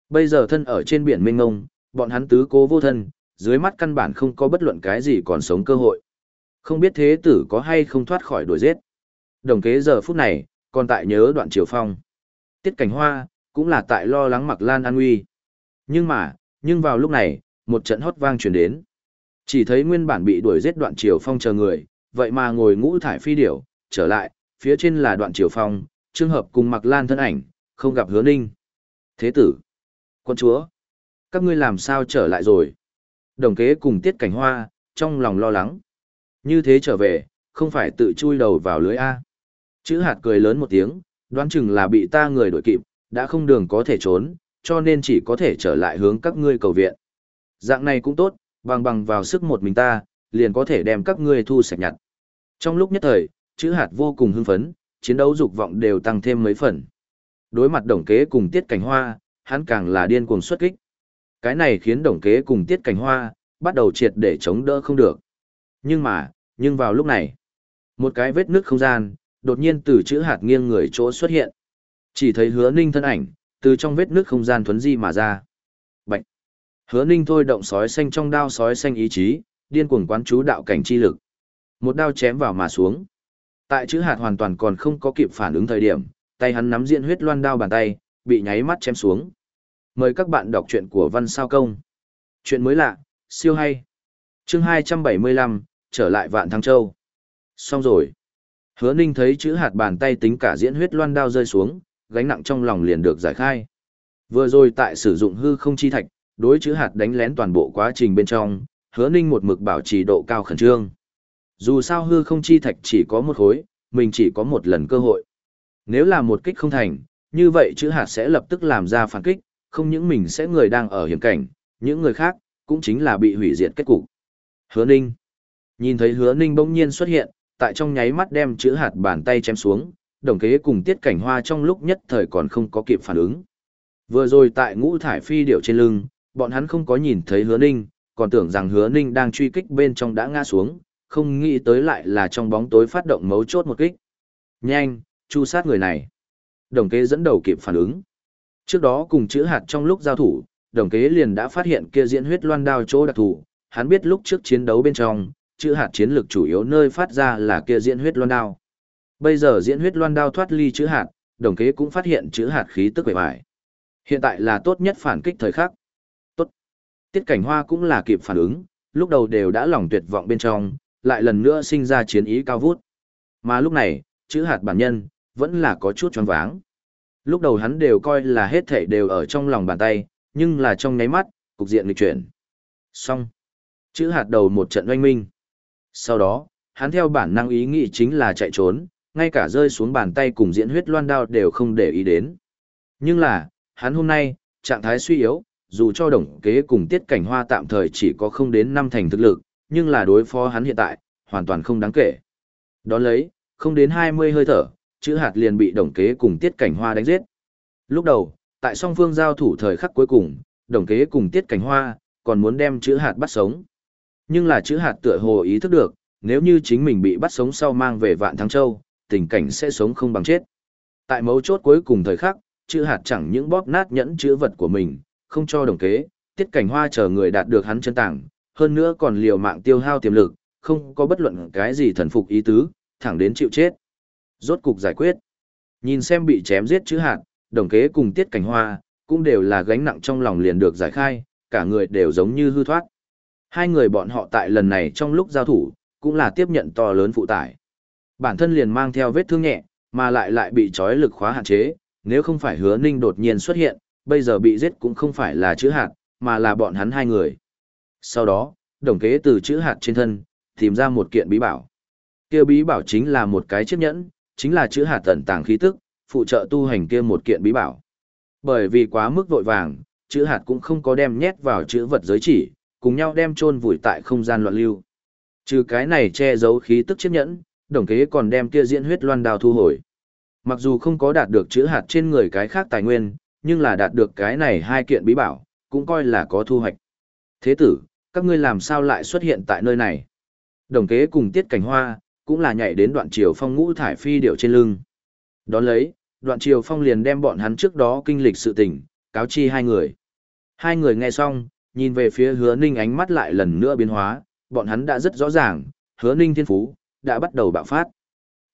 Bây giờ thân ở trên biển mênh ngông, bọn hắn tứ cố vô thân, dưới mắt căn bản không có bất luận cái gì còn sống cơ hội. Không biết thế tử có hay không thoát khỏi đuổi giết. Đồng kế giờ phút này, còn tại nhớ đoạn triều phong. Tiết cảnh hoa, cũng là tại lo lắng mặc lan an nguy. Nhưng mà, nhưng vào lúc này, một trận hót vang truyền đến. Chỉ thấy nguyên bản bị đuổi giết đoạn triều phong chờ người, vậy mà ngồi ngũ thải phi điểu, trở lại, phía trên là đoạn triều phong, trường hợp cùng mặc lan thân ảnh, không gặp hứa ninh. Thế tử, quân chúa, các ngươi làm sao trở lại rồi? Đồng kế cùng tiết cảnh hoa, trong lòng lo lắng. Như thế trở về, không phải tự chui đầu vào lưới A. Chữ hạt cười lớn một tiếng, đoán chừng là bị ta người đổi kịp, đã không đường có thể trốn, cho nên chỉ có thể trở lại hướng các ngươi cầu viện. Dạng này cũng tốt, bằng bằng vào sức một mình ta, liền có thể đem các ngươi thu sạch nhặt. Trong lúc nhất thời, chữ hạt vô cùng hưng phấn, chiến đấu dục vọng đều tăng thêm mấy phần. Đối mặt đồng kế cùng tiết cảnh hoa, hắn càng là điên cuồng xuất kích. Cái này khiến đồng kế cùng tiết cảnh hoa, bắt đầu triệt để chống đỡ không được. Nhưng mà, nhưng vào lúc này, một cái vết nước không gian, đột nhiên từ chữ hạt nghiêng người chỗ xuất hiện. Chỉ thấy hứa ninh thân ảnh, từ trong vết nước không gian thuấn di mà ra. Bạch! Hứa ninh thôi động sói xanh trong đao sói xanh ý chí, điên cuồng quán chú đạo cảnh chi lực. Một đao chém vào mà xuống. Tại chữ hạt hoàn toàn còn không có kịp phản ứng thời điểm, tay hắn nắm diện huyết loan đao bàn tay, bị nháy mắt chém xuống. Mời các bạn đọc truyện của Văn Sao Công. Chuyện mới lạ, siêu hay. Chương 275, trở lại vạn thăng châu. Xong rồi. Hứa ninh thấy chữ hạt bàn tay tính cả diễn huyết loan đao rơi xuống, gánh nặng trong lòng liền được giải khai. Vừa rồi tại sử dụng hư không chi thạch, đối chữ hạt đánh lén toàn bộ quá trình bên trong, hứa ninh một mực bảo trì độ cao khẩn trương. Dù sao hư không chi thạch chỉ có một khối, mình chỉ có một lần cơ hội. Nếu là một kích không thành, như vậy chữ hạt sẽ lập tức làm ra phản kích, không những mình sẽ người đang ở hiểm cảnh, những người khác, cũng chính là bị hủy diệt kết cục. Hứa ninh. Nhìn thấy hứa ninh bỗng nhiên xuất hiện, tại trong nháy mắt đem chữ hạt bàn tay chém xuống, đồng kế cùng tiết cảnh hoa trong lúc nhất thời còn không có kịp phản ứng. Vừa rồi tại ngũ thải phi điệu trên lưng, bọn hắn không có nhìn thấy hứa ninh, còn tưởng rằng hứa ninh đang truy kích bên trong đã ngã xuống, không nghĩ tới lại là trong bóng tối phát động mấu chốt một kích. Nhanh, chu sát người này. Đồng kế dẫn đầu kịp phản ứng. Trước đó cùng chữ hạt trong lúc giao thủ, đồng kế liền đã phát hiện kia diễn huyết loan đao chỗ đặc thù, hắn biết lúc trước chiến đấu bên trong, chữ hạt chiến lược chủ yếu nơi phát ra là kia diễn huyết loan đao. Bây giờ diễn huyết loan đao thoát ly chữ hạt, đồng kế cũng phát hiện chữ hạt khí tức quệ vải. Hiện tại là tốt nhất phản kích thời khắc. Tốt. Tiết cảnh hoa cũng là kịp phản ứng, lúc đầu đều đã lòng tuyệt vọng bên trong, lại lần nữa sinh ra chiến ý cao vút. Mà lúc này, chữ hạt bản nhân, vẫn là có chút choáng váng. Lúc đầu hắn đều coi là hết thảy đều ở trong lòng bàn tay, nhưng là trong nháy mắt, cục diện lịch chuyển. Xong. Chữ hạt đầu một trận oanh minh. Sau đó, hắn theo bản năng ý nghĩ chính là chạy trốn, ngay cả rơi xuống bàn tay cùng diễn huyết loan đao đều không để ý đến. Nhưng là, hắn hôm nay, trạng thái suy yếu, dù cho đồng kế cùng tiết cảnh hoa tạm thời chỉ có không đến năm thành thực lực, nhưng là đối phó hắn hiện tại, hoàn toàn không đáng kể. Đón lấy, không đến 20 hơi thở, chữ hạt liền bị đồng kế cùng tiết cảnh hoa đánh giết. Lúc đầu, tại song phương giao thủ thời khắc cuối cùng, đồng kế cùng tiết cảnh hoa, còn muốn đem chữ hạt bắt sống. Nhưng là chữ hạt tựa hồ ý thức được, nếu như chính mình bị bắt sống sau mang về vạn thắng châu, tình cảnh sẽ sống không bằng chết. Tại mấu chốt cuối cùng thời khắc, chữ hạt chẳng những bóp nát nhẫn chữ vật của mình, không cho đồng kế, tiết cảnh hoa chờ người đạt được hắn chân tảng, hơn nữa còn liều mạng tiêu hao tiềm lực, không có bất luận cái gì thần phục ý tứ, thẳng đến chịu chết. Rốt cục giải quyết. Nhìn xem bị chém giết chữ hạt, đồng kế cùng tiết cảnh hoa, cũng đều là gánh nặng trong lòng liền được giải khai, cả người đều giống như hư thoát. Hai người bọn họ tại lần này trong lúc giao thủ, cũng là tiếp nhận to lớn phụ tải. Bản thân liền mang theo vết thương nhẹ, mà lại lại bị trói lực khóa hạn chế, nếu không phải hứa ninh đột nhiên xuất hiện, bây giờ bị giết cũng không phải là chữ hạt, mà là bọn hắn hai người. Sau đó, đồng kế từ chữ hạt trên thân, tìm ra một kiện bí bảo. Kia bí bảo chính là một cái chiếc nhẫn, chính là chữ hạt tẩn tàng khí tức, phụ trợ tu hành kia một kiện bí bảo. Bởi vì quá mức vội vàng, chữ hạt cũng không có đem nhét vào chữ vật giới chỉ, cùng nhau đem chôn vùi tại không gian loạn lưu. Trừ cái này che giấu khí tức chiếc nhẫn, đồng kế còn đem kia diễn huyết loan đào thu hồi. Mặc dù không có đạt được chữ hạt trên người cái khác tài nguyên, nhưng là đạt được cái này hai kiện bí bảo, cũng coi là có thu hoạch. Thế tử, các ngươi làm sao lại xuất hiện tại nơi này? Đồng kế cùng tiết cảnh hoa, cũng là nhảy đến đoạn triều phong ngũ thải phi điệu trên lưng. Đón lấy, đoạn triều phong liền đem bọn hắn trước đó kinh lịch sự tình, cáo chi hai người. Hai người nghe xong, nhìn về phía hứa ninh ánh mắt lại lần nữa biến hóa, bọn hắn đã rất rõ ràng, hứa ninh thiên phú, đã bắt đầu bạo phát.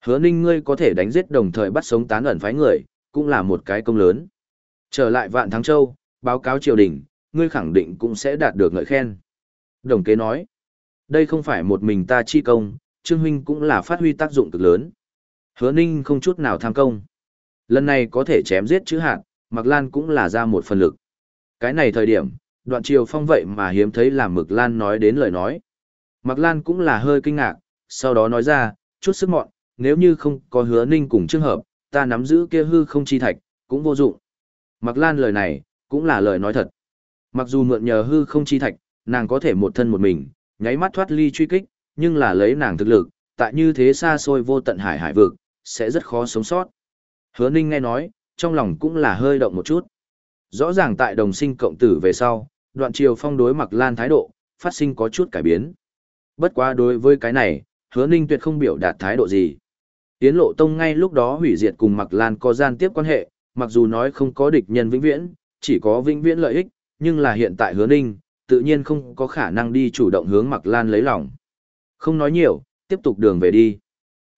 Hứa ninh ngươi có thể đánh giết đồng thời bắt sống tán ẩn phái người, cũng là một cái công lớn. Trở lại vạn thắng châu, báo cáo triều đình, ngươi khẳng định cũng sẽ đạt được ngợi khen. Đồng kế nói, đây không phải một mình ta chi công, Trương Huynh cũng là phát huy tác dụng cực lớn. Hứa ninh không chút nào tham công. Lần này có thể chém giết chữ hạn, Mạc Lan cũng là ra một phần lực. Cái này thời điểm, đoạn triều phong vậy mà hiếm thấy là Mực Lan nói đến lời nói. Mạc Lan cũng là hơi kinh ngạc, sau đó nói ra, chút sức mọn, nếu như không có hứa ninh cùng trường hợp, ta nắm giữ kia hư không chi thạch, cũng vô dụng. Mạc Lan lời này, cũng là lời nói thật. Mặc dù mượn nhờ hư không chi thạch, nàng có thể một thân một mình, nháy mắt thoát ly truy kích, nhưng là lấy nàng thực lực, tại như thế xa xôi vô tận hải hải vực, sẽ rất khó sống sót. Hứa Ninh nghe nói, trong lòng cũng là hơi động một chút. Rõ ràng tại đồng sinh cộng tử về sau, đoạn triều phong đối Mặc Lan thái độ, phát sinh có chút cải biến. Bất quá đối với cái này, hứa ninh tuyệt không biểu đạt thái độ gì. Tiến lộ tông ngay lúc đó hủy diệt cùng Mạc Lan có gian tiếp quan hệ, mặc dù nói không có địch nhân vĩnh viễn, chỉ có vĩnh viễn lợi ích, nhưng là hiện tại hứa ninh, tự nhiên không có khả năng đi chủ động hướng Mạc Lan lấy lòng. Không nói nhiều, tiếp tục đường về đi.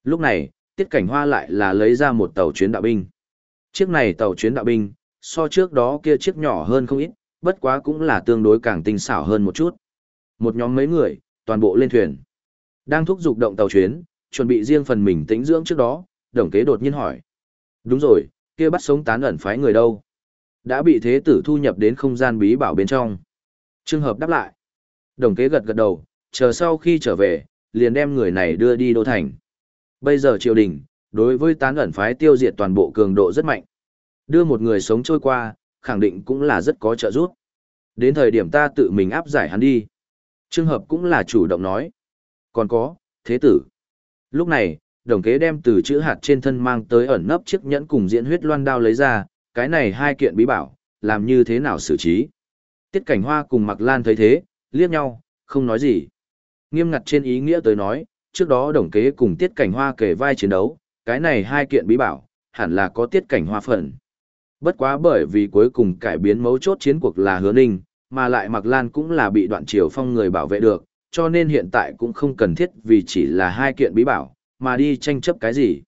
Lúc này, Tiết Cảnh Hoa lại là lấy ra một tàu chuyến đạo binh. Chiếc này tàu chuyến đạo binh, so trước đó kia chiếc nhỏ hơn không ít, bất quá cũng là tương đối càng tinh xảo hơn một chút. Một nhóm mấy người, toàn bộ lên thuyền. Đang thúc giục động tàu chuyến, chuẩn bị riêng phần mình tĩnh dưỡng trước đó, đồng kế đột nhiên hỏi. Đúng rồi, kia bắt sống tán ẩn phái người đâu? Đã bị thế tử thu nhập đến không gian bí bảo bên trong. Trường hợp đáp lại. Đồng kế gật gật đầu, chờ sau khi trở về, liền đem người này đưa đi đô thành. Bây giờ triều đình, đối với tán ẩn phái tiêu diệt toàn bộ cường độ rất mạnh. Đưa một người sống trôi qua, khẳng định cũng là rất có trợ giúp. Đến thời điểm ta tự mình áp giải hắn đi. Trường hợp cũng là chủ động nói. Còn có, thế tử. Lúc này, đồng kế đem từ chữ hạt trên thân mang tới ẩn nấp chiếc nhẫn cùng diễn huyết loan đao lấy ra, cái này hai kiện bí bảo, làm như thế nào xử trí. Tiết cảnh hoa cùng mặc lan thấy thế, liếc nhau, không nói gì. Nghiêm ngặt trên ý nghĩa tới nói, trước đó đồng kế cùng tiết cảnh hoa kể vai chiến đấu, cái này hai kiện bí bảo, hẳn là có tiết cảnh hoa phần. Bất quá bởi vì cuối cùng cải biến mấu chốt chiến cuộc là hứa ninh, mà lại mặc lan cũng là bị đoạn triều phong người bảo vệ được, cho nên hiện tại cũng không cần thiết vì chỉ là hai kiện bí bảo, mà đi tranh chấp cái gì.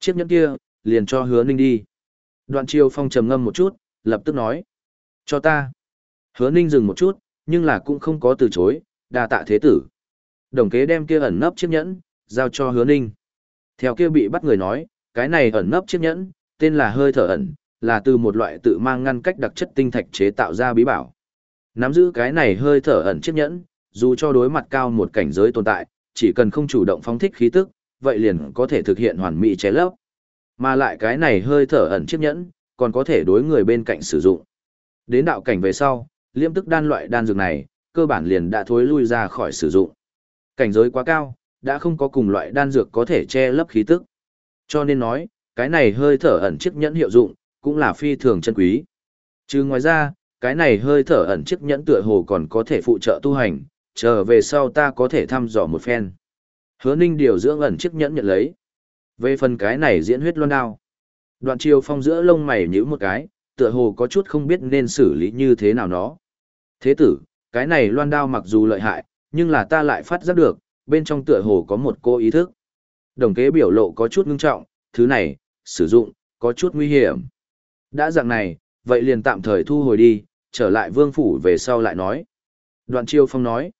Chiếc nhẫn kia, liền cho hứa ninh đi. Đoạn triều phong trầm ngâm một chút, lập tức nói. Cho ta. Hứa ninh dừng một chút, nhưng là cũng không có từ chối, đa tạ thế tử. Đồng kế đem kia ẩn nấp chiếc nhẫn, giao cho hứa ninh. Theo kia bị bắt người nói, cái này ẩn nấp chiếc nhẫn, tên là hơi thở ẩn, là từ một loại tự mang ngăn cách đặc chất tinh thạch chế tạo ra bí bảo. Nắm giữ cái này hơi thở ẩn chiếc nhẫn, dù cho đối mặt cao một cảnh giới tồn tại, chỉ cần không chủ động phóng thích khí tức, vậy liền có thể thực hiện hoàn mỹ chế lấp. Mà lại cái này hơi thở ẩn chiếc nhẫn, còn có thể đối người bên cạnh sử dụng. Đến đạo cảnh về sau, liêm tức đan loại đan dược này, cơ bản liền đã thối lui ra khỏi sử dụng. Cảnh giới quá cao, đã không có cùng loại đan dược có thể che lấp khí tức. Cho nên nói, cái này hơi thở ẩn chiếc nhẫn hiệu dụng, cũng là phi thường chân quý. Chứ ngoài ra, cái này hơi thở ẩn chiếc nhẫn tựa hồ còn có thể phụ trợ tu hành, chờ về sau ta có thể thăm dò một phen. Hứa ninh điều dưỡng ẩn chiếc nhẫn nhận lấy. Về phần cái này diễn huyết loan đao. Đoạn chiều phong giữa lông mày nhíu một cái, tựa hồ có chút không biết nên xử lý như thế nào nó. Thế tử, cái này loan đao mặc dù lợi hại, nhưng là ta lại phát giác được, bên trong tựa hồ có một cô ý thức. Đồng kế biểu lộ có chút ngưng trọng, thứ này, sử dụng, có chút nguy hiểm. Đã dạng này, vậy liền tạm thời thu hồi đi, trở lại vương phủ về sau lại nói. Đoạn chiêu phong nói.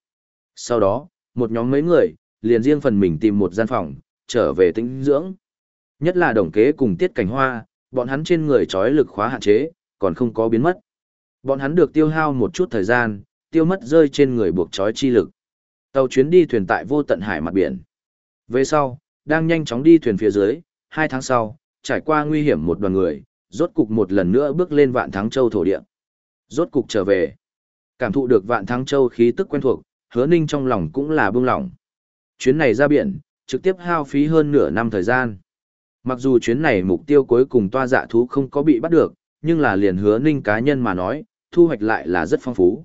Sau đó, một nhóm mấy người, liền riêng phần mình tìm một gian phòng, trở về tĩnh dưỡng. Nhất là đồng kế cùng tiết cảnh hoa, bọn hắn trên người trói lực khóa hạn chế, còn không có biến mất. Bọn hắn được tiêu hao một chút thời gian, tiêu mất rơi trên người buộc trói chi lực. Tàu chuyến đi thuyền tại vô tận hải mặt biển. Về sau, đang nhanh chóng đi thuyền phía dưới, hai tháng sau, trải qua nguy hiểm một đoàn người, rốt cục một lần nữa bước lên vạn thắng châu thổ địa. Rốt cục trở về. Cảm thụ được vạn thắng châu khí tức quen thuộc, hứa ninh trong lòng cũng là bưng lòng. Chuyến này ra biển, trực tiếp hao phí hơn nửa năm thời gian. Mặc dù chuyến này mục tiêu cuối cùng toa dạ thú không có bị bắt được, nhưng là liền hứa ninh cá nhân mà nói, thu hoạch lại là rất phong phú.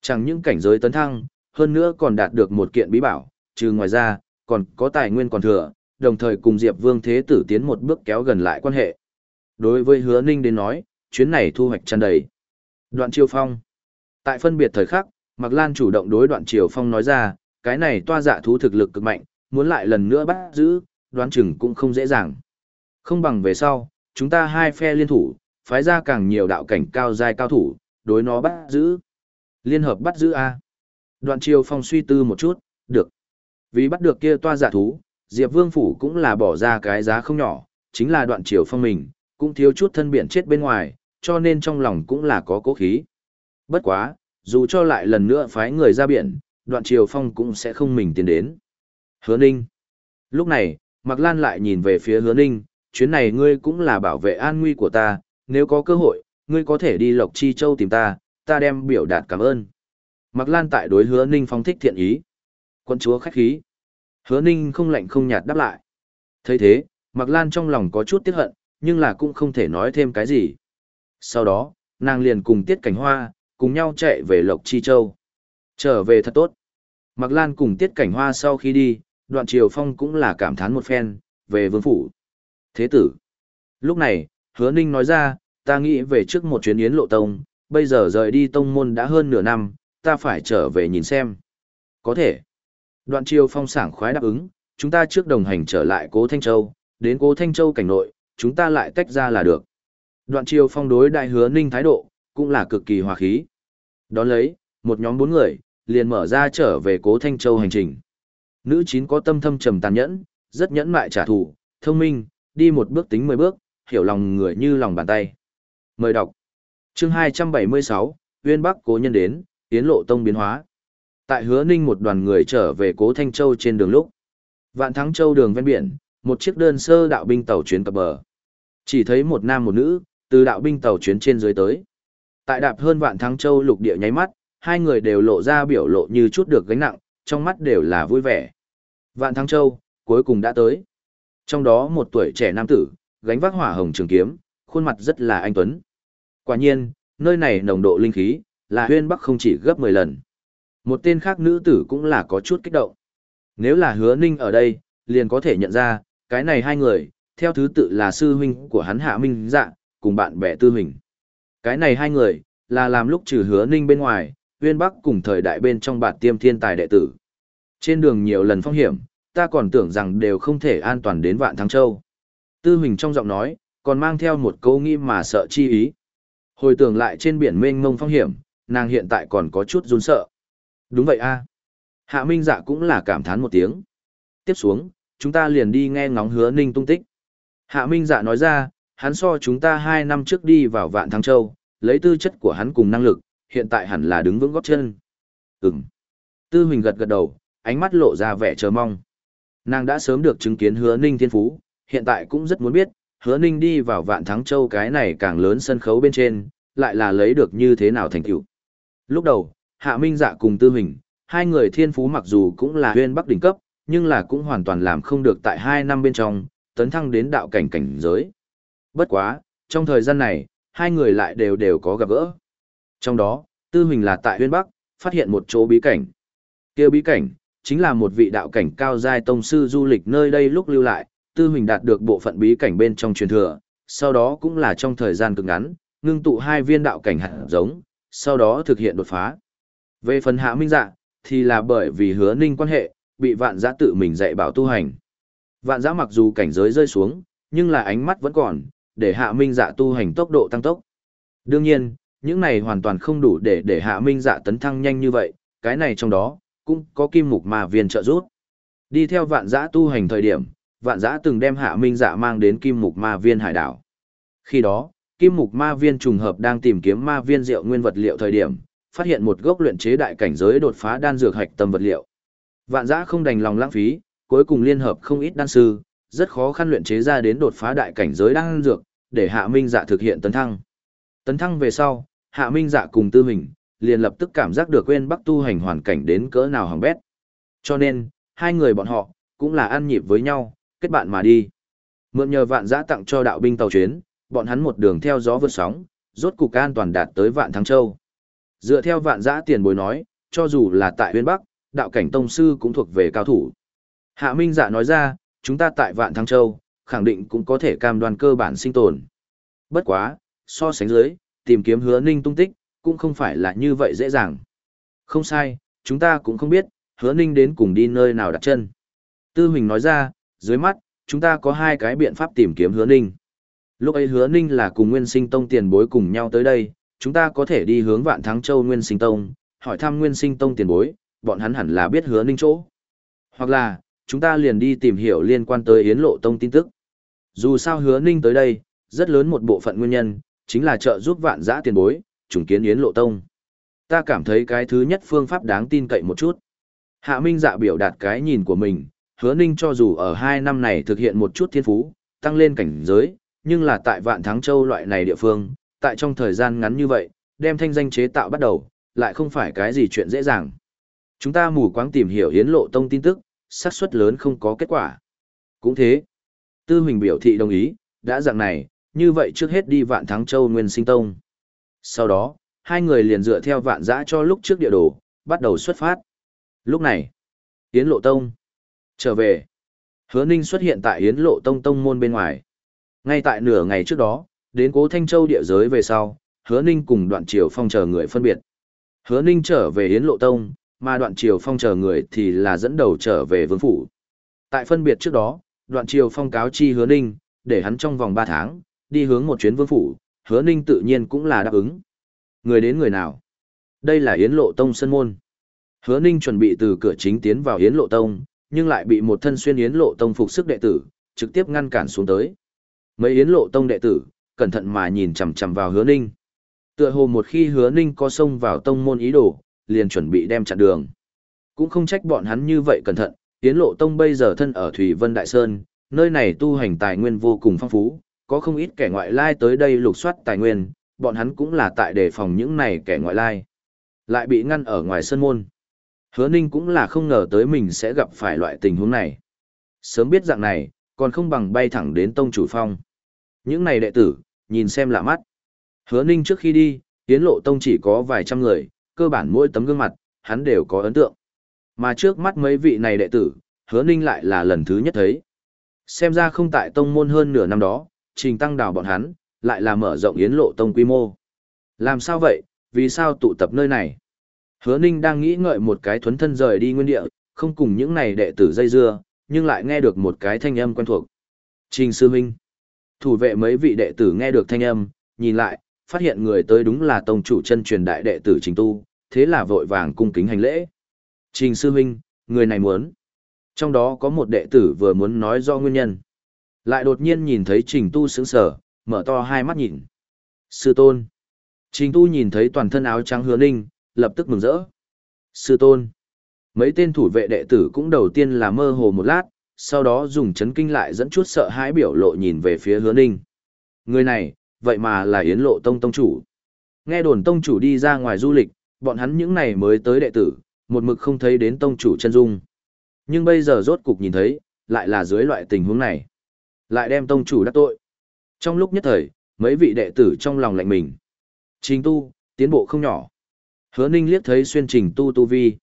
Chẳng những cảnh giới tấn thăng, hơn nữa còn đạt được một kiện bí bảo, trừ ngoài ra, còn có tài nguyên còn thừa, đồng thời cùng Diệp Vương Thế Tử tiến một bước kéo gần lại quan hệ. Đối với hứa ninh đến nói, chuyến này thu hoạch tràn đầy. Đoạn Triều Phong Tại phân biệt thời khắc, Mạc Lan chủ động đối đoạn Triều Phong nói ra, cái này toa dạ thú thực lực cực mạnh, muốn lại lần nữa bắt giữ, đoán chừng cũng không dễ dàng. Không bằng về sau, chúng ta hai phe liên thủ, phái ra càng nhiều đạo cảnh cao giai cao thủ, đối nó bắt giữ. Liên hợp bắt giữ A. Đoạn Triều Phong suy tư một chút, được. Vì bắt được kia toa giả thú, Diệp Vương Phủ cũng là bỏ ra cái giá không nhỏ, chính là đoạn Triều Phong mình, cũng thiếu chút thân biển chết bên ngoài, cho nên trong lòng cũng là có cố khí. Bất quá, dù cho lại lần nữa phái người ra biển, đoạn Triều Phong cũng sẽ không mình tiến đến. Hứa Ninh. Lúc này, Mạc Lan lại nhìn về phía Hứa Ninh, chuyến này ngươi cũng là bảo vệ an nguy của ta, nếu có cơ hội, ngươi có thể đi Lộc Chi Châu tìm ta, ta đem biểu đạt cảm ơn. Mạc Lan tại đối hứa ninh phong thích thiện ý. Quân chúa khách khí. Hứa ninh không lạnh không nhạt đáp lại. thấy thế, Mạc Lan trong lòng có chút tiếc hận, nhưng là cũng không thể nói thêm cái gì. Sau đó, nàng liền cùng Tiết Cảnh Hoa, cùng nhau chạy về Lộc Chi Châu. Trở về thật tốt. Mạc Lan cùng Tiết Cảnh Hoa sau khi đi, đoạn triều phong cũng là cảm thán một phen, về vương phủ. Thế tử. Lúc này, hứa ninh nói ra, ta nghĩ về trước một chuyến yến lộ tông, bây giờ rời đi tông môn đã hơn nửa năm, ta phải trở về nhìn xem. Có thể. Đoạn triều phong sảng khoái đáp ứng, chúng ta trước đồng hành trở lại cố Thanh Châu, đến cố Thanh Châu cảnh nội, chúng ta lại tách ra là được. Đoạn triều phong đối đại hứa ninh thái độ, cũng là cực kỳ hòa khí. Đón lấy, một nhóm bốn người, liền mở ra trở về cố Thanh Châu hành trình. Nữ chín có tâm thâm trầm tàn nhẫn, rất nhẫn mại trả thù, thông minh, đi một bước tính mười bước, hiểu lòng người như lòng bàn tay. Mời đọc. Chương 276, Uyên Bắc cố nhân đến, Yến lộ tông biến hóa. Tại Hứa Ninh một đoàn người trở về Cố Thanh Châu trên đường lúc. Vạn Thắng Châu đường ven biển, một chiếc đơn sơ đạo binh tàu chuyến cập bờ. Chỉ thấy một nam một nữ, từ đạo binh tàu chuyến trên dưới tới. Tại đạp hơn Vạn Thắng Châu lục địa nháy mắt, hai người đều lộ ra biểu lộ như chút được gánh nặng, trong mắt đều là vui vẻ. Vạn Thắng Châu, cuối cùng đã tới. Trong đó một tuổi trẻ nam tử, gánh vác hỏa hồng trường kiếm, khuôn mặt rất là anh tuấn. Quả nhiên, nơi này nồng độ linh khí, là huyên bắc không chỉ gấp 10 lần. Một tên khác nữ tử cũng là có chút kích động. Nếu là hứa ninh ở đây, liền có thể nhận ra, cái này hai người, theo thứ tự là sư huynh của hắn hạ minh dạ, cùng bạn bè tư huynh. Cái này hai người, là làm lúc trừ hứa ninh bên ngoài, huyên bắc cùng thời đại bên trong bạn tiêm thiên tài đệ tử. Trên đường nhiều lần phong hiểm, ta còn tưởng rằng đều không thể an toàn đến vạn thắng châu. Tư huynh trong giọng nói, còn mang theo một câu nghi mà sợ chi ý. Hồi tưởng lại trên biển mênh mông phong hiểm, nàng hiện tại còn có chút run sợ. Đúng vậy a Hạ Minh dạ cũng là cảm thán một tiếng. Tiếp xuống, chúng ta liền đi nghe ngóng hứa ninh tung tích. Hạ Minh dạ nói ra, hắn so chúng ta hai năm trước đi vào vạn thăng châu, lấy tư chất của hắn cùng năng lực, hiện tại hẳn là đứng vững góp chân. Ừm. Tư Huỳnh gật gật đầu, ánh mắt lộ ra vẻ chờ mong. Nàng đã sớm được chứng kiến hứa ninh thiên phú, hiện tại cũng rất muốn biết, hứa ninh đi vào vạn thắng châu cái này càng lớn sân khấu bên trên, lại là lấy được như thế nào thành tựu. Lúc đầu, Hạ Minh Dạ cùng Tư Hình, hai người thiên phú mặc dù cũng là huyên bắc đỉnh cấp, nhưng là cũng hoàn toàn làm không được tại hai năm bên trong, tấn thăng đến đạo cảnh cảnh giới. Bất quá, trong thời gian này, hai người lại đều đều có gặp gỡ. Trong đó, Tư Hình là tại huyên bắc, phát hiện một chỗ bí cảnh. kia bí cảnh, chính là một vị đạo cảnh cao giai tông sư du lịch nơi đây lúc lưu lại, Tư Huỳnh đạt được bộ phận bí cảnh bên trong truyền thừa, sau đó cũng là trong thời gian cực ngắn, ngưng tụ hai viên đạo cảnh hạt giống, sau đó thực hiện đột phá. Về phần hạ minh dạ, thì là bởi vì hứa ninh quan hệ, bị vạn giã tự mình dạy bảo tu hành. Vạn giã mặc dù cảnh giới rơi xuống, nhưng là ánh mắt vẫn còn, để hạ minh dạ tu hành tốc độ tăng tốc. Đương nhiên, những này hoàn toàn không đủ để để hạ minh dạ tấn thăng nhanh như vậy, cái này trong đó, cũng có kim mục mà viên trợ giúp. Đi theo vạn giã tu hành thời điểm, vạn giã từng đem hạ minh dạ mang đến kim mục ma viên hải đảo. Khi đó, kim mục ma viên trùng hợp đang tìm kiếm ma viên rượu nguyên vật liệu thời điểm, phát hiện một gốc luyện chế đại cảnh giới đột phá đan dược hạch tâm vật liệu. Vạn giã không đành lòng lãng phí, cuối cùng liên hợp không ít đan sư, rất khó khăn luyện chế ra đến đột phá đại cảnh giới đan dược, để hạ minh dạ thực hiện tấn thăng. Tấn thăng về sau, hạ minh dạ cùng tư hình, liền lập tức cảm giác được quên bắc tu hành hoàn cảnh đến cỡ nào hằng bét. Cho nên, hai người bọn họ, cũng là ăn nhịp với nhau, kết bạn mà đi. Mượn nhờ vạn giã tặng cho đạo binh tàu chuyến, bọn hắn một đường theo gió vượt sóng, rốt cục an toàn đạt tới vạn thắng châu. Dựa theo vạn giã tiền bối nói, cho dù là tại huyên Bắc, đạo cảnh tông sư cũng thuộc về cao thủ. Hạ Minh dạ nói ra, chúng ta tại vạn thắng châu, khẳng định cũng có thể cam đoan cơ bản sinh tồn. Bất quá, so sánh dưới, tìm kiếm hứa ninh tung tích, cũng không phải là như vậy dễ dàng. Không sai, chúng ta cũng không biết, hứa ninh đến cùng đi nơi nào đặt chân. Tư Huỳnh nói ra, dưới mắt, chúng ta có hai cái biện pháp tìm kiếm hứa ninh. Lúc ấy hứa ninh là cùng Nguyên Sinh Tông tiền bối cùng nhau tới đây, chúng ta có thể đi hướng Vạn Thắng Châu Nguyên Sinh Tông, hỏi thăm Nguyên Sinh Tông tiền bối, bọn hắn hẳn là biết hứa ninh chỗ. Hoặc là, chúng ta liền đi tìm hiểu liên quan tới Yến Lộ Tông tin tức. Dù sao hứa ninh tới đây, rất lớn một bộ phận nguyên nhân, chính là trợ giúp vạn giã tiền bối, trùng kiến Yến Lộ Tông. Ta cảm thấy cái thứ nhất phương pháp đáng tin cậy một chút. Hạ Minh dạ biểu đạt cái nhìn của mình, hứa ninh cho dù ở hai năm này thực hiện một chút thiên phú, tăng lên cảnh giới, nhưng là tại vạn thắng châu loại này địa phương, tại trong thời gian ngắn như vậy, đem thanh danh chế tạo bắt đầu, lại không phải cái gì chuyện dễ dàng. Chúng ta mù quáng tìm hiểu hiến lộ tông tin tức, xác suất lớn không có kết quả. Cũng thế. Tư Huỳnh biểu thị đồng ý, đã dạng này, như vậy trước hết đi vạn thắng châu nguyên sinh tông. Sau đó, hai người liền dựa theo vạn giã cho lúc trước địa đồ, bắt đầu xuất phát. Lúc này, hiến lộ tông. Trở về. Hứa Ninh xuất hiện tại Yến Lộ Tông Tông môn bên ngoài. Ngay tại nửa ngày trước đó, đến Cố Thanh Châu địa giới về sau, Hứa Ninh cùng Đoạn Triều Phong chờ người phân biệt. Hứa Ninh trở về Yến Lộ Tông, mà Đoạn Triều Phong chờ người thì là dẫn đầu trở về Vương Phủ. Tại phân biệt trước đó, Đoạn Triều Phong cáo chi Hứa Ninh, để hắn trong vòng 3 tháng, đi hướng một chuyến Vương Phủ, Hứa Ninh tự nhiên cũng là đáp ứng. Người đến người nào? Đây là Yến Lộ Tông Sân Môn. Hứa Ninh chuẩn bị từ cửa chính tiến vào Yến Lộ Tông, nhưng lại bị một thân xuyên yến lộ tông phục sức đệ tử, trực tiếp ngăn cản xuống tới. Mấy yến lộ tông đệ tử, cẩn thận mà nhìn chằm chằm vào hứa ninh. Tựa hồ một khi hứa ninh có xông vào tông môn ý đồ, liền chuẩn bị đem chặn đường. Cũng không trách bọn hắn như vậy cẩn thận, yến lộ tông bây giờ thân ở Thủy Vân Đại Sơn, nơi này tu hành tài nguyên vô cùng phong phú, có không ít kẻ ngoại lai tới đây lục soát tài nguyên, bọn hắn cũng là tại đề phòng những này kẻ ngoại lai. Lại bị ngăn ở ngoài sân môn. Hứa Ninh cũng là không ngờ tới mình sẽ gặp phải loại tình huống này. Sớm biết dạng này, còn không bằng bay thẳng đến tông chủ phong. Những này đệ tử, nhìn xem lạ mắt. Hứa Ninh trước khi đi, yến lộ tông chỉ có vài trăm người, cơ bản mỗi tấm gương mặt, hắn đều có ấn tượng. Mà trước mắt mấy vị này đệ tử, hứa Ninh lại là lần thứ nhất thấy. Xem ra không tại tông môn hơn nửa năm đó, trình tăng đào bọn hắn, lại là mở rộng yến lộ tông quy mô. Làm sao vậy, vì sao tụ tập nơi này? Hứa Ninh đang nghĩ ngợi một cái thuấn thân rời đi nguyên địa, không cùng những này đệ tử dây dưa, nhưng lại nghe được một cái thanh âm quen thuộc. Trình Sư Minh. Thủ vệ mấy vị đệ tử nghe được thanh âm, nhìn lại, phát hiện người tới đúng là tông chủ chân truyền đại đệ tử Trình Tu, thế là vội vàng cung kính hành lễ. Trình Sư Minh, người này muốn. Trong đó có một đệ tử vừa muốn nói do nguyên nhân. Lại đột nhiên nhìn thấy Trình Tu sững sờ, mở to hai mắt nhìn. Sư tôn. Trình Tu nhìn thấy toàn thân áo trắng hứa ninh, lập tức mừng rỡ. Sư tôn. Mấy tên thủ vệ đệ tử cũng đầu tiên là mơ hồ một lát, sau đó dùng chấn kinh lại dẫn chút sợ hãi biểu lộ nhìn về phía hứa ninh. Người này, vậy mà là Yến Lộ Tông Tông Chủ. Nghe đồn Tông Chủ đi ra ngoài du lịch, bọn hắn những này mới tới đệ tử, một mực không thấy đến Tông Chủ chân dung. Nhưng bây giờ rốt cục nhìn thấy, lại là dưới loại tình huống này. Lại đem Tông Chủ đắc tội. Trong lúc nhất thời, mấy vị đệ tử trong lòng lạnh mình. Trình tu, tiến bộ không nhỏ. Hứa ninh liếc thấy xuyên trình tu tu vi.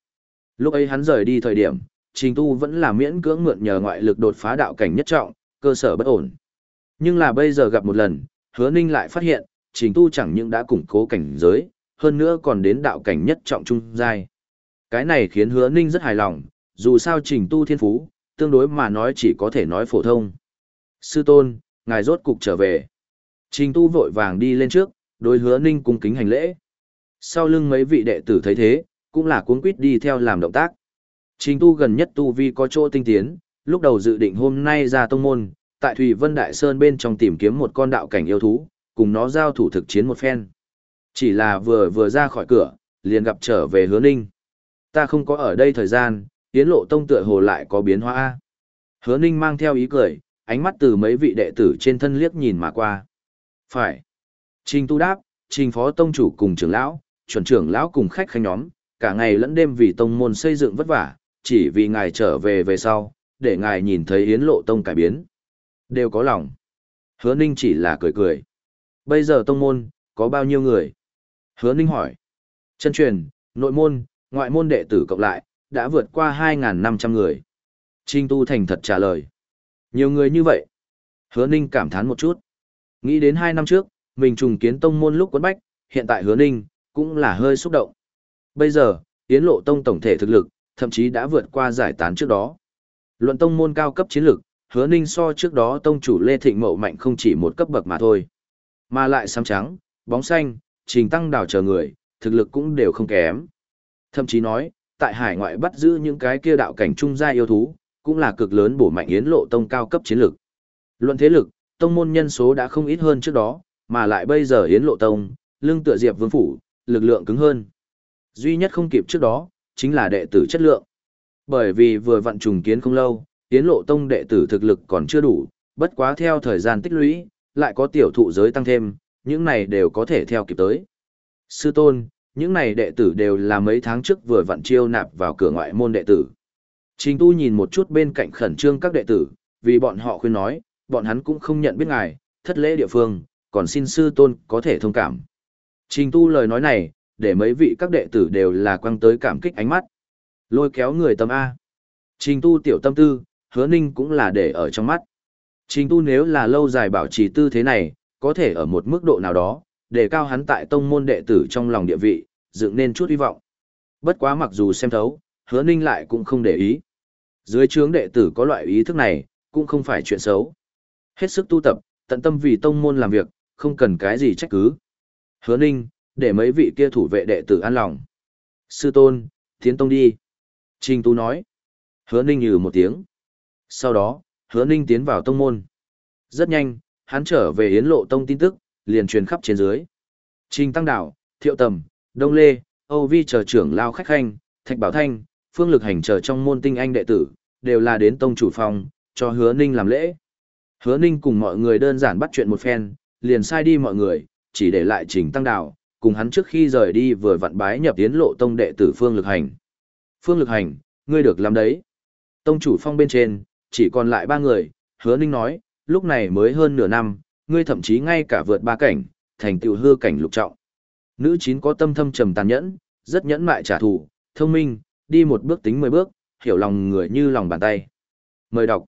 Lúc ấy hắn rời đi thời điểm, trình tu vẫn là miễn cưỡng mượn nhờ ngoại lực đột phá đạo cảnh nhất trọng, cơ sở bất ổn. Nhưng là bây giờ gặp một lần, hứa ninh lại phát hiện, trình tu chẳng những đã củng cố cảnh giới, hơn nữa còn đến đạo cảnh nhất trọng trung giai. Cái này khiến hứa ninh rất hài lòng, dù sao trình tu thiên phú, tương đối mà nói chỉ có thể nói phổ thông. Sư tôn, ngài rốt cục trở về. Trình tu vội vàng đi lên trước, đối hứa ninh cung kính hành lễ. Sau lưng mấy vị đệ tử thấy thế, cũng là cuốn quýt đi theo làm động tác. Trình tu gần nhất tu vi có chỗ tinh tiến, lúc đầu dự định hôm nay ra tông môn, tại Thủy Vân Đại Sơn bên trong tìm kiếm một con đạo cảnh yêu thú, cùng nó giao thủ thực chiến một phen. Chỉ là vừa vừa ra khỏi cửa, liền gặp trở về hứa ninh. Ta không có ở đây thời gian, tiến lộ tông tựa hồ lại có biến hóa. Hứa ninh mang theo ý cười, ánh mắt từ mấy vị đệ tử trên thân liếc nhìn mà qua. Phải. Trình tu đáp, trình phó tông chủ cùng trưởng lão, chuẩn trưởng lão cùng khách khanh nhóm, cả ngày lẫn đêm vì tông môn xây dựng vất vả, chỉ vì ngài trở về về sau, để ngài nhìn thấy yến lộ tông cải biến. Đều có lòng. Hứa ninh chỉ là cười cười. Bây giờ tông môn, có bao nhiêu người? Hứa ninh hỏi. Chân truyền, nội môn, ngoại môn đệ tử cộng lại, đã vượt qua 2.500 người. trinh tu thành thật trả lời. Nhiều người như vậy. Hứa Ninh cảm thán một chút. Nghĩ đến hai năm trước, mình trùng kiến tông môn lúc quấn bách, hiện tại Hứa Ninh, cũng là hơi xúc động. Bây giờ, Yến Lộ Tông tổng thể thực lực, thậm chí đã vượt qua giải tán trước đó. Luận tông môn cao cấp chiến lực, Hứa Ninh so trước đó tông chủ Lê Thịnh Mậu mạnh không chỉ một cấp bậc mà thôi. Mà lại xám trắng, bóng xanh, trình tăng đảo chờ người, thực lực cũng đều không kém. Thậm chí nói, tại hải ngoại bắt giữ những cái kia đạo cảnh trung gia yêu thú, cũng là cực lớn bổ mạnh yến lộ tông cao cấp chiến lực. Luận thế lực, tông môn nhân số đã không ít hơn trước đó, mà lại bây giờ yến lộ tông, lưng tựa diệp vương phủ, lực lượng cứng hơn. Duy nhất không kịp trước đó, chính là đệ tử chất lượng. Bởi vì vừa vận trùng kiến không lâu, tiến lộ tông đệ tử thực lực còn chưa đủ, bất quá theo thời gian tích lũy, lại có tiểu thụ giới tăng thêm, những này đều có thể theo kịp tới. Sư tôn, những này đệ tử đều là mấy tháng trước vừa vận chiêu nạp vào cửa ngoại môn đệ tử. Trình tu nhìn một chút bên cạnh khẩn trương các đệ tử, vì bọn họ khuyên nói, bọn hắn cũng không nhận biết ngài, thất lễ địa phương, còn xin sư tôn có thể thông cảm. Trình tu lời nói này, để mấy vị các đệ tử đều là quăng tới cảm kích ánh mắt. Lôi kéo người tâm A. Trình tu tiểu tâm tư, hứa ninh cũng là để ở trong mắt. Trình tu nếu là lâu dài bảo trì tư thế này, có thể ở một mức độ nào đó, để cao hắn tại tông môn đệ tử trong lòng địa vị, dựng nên chút hy vọng. Bất quá mặc dù xem thấu, hứa ninh lại cũng không để ý. Dưới trướng đệ tử có loại ý thức này, cũng không phải chuyện xấu. Hết sức tu tập, tận tâm vì tông môn làm việc, không cần cái gì trách cứ. Hứa ninh, để mấy vị kia thủ vệ đệ tử an lòng. Sư tôn, tiến tông đi. Trình tú nói. Hứa Ninh nhừ một tiếng. Sau đó, Hứa Ninh tiến vào tông môn. Rất nhanh, hắn trở về Yến Lộ Tông tin tức, liền truyền khắp trên dưới. Trình Tăng Đạo, Thiệu Tầm, Đông Lê, Âu Vi chờ trưởng lao khách khanh, Thạch Bảo Thanh, Phương Lực Hành chờ trong môn tinh anh đệ tử, đều là đến tông chủ phòng, cho Hứa Ninh làm lễ. Hứa Ninh cùng mọi người đơn giản bắt chuyện một phen, liền sai đi mọi người, chỉ để lại Trình Tăng Đạo, cùng hắn trước khi rời đi vừa vặn bái nhập tiến Lộ Tông đệ tử Phương Lực Hành. Phương Lực Hành, ngươi được làm đấy. Tông chủ phong bên trên, chỉ còn lại ba người, Hứa Ninh nói, lúc này mới hơn nửa năm, ngươi thậm chí ngay cả vượt ba cảnh, thành tựu hư cảnh lục trọng. Nữ chín có tâm thâm trầm tàn nhẫn, rất nhẫn mại trả thù, thông minh, đi một bước tính mười bước, hiểu lòng người như lòng bàn tay. Mời đọc.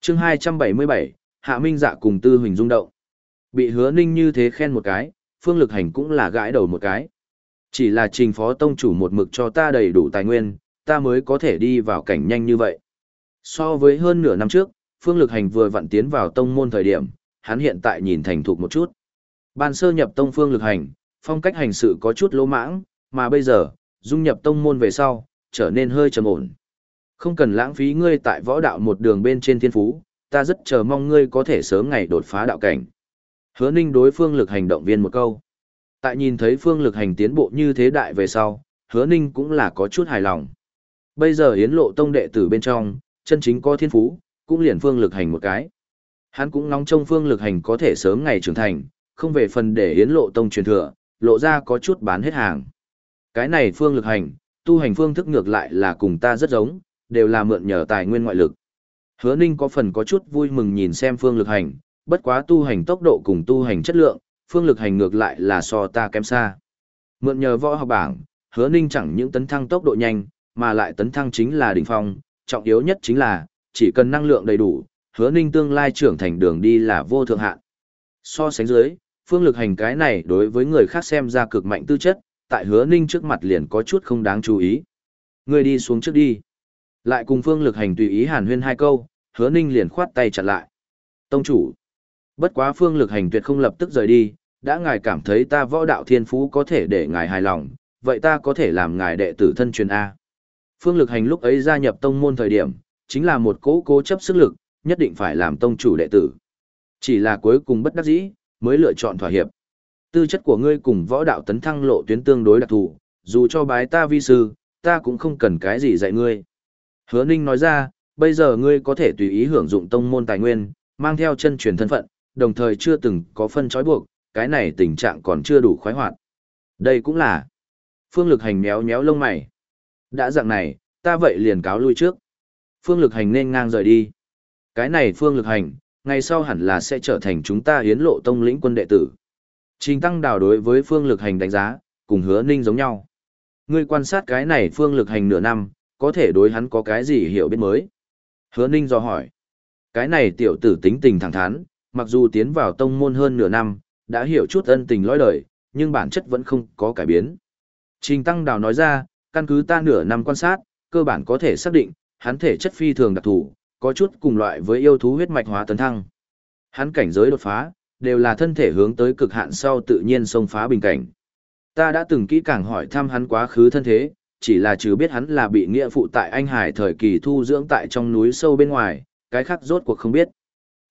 Chương 277, Hạ Minh Dạ cùng Tư Huỳnh rung động. Bị Hứa Ninh như thế khen một cái, Phương Lực Hành cũng là gãi đầu một cái. Chỉ là trình phó tông chủ một mực cho ta đầy đủ tài nguyên, ta mới có thể đi vào cảnh nhanh như vậy. So với hơn nửa năm trước, Phương Lực Hành vừa vặn tiến vào tông môn thời điểm, hắn hiện tại nhìn thành thục một chút. Ban sơ nhập tông Phương Lực Hành, phong cách hành sự có chút lỗ mãng, mà bây giờ, dung nhập tông môn về sau, trở nên hơi trầm ổn. Không cần lãng phí ngươi tại võ đạo một đường bên trên thiên phú, ta rất chờ mong ngươi có thể sớm ngày đột phá đạo cảnh. Hứa Ninh đối Phương Lực Hành động viên một câu. Tại nhìn thấy Phương Lực Hành tiến bộ như thế đại về sau, Hứa Ninh cũng là có chút hài lòng. Bây giờ Yến Lộ Tông đệ tử bên trong, chân chính có thiên phú, cũng liền phương lực hành một cái. Hắn cũng nóng trong phương lực hành có thể sớm ngày trưởng thành, không về phần để Yến Lộ Tông truyền thừa, lộ ra có chút bán hết hàng. Cái này phương lực hành, tu hành phương thức ngược lại là cùng ta rất giống, đều là mượn nhờ tài nguyên ngoại lực. Hứa Ninh có phần có chút vui mừng nhìn xem phương lực hành, bất quá tu hành tốc độ cùng tu hành chất lượng, phương lực hành ngược lại là so ta kém xa. Mượn nhờ võ học bảng, Hứa Ninh chẳng những tấn thăng tốc độ nhanh, mà lại tấn thăng chính là đỉnh phong, trọng yếu nhất chính là, chỉ cần năng lượng đầy đủ, hứa ninh tương lai trưởng thành đường đi là vô thượng hạn. So sánh dưới, phương lực hành cái này đối với người khác xem ra cực mạnh tư chất, tại hứa ninh trước mặt liền có chút không đáng chú ý. Người đi xuống trước đi. Lại cùng phương lực hành tùy ý hàn huyên hai câu, hứa ninh liền khoát tay chặn lại. Tông chủ. Bất quá phương lực hành tuyệt không lập tức rời đi, đã ngài cảm thấy ta võ đạo thiên phú có thể để ngài hài lòng, vậy ta có thể làm ngài đệ tử thân truyền A. Phương lực hành lúc ấy gia nhập tông môn thời điểm, chính là một cố cố chấp sức lực, nhất định phải làm tông chủ đệ tử. Chỉ là cuối cùng bất đắc dĩ, mới lựa chọn thỏa hiệp. Tư chất của ngươi cùng võ đạo tấn thăng lộ tuyến tương đối đặc thù, dù cho bái ta vi sư, ta cũng không cần cái gì dạy ngươi. Hứa Ninh nói ra, bây giờ ngươi có thể tùy ý hưởng dụng tông môn tài nguyên, mang theo chân truyền thân phận, đồng thời chưa từng có phân trói buộc, cái này tình trạng còn chưa đủ khoái hoạt. Đây cũng là. Phương lực hành méo méo lông mày. Đã dạng này, ta vậy liền cáo lui trước. Phương lực hành nên ngang rời đi. Cái này phương lực hành, ngày sau hẳn là sẽ trở thành chúng ta hiến lộ tông lĩnh quân đệ tử. Trình tăng đào đối với phương lực hành đánh giá, cùng hứa ninh giống nhau. Ngươi quan sát cái này phương lực hành nửa năm, có thể đối hắn có cái gì hiểu biết mới. Hứa ninh do hỏi. Cái này tiểu tử tính tình thẳng thắn, mặc dù tiến vào tông môn hơn nửa năm, đã hiểu chút ân tình lõi đời, nhưng bản chất vẫn không có cải biến. Trình tăng đào nói ra, căn cứ ta nửa năm quan sát, cơ bản có thể xác định, hắn thể chất phi thường đặc thù, có chút cùng loại với yêu thú huyết mạch hóa tấn thăng. Hắn cảnh giới đột phá, đều là thân thể hướng tới cực hạn sau tự nhiên xông phá bình cảnh. Ta đã từng kỹ càng hỏi thăm hắn quá khứ thân thế, chỉ là trừ biết hắn là bị nghĩa phụ tại Anh Hải thời kỳ thu dưỡng tại trong núi sâu bên ngoài, cái khác rốt cuộc không biết.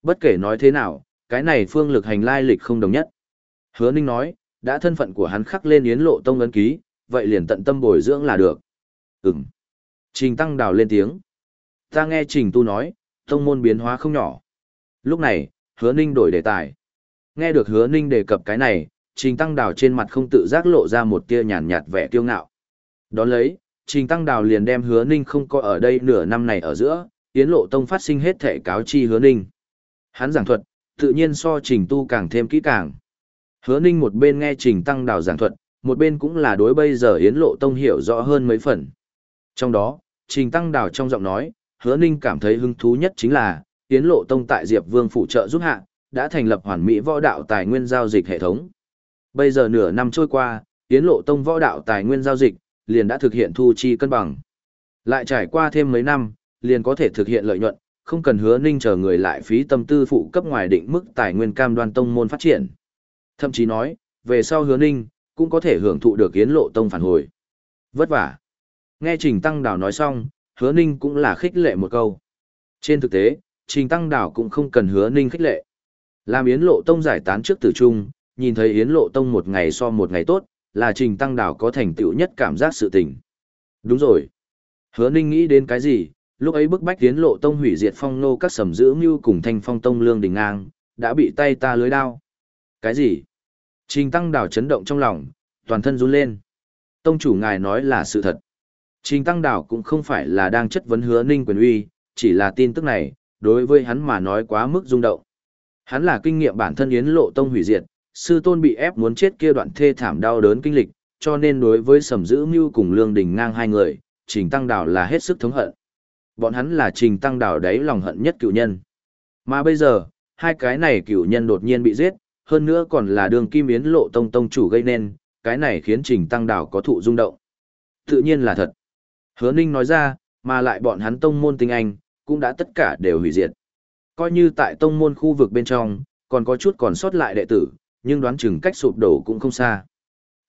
Bất kể nói thế nào, cái này phương lực hành lai lịch không đồng nhất. Hứa Ninh nói, đã thân phận của hắn khắc lên yến lộ tông ấn ký, vậy liền tận tâm bồi dưỡng là được. Ừm. Trình Tăng Đào lên tiếng. Ta nghe Trình Tu nói, tông môn biến hóa không nhỏ. Lúc này, hứa ninh đổi đề tài. Nghe được hứa ninh đề cập cái này, Trình Tăng Đào trên mặt không tự giác lộ ra một tia nhàn nhạt vẻ kiêu ngạo. Đón lấy, Trình Tăng Đào liền đem hứa ninh không có ở đây nửa năm này ở giữa, Yến Lộ Tông phát sinh hết thể cáo chi hứa ninh. Hắn giảng thuật, tự nhiên so Trình Tu càng thêm kỹ càng. Hứa ninh một bên nghe Trình Tăng Đào giảng thuật, một bên cũng là đối bây giờ Yến Lộ Tông hiểu rõ hơn mấy phần. Trong đó, Trình Tăng Đào trong giọng nói, hứa ninh cảm thấy hứng thú nhất chính là, Yến Lộ Tông tại Diệp Vương phụ trợ giúp hạ, đã thành lập hoàn mỹ võ đạo tài nguyên giao dịch hệ thống. Bây giờ nửa năm trôi qua, Yến Lộ Tông võ đạo tài nguyên giao dịch, liền đã thực hiện thu chi cân bằng. Lại trải qua thêm mấy năm, liền có thể thực hiện lợi nhuận, không cần hứa ninh chờ người lại phí tâm tư phụ cấp ngoài định mức tài nguyên cam đoan tông môn phát triển. Thậm chí nói, về sau hứa ninh, cũng có thể hưởng thụ được Yến Lộ Tông phản hồi. Vất vả. Nghe Trình Tăng Đào nói xong, hứa ninh cũng là khích lệ một câu. Trên thực tế, Trình Tăng Đảo cũng không cần hứa ninh khích lệ. Làm Yến Lộ Tông giải tán trước tử trung, nhìn thấy Yến Lộ Tông một ngày so một ngày tốt, là Trình Tăng Đảo có thành tựu nhất cảm giác sự tình. Đúng rồi. Hứa ninh nghĩ đến cái gì, lúc ấy bức bách tiến Lộ Tông hủy diệt phong nô các sầm giữ mưu cùng thanh phong tông lương đình ngang, đã bị tay ta lưới đao. Cái gì? Trình Tăng Đảo chấn động trong lòng, toàn thân run lên. Tông chủ ngài nói là sự thật. Trình Tăng Đảo cũng không phải là đang chất vấn hứa ninh quyền uy, chỉ là tin tức này, đối với hắn mà nói quá mức rung động. Hắn là kinh nghiệm bản thân yến lộ tông hủy diệt, sư tôn bị ép muốn chết kia đoạn thê thảm đau đớn kinh lịch, cho nên đối với sầm giữ mưu cùng lương đình ngang hai người, trình tăng đảo là hết sức thống hận. Bọn hắn là trình tăng đảo đấy lòng hận nhất cựu nhân. Mà bây giờ, hai cái này cựu nhân đột nhiên bị giết, hơn nữa còn là đường kim yến lộ tông tông chủ gây nên, cái này khiến trình tăng đảo có thụ rung động. Tự nhiên là thật. Hứa Ninh nói ra, mà lại bọn hắn tông môn tinh anh, cũng đã tất cả đều hủy diệt. Coi như tại tông môn khu vực bên trong, còn có chút còn sót lại đệ tử, nhưng đoán chừng cách sụp đổ cũng không xa.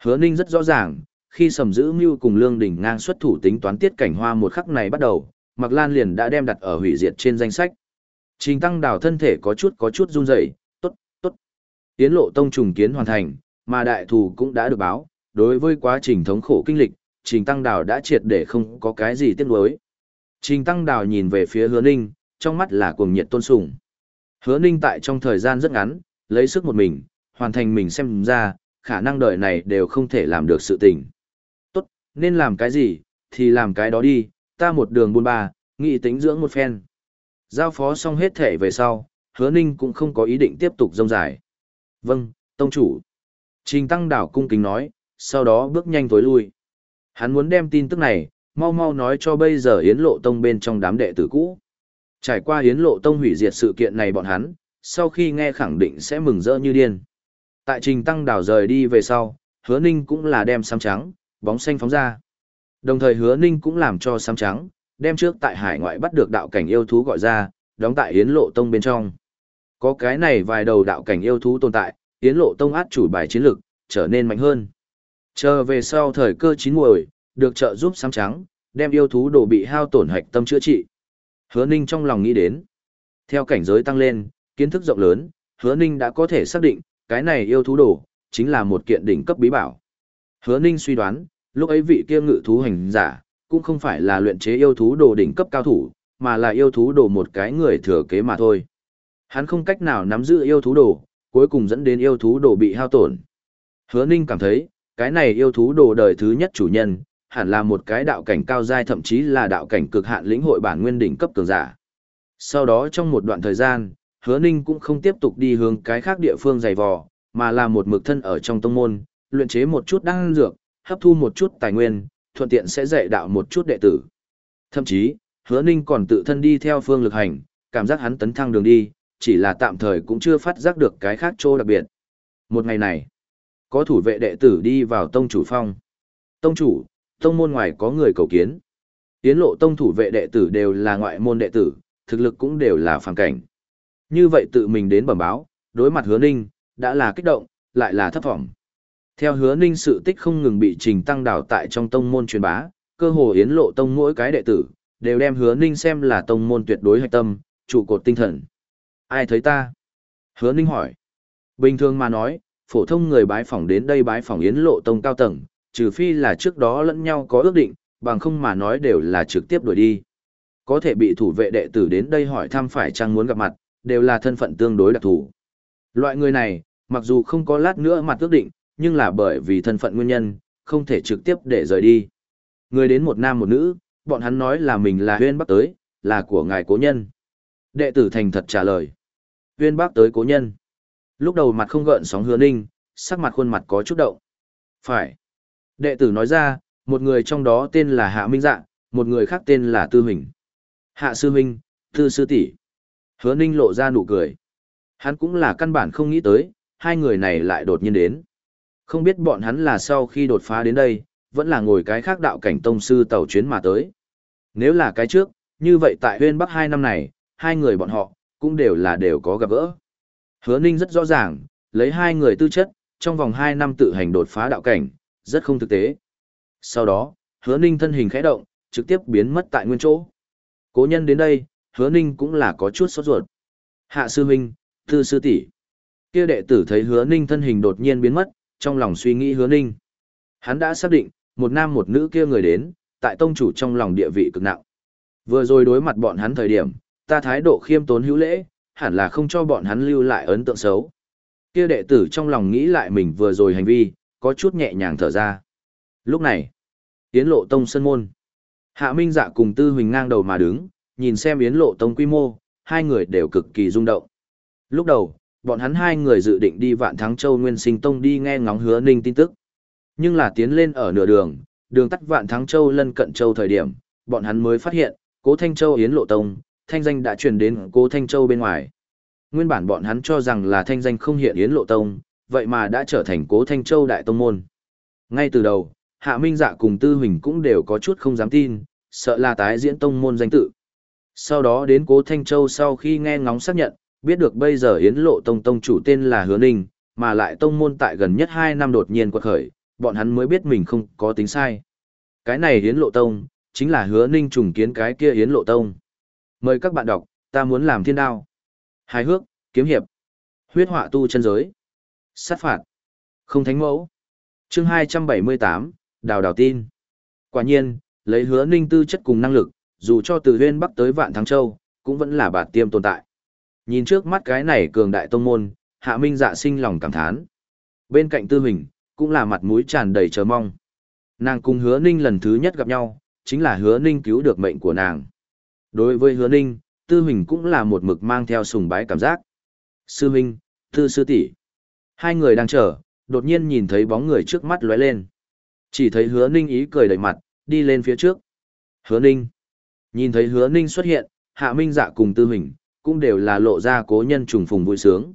Hứa Ninh rất rõ ràng, khi sầm giữ mưu cùng Lương Đình ngang xuất thủ tính toán tiết cảnh hoa một khắc này bắt đầu, Mạc Lan liền đã đem đặt ở hủy diệt trên danh sách. Trình tăng đào thân thể có chút có chút run rẩy, tốt, tốt. Tiến lộ tông trùng kiến hoàn thành, mà đại thù cũng đã được báo, đối với quá trình thống khổ kinh lịch, trình tăng đào đã triệt để không có cái gì tiếc nuối. Trình tăng đào nhìn về phía hứa ninh, trong mắt là cuồng nhiệt tôn sùng. Hứa ninh tại trong thời gian rất ngắn, lấy sức một mình, hoàn thành mình xem ra, khả năng đời này đều không thể làm được sự tình. Tốt, nên làm cái gì, thì làm cái đó đi, ta một đường buôn ba, nghị tính dưỡng một phen. Giao phó xong hết thể về sau, hứa ninh cũng không có ý định tiếp tục rông dài. Vâng, tông chủ. Trình tăng đảo cung kính nói, sau đó bước nhanh tối lui. Hắn muốn đem tin tức này, mau mau nói cho bây giờ Yến Lộ Tông bên trong đám đệ tử cũ. Trải qua Yến Lộ Tông hủy diệt sự kiện này bọn hắn, sau khi nghe khẳng định sẽ mừng rỡ như điên. Tại trình tăng đảo rời đi về sau, hứa ninh cũng là đem xăm trắng, bóng xanh phóng ra. Đồng thời hứa ninh cũng làm cho xám trắng, đem trước tại hải ngoại bắt được đạo cảnh yêu thú gọi ra, đóng tại Yến Lộ Tông bên trong. Có cái này vài đầu đạo cảnh yêu thú tồn tại, Yến Lộ Tông át chủ bài chiến lực, trở nên mạnh hơn. Chờ về sau thời cơ chín muồi, được trợ giúp xám trắng, đem yêu thú đồ bị hao tổn hạch tâm chữa trị. Hứa Ninh trong lòng nghĩ đến. Theo cảnh giới tăng lên, kiến thức rộng lớn, Hứa Ninh đã có thể xác định, cái này yêu thú đồ, chính là một kiện đỉnh cấp bí bảo. Hứa Ninh suy đoán, lúc ấy vị kia ngự thú hành giả, cũng không phải là luyện chế yêu thú đồ đỉnh cấp cao thủ, mà là yêu thú đồ một cái người thừa kế mà thôi. Hắn không cách nào nắm giữ yêu thú đồ, cuối cùng dẫn đến yêu thú đồ bị hao tổn. Hứa Ninh cảm thấy, cái này yêu thú đồ đời thứ nhất chủ nhân, hẳn là một cái đạo cảnh cao giai thậm chí là đạo cảnh cực hạn lĩnh hội bản nguyên đỉnh cấp cường giả. Sau đó trong một đoạn thời gian, Hứa Ninh cũng không tiếp tục đi hướng cái khác địa phương dày vò, mà là một mực thân ở trong tông môn, luyện chế một chút đan dược, hấp thu một chút tài nguyên, thuận tiện sẽ dạy đạo một chút đệ tử. Thậm chí, Hứa Ninh còn tự thân đi theo phương lực hành, cảm giác hắn tấn thăng đường đi, chỉ là tạm thời cũng chưa phát giác được cái khác chỗ đặc biệt. Một ngày này, có thủ vệ đệ tử đi vào tông chủ phong. Tông chủ, tông môn ngoài có người cầu kiến. Tiến lộ tông thủ vệ đệ tử đều là ngoại môn đệ tử, thực lực cũng đều là phàm cảnh. Như vậy tự mình đến bẩm báo, đối mặt hứa ninh, đã là kích động, lại là thấp thỏm. Theo hứa ninh sự tích không ngừng bị trình tăng đào tại trong tông môn truyền bá, cơ hồ yến lộ tông mỗi cái đệ tử, đều đem hứa ninh xem là tông môn tuyệt đối hạch tâm, trụ cột tinh thần. Ai thấy ta? Hứa ninh hỏi. Bình thường mà nói, phổ thông người bái phỏng đến đây bái phỏng yến lộ tông cao tầng, trừ phi là trước đó lẫn nhau có ước định, bằng không mà nói đều là trực tiếp đuổi đi. Có thể bị thủ vệ đệ tử đến đây hỏi thăm phải chăng muốn gặp mặt, đều là thân phận tương đối đặc thù. Loại người này, mặc dù không có lát nữa mặt ước định, nhưng là bởi vì thân phận nguyên nhân, không thể trực tiếp để rời đi. Người đến một nam một nữ, bọn hắn nói là mình là huyên bắc tới, là của ngài cố nhân. Đệ tử thành thật trả lời. Huyên bắc tới cố nhân. Lúc đầu mặt không gợn sóng hứa ninh, sắc mặt khuôn mặt có chút động. Phải. Đệ tử nói ra, một người trong đó tên là Hạ Minh Dạ, một người khác tên là Tư Huỳnh. Hạ Sư Minh, Tư Sư tỷ Hứa ninh lộ ra nụ cười. Hắn cũng là căn bản không nghĩ tới, hai người này lại đột nhiên đến. Không biết bọn hắn là sau khi đột phá đến đây, vẫn là ngồi cái khác đạo cảnh tông sư tàu chuyến mà tới. Nếu là cái trước, như vậy tại huyên bắc hai năm này, hai người bọn họ, cũng đều là đều có gặp gỡ. Hứa Ninh rất rõ ràng, lấy hai người tư chất, trong vòng hai năm tự hành đột phá đạo cảnh, rất không thực tế. Sau đó, Hứa Ninh thân hình khẽ động, trực tiếp biến mất tại nguyên chỗ. Cố nhân đến đây, hứa ninh cũng là có chút sốt ruột. Hạ sư huynh, thư sư tỷ Kia đệ tử thấy hứa ninh thân hình đột nhiên biến mất, trong lòng suy nghĩ hứa ninh. Hắn đã xác định, một nam một nữ kia người đến, tại tông chủ trong lòng địa vị cực nặng. Vừa rồi đối mặt bọn hắn thời điểm, ta thái độ khiêm tốn hữu lễ, hẳn là không cho bọn hắn lưu lại ấn tượng xấu. Kia đệ tử trong lòng nghĩ lại mình vừa rồi hành vi, có chút nhẹ nhàng thở ra. Lúc này, Yến Lộ Tông sân môn. Hạ Minh Dạ cùng Tư Huỳnh ngang đầu mà đứng, nhìn xem Yến Lộ Tông quy mô, hai người đều cực kỳ rung động. Lúc đầu, bọn hắn hai người dự định đi Vạn Thắng Châu Nguyên Sinh Tông đi nghe ngóng hứa ninh tin tức. Nhưng là tiến lên ở nửa đường, đường tắt Vạn Thắng Châu lân cận châu thời điểm, bọn hắn mới phát hiện, Cố Thanh Châu Yến Lộ Tông, thanh danh đã truyền đến Cố Thanh Châu bên ngoài. Nguyên bản bọn hắn cho rằng là thanh danh không hiện Yến Lộ Tông, vậy mà đã trở thành Cố Thanh Châu đại tông môn. Ngay từ đầu, Hạ Minh Dạ cùng Tư Huỳnh cũng đều có chút không dám tin, sợ là tái diễn tông môn danh tự. Sau đó đến Cố Thanh Châu sau khi nghe ngóng xác nhận, biết được bây giờ Yến Lộ Tông tông chủ tên là Hứa Ninh, mà lại tông môn tại gần nhất 2 năm đột nhiên quật khởi, bọn hắn mới biết mình không có tính sai. Cái này Yến Lộ Tông, chính là Hứa Ninh trùng kiến cái kia Yến Lộ Tông. Mời các bạn đọc, ta muốn làm thiên đao. Hài hước, kiếm hiệp, huyết họa tu chân giới, sát phạt, không thánh mẫu. Chương 278, Đào Đào tin. Quả nhiên, lấy Hứa Ninh tư chất cùng năng lực, dù cho từ Huyên Bắc tới Vạn Thắng Châu, cũng vẫn là bạt tiêm tồn tại. Nhìn trước mắt cái này cường đại tông môn, Hạ Minh dạ sinh lòng cảm thán. Bên cạnh Tư hình cũng là mặt mũi tràn đầy chờ mong. Nàng cùng Hứa Ninh lần thứ nhất gặp nhau, chính là Hứa Ninh cứu được mệnh của nàng. Đối với Hứa Ninh, Tư hình cũng là một mực mang theo sùng bái cảm giác. Sư Minh, Tư Sư tỷ Hai người đang chờ, đột nhiên nhìn thấy bóng người trước mắt lóe lên. Chỉ thấy Hứa Ninh ý cười đầy mặt, đi lên phía trước. Hứa Ninh. Nhìn thấy Hứa Ninh xuất hiện, Hạ Minh dạ cùng Tư hình cũng đều là lộ ra cố nhân trùng phùng vui sướng.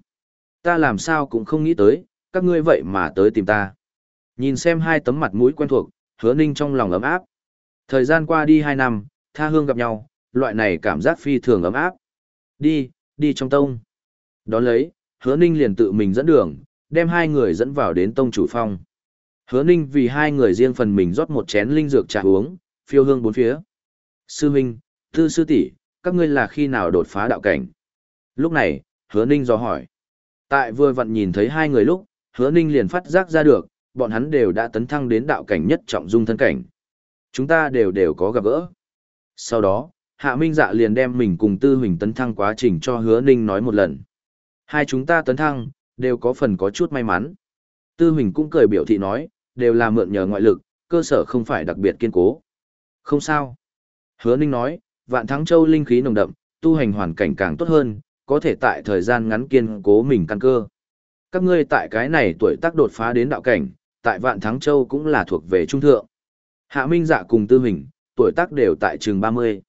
Ta làm sao cũng không nghĩ tới, các ngươi vậy mà tới tìm ta. Nhìn xem hai tấm mặt mũi quen thuộc, hứa ninh trong lòng ấm áp. Thời gian qua đi hai năm, tha hương gặp nhau, loại này cảm giác phi thường ấm áp. Đi, đi trong tông. Đón lấy, hứa ninh liền tự mình dẫn đường, đem hai người dẫn vào đến tông chủ phong. Hứa ninh vì hai người riêng phần mình rót một chén linh dược trà uống, phiêu hương bốn phía. Sư huynh, tư sư tỷ các ngươi là khi nào đột phá đạo cảnh? Lúc này, hứa ninh do hỏi. Tại vừa vặn nhìn thấy hai người lúc, hứa ninh liền phát giác ra được, bọn hắn đều đã tấn thăng đến đạo cảnh nhất trọng dung thân cảnh. Chúng ta đều đều có gặp gỡ. Sau đó, Hạ Minh Dạ liền đem mình cùng Tư Huỳnh tấn thăng quá trình cho hứa ninh nói một lần. Hai chúng ta tấn thăng, đều có phần có chút may mắn. Tư Huỳnh cũng cười biểu thị nói, đều là mượn nhờ ngoại lực, cơ sở không phải đặc biệt kiên cố. Không sao. Hứa ninh nói, vạn thắng châu linh khí nồng đậm, tu hành hoàn cảnh càng tốt hơn, có thể tại thời gian ngắn kiên cố mình căn cơ. Các ngươi tại cái này tuổi tác đột phá đến đạo cảnh, tại vạn thắng châu cũng là thuộc về trung thượng. Hạ Minh Dạ cùng Tư Hình, tuổi tác đều tại trường 30.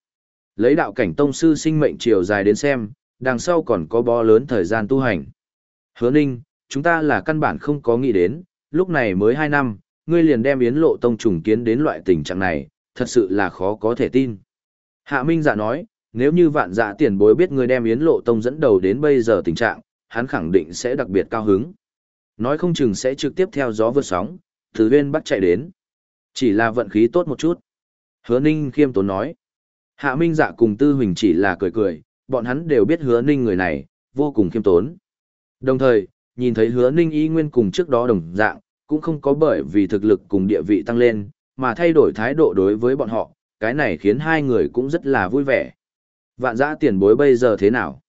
Lấy đạo cảnh tông sư sinh mệnh chiều dài đến xem, đằng sau còn có bó lớn thời gian tu hành. Hứa Ninh, chúng ta là căn bản không có nghĩ đến, lúc này mới 2 năm, ngươi liền đem yến lộ tông trùng kiến đến loại tình trạng này, thật sự là khó có thể tin. Hạ Minh dạ nói, nếu như vạn dạ tiền bối biết người đem Yến Lộ Tông dẫn đầu đến bây giờ tình trạng, hắn khẳng định sẽ đặc biệt cao hứng. Nói không chừng sẽ trực tiếp theo gió vượt sóng, từ bên bắt chạy đến. Chỉ là vận khí tốt một chút. Hứa Ninh khiêm tốn nói. Hạ Minh dạ cùng Tư Huỳnh chỉ là cười cười, bọn hắn đều biết Hứa Ninh người này, vô cùng khiêm tốn. Đồng thời, nhìn thấy Hứa Ninh y nguyên cùng trước đó đồng dạng, cũng không có bởi vì thực lực cùng địa vị tăng lên, mà thay đổi thái độ đối với bọn họ, cái này khiến hai người cũng rất là vui vẻ. Vạn giã tiền bối bây giờ thế nào?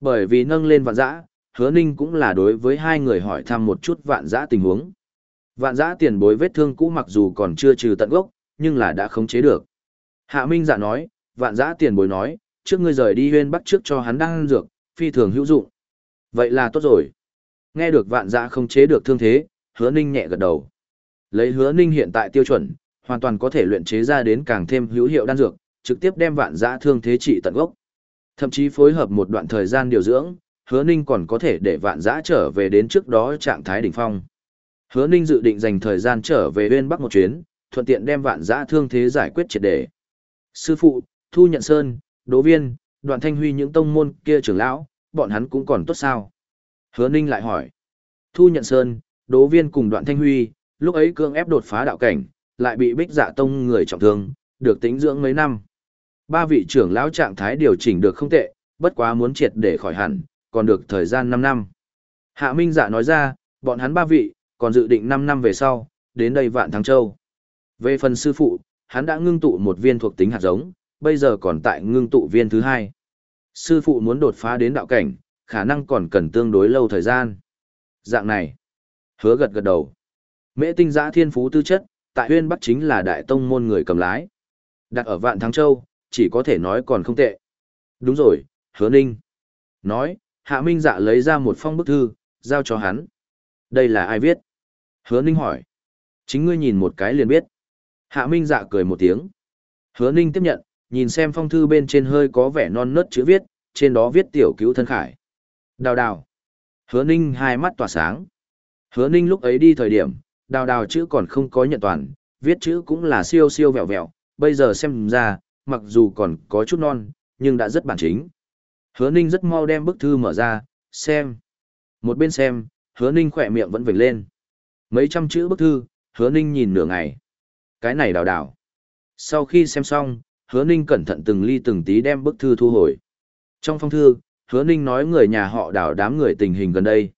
Bởi vì nâng lên vạn giã, hứa ninh cũng là đối với hai người hỏi thăm một chút vạn giã tình huống. Vạn giã tiền bối vết thương cũ mặc dù còn chưa trừ tận gốc, nhưng là đã khống chế được. Hạ Minh dạ nói, vạn giã tiền bối nói, trước ngươi rời đi huyên bắt trước cho hắn đang dược, phi thường hữu dụng. Vậy là tốt rồi. Nghe được vạn giã khống chế được thương thế, hứa ninh nhẹ gật đầu. Lấy hứa ninh hiện tại tiêu chuẩn, hoàn toàn có thể luyện chế ra đến càng thêm hữu hiệu đan dược, trực tiếp đem vạn dã thương thế trị tận gốc. Thậm chí phối hợp một đoạn thời gian điều dưỡng, Hứa Ninh còn có thể để vạn dã trở về đến trước đó trạng thái đỉnh phong. Hứa Ninh dự định dành thời gian trở về bên Bắc một chuyến, thuận tiện đem vạn dã thương thế giải quyết triệt đề. Sư phụ, Thu Nhận Sơn, Đỗ Viên, Đoạn Thanh Huy những tông môn kia trưởng lão, bọn hắn cũng còn tốt sao? Hứa Ninh lại hỏi. Thu Nhận Sơn, Đỗ Viên cùng Đoạn Thanh Huy, lúc ấy cương ép đột phá đạo cảnh, lại bị bích dạ tông người trọng thương, được tính dưỡng mấy năm. Ba vị trưởng lão trạng thái điều chỉnh được không tệ, bất quá muốn triệt để khỏi hẳn, còn được thời gian 5 năm. Hạ Minh Dạ nói ra, bọn hắn ba vị, còn dự định 5 năm về sau, đến đây Vạn Thắng Châu. Về phần sư phụ, hắn đã ngưng tụ một viên thuộc tính hạt giống, bây giờ còn tại ngưng tụ viên thứ hai. Sư phụ muốn đột phá đến đạo cảnh, khả năng còn cần tương đối lâu thời gian. Dạng này, hứa gật gật đầu. Mễ tinh giã thiên phú tư chất, tại huyên bắc chính là đại tông môn người cầm lái. Đặt ở Vạn Thắng Châu, chỉ có thể nói còn không tệ. Đúng rồi, hứa ninh. Nói, hạ minh dạ lấy ra một phong bức thư, giao cho hắn. Đây là ai viết? Hứa ninh hỏi. Chính ngươi nhìn một cái liền biết. Hạ minh dạ cười một tiếng. Hứa ninh tiếp nhận, nhìn xem phong thư bên trên hơi có vẻ non nớt chữ viết, trên đó viết tiểu cứu thân khải. Đào đào. Hứa ninh hai mắt tỏa sáng. Hứa ninh lúc ấy đi thời điểm, đào đào chữ còn không có nhận toàn, viết chữ cũng là siêu siêu vẹo vẹo, bây giờ xem ra, mặc dù còn có chút non, nhưng đã rất bản chính. Hứa ninh rất mau đem bức thư mở ra, xem. Một bên xem, hứa ninh khỏe miệng vẫn vểnh lên. Mấy trăm chữ bức thư, hứa ninh nhìn nửa ngày. Cái này đào đào. Sau khi xem xong, hứa ninh cẩn thận từng ly từng tí đem bức thư thu hồi. Trong phong thư, hứa ninh nói người nhà họ đào đám người tình hình gần đây.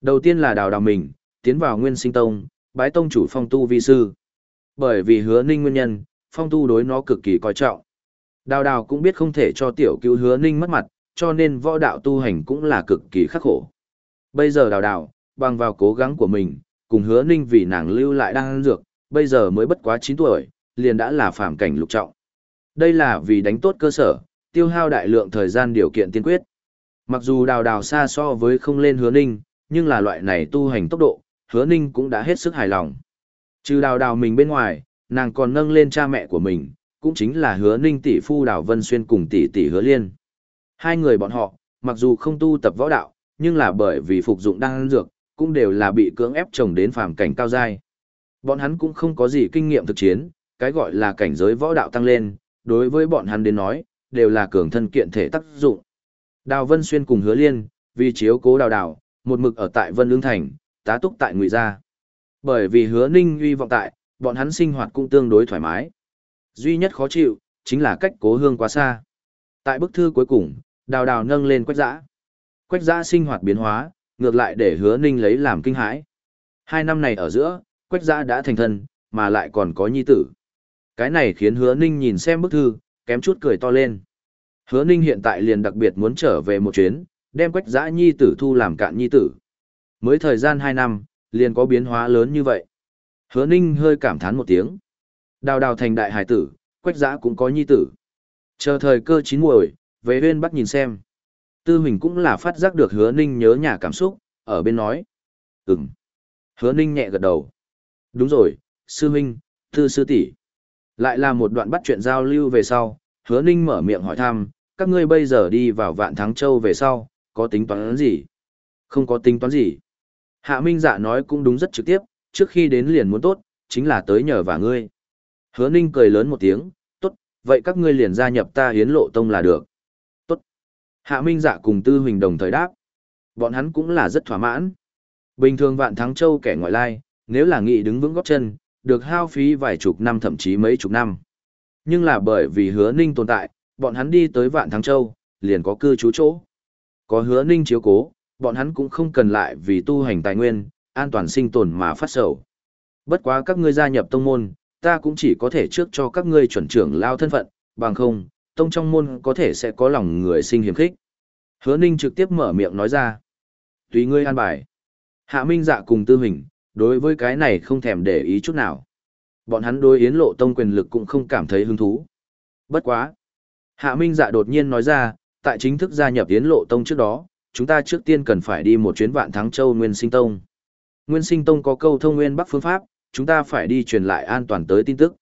Đầu tiên là đào đào mình, tiến vào nguyên sinh tông, bái tông chủ phong tu vi sư. Bởi vì hứa ninh nguyên nhân, phong tu đối nó cực kỳ coi trọng. Đào đào cũng biết không thể cho tiểu cứu hứa ninh mất mặt, cho nên võ đạo tu hành cũng là cực kỳ khắc khổ. Bây giờ đào đào, bằng vào cố gắng của mình, cùng hứa ninh vì nàng lưu lại đang ăn dược, bây giờ mới bất quá 9 tuổi, liền đã là phạm cảnh lục trọng. Đây là vì đánh tốt cơ sở, tiêu hao đại lượng thời gian điều kiện tiên quyết. Mặc dù đào đào xa so với không lên hứa ninh, nhưng là loại này tu hành tốc độ, hứa ninh cũng đã hết sức hài lòng. Trừ đào đào mình bên ngoài, nàng còn nâng lên cha mẹ của mình, cũng chính là hứa ninh tỷ phu đào vân xuyên cùng tỷ tỷ hứa liên. Hai người bọn họ, mặc dù không tu tập võ đạo, nhưng là bởi vì phục dụng đan dược, cũng đều là bị cưỡng ép trồng đến phàm cảnh cao giai. Bọn hắn cũng không có gì kinh nghiệm thực chiến, cái gọi là cảnh giới võ đạo tăng lên, đối với bọn hắn đến nói, đều là cường thân kiện thể tác dụng. Đào Vân Xuyên cùng Hứa Liên, vì chiếu cố đào đào, một mực ở tại Vân Lương Thành, tá túc tại Ngụy Gia. Bởi vì Hứa Ninh uy vọng tại, bọn hắn sinh hoạt cũng tương đối thoải mái. Duy nhất khó chịu, chính là cách cố hương quá xa. Tại bức thư cuối cùng, đào đào nâng lên quách giã. Quách giã sinh hoạt biến hóa, ngược lại để hứa ninh lấy làm kinh hãi. Hai năm này ở giữa, quách giã đã thành thân, mà lại còn có nhi tử. Cái này khiến hứa ninh nhìn xem bức thư, kém chút cười to lên. Hứa ninh hiện tại liền đặc biệt muốn trở về một chuyến, đem quách giã nhi tử thu làm cạn nhi tử. Mới thời gian hai năm, liền có biến hóa lớn như vậy. Hứa ninh hơi cảm thán một tiếng. Đào đào thành đại hải tử, quách giã cũng có nhi tử. Chờ thời cơ chín muồi, về huyên bắt nhìn xem. Tư Huỳnh cũng là phát giác được hứa ninh nhớ nhà cảm xúc, ở bên nói. Ừm. Hứa ninh nhẹ gật đầu. Đúng rồi, sư huynh, tư sư tỷ Lại là một đoạn bắt chuyện giao lưu về sau, hứa ninh mở miệng hỏi thăm, các ngươi bây giờ đi vào vạn thắng châu về sau, có tính toán gì? Không có tính toán gì. Hạ Minh dạ nói cũng đúng rất trực tiếp, trước khi đến liền muốn tốt, chính là tới nhờ và ngươi. Hứa ninh cười lớn một tiếng, tốt, vậy các ngươi liền gia nhập ta hiến lộ tông là được. Tốt. Hạ Minh dạ cùng Tư Huỳnh đồng thời đáp. Bọn hắn cũng là rất thỏa mãn. Bình thường vạn thắng châu kẻ ngoại lai, nếu là nghị đứng vững góp chân, được hao phí vài chục năm thậm chí mấy chục năm. Nhưng là bởi vì hứa ninh tồn tại, bọn hắn đi tới vạn thắng châu, liền có cư trú chỗ. Có hứa ninh chiếu cố, bọn hắn cũng không cần lại vì tu hành tài nguyên, an toàn sinh tồn mà phát sầu. Bất quá các ngươi gia nhập tông môn, ta cũng chỉ có thể trước cho các ngươi chuẩn trưởng lao thân phận, bằng không, tông trong môn có thể sẽ có lòng người sinh hiểm khích. Hứa Ninh trực tiếp mở miệng nói ra. Tùy ngươi an bài. Hạ Minh dạ cùng tư hình, đối với cái này không thèm để ý chút nào. Bọn hắn đối yến lộ tông quyền lực cũng không cảm thấy hứng thú. Bất quá. Hạ Minh dạ đột nhiên nói ra, tại chính thức gia nhập yến lộ tông trước đó, chúng ta trước tiên cần phải đi một chuyến vạn thắng châu Nguyên Sinh Tông. Nguyên Sinh Tông có câu thông nguyên bắc phương pháp, chúng ta phải đi truyền lại an toàn tới tin tức.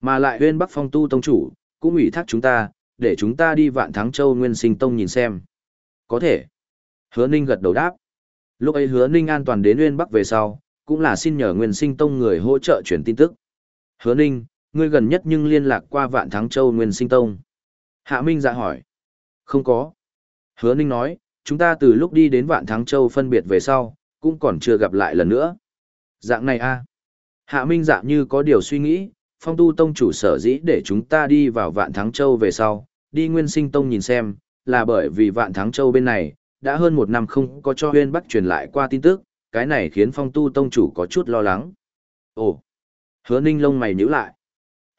Mà lại nguyên bắc phong tu tông chủ, cũng ủy thác chúng ta, để chúng ta đi vạn thắng châu nguyên sinh tông nhìn xem. Có thể. Hứa Ninh gật đầu đáp. Lúc ấy hứa Ninh an toàn đến nguyên bắc về sau, cũng là xin nhờ nguyên sinh tông người hỗ trợ truyền tin tức. Hứa Ninh, ngươi gần nhất nhưng liên lạc qua vạn thắng châu nguyên sinh tông. Hạ Minh dạ hỏi. Không có. Hứa Ninh nói, chúng ta từ lúc đi đến vạn thắng châu phân biệt về sau, cũng còn chưa gặp lại lần nữa. Dạng này a Hạ Minh dạng như có điều suy nghĩ, phong tu tông chủ sở dĩ để chúng ta đi vào vạn thắng châu về sau, đi nguyên sinh tông nhìn xem, là bởi vì vạn thắng châu bên này, đã hơn một năm không có cho huyên bắc truyền lại qua tin tức, cái này khiến phong tu tông chủ có chút lo lắng. Ồ, hứa ninh lông mày nhíu lại.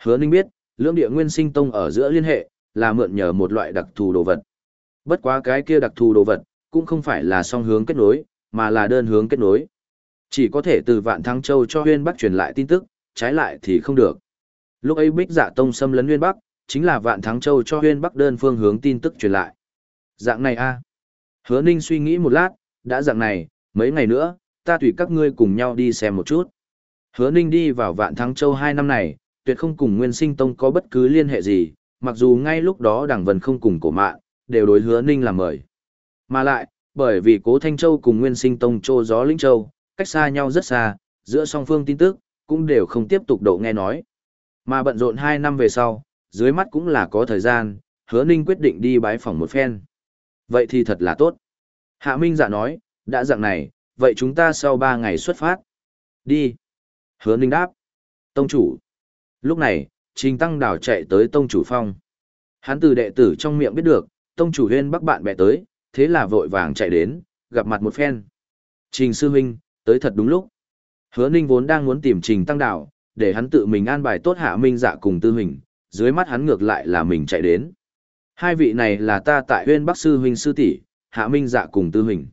Hứa ninh biết, lưỡng địa nguyên sinh tông ở giữa liên hệ, là mượn nhờ một loại đặc thù đồ vật. Bất quá cái kia đặc thù đồ vật, cũng không phải là song hướng kết nối, mà là đơn hướng kết nối. Chỉ có thể từ vạn thắng châu cho huyên bắc truyền lại tin tức, trái lại thì không được. Lúc ấy bích dạ tông xâm lấn huyên bắc, chính là vạn thắng châu cho huyên bắc đơn phương hướng tin tức truyền lại. Dạng này a Hứa ninh suy nghĩ một lát, đã dạng này, mấy ngày nữa, ta tùy các ngươi cùng nhau đi xem một chút. Hứa ninh đi vào vạn thắng châu hai năm này, tuyệt không cùng nguyên sinh tông có bất cứ liên hệ gì, mặc dù ngay lúc đó đảng vân không cùng cổ mạng, đều đối hứa ninh làm mời. Mà lại, bởi vì cố Thanh Châu cùng nguyên sinh tông Châu gió Linh Châu, cách xa nhau rất xa, giữa song phương tin tức, cũng đều không tiếp tục độ nghe nói. Mà bận rộn hai năm về sau, dưới mắt cũng là có thời gian, hứa ninh quyết định đi bái phỏng một phen. Vậy thì thật là tốt. Hạ Minh dạ nói, đã dạng này, vậy chúng ta sau ba ngày xuất phát. Đi. Hứa ninh đáp. Tông chủ. Lúc này, Trình Tăng Đào chạy tới tông chủ phong. Hắn từ đệ tử trong miệng biết được, tông chủ huyên bắc bạn bè tới, thế là vội vàng chạy đến, gặp mặt một phen. Trình sư huynh, tới thật đúng lúc. Hứa Ninh vốn đang muốn tìm Trình Tăng Đạo, để hắn tự mình an bài tốt hạ minh dạ cùng tư huynh, dưới mắt hắn ngược lại là mình chạy đến. Hai vị này là ta tại huyên bắc sư huynh sư tỷ, hạ minh dạ cùng tư huynh.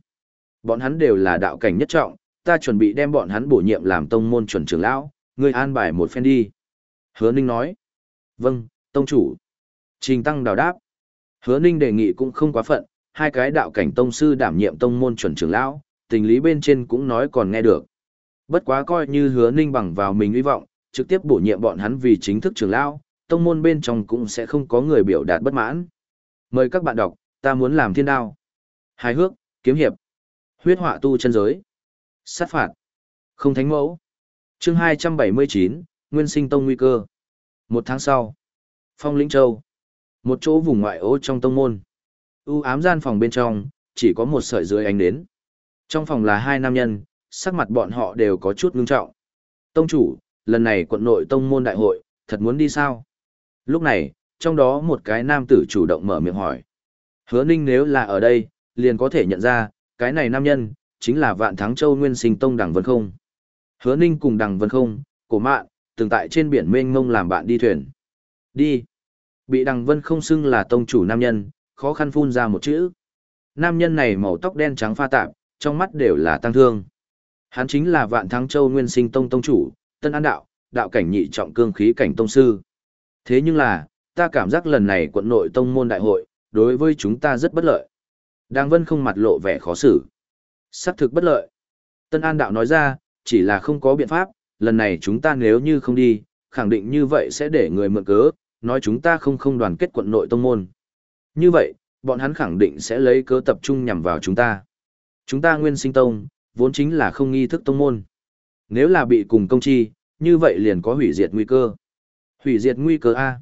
Bọn hắn đều là đạo cảnh nhất trọng, ta chuẩn bị đem bọn hắn bổ nhiệm làm tông môn chuẩn trưởng lão, ngươi an bài một phen đi. Hứa Ninh nói. Vâng, tông chủ. Trình Tăng đào đáp. Hứa Ninh đề nghị cũng không quá phận, hai cái đạo cảnh tông sư đảm nhiệm tông môn chuẩn trưởng lão, tình lý bên trên cũng nói còn nghe được. Bất quá coi như Hứa Ninh bằng vào mình hy vọng, trực tiếp bổ nhiệm bọn hắn vì chính thức trưởng lão, tông môn bên trong cũng sẽ không có người biểu đạt bất mãn. Mời các bạn đọc, ta muốn làm thiên đao. Hài hước, kiếm hiệp, huyết họa tu chân giới, sát phạt, không thánh mẫu. Chương 279, Nguyên Sinh Tông nguy cơ. Một tháng sau, Phong Lĩnh Châu, một chỗ vùng ngoại ô trong tông môn. U ám gian phòng bên trong, chỉ có một sợi dưới ánh đến. Trong phòng là hai nam nhân, sắc mặt bọn họ đều có chút ngưng trọng. Tông chủ, lần này quận nội tông môn đại hội, thật muốn đi sao? Lúc này, trong đó một cái nam tử chủ động mở miệng hỏi. Hứa ninh nếu là ở đây, liền có thể nhận ra, cái này nam nhân, chính là vạn thắng châu nguyên sinh tông đằng vân không. Hứa ninh cùng đằng vân không, cổ mạn, từng tại trên biển mênh mông làm bạn đi thuyền. Đi. Bị đằng vân không xưng là tông chủ nam nhân, khó khăn phun ra một chữ. Nam nhân này màu tóc đen trắng pha tạp, trong mắt đều là tăng thương. Hắn chính là vạn thắng châu nguyên sinh tông tông chủ, tân an đạo, đạo cảnh nhị trọng cương khí cảnh tông sư. Thế nhưng là, ta cảm giác lần này quận nội tông môn đại hội, đối với chúng ta rất bất lợi. Đàng vân không mặt lộ vẻ khó xử. Sắc thực bất lợi. Tân an đạo nói ra, chỉ là không có biện pháp, lần này chúng ta nếu như không đi, khẳng định như vậy sẽ để người mượn cớ, nói chúng ta không không đoàn kết quận nội tông môn. Như vậy, bọn hắn khẳng định sẽ lấy cớ tập trung nhằm vào chúng ta. Chúng ta nguyên sinh tông, vốn chính là không nghi thức tông môn. Nếu là bị cùng công chi, như vậy liền có hủy diệt nguy cơ. Hủy diệt nguy cơ A.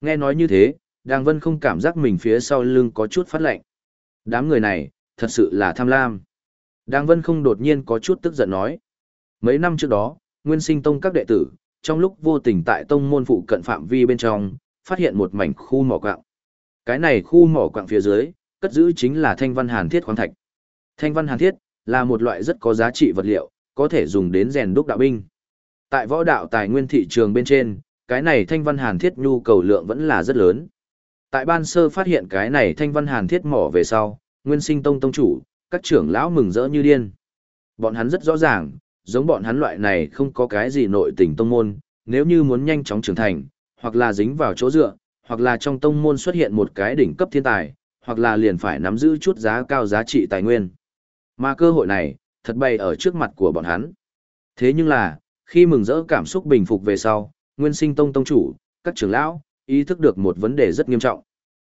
Nghe nói như thế, Đàng Vân không cảm giác mình phía sau lưng có chút phát lạnh. Đám người này, thật sự là tham lam. Đàng Vân không đột nhiên có chút tức giận nói. Mấy năm trước đó, Nguyên sinh tông các đệ tử, trong lúc vô tình tại tông môn phụ cận phạm vi bên trong, phát hiện một mảnh khu mỏ quạng. Cái này khu mỏ quạng phía dưới, cất giữ chính là thanh văn hàn thiết khoáng thạch. Thanh văn hàn thiết là một loại rất có giá trị vật liệu, có thể dùng đến rèn đúc đạo binh. Tại võ đạo tài nguyên thị trường bên trên, cái này thanh văn hàn thiết nhu cầu lượng vẫn là rất lớn. Tại ban sơ phát hiện cái này thanh văn hàn thiết mỏ về sau, nguyên sinh tông tông chủ, các trưởng lão mừng rỡ như điên. Bọn hắn rất rõ ràng, giống bọn hắn loại này không có cái gì nội tình tông môn, nếu như muốn nhanh chóng trưởng thành, hoặc là dính vào chỗ dựa, hoặc là trong tông môn xuất hiện một cái đỉnh cấp thiên tài, hoặc là liền phải nắm giữ chút giá cao giá trị tài nguyên. Mà cơ hội này, thật bày ở trước mặt của bọn hắn. Thế nhưng là, khi mừng rỡ cảm xúc bình phục về sau, Nguyên Sinh Tông tông chủ, các trưởng lão, ý thức được một vấn đề rất nghiêm trọng.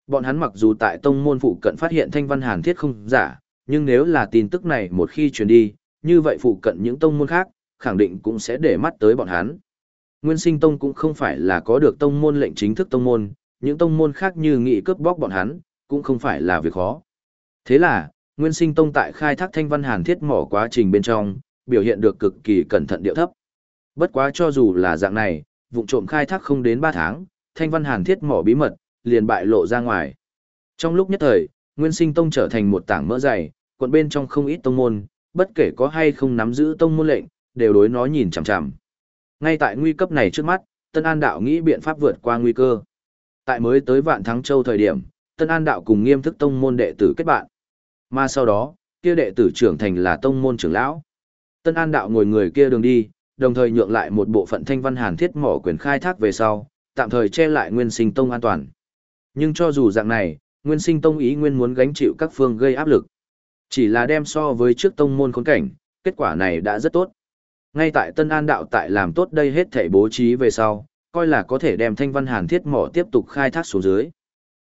Bọn hắn mặc dù tại tông môn phụ cận phát hiện thanh văn hàn thiết không giả, nhưng nếu là tin tức này một khi truyền đi, như vậy phụ cận những tông môn khác, khẳng định cũng sẽ để mắt tới bọn hắn. Nguyên sinh tông cũng không phải là có được tông môn lệnh chính thức tông môn, những tông môn khác như nghị cướp bóc bọn hắn, cũng không phải là việc khó. Thế là, Nguyên sinh tông tại khai thác thanh văn hàn thiết mỏ quá trình bên trong, biểu hiện được cực kỳ cẩn thận điệu thấp. Bất quá cho dù là dạng này, vụ trộm khai thác không đến 3 tháng, thanh văn hàn thiết mỏ bí mật, liền bại lộ ra ngoài. Trong lúc nhất thời, Nguyên Sinh Tông trở thành một tảng mỡ dày, quận bên trong không ít tông môn, bất kể có hay không nắm giữ tông môn lệnh, đều đối nó nhìn chằm chằm. Ngay tại nguy cấp này trước mắt, Tân An đạo nghĩ biện pháp vượt qua nguy cơ. Tại mới tới Vạn Thắng Châu thời điểm, Tân An đạo cùng Nghiêm Thức tông môn đệ tử kết bạn. Mà sau đó, kia đệ tử trưởng thành là tông môn trưởng lão. Tân An đạo ngồi người kia đường đi, đồng thời nhượng lại một bộ phận thanh văn hàn thiết mỏ quyền khai thác về sau, tạm thời che lại Nguyên Sinh Tông an toàn. Nhưng cho dù dạng này, Nguyên Sinh Tông ý nguyên muốn gánh chịu các phương gây áp lực. Chỉ là đem so với trước tông môn khốn cảnh, kết quả này đã rất tốt. Ngay tại Tân An đạo tại làm tốt đây hết thể bố trí về sau, coi là có thể đem thanh văn hàn thiết mỏ tiếp tục khai thác xuống dưới.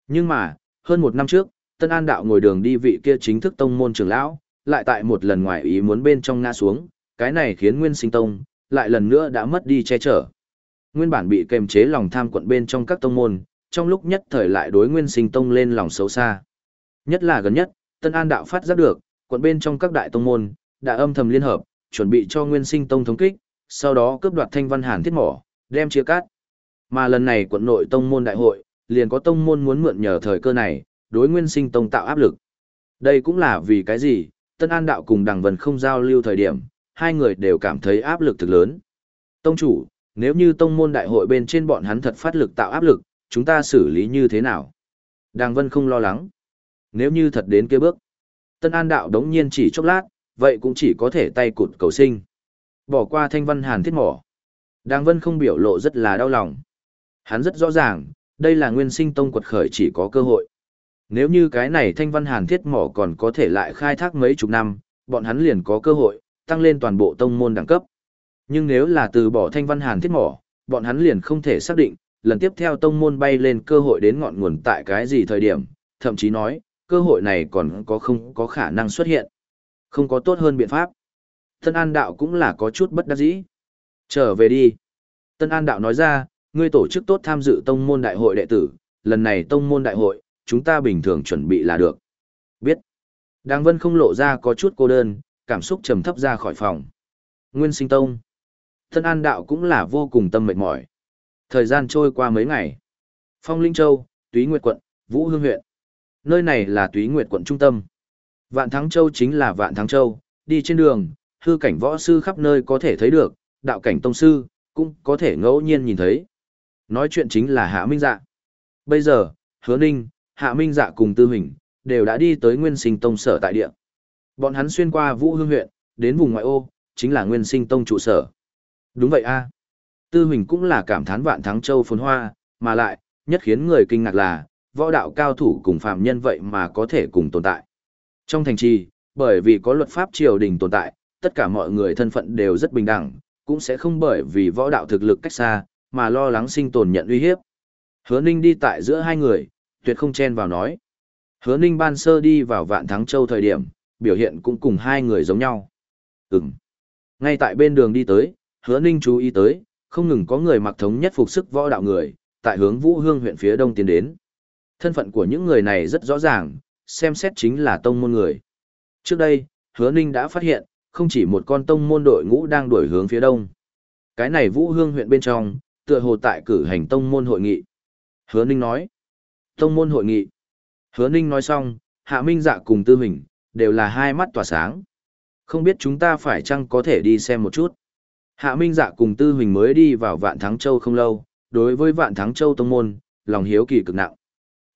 Nhưng mà, hơn một năm trước, Tân An đạo ngồi đường đi vị kia chính thức tông môn trưởng lão, lại tại một lần ngoài ý muốn bên trong ngã xuống, cái này khiến Nguyên Sinh Tông lại lần nữa đã mất đi che chở. Nguyên bản bị kềm chế lòng tham quận bên trong các tông môn, trong lúc nhất thời lại đối Nguyên Sinh Tông lên lòng xấu xa. Nhất là gần nhất, Tân An đạo phát giác được, quận bên trong các đại tông môn đã âm thầm liên hợp, chuẩn bị cho Nguyên Sinh Tông thống kích, sau đó cướp đoạt Thanh Văn Hàn thiết mỏ, đem chia cắt. Mà lần này quận nội tông môn đại hội, liền có tông môn muốn mượn nhờ thời cơ này, đối Nguyên Sinh Tông tạo áp lực. Đây cũng là vì cái gì, Tân An đạo cùng Đằng Vân không giao lưu thời điểm, hai người đều cảm thấy áp lực thực lớn. Tông chủ, nếu như tông môn đại hội bên trên bọn hắn thật phát lực tạo áp lực, chúng ta xử lý như thế nào? Đàng Vân không lo lắng. Nếu như thật đến kia bước, Tân An đạo đống nhiên chỉ chốc lát, vậy cũng chỉ có thể tay cụt cầu sinh. Bỏ qua thanh văn hàn thiết mỏ. Đàng Vân không biểu lộ rất là đau lòng. Hắn rất rõ ràng, đây là nguyên sinh tông quật khởi chỉ có cơ hội. Nếu như cái này thanh văn hàn thiết mỏ còn có thể lại khai thác mấy chục năm, bọn hắn liền có cơ hội, tăng lên toàn bộ tông môn đẳng cấp. Nhưng nếu là từ bỏ thanh văn hàn thiết mỏ, bọn hắn liền không thể xác định, lần tiếp theo tông môn bay lên cơ hội đến ngọn nguồn tại cái gì thời điểm, thậm chí nói, cơ hội này còn có không có khả năng xuất hiện. Không có tốt hơn biện pháp. Tân An Đạo cũng là có chút bất đắc dĩ. Trở về đi. Tân An Đạo nói ra, ngươi tổ chức tốt tham dự tông môn đại hội đệ tử, lần này tông môn đại hội, chúng ta bình thường chuẩn bị là được. Biết. Đàng Vân không lộ ra có chút cô đơn, cảm xúc trầm thấp ra khỏi phòng. Nguyên sinh tông. Tân An Đạo cũng là vô cùng tâm mệt mỏi. Thời gian trôi qua mấy ngày. Phong Linh Châu, Túy Nguyệt quận, Vũ Hương huyện. Nơi này là Túy Nguyệt quận trung tâm. Vạn Thắng Châu chính là Vạn Thắng Châu, đi trên đường, hư cảnh võ sư khắp nơi có thể thấy được, đạo cảnh tông sư, cũng có thể ngẫu nhiên nhìn thấy. Nói chuyện chính là Hạ Minh Dạ. Bây giờ, Hứa Ninh, Hạ Minh Dạ cùng Tư Hình, đều đã đi tới Nguyên Sinh Tông sở tại địa. Bọn hắn xuyên qua Vũ Hương huyện, đến vùng ngoại ô, chính là Nguyên Sinh Tông trụ sở. Đúng vậy a. Tư hình cũng là cảm thán vạn thắng châu phồn hoa, mà lại, nhất khiến người kinh ngạc là, võ đạo cao thủ cùng phạm nhân vậy mà có thể cùng tồn tại. Trong thành trì, bởi vì có luật pháp triều đình tồn tại, tất cả mọi người thân phận đều rất bình đẳng, cũng sẽ không bởi vì võ đạo thực lực cách xa, mà lo lắng sinh tồn nhận uy hiếp. Hứa Ninh đi tại giữa hai người, tuyệt không chen vào nói. Hứa Ninh ban sơ đi vào vạn thắng châu thời điểm, biểu hiện cũng cùng hai người giống nhau. Ừm. Ngay tại bên đường đi tới, hứa ninh chú ý tới, không ngừng có người mặc thống nhất phục sức võ đạo người, tại hướng Vũ Hương huyện phía đông tiến đến. Thân phận của những người này rất rõ ràng, xem xét chính là tông môn người. Trước đây, hứa ninh đã phát hiện, không chỉ một con tông môn đội ngũ đang đuổi hướng phía đông. Cái này Vũ Hương huyện bên trong, tựa hồ tại cử hành tông môn hội nghị. Hứa ninh nói, tông môn hội nghị. Hứa ninh nói xong, hạ minh dạ cùng tư hình, đều là hai mắt tỏa sáng. Không biết chúng ta phải chăng có thể đi xem một chút. Hạ Minh Dạ cùng Tư Huỳnh mới đi vào Vạn Thắng Châu không lâu, đối với Vạn Thắng Châu tông môn, lòng hiếu kỳ cực nặng.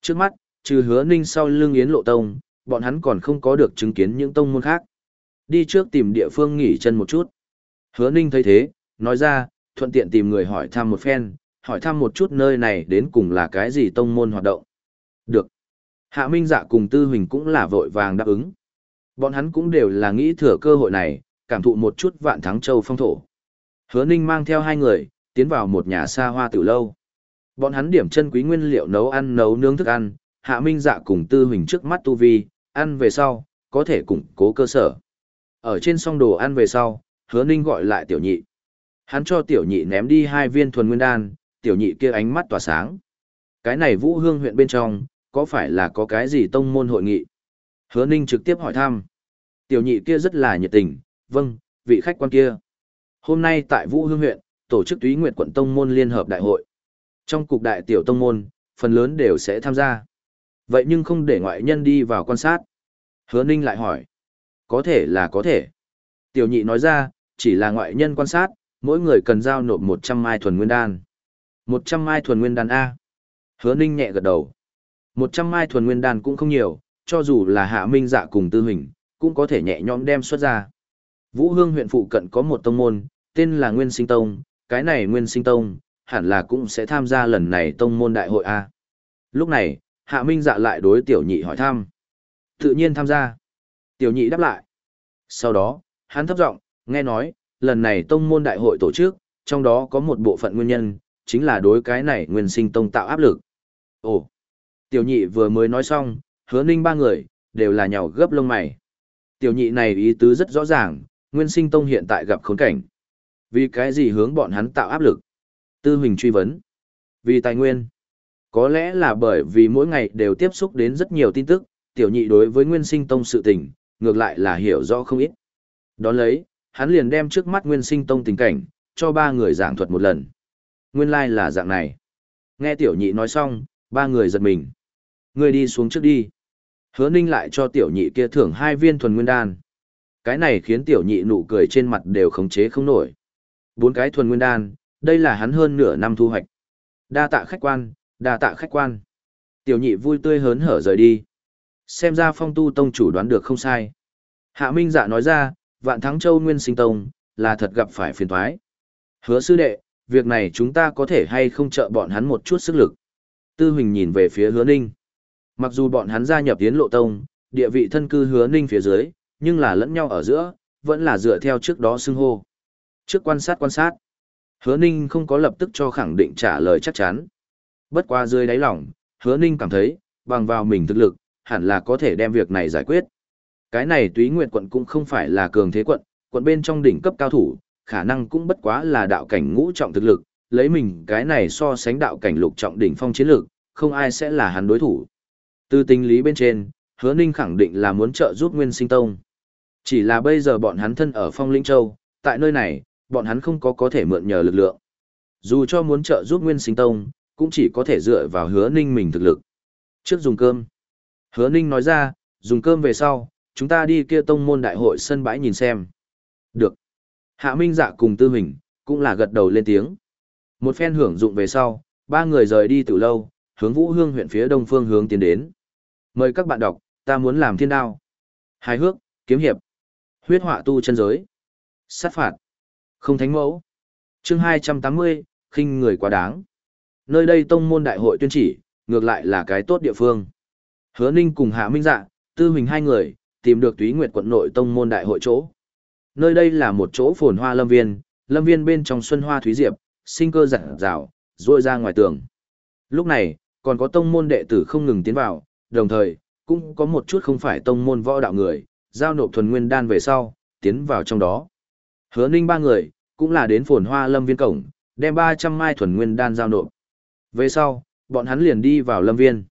Trước mắt, trừ hứa ninh sau lưng yến lộ tông, bọn hắn còn không có được chứng kiến những tông môn khác. Đi trước tìm địa phương nghỉ chân một chút. Hứa ninh thấy thế, nói ra, thuận tiện tìm người hỏi thăm một phen, hỏi thăm một chút nơi này đến cùng là cái gì tông môn hoạt động. Được. Hạ Minh Dạ cùng Tư Huỳnh cũng là vội vàng đáp ứng. Bọn hắn cũng đều là nghĩ thừa cơ hội này, cảm thụ một chút vạn thắng châu phong thổ. Hứa Ninh mang theo hai người, tiến vào một nhà xa hoa tiểu lâu. Bọn hắn điểm chân quý nguyên liệu nấu ăn nấu nướng thức ăn, Hạ Minh Dạ cùng Tư Huỳnh trước mắt tu vi, ăn về sau, có thể củng cố cơ sở. Ở trên song đồ ăn về sau, Hứa Ninh gọi lại tiểu nhị. Hắn cho tiểu nhị ném đi hai viên thuần nguyên đan, tiểu nhị kia ánh mắt tỏa sáng. Cái này Vũ Hương huyện bên trong, có phải là có cái gì tông môn hội nghị? Hứa Ninh trực tiếp hỏi thăm. Tiểu nhị kia rất là nhiệt tình, vâng, vị khách quan kia. Hôm nay tại Vũ Hương huyện, tổ chức túy nguyệt quận tông môn liên hợp đại hội. Trong cục đại tiểu tông môn, phần lớn đều sẽ tham gia. Vậy nhưng không để ngoại nhân đi vào quan sát. Hứa Ninh lại hỏi. Có thể là có thể. Tiểu nhị nói ra, chỉ là ngoại nhân quan sát, mỗi người cần giao nộp 100 mai thuần nguyên đan. 100 mai thuần nguyên đan A. Hứa Ninh nhẹ gật đầu. 100 mai thuần nguyên đan cũng không nhiều, cho dù là hạ minh dạ cùng tư hình, cũng có thể nhẹ nhõm đem xuất ra. Vũ Hương huyện phụ cận có một tông môn, tên là Nguyên Sinh Tông, cái này Nguyên Sinh Tông, hẳn là cũng sẽ tham gia lần này tông môn đại hội A. Lúc này, Hạ Minh dạ lại đối tiểu nhị hỏi thăm. Tự nhiên tham gia. Tiểu nhị đáp lại. Sau đó, hắn thấp giọng nghe nói, lần này tông môn đại hội tổ chức, trong đó có một bộ phận nguyên nhân, chính là đối cái này nguyên sinh tông tạo áp lực. Ồ, tiểu nhị vừa mới nói xong, hứa ninh ba người, đều là nhào gấp lông mày. Tiểu nhị này ý tứ rất rõ ràng, nguyên sinh tông hiện tại gặp khốn cảnh. Vì cái gì hướng bọn hắn tạo áp lực? Tư Huỳnh truy vấn. Vì tài nguyên. Có lẽ là bởi vì mỗi ngày đều tiếp xúc đến rất nhiều tin tức, tiểu nhị đối với nguyên sinh tông sự tình, ngược lại là hiểu rõ không ít. Đón lấy, hắn liền đem trước mắt nguyên sinh tông tình cảnh, cho ba người giảng thuật một lần. Nguyên lai like là dạng này. Nghe tiểu nhị nói xong, ba người giật mình. Người đi xuống trước đi. Hứa ninh lại cho tiểu nhị kia thưởng hai viên thuần nguyên đan. Cái này khiến tiểu nhị nụ cười trên mặt đều khống chế không nổi. Bốn cái thuần nguyên đan, đây là hắn hơn nửa năm thu hoạch. Đa tạ khách quan, đa tạ khách quan. Tiểu nhị vui tươi hớn hở rời đi. Xem ra phong tu tông chủ đoán được không sai. Hạ Minh dạ nói ra, vạn thắng châu nguyên sinh tông, là thật gặp phải phiền thoái. Hứa sư đệ, việc này chúng ta có thể hay không trợ bọn hắn một chút sức lực. Tư Huỳnh nhìn về phía hứa ninh. Mặc dù bọn hắn gia nhập tiến lộ tông, địa vị thân cư hứa ninh phía dưới, nhưng là lẫn nhau ở giữa, vẫn là dựa theo trước đó xưng hô. Trước quan sát quan sát, hứa ninh không có lập tức cho khẳng định trả lời chắc chắn. Bất qua dưới đáy lòng, hứa ninh cảm thấy, bằng vào mình thực lực, hẳn là có thể đem việc này giải quyết. Cái này túy nguyệt quận cũng không phải là cường thế quận, quận bên trong đỉnh cấp cao thủ, khả năng cũng bất quá là đạo cảnh ngũ trọng thực lực, lấy mình cái này so sánh đạo cảnh lục trọng đỉnh phong chiến lực, không ai sẽ là hắn đối thủ. Từ tình lý bên trên, hứa ninh khẳng định là muốn trợ giúp Nguyên Sinh Tông. Chỉ là bây giờ bọn hắn thân ở Phong Linh Châu, tại nơi này, bọn hắn không có có thể mượn nhờ lực lượng. Dù cho muốn trợ giúp Nguyên Sinh Tông, cũng chỉ có thể dựa vào hứa ninh mình thực lực. Trước dùng cơm. Hứa ninh nói ra, dùng cơm về sau, chúng ta đi kia tông môn đại hội sân bãi nhìn xem. Được. Hạ Minh dạ cùng Tư Hình, cũng là gật đầu lên tiếng. Một phen hưởng dụng về sau, ba người rời đi từ lâu, hướng Vũ Hương huyện phía đông phương hướng tiến đến. Mời các bạn đọc, ta muốn làm thiên đao. Hài hước, kiếm hiệp. Huyết họa tu chân giới. Sát phạt. Không thánh mẫu. chương 280, khinh người quá đáng. Nơi đây tông môn đại hội tuyên chỉ, ngược lại là cái tốt địa phương. Hứa Ninh cùng Hạ Minh Dạ, Tư Huỳnh hai người, tìm được Túy Nguyệt quận nội tông môn đại hội chỗ. Nơi đây là một chỗ phồn hoa lâm viên, lâm viên bên trong xuân hoa thúy diệp, sinh cơ rạng rào, ruôi ra ngoài tường. Lúc này, còn có tông môn đệ tử không ngừng tiến vào, đồng thời, cũng có một chút không phải tông môn võ đạo người, giao nộp thuần nguyên đan về sau, tiến vào trong đó. Hứa ninh ba người, cũng là đến phồn hoa lâm viên cổng, đem 300 mai thuần nguyên đan giao nộp. Về sau, bọn hắn liền đi vào lâm viên.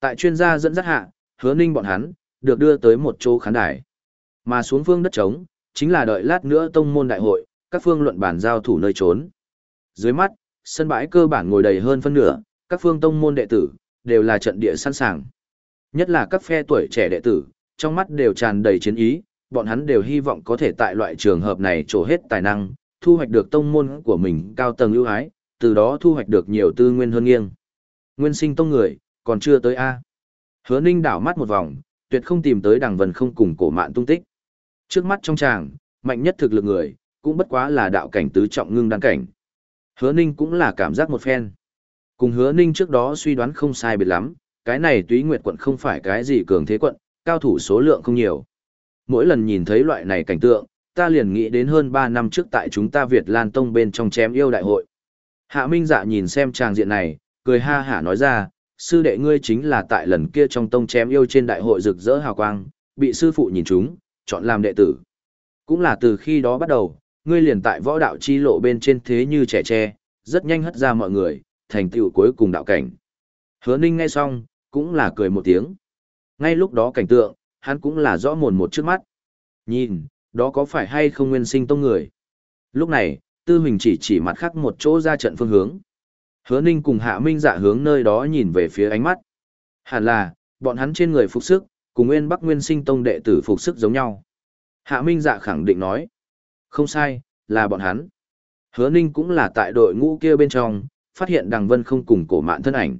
Tại chuyên gia dẫn dắt hạ, hứa ninh bọn hắn, được đưa tới một chỗ khán đài. Mà xuống phương đất trống, chính là đợi lát nữa tông môn đại hội, các phương luận bản giao thủ nơi trốn. Dưới mắt, sân bãi cơ bản ngồi đầy hơn phân nửa, các phương tông môn đệ tử, đều là trận địa sẵn sàng. Nhất là các phe tuổi trẻ đệ tử, trong mắt đều tràn đầy chiến ý, bọn hắn đều hy vọng có thể tại loại trường hợp này trổ hết tài năng, thu hoạch được tông môn của mình cao tầng ưu ái, từ đó thu hoạch được nhiều tư nguyên hơn nghiêng. Nguyên sinh tông người, còn chưa tới A. Hứa ninh đảo mắt một vòng, tuyệt không tìm tới đằng vần không cùng cổ mạn tung tích. Trước mắt trong tràng, mạnh nhất thực lực người, cũng bất quá là đạo cảnh tứ trọng ngưng đăng cảnh. Hứa ninh cũng là cảm giác một phen. Cùng hứa ninh trước đó suy đoán không sai biệt lắm, cái này túy nguyệt quận không phải cái gì cường thế quận, cao thủ số lượng không nhiều. Mỗi lần nhìn thấy loại này cảnh tượng, ta liền nghĩ đến hơn 3 năm trước tại chúng ta Việt Lan Tông bên trong chém yêu đại hội. Hạ Minh dạ nhìn xem tràng diện này, cười ha hả nói ra, sư đệ ngươi chính là tại lần kia trong tông chém yêu trên đại hội rực rỡ hào quang, bị sư phụ nhìn chúng, chọn làm đệ tử. Cũng là từ khi đó bắt đầu, ngươi liền tại võ đạo chi lộ bên trên thế như trẻ tre, rất nhanh hất ra mọi người, thành tựu cuối cùng đạo cảnh. Hứa Ninh nghe xong, cũng là cười một tiếng. Ngay lúc đó cảnh tượng, hắn cũng là rõ mồn một trước mắt. Nhìn, đó có phải hay không nguyên sinh tông người? Lúc này, Tư Huỳnh chỉ chỉ mặt khác một chỗ ra trận phương hướng. Hứa Ninh cùng Hạ Minh dạ hướng nơi đó nhìn về phía ánh mắt. Hẳn là, bọn hắn trên người phục sức, cùng Nguyên Bắc Nguyên Sinh Tông đệ tử phục sức giống nhau. Hạ Minh dạ khẳng định nói. Không sai, là bọn hắn. Hứa Ninh cũng là tại đội ngũ kia bên trong, phát hiện Đằng Vân không cùng cổ mạn thân ảnh.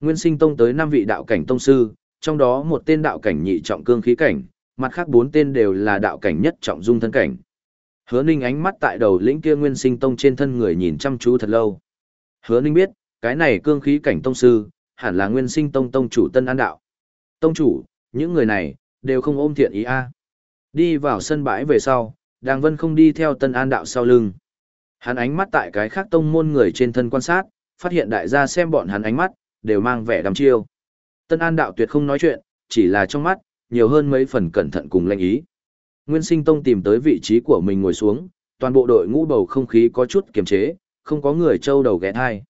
Nguyên Sinh Tông tới năm vị đạo cảnh tông sư, trong đó một tên đạo cảnh nhị trọng cương khí cảnh, mặt khác bốn tên đều là đạo cảnh nhất trọng dung thân cảnh. Hứa Ninh ánh mắt tại đầu lĩnh kia Nguyên Sinh Tông trên thân người nhìn chăm chú thật lâu. Hứa Ninh biết, cái này cương khí cảnh tông sư, hẳn là Nguyên Sinh Tông tông chủ Tân An Đạo. Tông chủ, những người này, đều không ôm thiện ý a. Đi vào sân bãi về sau, Đàng Vân không đi theo Tân An Đạo sau lưng. Hắn ánh mắt tại cái khác tông môn người trên thân quan sát, phát hiện đại gia xem bọn hắn ánh mắt, đều mang vẻ đăm chiêu. Tân An Đạo tuyệt không nói chuyện, chỉ là trong mắt, nhiều hơn mấy phần cẩn thận cùng lệnh ý. Nguyên Sinh Tông tìm tới vị trí của mình ngồi xuống, toàn bộ đội ngũ bầu không khí có chút kiềm chế, không có người trâu đầu ghé thai.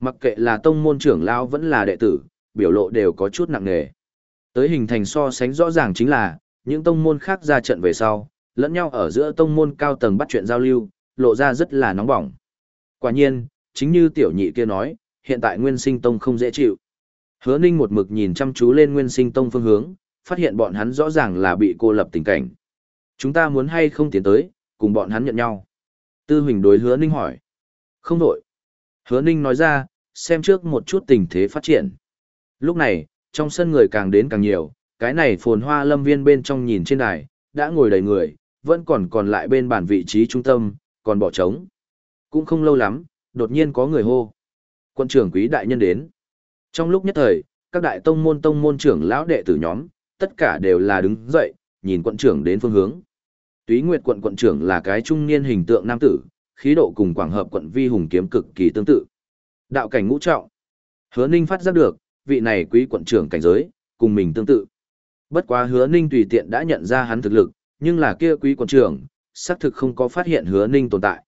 Mặc kệ là tông môn trưởng lão vẫn là đệ tử, biểu lộ đều có chút nặng nề. Tới hình thành so sánh rõ ràng chính là, những tông môn khác ra trận về sau, lẫn nhau ở giữa tông môn cao tầng bắt chuyện giao lưu, lộ ra rất là nóng bỏng. Quả nhiên, chính như tiểu nhị kia nói, hiện tại Nguyên Sinh Tông không dễ chịu. Hứa Ninh một mực nhìn chăm chú lên Nguyên Sinh Tông phương hướng, phát hiện bọn hắn rõ ràng là bị cô lập tình cảnh. Chúng ta muốn hay không tiến tới, cùng bọn hắn nhận nhau. Tư Huỳnh đối Hứa Ninh hỏi. Không đổi. Hứa Ninh nói ra, xem trước một chút tình thế phát triển. Lúc này, trong sân người càng đến càng nhiều, cái này phồn hoa lâm viên bên trong nhìn trên đài, đã ngồi đầy người, vẫn còn còn lại bên bản vị trí trung tâm, còn bỏ trống. Cũng không lâu lắm, đột nhiên có người hô. Quân trưởng quý đại nhân đến. Trong lúc nhất thời, các đại tông môn tông môn trưởng lão đệ tử nhóm, tất cả đều là đứng dậy, nhìn quận trưởng đến phương hướng. Túy Nguyệt quận quận trưởng là cái trung niên hình tượng nam tử, khí độ cùng Quảng Hợp quận Vi Hùng kiếm cực kỳ tương tự. Đạo cảnh ngũ trọng. Hứa Ninh phát giác được, vị này quý quận trưởng cảnh giới, cùng mình tương tự. Bất quá Hứa Ninh tùy tiện đã nhận ra hắn thực lực, nhưng là kia quý quận trưởng, xác thực không có phát hiện Hứa Ninh tồn tại.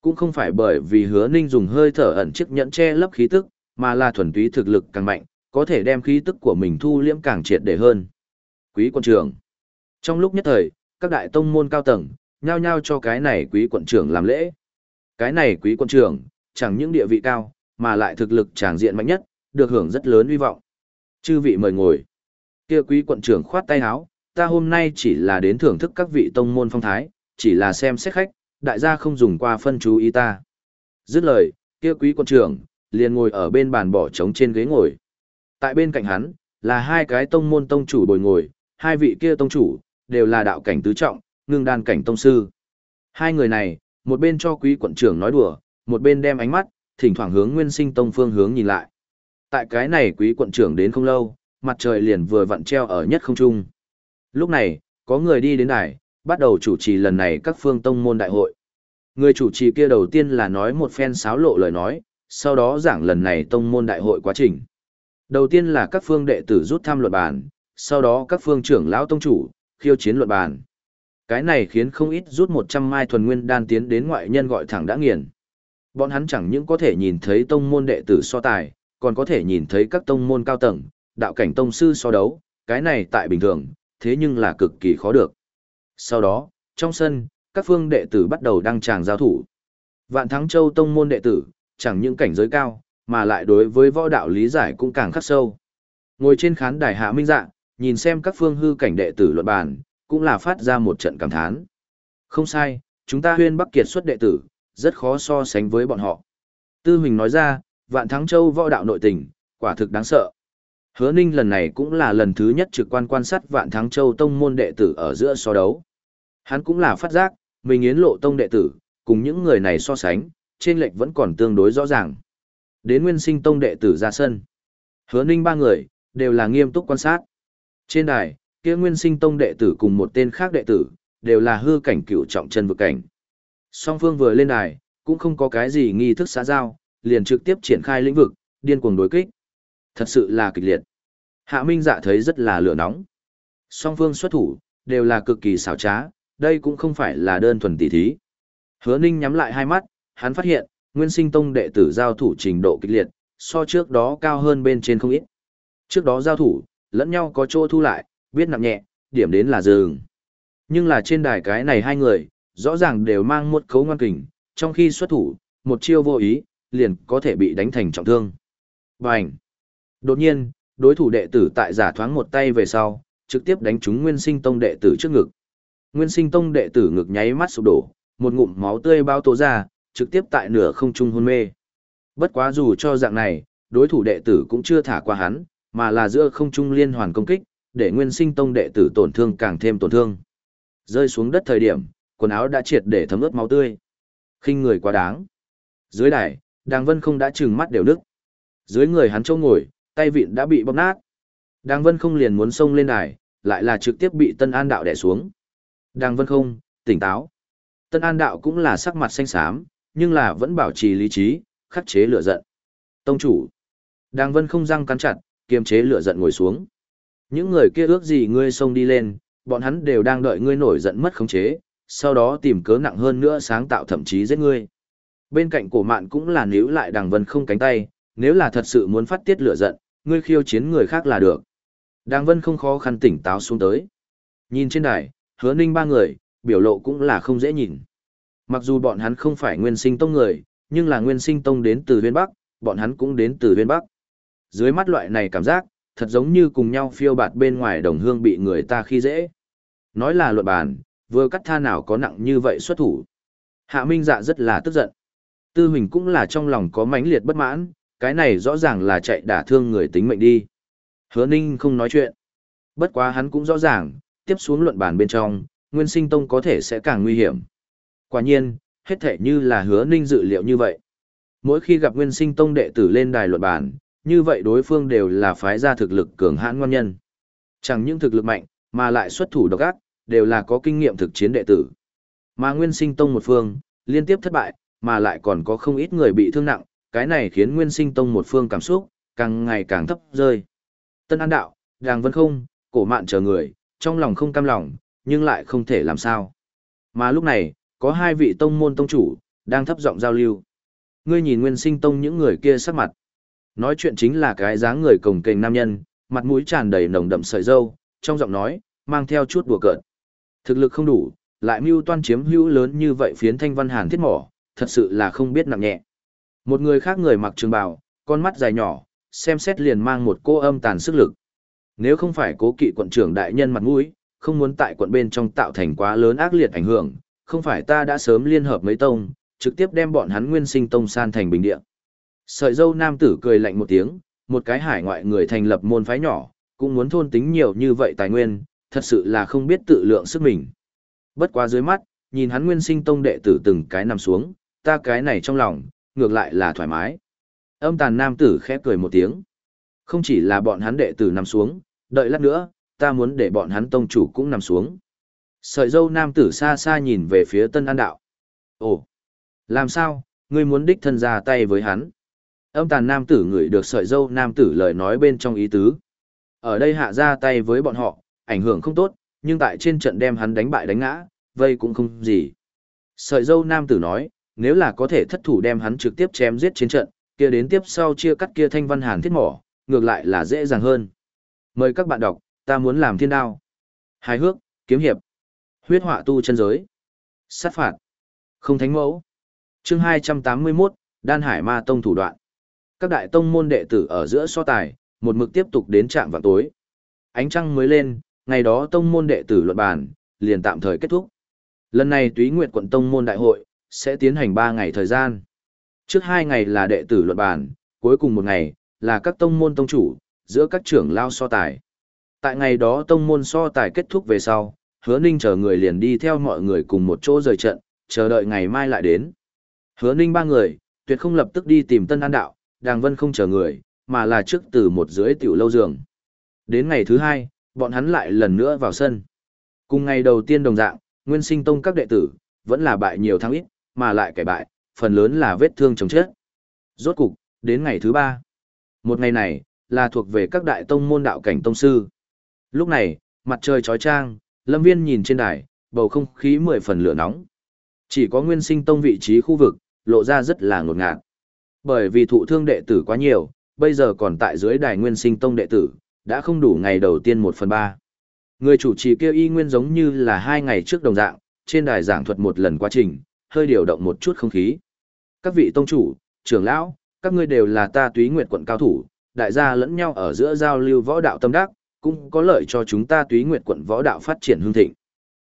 Cũng không phải bởi vì Hứa Ninh dùng hơi thở ẩn chiếc nhẫn che lấp khí tức, mà là thuần túy thực lực càng mạnh, có thể đem khí tức của mình thu liễm càng triệt để hơn. Quý quận trưởng. Trong lúc nhất thời, các đại tông môn cao tầng, nhao nhao cho cái này quý quận trưởng làm lễ. Cái này quý quận trưởng, chẳng những địa vị cao, mà lại thực lực tràng diện mạnh nhất, được hưởng rất lớn uy vọng. Chư vị mời ngồi. Kia quý quận trưởng khoát tay áo, ta hôm nay chỉ là đến thưởng thức các vị tông môn phong thái, chỉ là xem xét khách, đại gia không dùng qua phân chú ý ta. Dứt lời, kia quý quận trưởng, liền ngồi ở bên bàn bỏ trống trên ghế ngồi. Tại bên cạnh hắn, là hai cái tông môn tông chủ bồi ngồi, hai vị kia tông chủ, đều là đạo cảnh tứ trọng, ngưng đan cảnh tông sư. Hai người này, một bên cho quý quận trưởng nói đùa, một bên đem ánh mắt, thỉnh thoảng hướng nguyên sinh tông phương hướng nhìn lại. Tại cái này quý quận trưởng đến không lâu, mặt trời liền vừa vặn treo ở nhất không trung. Lúc này, có người đi đến đài, bắt đầu chủ trì lần này các phương tông môn đại hội. Người chủ trì kia đầu tiên là nói một phen sáo lộ lời nói, sau đó giảng lần này tông môn đại hội quá trình. Đầu tiên là các phương đệ tử rút thăm luận bàn, sau đó các phương trưởng lão tông chủ, khiêu chiến luận bàn. Cái này khiến không ít rút 100 mai thuần nguyên đan tiến đến ngoại nhân gọi thẳng đã nghiền. Bọn hắn chẳng những có thể nhìn thấy tông môn đệ tử so tài, còn có thể nhìn thấy các tông môn cao tầng, đạo cảnh tông sư so đấu, cái này tại bình thường, thế nhưng là cực kỳ khó được. Sau đó, trong sân, các phương đệ tử bắt đầu đăng tràng giao thủ. Vạn Thắng Châu tông môn đệ tử, chẳng những cảnh giới cao, mà lại đối với võ đạo lý giải cũng càng khắc sâu. Ngồi trên khán đài hạ minh dạ, nhìn xem các phương hư cảnh đệ tử luận bàn, cũng là phát ra một trận cảm thán. Không sai, chúng ta huyên bắc kiệt xuất đệ tử, rất khó so sánh với bọn họ. Tư Huỳnh nói ra, vạn thắng châu võ đạo nội tình, quả thực đáng sợ. Hứa Ninh lần này cũng là lần thứ nhất trực quan quan sát vạn thắng châu tông môn đệ tử ở giữa so đấu. Hắn cũng là phát giác, mình yến lộ tông đệ tử, cùng những người này so sánh, trên lệch vẫn còn tương đối rõ ràng. Đến nguyên sinh tông đệ tử ra sân. Hứa Ninh ba người, đều là nghiêm túc quan sát. Trên đài, kia nguyên sinh tông đệ tử cùng một tên khác đệ tử, đều là hư cảnh cửu trọng chân vực cảnh. Song phương vừa lên đài, cũng không có cái gì nghi thức xã giao, liền trực tiếp triển khai lĩnh vực, điên cuồng đối kích. Thật sự là kịch liệt. Hạ Minh Dạ thấy rất là lửa nóng. Song phương xuất thủ, đều là cực kỳ xảo trá, đây cũng không phải là đơn thuần tỉ thí. Hứa Ninh nhắm lại hai mắt, hắn phát hiện, Nguyên Sinh Tông đệ tử giao thủ trình độ kịch liệt, so trước đó cao hơn bên trên không ít. Trước đó giao thủ, lẫn nhau có chỗ thu lại, biết nặng nhẹ, điểm đến là dừng. Nhưng là trên đài cái này hai người, rõ ràng đều mang một cấu ngoan kình, Trong khi xuất thủ, một chiêu vô ý, liền có thể bị đánh thành trọng thương. Bành! Đột nhiên, đối thủ đệ tử tại giả thoáng một tay về sau, trực tiếp đánh trúng Nguyên Sinh Tông đệ tử trước ngực. Nguyên Sinh Tông đệ tử ngực nháy mắt sụp đổ, một ngụm máu tươi bao tố ra, trực tiếp tại nửa không trung hôn mê. Bất quá dù cho dạng này, đối thủ đệ tử cũng chưa thả qua hắn, mà là giữa không trung liên hoàn công kích, để Nguyên Sinh Tông đệ tử tổn thương càng thêm tổn thương. Rơi xuống đất thời điểm, quần áo đã triệt để thấm ướt máu tươi. Khinh người quá đáng. Dưới đài, Đàng Vân không đã trừng mắt đều đức. Dưới người hắn châu ngồi, tay vịn đã bị bóp nát. Đàng Vân không liền muốn xông lên đài, lại là trực tiếp bị Tân An Đạo đè xuống. Đàng Vân không, tỉnh táo. Tân An Đạo cũng là sắc mặt xanh xám, nhưng là vẫn bảo trì lý trí, khắc chế lửa giận. Tông chủ. Đàng Vân không răng cắn chặt, kiềm chế lửa giận ngồi xuống. Những người kia ước gì ngươi xông đi lên, bọn hắn đều đang đợi ngươi nổi giận mất khống chế, sau đó tìm cớ nặng hơn nữa sáng tạo thậm chí giết ngươi. Bên cạnh cổ mạn cũng là níu lại đằng vân không cánh tay, nếu là thật sự muốn phát tiết lửa giận, ngươi khiêu chiến người khác là được. Đàng vân không khó khăn tỉnh táo xuống tới. Nhìn trên đài, hứa ninh ba người, biểu lộ cũng là không dễ nhìn. Mặc dù bọn hắn không phải nguyên sinh tông người, nhưng là nguyên sinh tông đến từ huyên Bắc, bọn hắn cũng đến từ huyên Bắc. Dưới mắt loại này cảm giác, thật giống như cùng nhau phiêu bạt bên ngoài đồng hương bị người ta khi dễ. Nói là luận bàn, vừa cắt tha nào có nặng như vậy xuất thủ. Hạ Minh dạ rất là tức giận. Tư Huỳnh cũng là trong lòng có mãnh liệt bất mãn, cái này rõ ràng là chạy đả thương người tính mệnh đi. Hứa Ninh không nói chuyện. Bất quá hắn cũng rõ ràng, tiếp xuống luận bàn bên trong, Nguyên Sinh Tông có thể sẽ càng nguy hiểm. Quả nhiên, hết thể như là Hứa Ninh dự liệu như vậy. Mỗi khi gặp Nguyên Sinh Tông đệ tử lên đài luận bàn, như vậy đối phương đều là phái ra thực lực cường hãn ngon nhân. Chẳng những thực lực mạnh, mà lại xuất thủ độc ác, đều là có kinh nghiệm thực chiến đệ tử. Mà Nguyên Sinh Tông một phương, liên tiếp thất bại, mà lại còn có không ít người bị thương nặng, cái này khiến Nguyên Sinh Tông một phương cảm xúc càng ngày càng thấp rơi. Tân An Đạo, Đàng Vân Không, cổ mạn chờ người, trong lòng không cam lòng, nhưng lại không thể làm sao. Mà lúc này, có hai vị tông môn tông chủ, đang thấp giọng giao lưu. Ngươi nhìn Nguyên Sinh Tông những người kia sắc mặt. Nói chuyện chính là cái dáng người cồng kềnh nam nhân, mặt mũi tràn đầy nồng đậm sợi râu, trong giọng nói, mang theo chút đùa cợt. Thực lực không đủ, lại mưu toan chiếm hữu lớn như vậy phiến thanh văn hàn thiết mỏ, thật sự là không biết nặng nhẹ. Một người khác người mặc trường bào, con mắt dài nhỏ, xem xét liền mang một cô âm tàn sức lực. Nếu không phải cố kỵ quận trưởng đại nhân mặt mũi, không muốn tại quận bên trong tạo thành quá lớn ác liệt ảnh hưởng, không phải ta đã sớm liên hợp mấy tông, trực tiếp đem bọn hắn nguyên sinh tông san thành bình địa. Sợi dâu nam tử cười lạnh một tiếng, một cái hải ngoại người thành lập môn phái nhỏ, cũng muốn thôn tính nhiều như vậy tài nguyên, thật sự là không biết tự lượng sức mình. Bất quá dưới mắt, nhìn hắn nguyên sinh tông đệ tử từng cái nằm xuống, ta cái này trong lòng, ngược lại là thoải mái. Âm tàn nam tử khẽ cười một tiếng. Không chỉ là bọn hắn đệ tử nằm xuống, đợi lát nữa, ta muốn để bọn hắn tông chủ cũng nằm xuống. Sợi dâu nam tử xa xa nhìn về phía tân an đạo. Ồ, làm sao, ngươi muốn đích thân ra tay với hắn? Âm tàn nam tử ngửi được sợi dâu nam tử lời nói bên trong ý tứ. Ở đây hạ ra tay với bọn họ, ảnh hưởng không tốt, nhưng tại trên trận đem hắn đánh bại đánh ngã, vây cũng không gì. Sợi dâu nam tử nói, nếu là có thể thất thủ đem hắn trực tiếp chém giết trên trận, kia đến tiếp sau chia cắt kia thanh văn hàn thiết mỏ, ngược lại là dễ dàng hơn. Mời các bạn đọc, ta muốn làm thiên đao. Hài hước, kiếm hiệp, huyết họa tu chân giới, sát phạt, không thánh mẫu. Chương 281, Đan Hải Ma Tông thủ đoạn. Các đại tông môn đệ tử ở giữa so tài, một mực tiếp tục đến trạm vào tối. Ánh trăng mới lên, ngày đó tông môn đệ tử luận bàn, liền tạm thời kết thúc. Lần này Túy Nguyệt quận tông môn đại hội, sẽ tiến hành 3 ngày thời gian. Trước 2 ngày là đệ tử luận bàn, cuối cùng một ngày, là các tông môn tông chủ, giữa các trưởng lao so tài. Tại ngày đó tông môn so tài kết thúc về sau, hứa ninh chờ người liền đi theo mọi người cùng một chỗ rời trận, chờ đợi ngày mai lại đến. Hứa ninh ba người, tuyệt không lập tức đi tìm tân an đạo, đàng vân không chờ người, mà là trước từ một dưới tiểu lâu giường. Đến ngày thứ hai, bọn hắn lại lần nữa vào sân. Cùng ngày đầu tiên đồng dạng, nguyên sinh tông các đệ tử, vẫn là bại nhiều thắng ít, mà lại kẻ bại, phần lớn là vết thương chồng chết. Rốt cục, đến ngày thứ ba. Một ngày này, là thuộc về các đại tông môn đạo cảnh tông sư. Lúc này, mặt trời chói trang, lâm viên nhìn trên đài, bầu không khí mười phần lửa nóng. Chỉ có nguyên sinh tông vị trí khu vực, lộ ra rất là ngột ngạt. Bởi vì thụ thương đệ tử quá nhiều, bây giờ còn tại dưới đài nguyên sinh tông đệ tử, đã không đủ ngày đầu tiên một phần ba. Người chủ trì kia y nguyên giống như là hai ngày trước đồng dạng, trên đài giảng thuật một lần quá trình, hơi điều động một chút không khí. Các vị tông chủ, trưởng lão, các ngươi đều là ta túy nguyệt quận cao thủ, đại gia lẫn nhau ở giữa giao lưu võ đạo tâm đắc, cũng có lợi cho chúng ta túy nguyệt quận võ đạo phát triển hương thịnh.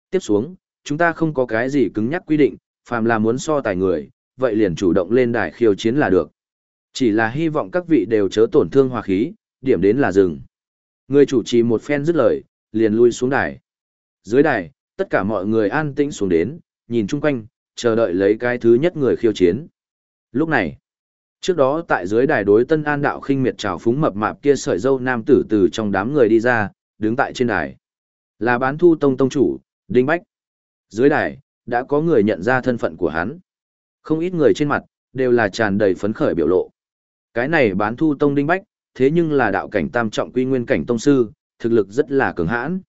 Tiếp xuống, chúng ta không có cái gì cứng nhắc quy định, phàm là muốn so tài người, vậy liền chủ động lên đài khiêu chiến là được. Chỉ là hy vọng các vị đều chớ tổn thương hòa khí, điểm đến là dừng. Người chủ trì một phen dứt lời, liền lui xuống đài. Dưới đài, tất cả mọi người an tĩnh xuống đến, nhìn chung quanh, chờ đợi lấy cái thứ nhất người khiêu chiến. Lúc này, trước đó tại dưới đài đối tân an đạo khinh miệt trào phúng mập mạp kia sợi dâu nam tử từ trong đám người đi ra, đứng tại trên đài. Là bán thu tông tông chủ, Đinh Bách. Dưới đài, đã có người nhận ra thân phận của hắn. Không ít người trên mặt, đều là tràn đầy phấn khởi biểu lộ. Cái này bán thu tông Đinh Bách, thế nhưng là đạo cảnh tam trọng quy nguyên cảnh tông sư, thực lực rất là cường hãn.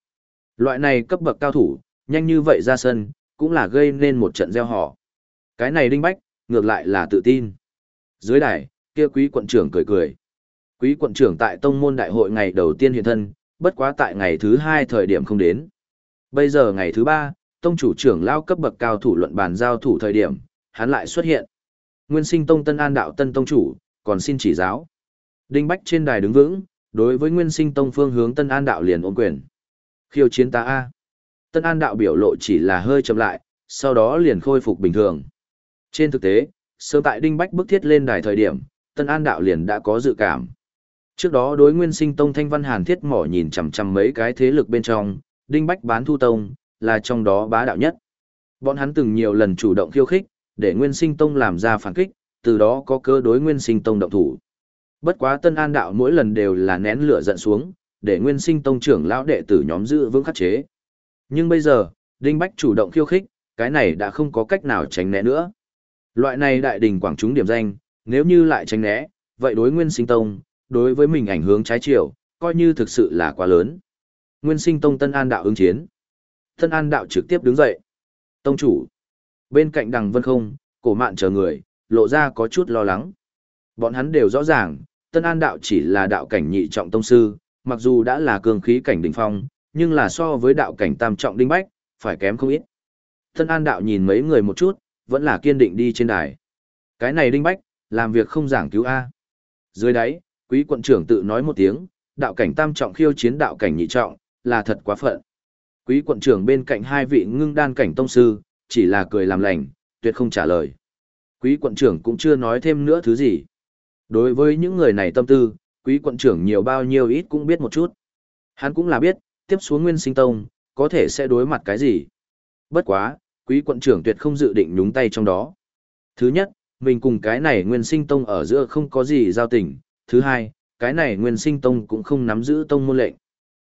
Loại này cấp bậc cao thủ, nhanh như vậy ra sân, cũng là gây nên một trận gieo họ. Cái này Đinh Bách, ngược lại là tự tin. Dưới đài, kia quý quận trưởng cười cười. Quý quận trưởng tại tông môn đại hội ngày đầu tiên hiện thân, bất quá tại ngày thứ hai thời điểm không đến. Bây giờ ngày thứ ba, tông chủ trưởng lao cấp bậc cao thủ luận bàn giao thủ thời điểm, hắn lại xuất hiện. Nguyên sinh tông tân an đạo tân tông chủ, còn xin chỉ giáo. Đinh Bách trên đài đứng vững, đối với nguyên sinh tông phương hướng tân an đạo liền ôm quyền. Khiêu chiến ta A. Tân an đạo biểu lộ chỉ là hơi chậm lại, sau đó liền khôi phục bình thường. Trên thực tế, sớm tại Đinh Bách bức thiết lên đài thời điểm, tân an đạo liền đã có dự cảm. Trước đó đối nguyên sinh tông thanh văn hàn thiết mỏ nhìn chằm chằm mấy cái thế lực bên trong, Đinh Bách bán thu tông, là trong đó bá đạo nhất. Bọn hắn từng nhiều lần chủ động khiêu khích, để Nguyên Sinh Tông làm ra phản kích, từ đó có cơ đối Nguyên Sinh Tông động thủ. Bất quá Tân An đạo mỗi lần đều là nén lửa giận xuống, để Nguyên Sinh Tông trưởng lão đệ tử nhóm giữ vững khắc chế. Nhưng bây giờ, Đinh Bách chủ động khiêu khích, cái này đã không có cách nào tránh né nữa. Loại này đại đình quảng chúng điểm danh, nếu như lại tránh né, vậy đối Nguyên Sinh Tông, đối với mình ảnh hưởng trái chiều, coi như thực sự là quá lớn. Nguyên Sinh Tông Tân An đạo ứng chiến. Tân An đạo trực tiếp đứng dậy. Tông chủ. Bên cạnh đằng vân không, cổ mạn chờ người, lộ ra có chút lo lắng. Bọn hắn đều rõ ràng, Tân An đạo chỉ là đạo cảnh nhị trọng tông sư, mặc dù đã là cường khí cảnh đỉnh phong, nhưng là so với đạo cảnh tam trọng đinh bách, phải kém không ít. Tân An đạo nhìn mấy người một chút, vẫn là kiên định đi trên đài. Cái này đinh bách, làm việc không giảng cứu A. Dưới đáy, quý quận trưởng tự nói một tiếng, đạo cảnh tam trọng khiêu chiến đạo cảnh nhị trọng, là thật quá phận. Quý quận trưởng bên cạnh hai vị ngưng đan cảnh tông sư, chỉ là cười làm lành, tuyệt không trả lời. Quý quận trưởng cũng chưa nói thêm nữa thứ gì. Đối với những người này tâm tư, quý quận trưởng nhiều bao nhiêu ít cũng biết một chút. Hắn cũng là biết, tiếp xuống nguyên sinh tông, có thể sẽ đối mặt cái gì. Bất quá, quý quận trưởng tuyệt không dự định nhúng tay trong đó. Thứ nhất, mình cùng cái này nguyên sinh tông ở giữa không có gì giao tình. Thứ hai, cái này nguyên sinh tông cũng không nắm giữ tông môn lệnh.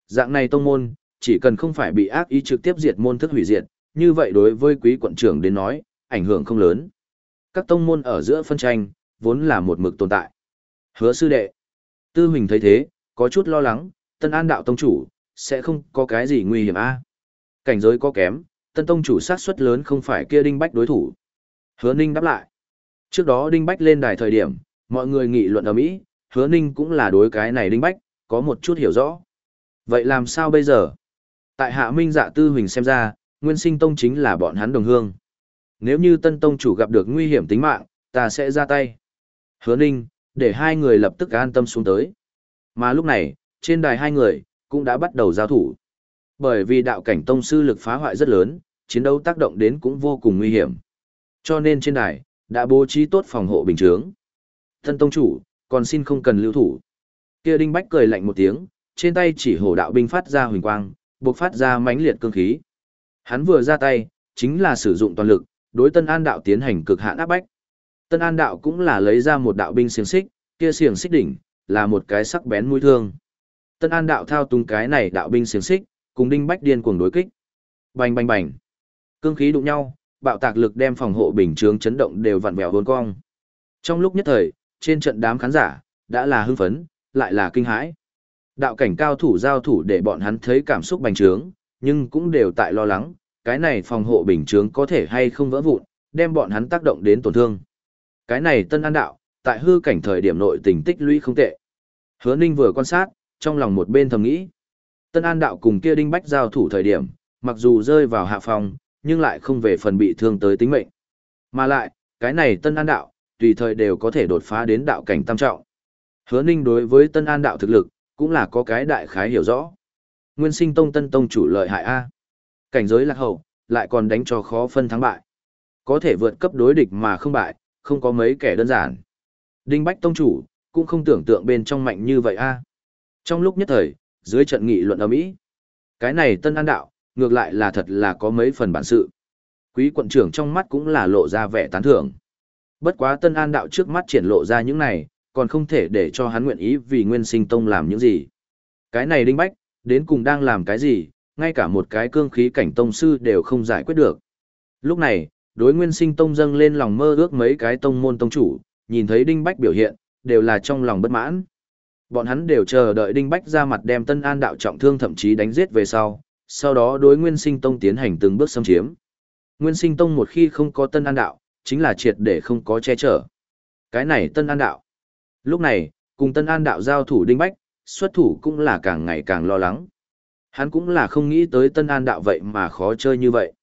Dạng này tông môn, chỉ cần không phải bị ác ý trực tiếp diệt môn thức hủy diệt, như vậy đối với quý quận trưởng đến nói, ảnh hưởng không lớn. Các tông môn ở giữa phân tranh, vốn là một mực tồn tại. Hứa sư đệ. Tư Huỳnh thấy thế, có chút lo lắng, tân an đạo tông chủ, sẽ không có cái gì nguy hiểm a Cảnh giới có kém, tân tông chủ sát suất lớn không phải kia đinh bách đối thủ. Hứa ninh đáp lại. Trước đó đinh bách lên đài thời điểm, mọi người nghị luận ở Mỹ, hứa ninh cũng là đối cái này đinh bách, có một chút hiểu rõ. Vậy làm sao bây giờ? Tại hạ minh dạ tư huỳnh xem ra, nguyên sinh tông chính là bọn hắn đồng hương. Nếu như tân tông chủ gặp được nguy hiểm tính mạng, ta sẽ ra tay. Hứa ninh, để hai người lập tức an tâm xuống tới. Mà lúc này, trên đài hai người, cũng đã bắt đầu giao thủ. Bởi vì đạo cảnh tông sư lực phá hoại rất lớn, chiến đấu tác động đến cũng vô cùng nguy hiểm. Cho nên trên đài, đã bố trí tốt phòng hộ bình chướng. Tân tông chủ, còn xin không cần lưu thủ. Kia đinh bách cười lạnh một tiếng, trên tay chỉ hổ đạo binh phát ra huỳnh quang, bộc phát ra mãnh liệt cương khí. Hắn vừa ra tay, chính là sử dụng toàn lực, đối Tân An đạo tiến hành cực hạn áp bách. Tân An đạo cũng là lấy ra một đạo binh xiềng xích, kia xiềng xích đỉnh là một cái sắc bén mũi thương. Tân An đạo thao túng cái này đạo binh xiềng xích, cùng Đinh Bách điên cuồng đối kích. Bành bành bành. Cương khí đụng nhau, bạo tạc lực đem phòng hộ bình chướng chấn động đều vặn vẹo hồn cong. Trong lúc nhất thời, trên trận đám khán giả đã là hưng phấn, lại là kinh hãi. Đạo cảnh cao thủ giao thủ để bọn hắn thấy cảm xúc bành trướng, nhưng cũng đều tại lo lắng, cái này phòng hộ bình chướng có thể hay không vỡ vụn, đem bọn hắn tác động đến tổn thương. Cái này tân an đạo, tại hư cảnh thời điểm nội tình tích lũy không tệ. Hứa Ninh vừa quan sát, trong lòng một bên thầm nghĩ. Tân an đạo cùng kia đinh bách giao thủ thời điểm, mặc dù rơi vào hạ phòng, nhưng lại không về phần bị thương tới tính mệnh. Mà lại, cái này tân an đạo, tùy thời đều có thể đột phá đến đạo cảnh tam trọng. Hứa Ninh đối với tân an đạo thực lực, cũng là có cái đại khái hiểu rõ. Nguyên sinh tông tân tông chủ lợi hại A. Cảnh giới lạc hậu, lại còn đánh cho khó phân thắng bại. Có thể vượt cấp đối địch mà không bại, không có mấy kẻ đơn giản. Đinh Bách tông chủ, cũng không tưởng tượng bên trong mạnh như vậy A. Trong lúc nhất thời, dưới trận nghị luận ở Mỹ, cái này tân an đạo, ngược lại là thật là có mấy phần bản sự. Quý quận trưởng trong mắt cũng là lộ ra vẻ tán thưởng. Bất quá tân an đạo trước mắt triển lộ ra những này, còn không thể để cho hắn nguyện ý vì nguyên sinh tông làm những gì. Cái này đinh bách, đến cùng đang làm cái gì, ngay cả một cái cương khí cảnh tông sư đều không giải quyết được. Lúc này, đối nguyên sinh tông dâng lên lòng mơ ước mấy cái tông môn tông chủ, nhìn thấy đinh bách biểu hiện, đều là trong lòng bất mãn. Bọn hắn đều chờ đợi đinh bách ra mặt đem tân an đạo trọng thương thậm chí đánh giết về sau, sau đó đối nguyên sinh tông tiến hành từng bước xâm chiếm. Nguyên sinh tông một khi không có tân an đạo, chính là triệt để không có che chở. Cái này tân an đạo. Lúc này, cùng tân an đạo giao thủ đinh bách, xuất thủ cũng là càng ngày càng lo lắng. Hắn cũng là không nghĩ tới tân an đạo vậy mà khó chơi như vậy.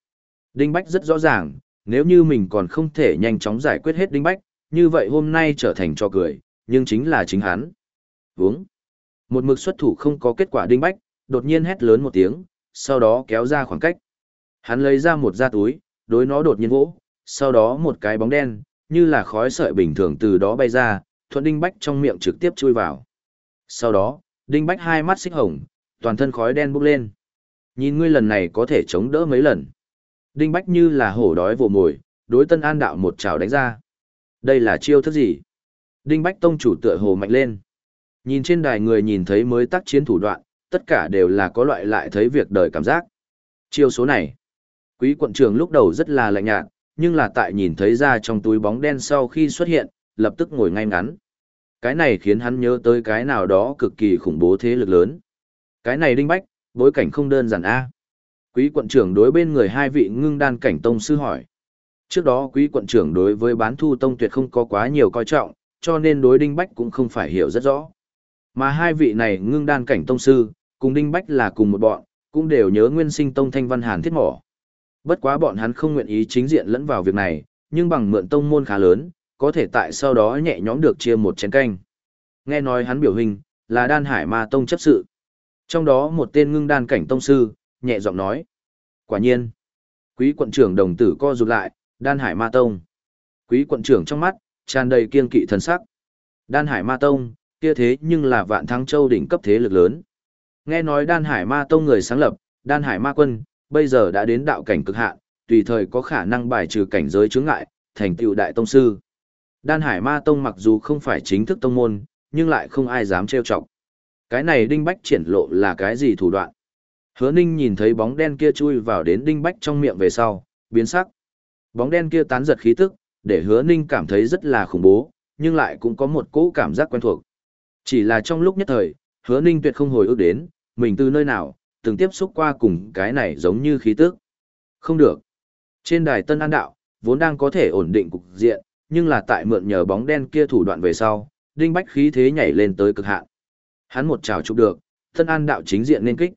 Đinh bách rất rõ ràng, nếu như mình còn không thể nhanh chóng giải quyết hết đinh bách, như vậy hôm nay trở thành cho cười, nhưng chính là chính hắn. Vướng. Một mực xuất thủ không có kết quả đinh bách, đột nhiên hét lớn một tiếng, sau đó kéo ra khoảng cách. Hắn lấy ra một da túi, đối nó đột nhiên vỗ, sau đó một cái bóng đen, như là khói sợi bình thường từ đó bay ra, thuận đinh bách trong miệng trực tiếp chui vào. Sau đó, đinh bách hai mắt xích hồng, toàn thân khói đen bốc lên. Nhìn ngươi lần này có thể chống đỡ mấy lần. Đinh bách như là hổ đói vồ mồi, đối tân an đạo một trào đánh ra. Đây là chiêu thức gì? Đinh bách tông chủ tựa hồ mạnh lên. Nhìn trên đài người nhìn thấy mới tác chiến thủ đoạn, tất cả đều là có loại lại thấy việc đời cảm giác. Chiêu số này, quý quận trưởng lúc đầu rất là lạnh nhạt, nhưng là tại nhìn thấy ra trong túi bóng đen sau khi xuất hiện, lập tức ngồi ngay ngắn. Cái này khiến hắn nhớ tới cái nào đó cực kỳ khủng bố thế lực lớn. Cái này đinh bách, bối cảnh không đơn giản a. Quý quận trưởng đối bên người hai vị ngưng đan cảnh tông sư hỏi. Trước đó quý quận trưởng đối với bán thu tông tuyệt không có quá nhiều coi trọng, cho nên đối đinh bách cũng không phải hiểu rất rõ. Mà hai vị này ngưng đan cảnh tông sư, cùng đinh bách là cùng một bọn, cũng đều nhớ nguyên sinh tông thanh văn hàn thiết mỏ. Bất quá bọn hắn không nguyện ý chính diện lẫn vào việc này, nhưng bằng mượn tông môn khá lớn, có thể tại sau đó nhẹ nhõm được chia một chén canh. Nghe nói hắn biểu hình, là đan hải ma tông chấp sự. Trong đó một tên ngưng đan cảnh tông sư, nhẹ giọng nói. Quả nhiên, quý quận trưởng đồng tử co rụt lại, đan hải ma tông. Quý quận trưởng trong mắt, tràn đầy kiên kỵ thần sắc. Đan hải ma tông, kia thế nhưng là vạn thắng châu đỉnh cấp thế lực lớn. Nghe nói đan hải ma tông người sáng lập, đan hải ma quân, bây giờ đã đến đạo cảnh cực hạn, tùy thời có khả năng bài trừ cảnh giới chướng ngại, thành tựu đại tông sư. Đan Hải Ma Tông mặc dù không phải chính thức tông môn, nhưng lại không ai dám trêu chọc. Cái này Đinh Bách triển lộ là cái gì thủ đoạn? Hứa Ninh nhìn thấy bóng đen kia chui vào đến Đinh Bách trong miệng về sau, biến sắc. Bóng đen kia tán giật khí tức, để Hứa Ninh cảm thấy rất là khủng bố, nhưng lại cũng có một cỗ cảm giác quen thuộc. Chỉ là trong lúc nhất thời, Hứa Ninh tuyệt không hồi ức đến, mình từ nơi nào, từng tiếp xúc qua cùng cái này giống như khí tức. Không được. Trên đài Tân An Đạo, vốn đang có thể ổn định cục diện, nhưng là tại mượn nhờ bóng đen kia thủ đoạn về sau, Đinh Bách khí thế nhảy lên tới cực hạn. Hắn một trào chụp được, Tân An Đạo chính diện nên kích.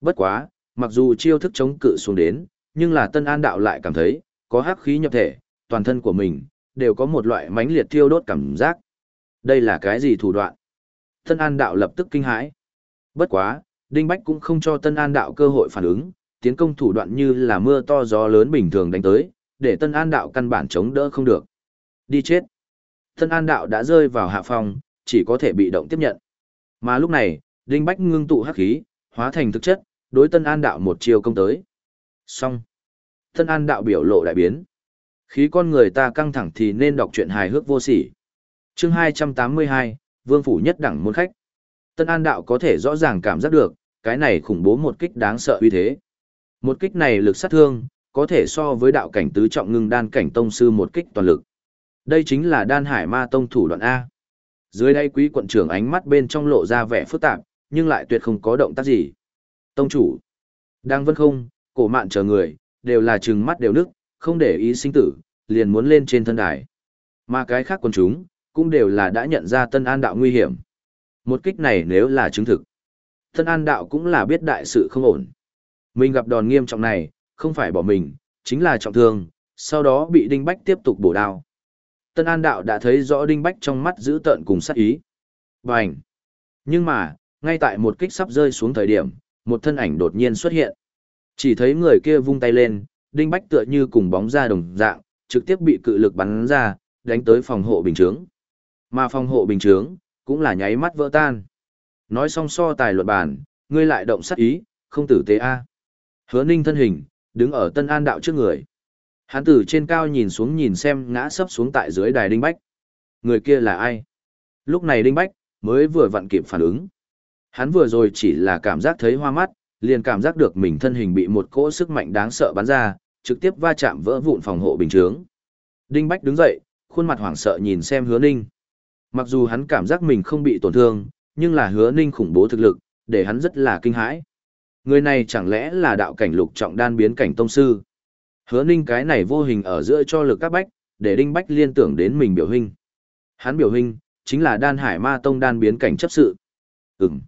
Bất quá, mặc dù chiêu thức chống cự xuống đến, nhưng là Tân An Đạo lại cảm thấy, có hắc khí nhập thể, toàn thân của mình, đều có một loại mãnh liệt thiêu đốt cảm giác. Đây là cái gì thủ đoạn? Tân An Đạo lập tức kinh hãi. Bất quá, Đinh Bách cũng không cho Tân An Đạo cơ hội phản ứng, tiến công thủ đoạn như là mưa to gió lớn bình thường đánh tới, để Tân An Đạo căn bản chống đỡ không được. Đi chết. Tân An Đạo đã rơi vào hạ phòng, chỉ có thể bị động tiếp nhận. Mà lúc này, Đinh Bách ngưng tụ hắc khí, hóa thành thực chất, đối Tân An Đạo một chiều công tới. Xong. Tân An Đạo biểu lộ đại biến. Khí con người ta căng thẳng thì nên đọc truyện hài hước vô sỉ. Chương 282, Vương Phủ nhất đẳng môn khách. Tân An Đạo có thể rõ ràng cảm giác được, cái này khủng bố một kích đáng sợ uy thế. Một kích này lực sát thương, có thể so với đạo cảnh tứ trọng ngưng đan cảnh tông sư một kích toàn lực. Đây chính là đan hải ma tông thủ đoạn A. Dưới đây quý quận trưởng ánh mắt bên trong lộ ra vẻ phức tạp, nhưng lại tuyệt không có động tác gì. Tông chủ, đang vân không, cổ mạn chờ người, đều là trừng mắt đều nước, không để ý sinh tử, liền muốn lên trên thân đài. Mà cái khác quần chúng, cũng đều là đã nhận ra tân an đạo nguy hiểm. Một kích này nếu là chứng thực, tân an đạo cũng là biết đại sự không ổn. Mình gặp đòn nghiêm trọng này, không phải bỏ mình, chính là trọng thương, sau đó bị Đinh Bách tiếp tục bổ đao. Tân An Đạo đã thấy rõ Đinh Bách trong mắt giữ tợn cùng sát ý. Bành! Nhưng mà, ngay tại một kích sắp rơi xuống thời điểm, một thân ảnh đột nhiên xuất hiện. Chỉ thấy người kia vung tay lên, Đinh Bách tựa như cùng bóng ra đồng dạng, trực tiếp bị cự lực bắn ra, đánh tới phòng hộ bình chướng. Mà phòng hộ bình chướng, cũng là nháy mắt vỡ tan. Nói xong so tài luận bản, ngươi lại động sát ý, không tử tế a. Hứa Ninh thân hình, đứng ở Tân An đạo trước người. Hắn từ trên cao nhìn xuống nhìn xem ngã sấp xuống tại dưới đài Đinh Bách. Người kia là ai? Lúc này Đinh Bách, mới vừa vặn kịp phản ứng. Hắn vừa rồi chỉ là cảm giác thấy hoa mắt, liền cảm giác được mình thân hình bị một cỗ sức mạnh đáng sợ bắn ra, trực tiếp va chạm vỡ vụn phòng hộ bình chướng. Đinh Bách đứng dậy, khuôn mặt hoảng sợ nhìn xem Hứa Ninh. Mặc dù hắn cảm giác mình không bị tổn thương, nhưng là Hứa Ninh khủng bố thực lực, để hắn rất là kinh hãi. Người này chẳng lẽ là đạo cảnh lục trọng đan biến cảnh tông sư? Hứa Ninh cái này vô hình ở giữa cho lực các bách, để Đinh Bách liên tưởng đến mình biểu hình. Hắn biểu hình, chính là đan hải ma tông đan biến cảnh chấp sự. Ừm.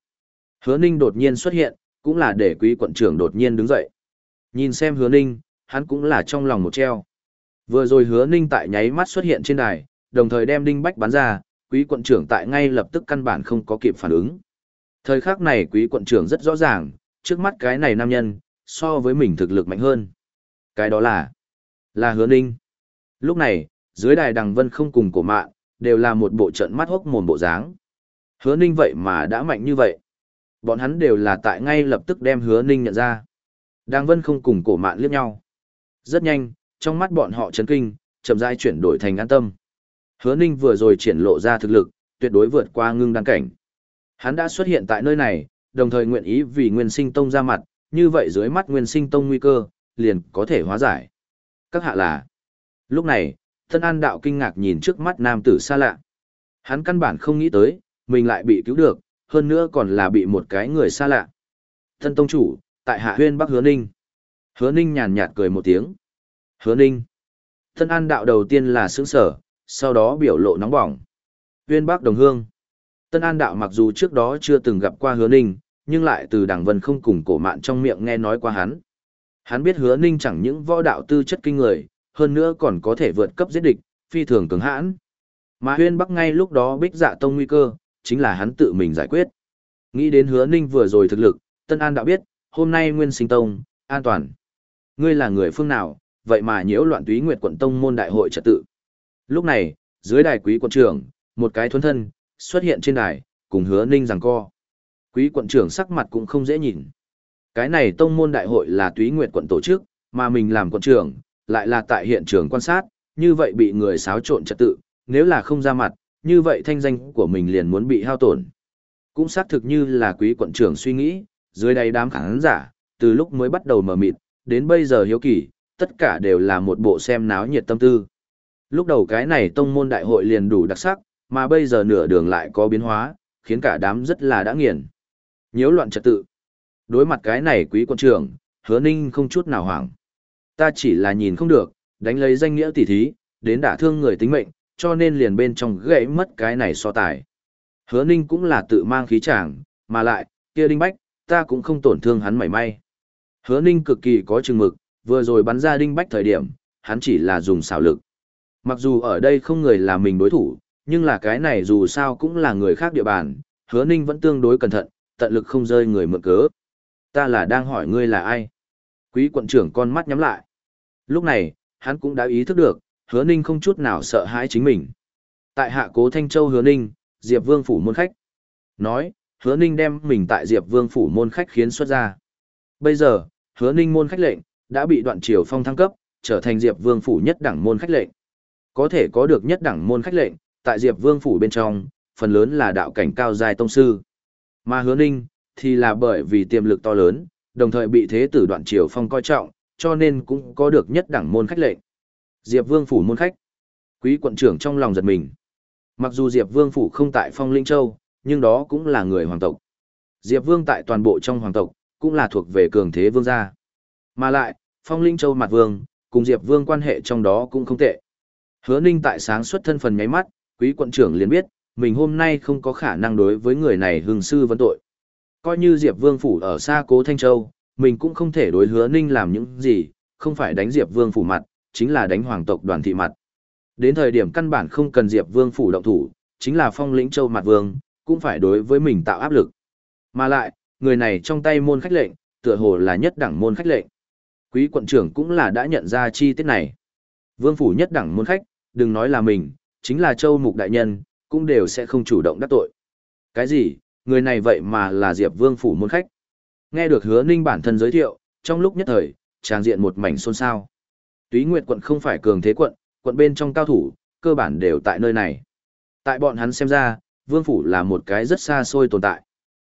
Hứa Ninh đột nhiên xuất hiện, cũng là để quý quận trưởng đột nhiên đứng dậy. Nhìn xem hứa Ninh, hắn cũng là trong lòng một treo. Vừa rồi hứa Ninh tại nháy mắt xuất hiện trên đài, đồng thời đem Đinh Bách bắn ra, quý quận trưởng tại ngay lập tức căn bản không có kịp phản ứng. Thời khắc này quý quận trưởng rất rõ ràng, trước mắt cái này nam nhân, so với mình thực lực mạnh hơn. Cái đó là, là hứa ninh. Lúc này, dưới đài đằng vân không cùng cổ mạng đều là một bộ trận mắt hốc mồm bộ dáng. Hứa ninh vậy mà đã mạnh như vậy. Bọn hắn đều là tại ngay lập tức đem hứa ninh nhận ra. Đằng vân không cùng cổ mạng liếc nhau. Rất nhanh, trong mắt bọn họ chấn kinh, chậm rãi chuyển đổi thành an tâm. Hứa ninh vừa rồi triển lộ ra thực lực, tuyệt đối vượt qua ngưng đăng cảnh. Hắn đã xuất hiện tại nơi này, đồng thời nguyện ý vì Nguyên Sinh Tông ra mặt, như vậy dưới mắt Nguyên Sinh Tông nguy cơ, liền có thể hóa giải. Các hạ là. Lúc này, thân an đạo kinh ngạc nhìn trước mắt nam tử xa lạ. Hắn căn bản không nghĩ tới, mình lại bị cứu được, hơn nữa còn là bị một cái người xa lạ. Thân tông chủ, tại hạ huyên bắc hứa ninh. Hứa ninh nhàn nhạt cười một tiếng. Hứa ninh. Thân an đạo đầu tiên là sướng sở, sau đó biểu lộ nóng bỏng. Huyên bắc đồng hương. Tân An Đạo mặc dù trước đó chưa từng gặp qua hứa ninh, nhưng lại từ đảng vân không cùng cổ mạn trong miệng nghe nói qua hắn. Hắn biết hứa ninh chẳng những võ đạo tư chất kinh người, hơn nữa còn có thể vượt cấp giết địch, phi thường cứng hãn. Mà huyên bắc ngay lúc đó bích dạ tông nguy cơ, chính là hắn tự mình giải quyết. Nghĩ đến hứa ninh vừa rồi thực lực, Tân An đã biết, hôm nay nguyên sinh tông, an toàn. Ngươi là người phương nào, vậy mà nhiễu loạn túy nguyệt quận tông môn đại hội trật tự. Lúc này, dưới đài quý quận trưởng, một cái thuấn thân, xuất hiện trên đài, cùng hứa ninh rằng co. Quý quận trưởng sắc mặt cũng không dễ nhìn. Cái này tông môn đại hội là túy nguyệt quận tổ chức, mà mình làm quận trưởng, lại là tại hiện trường quan sát, như vậy bị người xáo trộn trật tự, nếu là không ra mặt, như vậy thanh danh của mình liền muốn bị hao tổn. Cũng xác thực như là quý quận trưởng suy nghĩ, dưới đây đám khán giả, từ lúc mới bắt đầu mở mịt, đến bây giờ hiếu kỳ, tất cả đều là một bộ xem náo nhiệt tâm tư. Lúc đầu cái này tông môn đại hội liền đủ đặc sắc, mà bây giờ nửa đường lại có biến hóa, khiến cả đám rất là đã nghiền. Nhiễu loạn trật tự. Đối mặt cái này quý quân trưởng, hứa ninh không chút nào hoảng. Ta chỉ là nhìn không được, đánh lấy danh nghĩa tỉ thí, đến đả thương người tính mệnh, cho nên liền bên trong gãy mất cái này so tài. Hứa ninh cũng là tự mang khí chàng, mà lại, kia đinh bách, ta cũng không tổn thương hắn mảy may. Hứa ninh cực kỳ có chừng mực, vừa rồi bắn ra đinh bách thời điểm, hắn chỉ là dùng xảo lực. Mặc dù ở đây không người là mình đối thủ, nhưng là cái này dù sao cũng là người khác địa bàn, hứa ninh vẫn tương đối cẩn thận, tận lực không rơi người mượn cớ. Ta là đang hỏi ngươi là ai? Quý quận trưởng con mắt nhắm lại. Lúc này, hắn cũng đã ý thức được, hứa ninh không chút nào sợ hãi chính mình. Tại hạ cố Thanh Châu hứa ninh, Diệp Vương phủ môn khách. Nói, hứa ninh đem mình tại Diệp Vương phủ môn khách khiến xuất ra. Bây giờ, hứa ninh môn khách lệnh, đã bị đoạn triều phong thăng cấp, trở thành Diệp Vương phủ nhất đẳng môn khách lệnh. Có thể có được nhất đẳng môn khách lệnh, tại Diệp Vương phủ bên trong, phần lớn là đạo cảnh cao dài tông sư. Mà Hứa Ninh thì là bởi vì tiềm lực to lớn, đồng thời bị thế tử đoạn triều phong coi trọng, cho nên cũng có được nhất đẳng môn khách lệnh. Diệp Vương phủ môn khách. Quý quận trưởng trong lòng giật mình. Mặc dù Diệp Vương phủ không tại Phong Linh Châu, nhưng đó cũng là người hoàng tộc. Diệp Vương tại toàn bộ trong hoàng tộc, cũng là thuộc về cường thế vương gia. Mà lại, Phong Linh Châu mặt vương, cùng Diệp Vương quan hệ trong đó cũng không tệ. Hứa Ninh tại sáng xuất thân phần nháy mắt, quý quận trưởng liền biết, mình hôm nay không có khả năng đối với người này hưng sư vấn tội. Coi như Diệp Vương phủ ở xa Cố Thanh Châu, mình cũng không thể đối hứa ninh làm những gì, không phải đánh Diệp Vương phủ mặt, chính là đánh hoàng tộc đoàn thị mặt. Đến thời điểm căn bản không cần Diệp Vương phủ động thủ, chính là phong lĩnh châu mặt vương, cũng phải đối với mình tạo áp lực. Mà lại, người này trong tay môn khách lệnh, tựa hồ là nhất đẳng môn khách lệnh. Quý quận trưởng cũng là đã nhận ra chi tiết này. Vương phủ nhất đẳng môn khách, đừng nói là mình, chính là châu mục đại nhân, cũng đều sẽ không chủ động đắc tội. Cái gì, người này vậy mà là Diệp Vương phủ môn khách. Nghe được hứa ninh bản thân giới thiệu, trong lúc nhất thời, tràng diện một mảnh xôn xao. Túy Nguyệt quận không phải cường thế quận, quận bên trong cao thủ, cơ bản đều tại nơi này. Tại bọn hắn xem ra, vương phủ là một cái rất xa xôi tồn tại.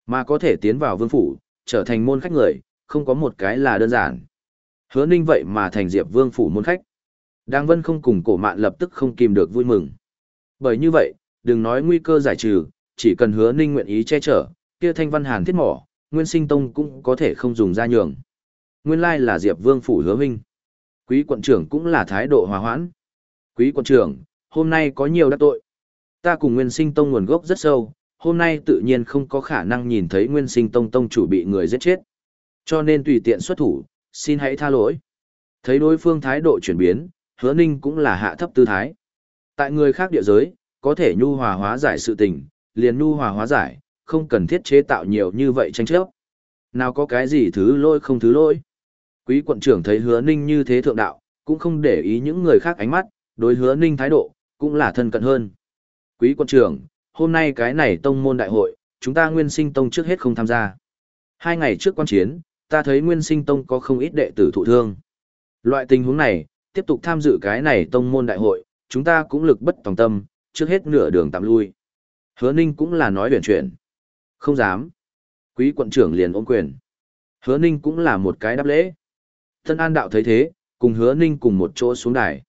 Mà có thể tiến vào vương phủ, trở thành môn khách người, không có một cái là đơn giản. Hứa ninh vậy mà thành diệp vương phủ môn khách. Đang vân không cùng cổ mạn lập tức không kìm được vui mừng. Bởi như vậy, đừng nói nguy cơ giải trừ, chỉ cần hứa ninh nguyện ý che chở, kia thanh văn hàn thiết mỏ, nguyên sinh tông cũng có thể không dùng ra nhường. Nguyên lai là diệp vương phủ hứa huynh. Quý quận trưởng cũng là thái độ hòa hoãn. Quý quận trưởng, hôm nay có nhiều đắc tội. Ta cùng Nguyên Sinh Tông nguồn gốc rất sâu, hôm nay tự nhiên không có khả năng nhìn thấy Nguyên Sinh Tông Tông chủ bị người giết chết. Cho nên tùy tiện xuất thủ, xin hãy tha lỗi. Thấy đối phương thái độ chuyển biến, hứa ninh cũng là hạ thấp tư thái. Tại người khác địa giới, có thể nhu hòa hóa giải sự tình, liền nu hòa hóa giải, không cần thiết chế tạo nhiều như vậy tranh chấp. Nào có cái gì thứ lỗi không thứ lỗi. Quý quận trưởng thấy hứa ninh như thế thượng đạo, cũng không để ý những người khác ánh mắt, đối hứa ninh thái độ, cũng là thân cận hơn. Quý quận trưởng, hôm nay cái này tông môn đại hội, chúng ta nguyên sinh tông trước hết không tham gia. Hai ngày trước quan chiến, ta thấy nguyên sinh tông có không ít đệ tử thụ thương. Loại tình huống này, tiếp tục tham dự cái này tông môn đại hội, chúng ta cũng lực bất tòng tâm, trước hết nửa đường tạm lui. Hứa ninh cũng là nói huyền chuyện. Không dám. Quý quận trưởng liền ôm quyền. Hứa ninh cũng là một cái đáp lễ. Tân An đạo thấy thế, cùng hứa ninh cùng một chỗ xuống đài.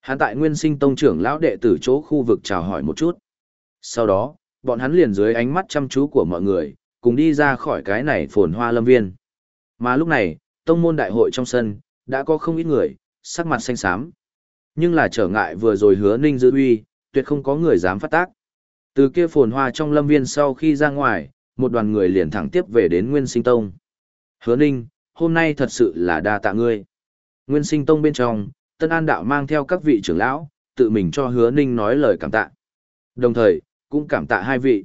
Hắn tại Nguyên Sinh Tông trưởng lão đệ tử chỗ khu vực chào hỏi một chút. Sau đó, bọn hắn liền dưới ánh mắt chăm chú của mọi người, cùng đi ra khỏi cái này phồn hoa lâm viên. Mà lúc này, tông môn đại hội trong sân, đã có không ít người, sắc mặt xanh xám. Nhưng là trở ngại vừa rồi hứa ninh giữ uy, tuyệt không có người dám phát tác. Từ kia phồn hoa trong lâm viên sau khi ra ngoài, một đoàn người liền thẳng tiếp về đến Nguyên Sinh Tông. Hứa ninh, hôm nay thật sự là đa tạ ngươi. Nguyên Sinh Tông bên trong, Tân An Đạo mang theo các vị trưởng lão, tự mình cho hứa ninh nói lời cảm tạ. Đồng thời, cũng cảm tạ hai vị.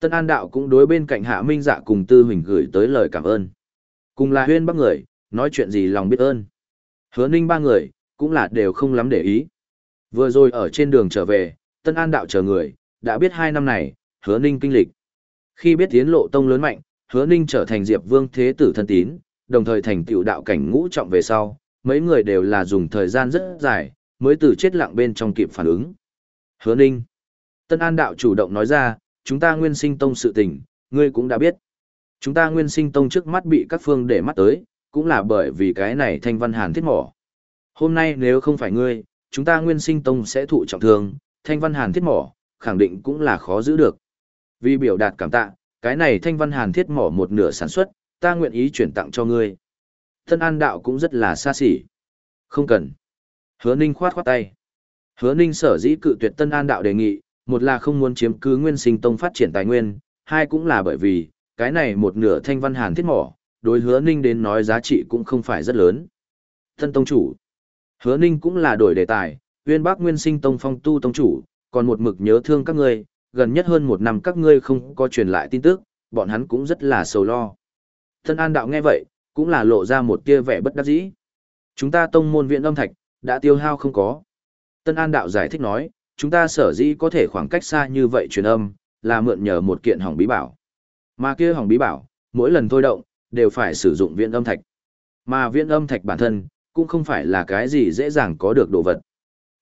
Tân An Đạo cũng đối bên cạnh Hạ Minh Dạ cùng Tư Huỳnh gửi tới lời cảm ơn. Cùng là huyên bắc người, nói chuyện gì lòng biết ơn. Hứa ninh ba người, cũng là đều không lắm để ý. Vừa rồi ở trên đường trở về, Tân An Đạo chờ người, đã biết hai năm này, hứa ninh kinh lịch. Khi biết tiến lộ tông lớn mạnh, hứa ninh trở thành diệp vương thế tử thân tín, đồng thời thành tựu đạo cảnh ngũ trọng về sau, mấy người đều là dùng thời gian rất dài, mới từ chết lặng bên trong kịp phản ứng. Hứa Ninh. Tân An Đạo chủ động nói ra, chúng ta nguyên sinh tông sự tình, ngươi cũng đã biết. Chúng ta nguyên sinh tông trước mắt bị các phương để mắt tới, cũng là bởi vì cái này thanh văn hàn thiết mỏ. Hôm nay nếu không phải ngươi, chúng ta nguyên sinh tông sẽ thụ trọng thương, thanh văn hàn thiết mỏ, khẳng định cũng là khó giữ được. Vì biểu đạt cảm tạ, cái này thanh văn hàn thiết mỏ một nửa sản xuất, ta nguyện ý chuyển tặng cho ngươi. Tân An Đạo cũng rất là xa xỉ. Không cần. Hứa Ninh khoát khoát tay. Hứa Ninh sở dĩ cự tuyệt Tân An Đạo đề nghị, một là không muốn chiếm cứ nguyên sinh tông phát triển tài nguyên, hai cũng là bởi vì, cái này một nửa thanh văn hàn thiết mỏ, đối hứa Ninh đến nói giá trị cũng không phải rất lớn. Thân Tông Chủ. Hứa Ninh cũng là đổi đề tài, Uyên Bắc Nguyên Sinh Tông Phong Tu Tông Chủ, còn một mực nhớ thương các ngươi, gần nhất hơn một năm các ngươi không có truyền lại tin tức, bọn hắn cũng rất là sầu lo. Tân An Đạo nghe vậy, cũng là lộ ra một tia vẻ bất đắc dĩ. Chúng ta tông môn viện âm thạch, đã tiêu hao không có. Tân An Đạo giải thích nói, chúng ta sở dĩ có thể khoảng cách xa như vậy truyền âm, là mượn nhờ một kiện hỏng bí bảo. Mà kia hỏng bí bảo, mỗi lần thôi động, đều phải sử dụng viện âm thạch. Mà viện âm thạch bản thân, cũng không phải là cái gì dễ dàng có được đồ vật.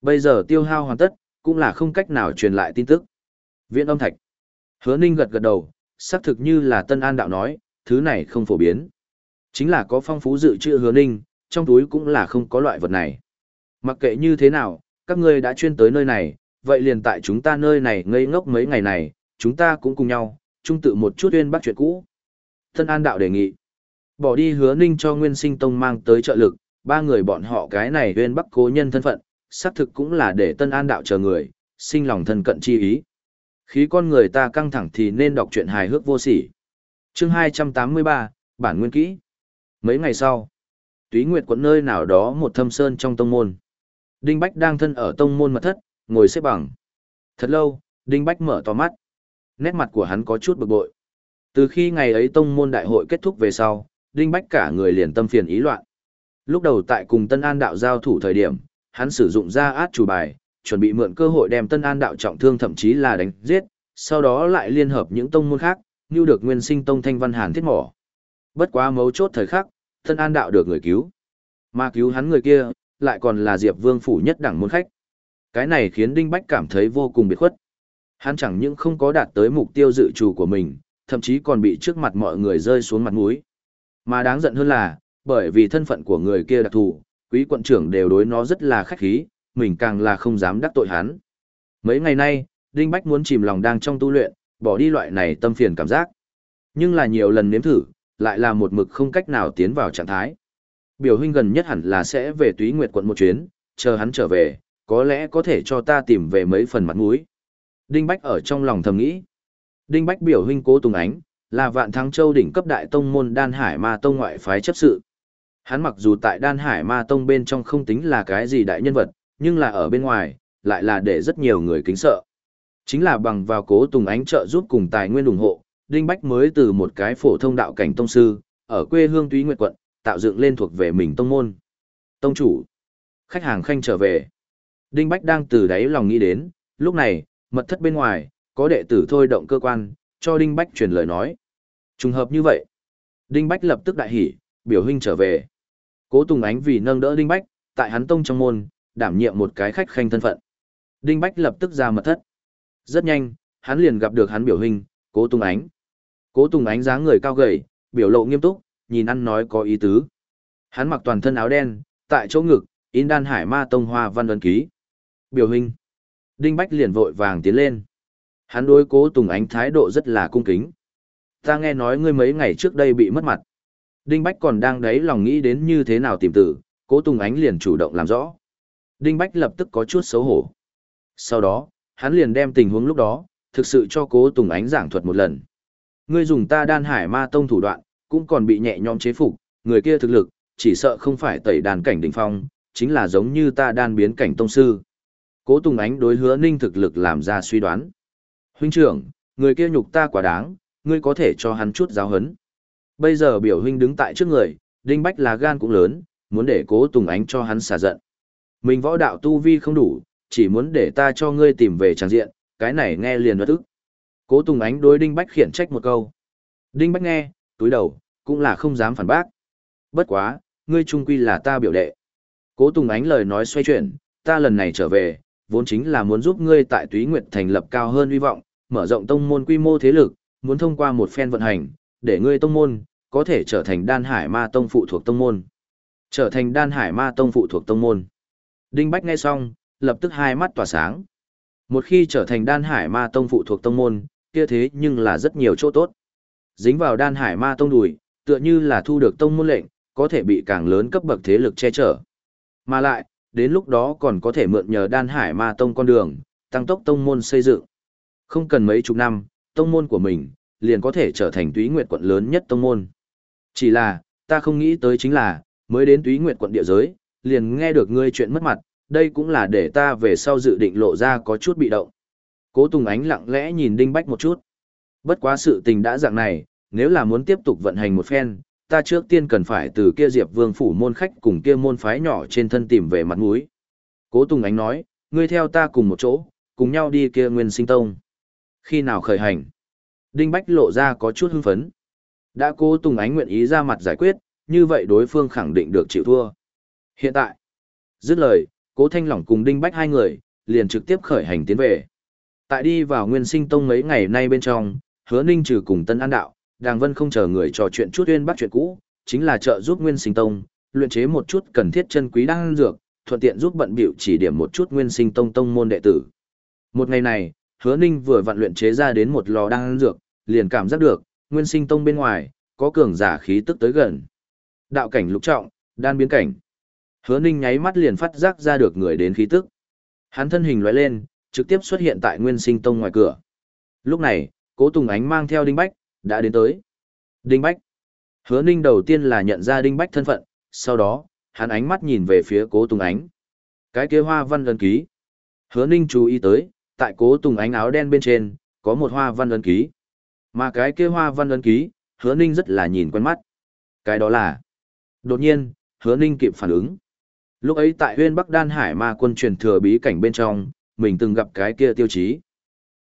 Bây giờ tiêu hao hoàn tất, cũng là không cách nào truyền lại tin tức. Viện âm thạch. Hứa Ninh gật gật đầu, xác thực như là Tân An Đạo nói, thứ này không phổ biến. Chính là có phong phú dự trữ hứa ninh, trong túi cũng là không có loại vật này. Mặc kệ như thế nào, các ngươi đã chuyên tới nơi này, vậy liền tại chúng ta nơi này ngây ngốc mấy ngày này, chúng ta cũng cùng nhau, chung tự một chút uyên bắt chuyện cũ. Tân An Đạo đề nghị, bỏ đi hứa ninh cho Nguyên Sinh Tông mang tới trợ lực, ba người bọn họ cái này uyên bắc cố nhân thân phận, xác thực cũng là để Tân An Đạo chờ người, sinh lòng thân cận chi ý. Khí con người ta căng thẳng thì nên đọc truyện hài hước vô sỉ. Chương 283, Bản Nguyên Kỹ Mấy ngày sau, túy nguyệt quận nơi nào đó một thâm sơn trong tông môn. Đinh Bách đang thân ở tông môn mật thất, ngồi xếp bằng. Thật lâu, Đinh Bách mở to mắt. Nét mặt của hắn có chút bực bội. Từ khi ngày ấy tông môn đại hội kết thúc về sau, Đinh Bách cả người liền tâm phiền ý loạn. Lúc đầu tại cùng Tân An đạo giao thủ thời điểm, hắn sử dụng ra át chủ bài, chuẩn bị mượn cơ hội đem Tân An đạo trọng thương thậm chí là đánh giết, sau đó lại liên hợp những tông môn khác, như được Nguyên Sinh Tông Thanh Văn Hàn thiết mỏ. Bất quá mấu chốt thời khắc, Tân An đạo được người cứu. Mà cứu hắn người kia, lại còn là Diệp Vương phủ nhất đẳng môn khách. Cái này khiến Đinh Bách cảm thấy vô cùng biệt khuất. Hắn chẳng những không có đạt tới mục tiêu dự trù của mình, thậm chí còn bị trước mặt mọi người rơi xuống mặt mũi. Mà đáng giận hơn là, bởi vì thân phận của người kia đặc thù, quý quận trưởng đều đối nó rất là khách khí, mình càng là không dám đắc tội hắn. Mấy ngày nay, Đinh Bách muốn chìm lòng đang trong tu luyện, bỏ đi loại này tâm phiền cảm giác. Nhưng là nhiều lần nếm thử, lại là một mực không cách nào tiến vào trạng thái. Biểu huynh gần nhất hẳn là sẽ về túy nguyệt quận một chuyến, chờ hắn trở về, có lẽ có thể cho ta tìm về mấy phần mặt mũi. Đinh Bách ở trong lòng thầm nghĩ. Đinh Bách biểu huynh cố Tùng Ánh, là vạn thắng châu đỉnh cấp đại tông môn đan hải ma tông ngoại phái chấp sự. Hắn mặc dù tại đan hải ma tông bên trong không tính là cái gì đại nhân vật, nhưng là ở bên ngoài, lại là để rất nhiều người kính sợ. Chính là bằng vào cố Tùng Ánh trợ giúp cùng tài nguyên ủng hộ, Đinh Bách mới từ một cái phổ thông đạo cảnh tông sư, ở quê hương Túy Nguyệt quận, tạo dựng lên thuộc về mình tông môn. Tông chủ, khách hàng khanh trở về. Đinh Bách đang từ đáy lòng nghĩ đến, lúc này, mật thất bên ngoài, có đệ tử thôi động cơ quan, cho Đinh Bách truyền lời nói. Trùng hợp như vậy. Đinh Bách lập tức đại hỉ, biểu huynh trở về. Cố Tùng Ánh vì nâng đỡ Đinh Bách, tại hắn tông trong môn, đảm nhiệm một cái khách khanh thân phận. Đinh Bách lập tức ra mật thất. Rất nhanh, hắn liền gặp được hắn biểu hình, Cố Tùng Ánh. Cố Tùng Ánh dáng người cao gầy, biểu lộ nghiêm túc, nhìn ăn nói có ý tứ. Hắn mặc toàn thân áo đen, tại chỗ ngực, in đan hải ma tông hoa văn ấn ký. Biểu hình. Đinh Bách liền vội vàng tiến lên. Hắn đối cố Tùng Ánh thái độ rất là cung kính. Ta nghe nói ngươi mấy ngày trước đây bị mất mặt. Đinh Bách còn đang đấy lòng nghĩ đến như thế nào tìm tử, cố Tùng Ánh liền chủ động làm rõ. Đinh Bách lập tức có chút xấu hổ. Sau đó, hắn liền đem tình huống lúc đó, thực sự cho cố Tùng Ánh giảng thuật một lần. Ngươi dùng ta đan hải ma tông thủ đoạn, cũng còn bị nhẹ nhõm chế phục, người kia thực lực, chỉ sợ không phải tẩy đàn cảnh đỉnh phong, chính là giống như ta đan biến cảnh tông sư. Cố Tùng Ánh đối hứa ninh thực lực làm ra suy đoán. Huynh trưởng, người kia nhục ta quả đáng, ngươi có thể cho hắn chút giáo hấn. Bây giờ biểu huynh đứng tại trước người, đinh bách là gan cũng lớn, muốn để cố Tùng Ánh cho hắn xả giận. Mình võ đạo tu vi không đủ, chỉ muốn để ta cho ngươi tìm về trang diện, cái này nghe liền bất ức. Cố Tùng Ánh đối đinh bách khiển trách một câu. Đinh bách nghe, túi đầu, cũng là không dám phản bác. Bất quá, ngươi trung quy là ta biểu đệ. Cố Tùng Ánh lời nói xoay chuyển, ta lần này trở về, vốn chính là muốn giúp ngươi tại Túy Nguyệt thành lập cao hơn uy vọng, mở rộng tông môn quy mô thế lực, muốn thông qua một phen vận hành, để ngươi tông môn có thể trở thành Đan Hải Ma tông phụ thuộc tông môn. Trở thành Đan Hải Ma tông phụ thuộc tông môn. Đinh Bách nghe xong, lập tức hai mắt tỏa sáng. Một khi trở thành Đan Hải Ma tông phụ thuộc tông môn, kia thế nhưng là rất nhiều chỗ tốt. Dính vào Đan Hải Ma tông đùi, tựa như là thu được tông môn lệnh, có thể bị càng lớn cấp bậc thế lực che chở. Mà lại, đến lúc đó còn có thể mượn nhờ đan hải ma tông con đường, tăng tốc tông môn xây dựng. Không cần mấy chục năm, tông môn của mình, liền có thể trở thành túy nguyệt quận lớn nhất tông môn. Chỉ là, ta không nghĩ tới chính là, mới đến túy nguyệt quận địa giới, liền nghe được ngươi chuyện mất mặt, đây cũng là để ta về sau dự định lộ ra có chút bị động. Cố Tùng Ánh lặng lẽ nhìn Đinh Bách một chút. Bất quá sự tình đã dạng này, nếu là muốn tiếp tục vận hành một phen, ta trước tiên cần phải từ kia Diệp Vương phủ môn khách cùng kia môn phái nhỏ trên thân tìm về mặt mũi. Cố Tùng Ánh nói, ngươi theo ta cùng một chỗ, cùng nhau đi kia Nguyên Sinh Tông. Khi nào khởi hành? Đinh Bách lộ ra có chút hưng phấn. Đã Cố Tùng Ánh nguyện ý ra mặt giải quyết, như vậy đối phương khẳng định được chịu thua. Hiện tại, dứt lời, Cố Thanh Lỏng cùng Đinh Bách hai người, liền trực tiếp khởi hành tiến về. Tại đi vào Nguyên Sinh Tông mấy ngày nay bên trong, hứa ninh trừ cùng Tân An Đạo, Đàng Vân không chờ người trò chuyện chút uyên bắt chuyện cũ, chính là trợ giúp Nguyên Sinh Tông, luyện chế một chút cần thiết chân quý đan dược, thuận tiện giúp bận biểu chỉ điểm một chút Nguyên Sinh Tông tông môn đệ tử. Một ngày này, Hứa Ninh vừa vặn luyện chế ra đến một lò đan dược, liền cảm giác được, Nguyên Sinh Tông bên ngoài có cường giả khí tức tới gần. Đạo cảnh lục trọng, đan biến cảnh. Hứa Ninh nháy mắt liền phát giác ra được người đến khí tức. Hắn thân hình lóe lên, trực tiếp xuất hiện tại Nguyên Sinh Tông ngoài cửa. Lúc này, Cố Tùng Ánh mang theo Đinh Bách, đã đến tới. Đinh Bách. Hứa Ninh đầu tiên là nhận ra Đinh Bách thân phận, sau đó, hắn ánh mắt nhìn về phía Cố Tùng Ánh. Cái kia hoa văn ấn ký. Hứa Ninh chú ý tới, tại cố tùng ánh áo đen bên trên, có một hoa văn ấn ký. Mà cái kia hoa văn ấn ký, hứa Ninh rất là nhìn quen mắt. Cái đó là... Đột nhiên, hứa Ninh kịp phản ứng. Lúc ấy tại huyên Bắc Đan Hải ma quân truyền thừa bí cảnh bên trong, mình từng gặp cái kia tiêu chí.